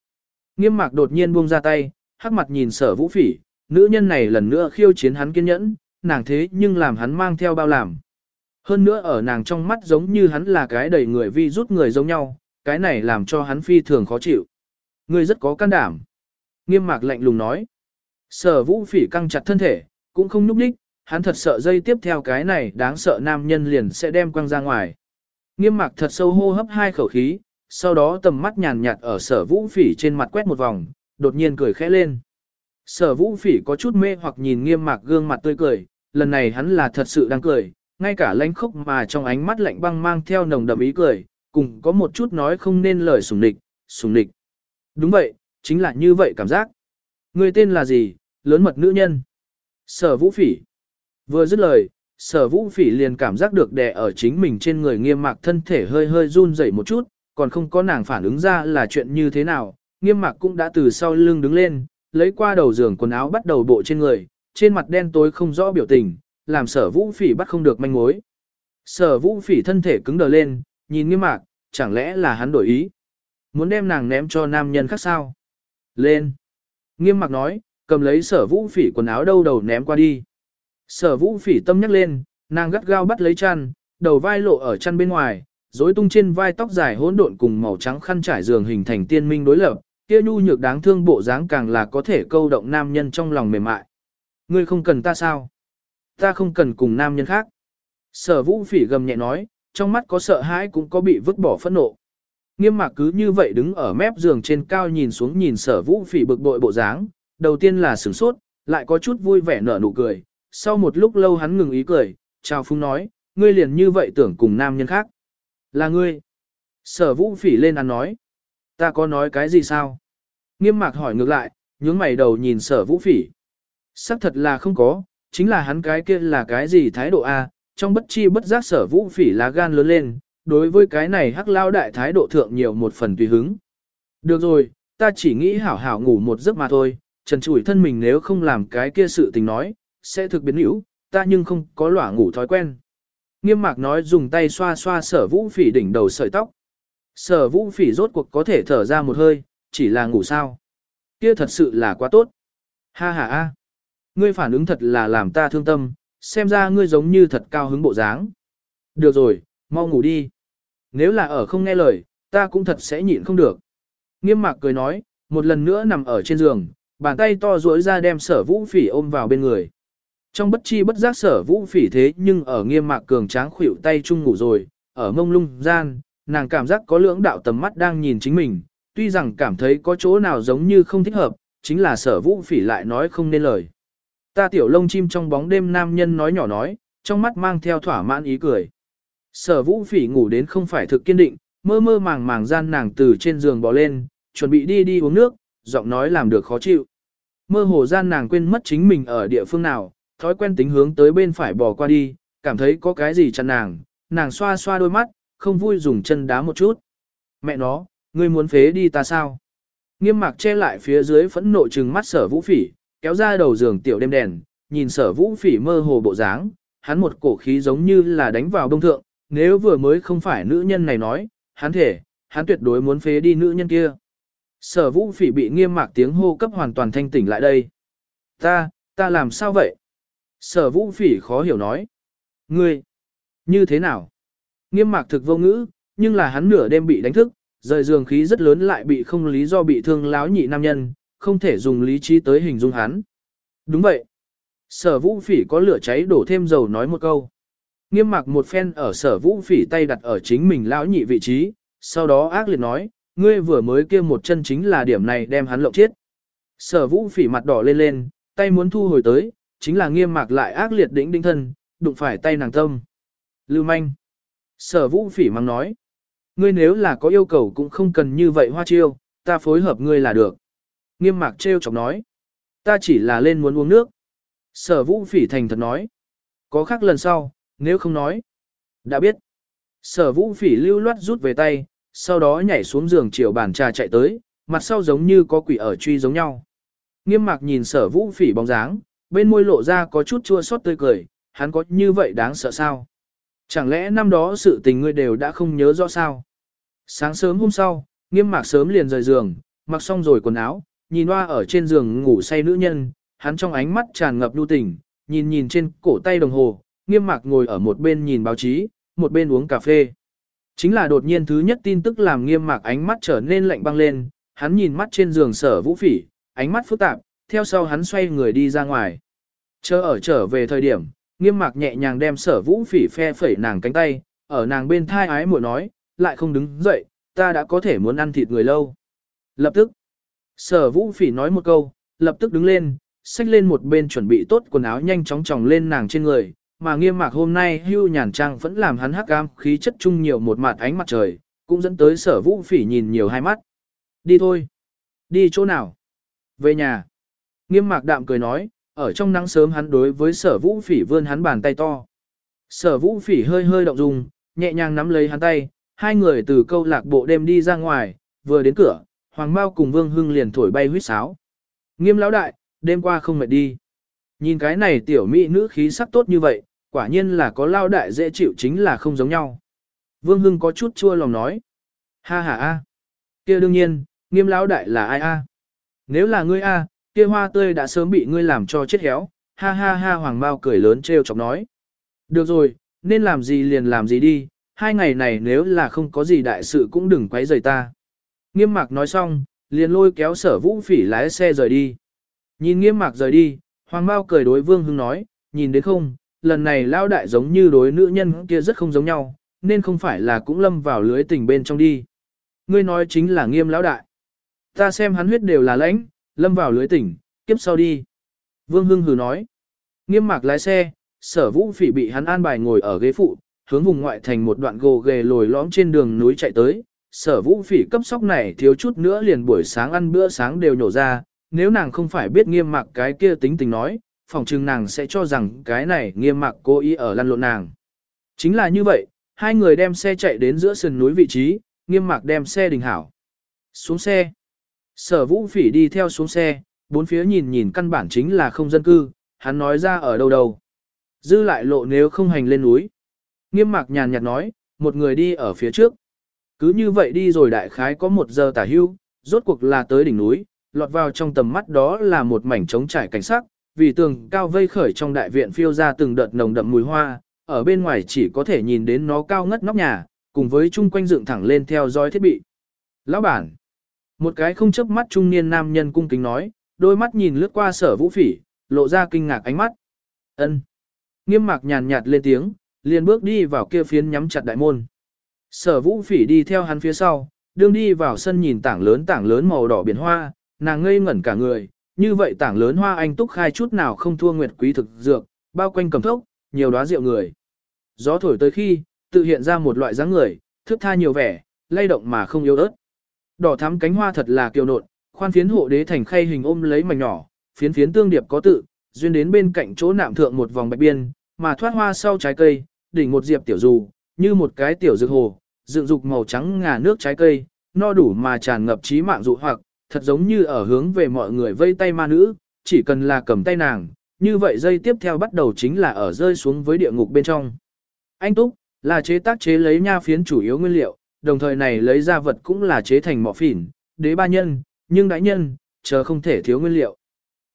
Nghiêm mạc đột nhiên buông ra tay, hắc mặt nhìn sở vũ phỉ, nữ nhân này lần nữa khiêu chiến hắn kiên nhẫn, nàng thế nhưng làm hắn mang theo bao làm. Hơn nữa ở nàng trong mắt giống như hắn là cái đầy người vi rút người giống nhau, cái này làm cho hắn phi thường khó chịu. Ngươi rất có can đảm. Nghiêm mạc lạnh lùng nói. Sở vũ phỉ căng chặt thân thể, cũng không núp đích, hắn thật sợ dây tiếp theo cái này đáng sợ nam nhân liền sẽ đem quăng ra ngoài. Nghiêm mạc thật sâu hô hấp hai khẩu khí, sau đó tầm mắt nhàn nhạt ở sở vũ phỉ trên mặt quét một vòng, đột nhiên cười khẽ lên. Sở vũ phỉ có chút mê hoặc nhìn nghiêm mạc gương mặt tươi cười, lần này hắn là thật sự đang cười, ngay cả lãnh khốc mà trong ánh mắt lạnh băng mang theo nồng đậm ý cười, cùng có một chút nói không nên lời sùng địch, sùng địch. Đúng vậy, chính là như vậy cảm giác. Người tên là gì, lớn mật nữ nhân. Sở vũ phỉ. Vừa dứt lời, sở vũ phỉ liền cảm giác được đè ở chính mình trên người nghiêm mạc thân thể hơi hơi run rẩy một chút, còn không có nàng phản ứng ra là chuyện như thế nào, nghiêm mạc cũng đã từ sau lưng đứng lên, lấy qua đầu giường quần áo bắt đầu bộ trên người, trên mặt đen tối không rõ biểu tình, làm sở vũ phỉ bắt không được manh mối. Sở vũ phỉ thân thể cứng đờ lên, nhìn nghiêm mạc, chẳng lẽ là hắn đổi ý. Muốn đem nàng ném cho nam nhân khác sao? Lên! Nghiêm mạc nói, cầm lấy sở vũ phỉ quần áo đâu đầu ném qua đi. Sở vũ phỉ tâm nhắc lên, nàng gắt gao bắt lấy chăn, đầu vai lộ ở chăn bên ngoài, rối tung trên vai tóc dài hỗn độn cùng màu trắng khăn trải giường hình thành tiên minh đối lập, kia nhu nhược đáng thương bộ dáng càng là có thể câu động nam nhân trong lòng mềm mại. Ngươi không cần ta sao? Ta không cần cùng nam nhân khác. Sở vũ phỉ gầm nhẹ nói, trong mắt có sợ hãi cũng có bị vứt bỏ phẫn nộ. Nghiêm mạc cứ như vậy đứng ở mép giường trên cao nhìn xuống nhìn sở vũ phỉ bực bội bộ dáng, đầu tiên là sửng sốt, lại có chút vui vẻ nở nụ cười, sau một lúc lâu hắn ngừng ý cười, chào phung nói, ngươi liền như vậy tưởng cùng nam nhân khác. Là ngươi. Sở vũ phỉ lên ăn nói. Ta có nói cái gì sao? Nghiêm mạc hỏi ngược lại, nhướng mày đầu nhìn sở vũ phỉ. Sắc thật là không có, chính là hắn cái kia là cái gì thái độ A, trong bất chi bất giác sở vũ phỉ lá gan lớn lên, đối với cái này hắc lao đại thái độ thượng nhiều một phần tùy hứng. Được rồi, ta chỉ nghĩ hảo hảo ngủ một giấc mà thôi, trần trụi thân mình nếu không làm cái kia sự tình nói, sẽ thực biến hữu, ta nhưng không có lỏa ngủ thói quen. Nghiêm mạc nói dùng tay xoa xoa sở vũ phỉ đỉnh đầu sợi tóc. Sở vũ phỉ rốt cuộc có thể thở ra một hơi, chỉ là ngủ sao. Kia thật sự là quá tốt. Ha ha ha. Ngươi phản ứng thật là làm ta thương tâm, xem ra ngươi giống như thật cao hứng bộ dáng. Được rồi, mau ngủ đi. Nếu là ở không nghe lời, ta cũng thật sẽ nhịn không được. Nghiêm mạc cười nói, một lần nữa nằm ở trên giường, bàn tay to duỗi ra đem sở vũ phỉ ôm vào bên người. Trong bất chi bất giác sở vũ phỉ thế nhưng ở nghiêm mạc cường tráng khủy tay chung ngủ rồi, ở mông lung gian, nàng cảm giác có lưỡng đạo tầm mắt đang nhìn chính mình, tuy rằng cảm thấy có chỗ nào giống như không thích hợp, chính là sở vũ phỉ lại nói không nên lời. Ta tiểu lông chim trong bóng đêm nam nhân nói nhỏ nói, trong mắt mang theo thỏa mãn ý cười. Sở vũ phỉ ngủ đến không phải thực kiên định, mơ mơ màng màng gian nàng từ trên giường bò lên, chuẩn bị đi đi uống nước, giọng nói làm được khó chịu. Mơ hồ gian nàng quên mất chính mình ở địa phương nào, thói quen tính hướng tới bên phải bò qua đi, cảm thấy có cái gì chặn nàng, nàng xoa xoa đôi mắt, không vui dùng chân đá một chút. Mẹ nó, ngươi muốn phế đi ta sao? Nghiêm mạc che lại phía dưới phẫn nộ trừng mắt sở vũ phỉ, kéo ra đầu giường tiểu đêm đèn, nhìn sở vũ phỉ mơ hồ bộ dáng, hắn một cổ khí giống như là đánh vào đông thượng, nếu vừa mới không phải nữ nhân này nói, hắn thể, hắn tuyệt đối muốn phế đi nữ nhân kia. Sở vũ phỉ bị nghiêm mạc tiếng hô cấp hoàn toàn thanh tỉnh lại đây. Ta, ta làm sao vậy? Sở vũ phỉ khó hiểu nói. Ngươi, như thế nào? Nghiêm mạc thực vô ngữ, nhưng là hắn nửa đêm bị đánh thức, rời giường khí rất lớn lại bị không lý do bị thương láo nhị nam nhân, không thể dùng lý trí tới hình dung hắn. Đúng vậy. Sở vũ phỉ có lửa cháy đổ thêm dầu nói một câu. Nghiêm mạc một phen ở sở vũ phỉ tay đặt ở chính mình lão nhị vị trí, sau đó ác liệt nói, ngươi vừa mới kia một chân chính là điểm này đem hắn lộng chết. Sở vũ phỉ mặt đỏ lên lên, tay muốn thu hồi tới, chính là nghiêm mạc lại ác liệt đỉnh đinh thân, đụng phải tay nàng tâm. Lưu manh. Sở vũ phỉ mang nói. Ngươi nếu là có yêu cầu cũng không cần như vậy hoa chiêu, ta phối hợp ngươi là được. Nghiêm mạc trêu chọc nói. Ta chỉ là lên muốn uống nước. Sở vũ phỉ thành thật nói. Có khác lần sau, nếu không nói. Đã biết. Sở vũ phỉ lưu loát rút về tay, sau đó nhảy xuống giường chiều bàn trà chạy tới, mặt sau giống như có quỷ ở truy giống nhau. Nghiêm mạc nhìn sở vũ phỉ bóng dáng, bên môi lộ ra có chút chua xót tươi cười, hắn có như vậy đáng sợ sao? Chẳng lẽ năm đó sự tình ngươi đều đã không nhớ rõ sao? Sáng sớm hôm sau, nghiêm mạc sớm liền rời giường, mặc xong rồi quần áo, nhìn hoa ở trên giường ngủ say nữ nhân, hắn trong ánh mắt tràn ngập lưu tình, nhìn nhìn trên cổ tay đồng hồ, nghiêm mạc ngồi ở một bên nhìn báo chí, một bên uống cà phê. Chính là đột nhiên thứ nhất tin tức làm nghiêm mạc ánh mắt trở nên lạnh băng lên, hắn nhìn mắt trên giường sở vũ phỉ, ánh mắt phức tạp, theo sau hắn xoay người đi ra ngoài. Chờ ở trở về thời điểm, nghiêm mạc nhẹ nhàng đem sở vũ phỉ phe phẩy nàng cánh tay, ở nàng bên thai ái muội nói, lại không đứng dậy, ta đã có thể muốn ăn thịt người lâu. Lập tức, sở vũ phỉ nói một câu, lập tức đứng lên, xách lên một bên chuẩn bị tốt quần áo nhanh chóng tròng lên nàng trên người, mà nghiêm mạc hôm nay hưu nhàn trang vẫn làm hắn hắc cam khí chất chung nhiều một mặt ánh mặt trời, cũng dẫn tới sở vũ phỉ nhìn nhiều hai mắt. Đi thôi. Đi chỗ nào? Về nhà. Nghiêm mạc đạm cười nói, ở trong nắng sớm hắn đối với sở vũ phỉ vươn hắn bàn tay to. Sở vũ phỉ hơi hơi động dung, nhẹ nhàng nắm lấy hắn tay, hai người từ câu lạc bộ đêm đi ra ngoài, vừa đến cửa, Hoàng Mao cùng Vương Hưng liền thổi bay huýt sáo. Nghiêm lão đại, đêm qua không mệt đi. Nhìn cái này tiểu mỹ nữ khí sắc tốt như vậy, quả nhiên là có lao đại dễ chịu chính là không giống nhau. Vương Hưng có chút chua lòng nói. Ha ha a, kia đương nhiên, nghiêm lão đại là ai a? Nếu là ngươi a, kia hoa tươi đã sớm bị ngươi làm cho chết héo. Ha ha ha Hoàng Mao cười lớn trêu chọc nói. Được rồi, nên làm gì liền làm gì đi, hai ngày này nếu là không có gì đại sự cũng đừng quấy rầy ta. Nghiêm mạc nói xong, liền lôi kéo sở vũ phỉ lái xe rời đi. Nhìn nghiêm mạc rời đi, Hoàng Mao cười đối Vương Hưng nói, nhìn đến không, lần này lao đại giống như đối nữ nhân kia rất không giống nhau, nên không phải là cũng lâm vào lưới tình bên trong đi. Ngươi nói chính là nghiêm lão đại. Ta xem hắn huyết đều là lãnh, lâm vào lưới tình, kiếp sau đi. Vương Hưng hừ nói. Nghiêm mạc lái xe, sở vũ phỉ bị hắn an bài ngồi ở ghế phụ, hướng vùng ngoại thành một đoạn gồ ghề lồi lõm trên đường núi chạy tới. Sở vũ phỉ cấp sóc này thiếu chút nữa liền buổi sáng ăn bữa sáng đều nhổ ra, nếu nàng không phải biết nghiêm mạc cái kia tính tình nói, phòng trừng nàng sẽ cho rằng cái này nghiêm mạc cố ý ở lăn lộn nàng. Chính là như vậy, hai người đem xe chạy đến giữa sườn núi vị trí, nghiêm mạc đem xe đình hảo. Xuống xe. Sở vũ phỉ đi theo xuống xe, bốn phía nhìn nhìn căn bản chính là không dân cư, hắn nói ra ở đâu đâu. Dư lại lộ nếu không hành lên núi. Nghiêm mạc nhàn nhạt nói, một người đi ở phía trước. Cứ như vậy đi rồi đại khái có một giờ tả hưu, rốt cuộc là tới đỉnh núi, lọt vào trong tầm mắt đó là một mảnh trống trải cảnh sắc, vì tường cao vây khởi trong đại viện phiêu ra từng đợt nồng đậm mùi hoa, ở bên ngoài chỉ có thể nhìn đến nó cao ngất nóc nhà, cùng với chung quanh dựng thẳng lên theo dõi thiết bị. Lão bản, một cái không chớp mắt trung niên nam nhân cung kính nói, đôi mắt nhìn lướt qua sở vũ phỉ, lộ ra kinh ngạc ánh mắt. ân Nghiêm mạc nhàn nhạt lên tiếng, liền bước đi vào kia phiến nhắm chặt đại môn. Sở vũ phỉ đi theo hắn phía sau, đương đi vào sân nhìn tảng lớn tảng lớn màu đỏ biển hoa, nàng ngây ngẩn cả người, như vậy tảng lớn hoa anh túc khai chút nào không thua nguyệt quý thực dược, bao quanh cầm thốc, nhiều đóa rượu người. Gió thổi tới khi, tự hiện ra một loại dáng người, thước tha nhiều vẻ, lay động mà không yếu ớt. Đỏ thắm cánh hoa thật là kiều nộn, khoan phiến hộ đế thành khay hình ôm lấy mảnh nhỏ, phiến phiến tương điệp có tự, duyên đến bên cạnh chỗ nạm thượng một vòng bạch biên, mà thoát hoa sau trái cây, đỉnh một diệp tiểu dù, như một cái tiểu dược hồ, dựng dục màu trắng ngà nước trái cây, no đủ mà tràn ngập trí mạng dụ hoặc, thật giống như ở hướng về mọi người vây tay ma nữ, chỉ cần là cầm tay nàng, như vậy dây tiếp theo bắt đầu chính là ở rơi xuống với địa ngục bên trong. Anh Túc, là chế tác chế lấy nha phiến chủ yếu nguyên liệu, đồng thời này lấy ra vật cũng là chế thành mỏ phỉn, đế ba nhân, nhưng đại nhân, chờ không thể thiếu nguyên liệu.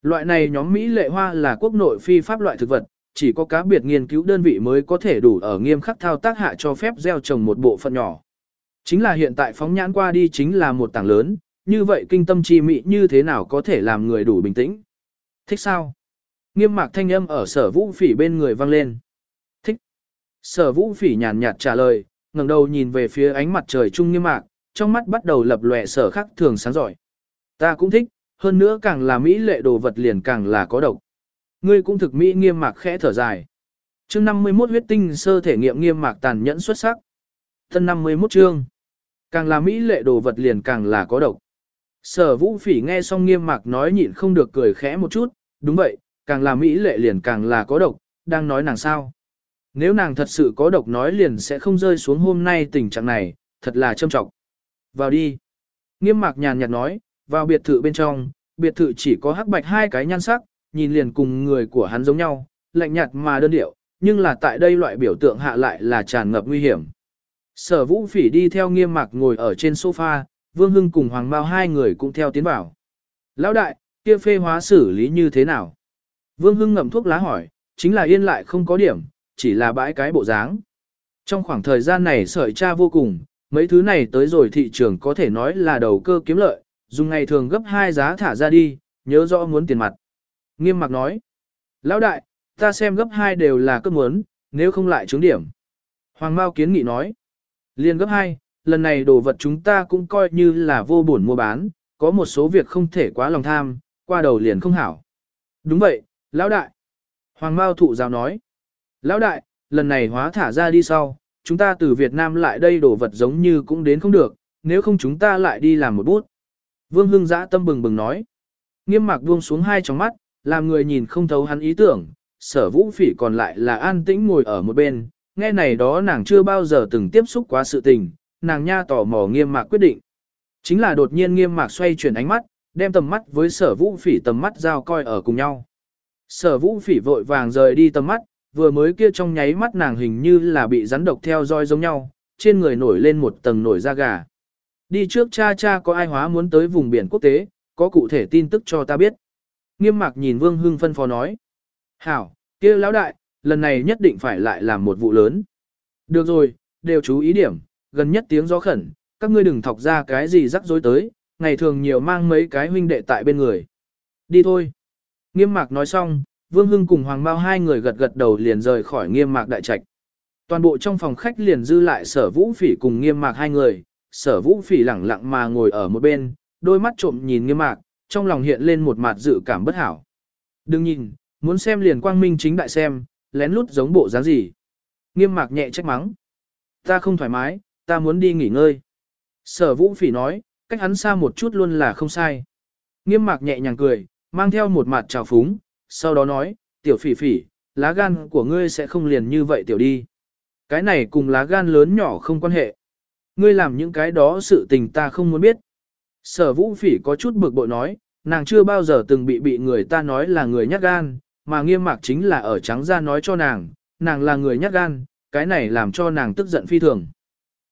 Loại này nhóm Mỹ lệ hoa là quốc nội phi pháp loại thực vật, chỉ có cá biệt nghiên cứu đơn vị mới có thể đủ ở nghiêm khắc thao tác hạ cho phép gieo trồng một bộ phận nhỏ. Chính là hiện tại phóng nhãn qua đi chính là một tảng lớn, như vậy kinh tâm chi mỹ như thế nào có thể làm người đủ bình tĩnh? Thích sao? Nghiêm mạc thanh âm ở sở vũ phỉ bên người vang lên. Thích. Sở vũ phỉ nhàn nhạt trả lời, ngẩng đầu nhìn về phía ánh mặt trời trung nghiêm mạc, trong mắt bắt đầu lập lòe sở khắc thường sáng giỏi. Ta cũng thích, hơn nữa càng là mỹ lệ đồ vật liền càng là có độc. Ngươi cũng thực mỹ nghiêm mạc khẽ thở dài. Chương 51 huyết tinh sơ thể nghiệm nghiêm mạc tàn nhẫn xuất sắc. Thân 51 chương. Càng là mỹ lệ đồ vật liền càng là có độc. Sở vũ phỉ nghe xong nghiêm mạc nói nhịn không được cười khẽ một chút, đúng vậy, càng là mỹ lệ liền càng là có độc, đang nói nàng sao. Nếu nàng thật sự có độc nói liền sẽ không rơi xuống hôm nay tình trạng này, thật là châm trọng. Vào đi. Nghiêm mạc nhàn nhạt nói, vào biệt thự bên trong, biệt thự chỉ có hắc bạch hai cái nhan sắc, nhìn liền cùng người của hắn giống nhau, lạnh nhạt mà đơn điệu, nhưng là tại đây loại biểu tượng hạ lại là tràn ngập nguy hiểm. Sở vũ phỉ đi theo nghiêm mạc ngồi ở trên sofa, Vương Hưng cùng Hoàng Mao hai người cũng theo tiến vào. Lão đại, kia phê hóa xử lý như thế nào? Vương Hưng ngậm thuốc lá hỏi, chính là yên lại không có điểm, chỉ là bãi cái bộ dáng. Trong khoảng thời gian này sợi cha vô cùng, mấy thứ này tới rồi thị trường có thể nói là đầu cơ kiếm lợi, dùng ngày thường gấp hai giá thả ra đi, nhớ rõ muốn tiền mặt. Nghiêm mặc nói, lão đại, ta xem gấp hai đều là cấp muốn, nếu không lại trướng điểm. Hoàng Mao kiến nghị nói. Liên gấp hai, lần này đồ vật chúng ta cũng coi như là vô buồn mua bán, có một số việc không thể quá lòng tham, qua đầu liền không hảo. Đúng vậy, lão đại. Hoàng Mao thụ giáo nói. Lão đại, lần này hóa thả ra đi sau, chúng ta từ Việt Nam lại đây đổ vật giống như cũng đến không được, nếu không chúng ta lại đi làm một bút. Vương Hưng giã tâm bừng bừng nói. Nghiêm mạc buông xuống hai tròng mắt, làm người nhìn không thấu hắn ý tưởng, sở vũ phỉ còn lại là an tĩnh ngồi ở một bên, nghe này đó nàng chưa bao giờ từng tiếp xúc quá sự tình, nàng nha tỏ mò nghiêm mạc quyết định. Chính là đột nhiên nghiêm mạc xoay chuyển ánh mắt, đem tầm mắt với sở vũ phỉ tầm mắt giao coi ở cùng nhau. Sở vũ phỉ vội vàng rời đi tầm mắt, vừa mới kia trong nháy mắt nàng hình như là bị rắn độc theo dõi giống nhau, trên người nổi lên một tầng nổi da gà. Đi trước cha cha có ai hóa muốn tới vùng biển quốc tế, có cụ thể tin tức cho ta biết. Nghiêm mạc nhìn Vương Hưng phân phó nói. Hảo, kia lão đại, lần này nhất định phải lại làm một vụ lớn. Được rồi, đều chú ý điểm, gần nhất tiếng gió khẩn, các ngươi đừng thọc ra cái gì rắc rối tới, ngày thường nhiều mang mấy cái huynh đệ tại bên người. Đi thôi. Nghiêm mạc nói xong, Vương Hưng cùng Hoàng Mao hai người gật gật đầu liền rời khỏi nghiêm mạc đại trạch. Toàn bộ trong phòng khách liền dư lại sở vũ phỉ cùng nghiêm mạc hai người, sở vũ phỉ lẳng lặng mà ngồi ở một bên, đôi mắt trộm nhìn nghiêm mạc, trong lòng hiện lên một mặt dự cảm bất hảo. Đừng nhìn, muốn xem liền quang minh chính đại xem, lén lút giống bộ dáng gì. Nghiêm mạc nhẹ trách mắng. Ta không thoải mái, ta muốn đi nghỉ ngơi. Sở vũ phỉ nói, cách hắn xa một chút luôn là không sai. Nghiêm mạc nhẹ nhàng cười, mang theo một mặt trào phúng, sau đó nói, tiểu phỉ phỉ, lá gan của ngươi sẽ không liền như vậy tiểu đi. Cái này cùng lá gan lớn nhỏ không quan hệ. Ngươi làm những cái đó sự tình ta không muốn biết. Sở vũ phỉ có chút bực bội nói, nàng chưa bao giờ từng bị bị người ta nói là người nhát gan, mà nghiêm mạc chính là ở trắng ra nói cho nàng, nàng là người nhát gan, cái này làm cho nàng tức giận phi thường.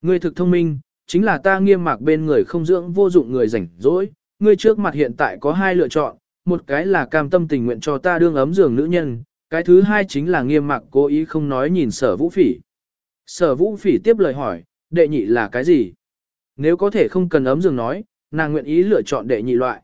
Ngươi thực thông minh, chính là ta nghiêm mạc bên người không dưỡng vô dụng người rảnh rỗi, ngươi trước mặt hiện tại có hai lựa chọn, một cái là cam tâm tình nguyện cho ta đương ấm giường nữ nhân, cái thứ hai chính là nghiêm mặc cố ý không nói nhìn sở vũ phỉ. Sở vũ phỉ tiếp lời hỏi, đệ nhị là cái gì? Nếu có thể không cần ấm giường nói, nàng nguyện ý lựa chọn đệ nhị loại.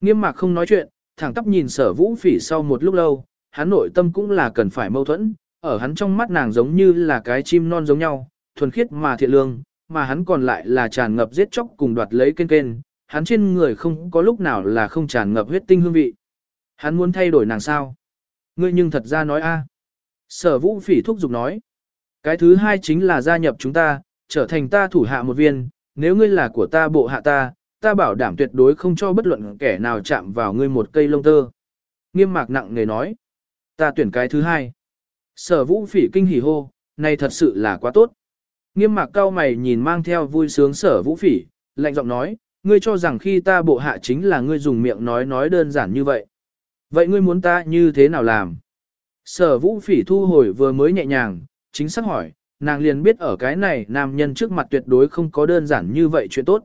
Nghiêm mặc không nói chuyện, thẳng tắp nhìn sở vũ phỉ sau một lúc lâu, hắn nội tâm cũng là cần phải mâu thuẫn, ở hắn trong mắt nàng giống như là cái chim non giống nhau, thuần khiết mà thiện lương, mà hắn còn lại là tràn ngập giết chóc cùng đoạt lấy kênh kênh, hắn trên người không có lúc nào là không tràn ngập huyết tinh hương vị. Hắn muốn thay đổi nàng sao? Ngươi nhưng thật ra nói a. Sở vũ phỉ thúc giục nói. Cái thứ hai chính là gia nhập chúng ta, trở thành ta thủ hạ một viên, nếu ngươi là của ta bộ hạ ta, ta bảo đảm tuyệt đối không cho bất luận kẻ nào chạm vào ngươi một cây lông tơ. Nghiêm mạc nặng nề nói. Ta tuyển cái thứ hai. Sở vũ phỉ kinh hỉ hô, này thật sự là quá tốt. Nghiêm mạc cao mày nhìn mang theo vui sướng sở vũ phỉ, lạnh giọng nói, ngươi cho rằng khi ta bộ hạ chính là ngươi dùng miệng nói nói đơn giản như vậy. Vậy ngươi muốn ta như thế nào làm? Sở vũ phỉ thu hồi vừa mới nhẹ nhàng, chính xác hỏi, nàng liền biết ở cái này nam nhân trước mặt tuyệt đối không có đơn giản như vậy chuyện tốt.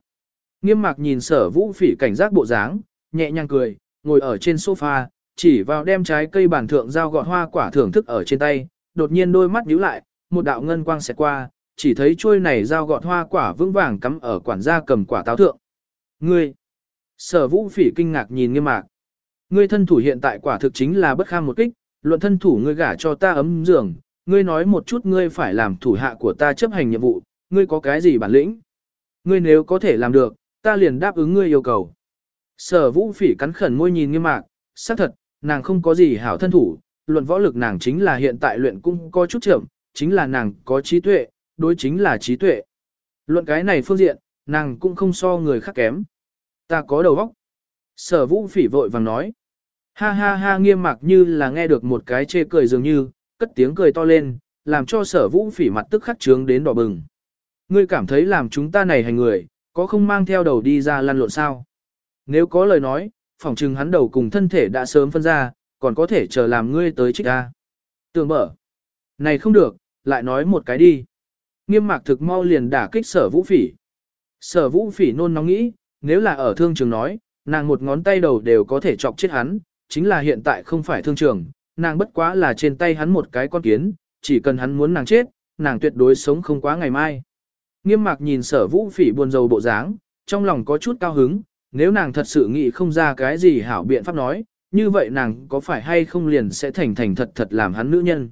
Nghiêm mạc nhìn sở vũ phỉ cảnh giác bộ dáng, nhẹ nhàng cười, ngồi ở trên sofa, chỉ vào đem trái cây bản thượng dao gọt hoa quả thưởng thức ở trên tay, đột nhiên đôi mắt nhíu lại, một đạo ngân quang xẹt qua, chỉ thấy chuôi này dao gọt hoa quả vững vàng cắm ở quản gia cầm quả táo thượng. Ngươi! Sở vũ phỉ kinh ngạc nhìn nghiêm mạc. Ngươi thân thủ hiện tại quả thực chính là bất kham một kích, luận thân thủ ngươi gả cho ta ấm giường, ngươi nói một chút ngươi phải làm thủ hạ của ta chấp hành nhiệm vụ, ngươi có cái gì bản lĩnh? Ngươi nếu có thể làm được, ta liền đáp ứng ngươi yêu cầu. Sở vũ phỉ cắn khẩn môi nhìn nghiêm mạc, xác thật, nàng không có gì hảo thân thủ, luận võ lực nàng chính là hiện tại luyện cũng có chút chậm, chính là nàng có trí tuệ, đối chính là trí tuệ. Luận cái này phương diện, nàng cũng không so người khác kém. Ta có đầu óc. Sở vũ phỉ vội vàng nói. Ha ha ha nghiêm mặc như là nghe được một cái chê cười dường như, cất tiếng cười to lên, làm cho sở vũ phỉ mặt tức khắc trướng đến đỏ bừng. Ngươi cảm thấy làm chúng ta này hành người, có không mang theo đầu đi ra lăn lộn sao? Nếu có lời nói, phỏng chừng hắn đầu cùng thân thể đã sớm phân ra, còn có thể chờ làm ngươi tới trích ta. Tường mở. Này không được, lại nói một cái đi. Nghiêm mạc thực mau liền đả kích sở vũ phỉ. Sở vũ phỉ nôn nóng nghĩ, nếu là ở thương trường nói, nàng một ngón tay đầu đều có thể chọc chết hắn, chính là hiện tại không phải thương trường, nàng bất quá là trên tay hắn một cái con kiến, chỉ cần hắn muốn nàng chết, nàng tuyệt đối sống không quá ngày mai. Nghiêm mạc nhìn sở vũ phỉ buồn rầu bộ dáng, trong lòng có chút cao hứng, nếu nàng thật sự nghĩ không ra cái gì hảo biện pháp nói, như vậy nàng có phải hay không liền sẽ thành thành thật thật làm hắn nữ nhân.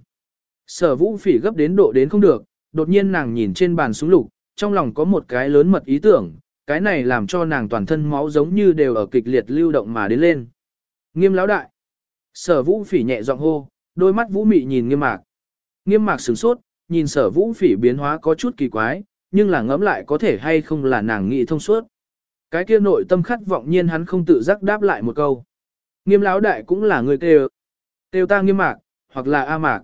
Sở vũ phỉ gấp đến độ đến không được, đột nhiên nàng nhìn trên bàn súng lục, trong lòng có một cái lớn mật ý tưởng, cái này làm cho nàng toàn thân máu giống như đều ở kịch liệt lưu động mà đến lên. Nghiêm lão đại. Sở vũ phỉ nhẹ giọng hô, đôi mắt vũ mị nhìn nghiêm mạc. Nghiêm mạc sửng sốt, nhìn sở vũ phỉ biến hóa có chút kỳ quái, nhưng là ngẫm lại có thể hay không là nàng nghĩ thông suốt. Cái kia nội tâm khát vọng nhiên hắn không tự giác đáp lại một câu. Nghiêm lão đại cũng là người kêu. Kêu ta nghiêm mạc, hoặc là A mạc.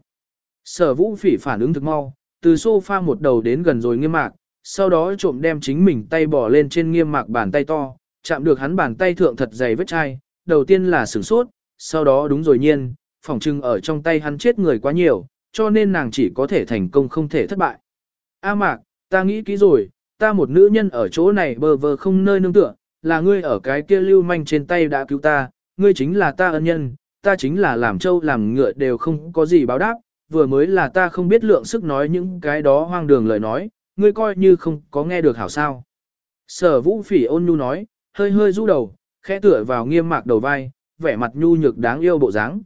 Sở vũ phỉ phản ứng thực mau, từ sofa một đầu đến gần rồi nghiêm mạc, sau đó trộm đem chính mình tay bỏ lên trên nghiêm mạc bàn tay to, chạm được hắn bàn tay thượng thật dày vết chai, đầu tiên là sửng sốt, sau đó đúng rồi nhiên, phỏng trưng ở trong tay hắn chết người quá nhiều, cho nên nàng chỉ có thể thành công không thể thất bại. A mạc, ta nghĩ kỹ rồi, ta một nữ nhân ở chỗ này bơ vơ không nơi nương tựa, là ngươi ở cái kia lưu manh trên tay đã cứu ta, ngươi chính là ta ân nhân, ta chính là làm trâu làm ngựa đều không có gì báo đáp, vừa mới là ta không biết lượng sức nói những cái đó hoang đường lời nói, ngươi coi như không có nghe được hảo sao. Sở vũ phỉ ôn nhu nói, hơi hơi rũ đầu, khẽ tựa vào nghiêm mạc đầu vai, vẻ mặt nhu nhược đáng yêu bộ dáng.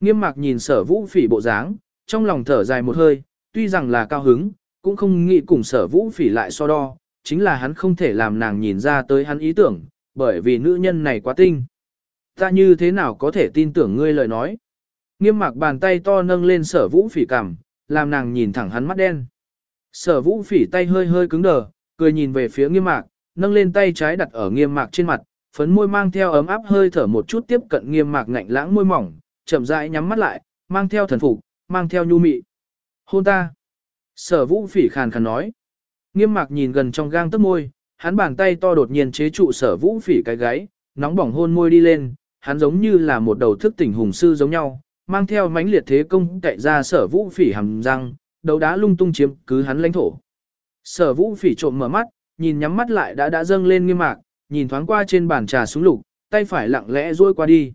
Nghiêm mạc nhìn sở vũ phỉ bộ dáng, trong lòng thở dài một hơi, tuy rằng là cao hứng, cũng không nghĩ cùng sở vũ phỉ lại so đo, chính là hắn không thể làm nàng nhìn ra tới hắn ý tưởng, bởi vì nữ nhân này quá tinh. Ta như thế nào có thể tin tưởng ngươi lời nói? Nghiêm mạc bàn tay to nâng lên sở vũ phỉ cằm, làm nàng nhìn thẳng hắn mắt đen. Sở vũ phỉ tay hơi hơi cứng đờ, cười nhìn về phía nghiêm mạc, nâng lên tay trái đặt ở nghiêm mạc trên mặt, phấn môi mang theo ấm áp hơi thở một chút tiếp cận nghiêm mạc ngạnh lãng môi mỏng, chậm rãi nhắm mắt lại, mang theo thần phục, mang theo nhu mị. Hôn ta. Sở vũ phỉ khàn khàn nói. Nghiêm mạc nhìn gần trong gang tấc môi, hắn bàn tay to đột nhiên chế trụ sở vũ phỉ cái gáy, nóng bỏng hôn môi đi lên, hắn giống như là một đầu thức tỉnh hùng sư giống nhau, mang theo mãnh liệt thế công cậy ra sở vũ phỉ hầm răng, đấu đá lung tung chiếm cứ hắn lãnh thổ. Sở vũ phỉ trộm mở mắt, nhìn nhắm mắt lại đã đã dâng lên nghiêm mạc, nhìn thoáng qua trên bàn trà xuống lục, tay phải lặng lẽ duỗi qua đi.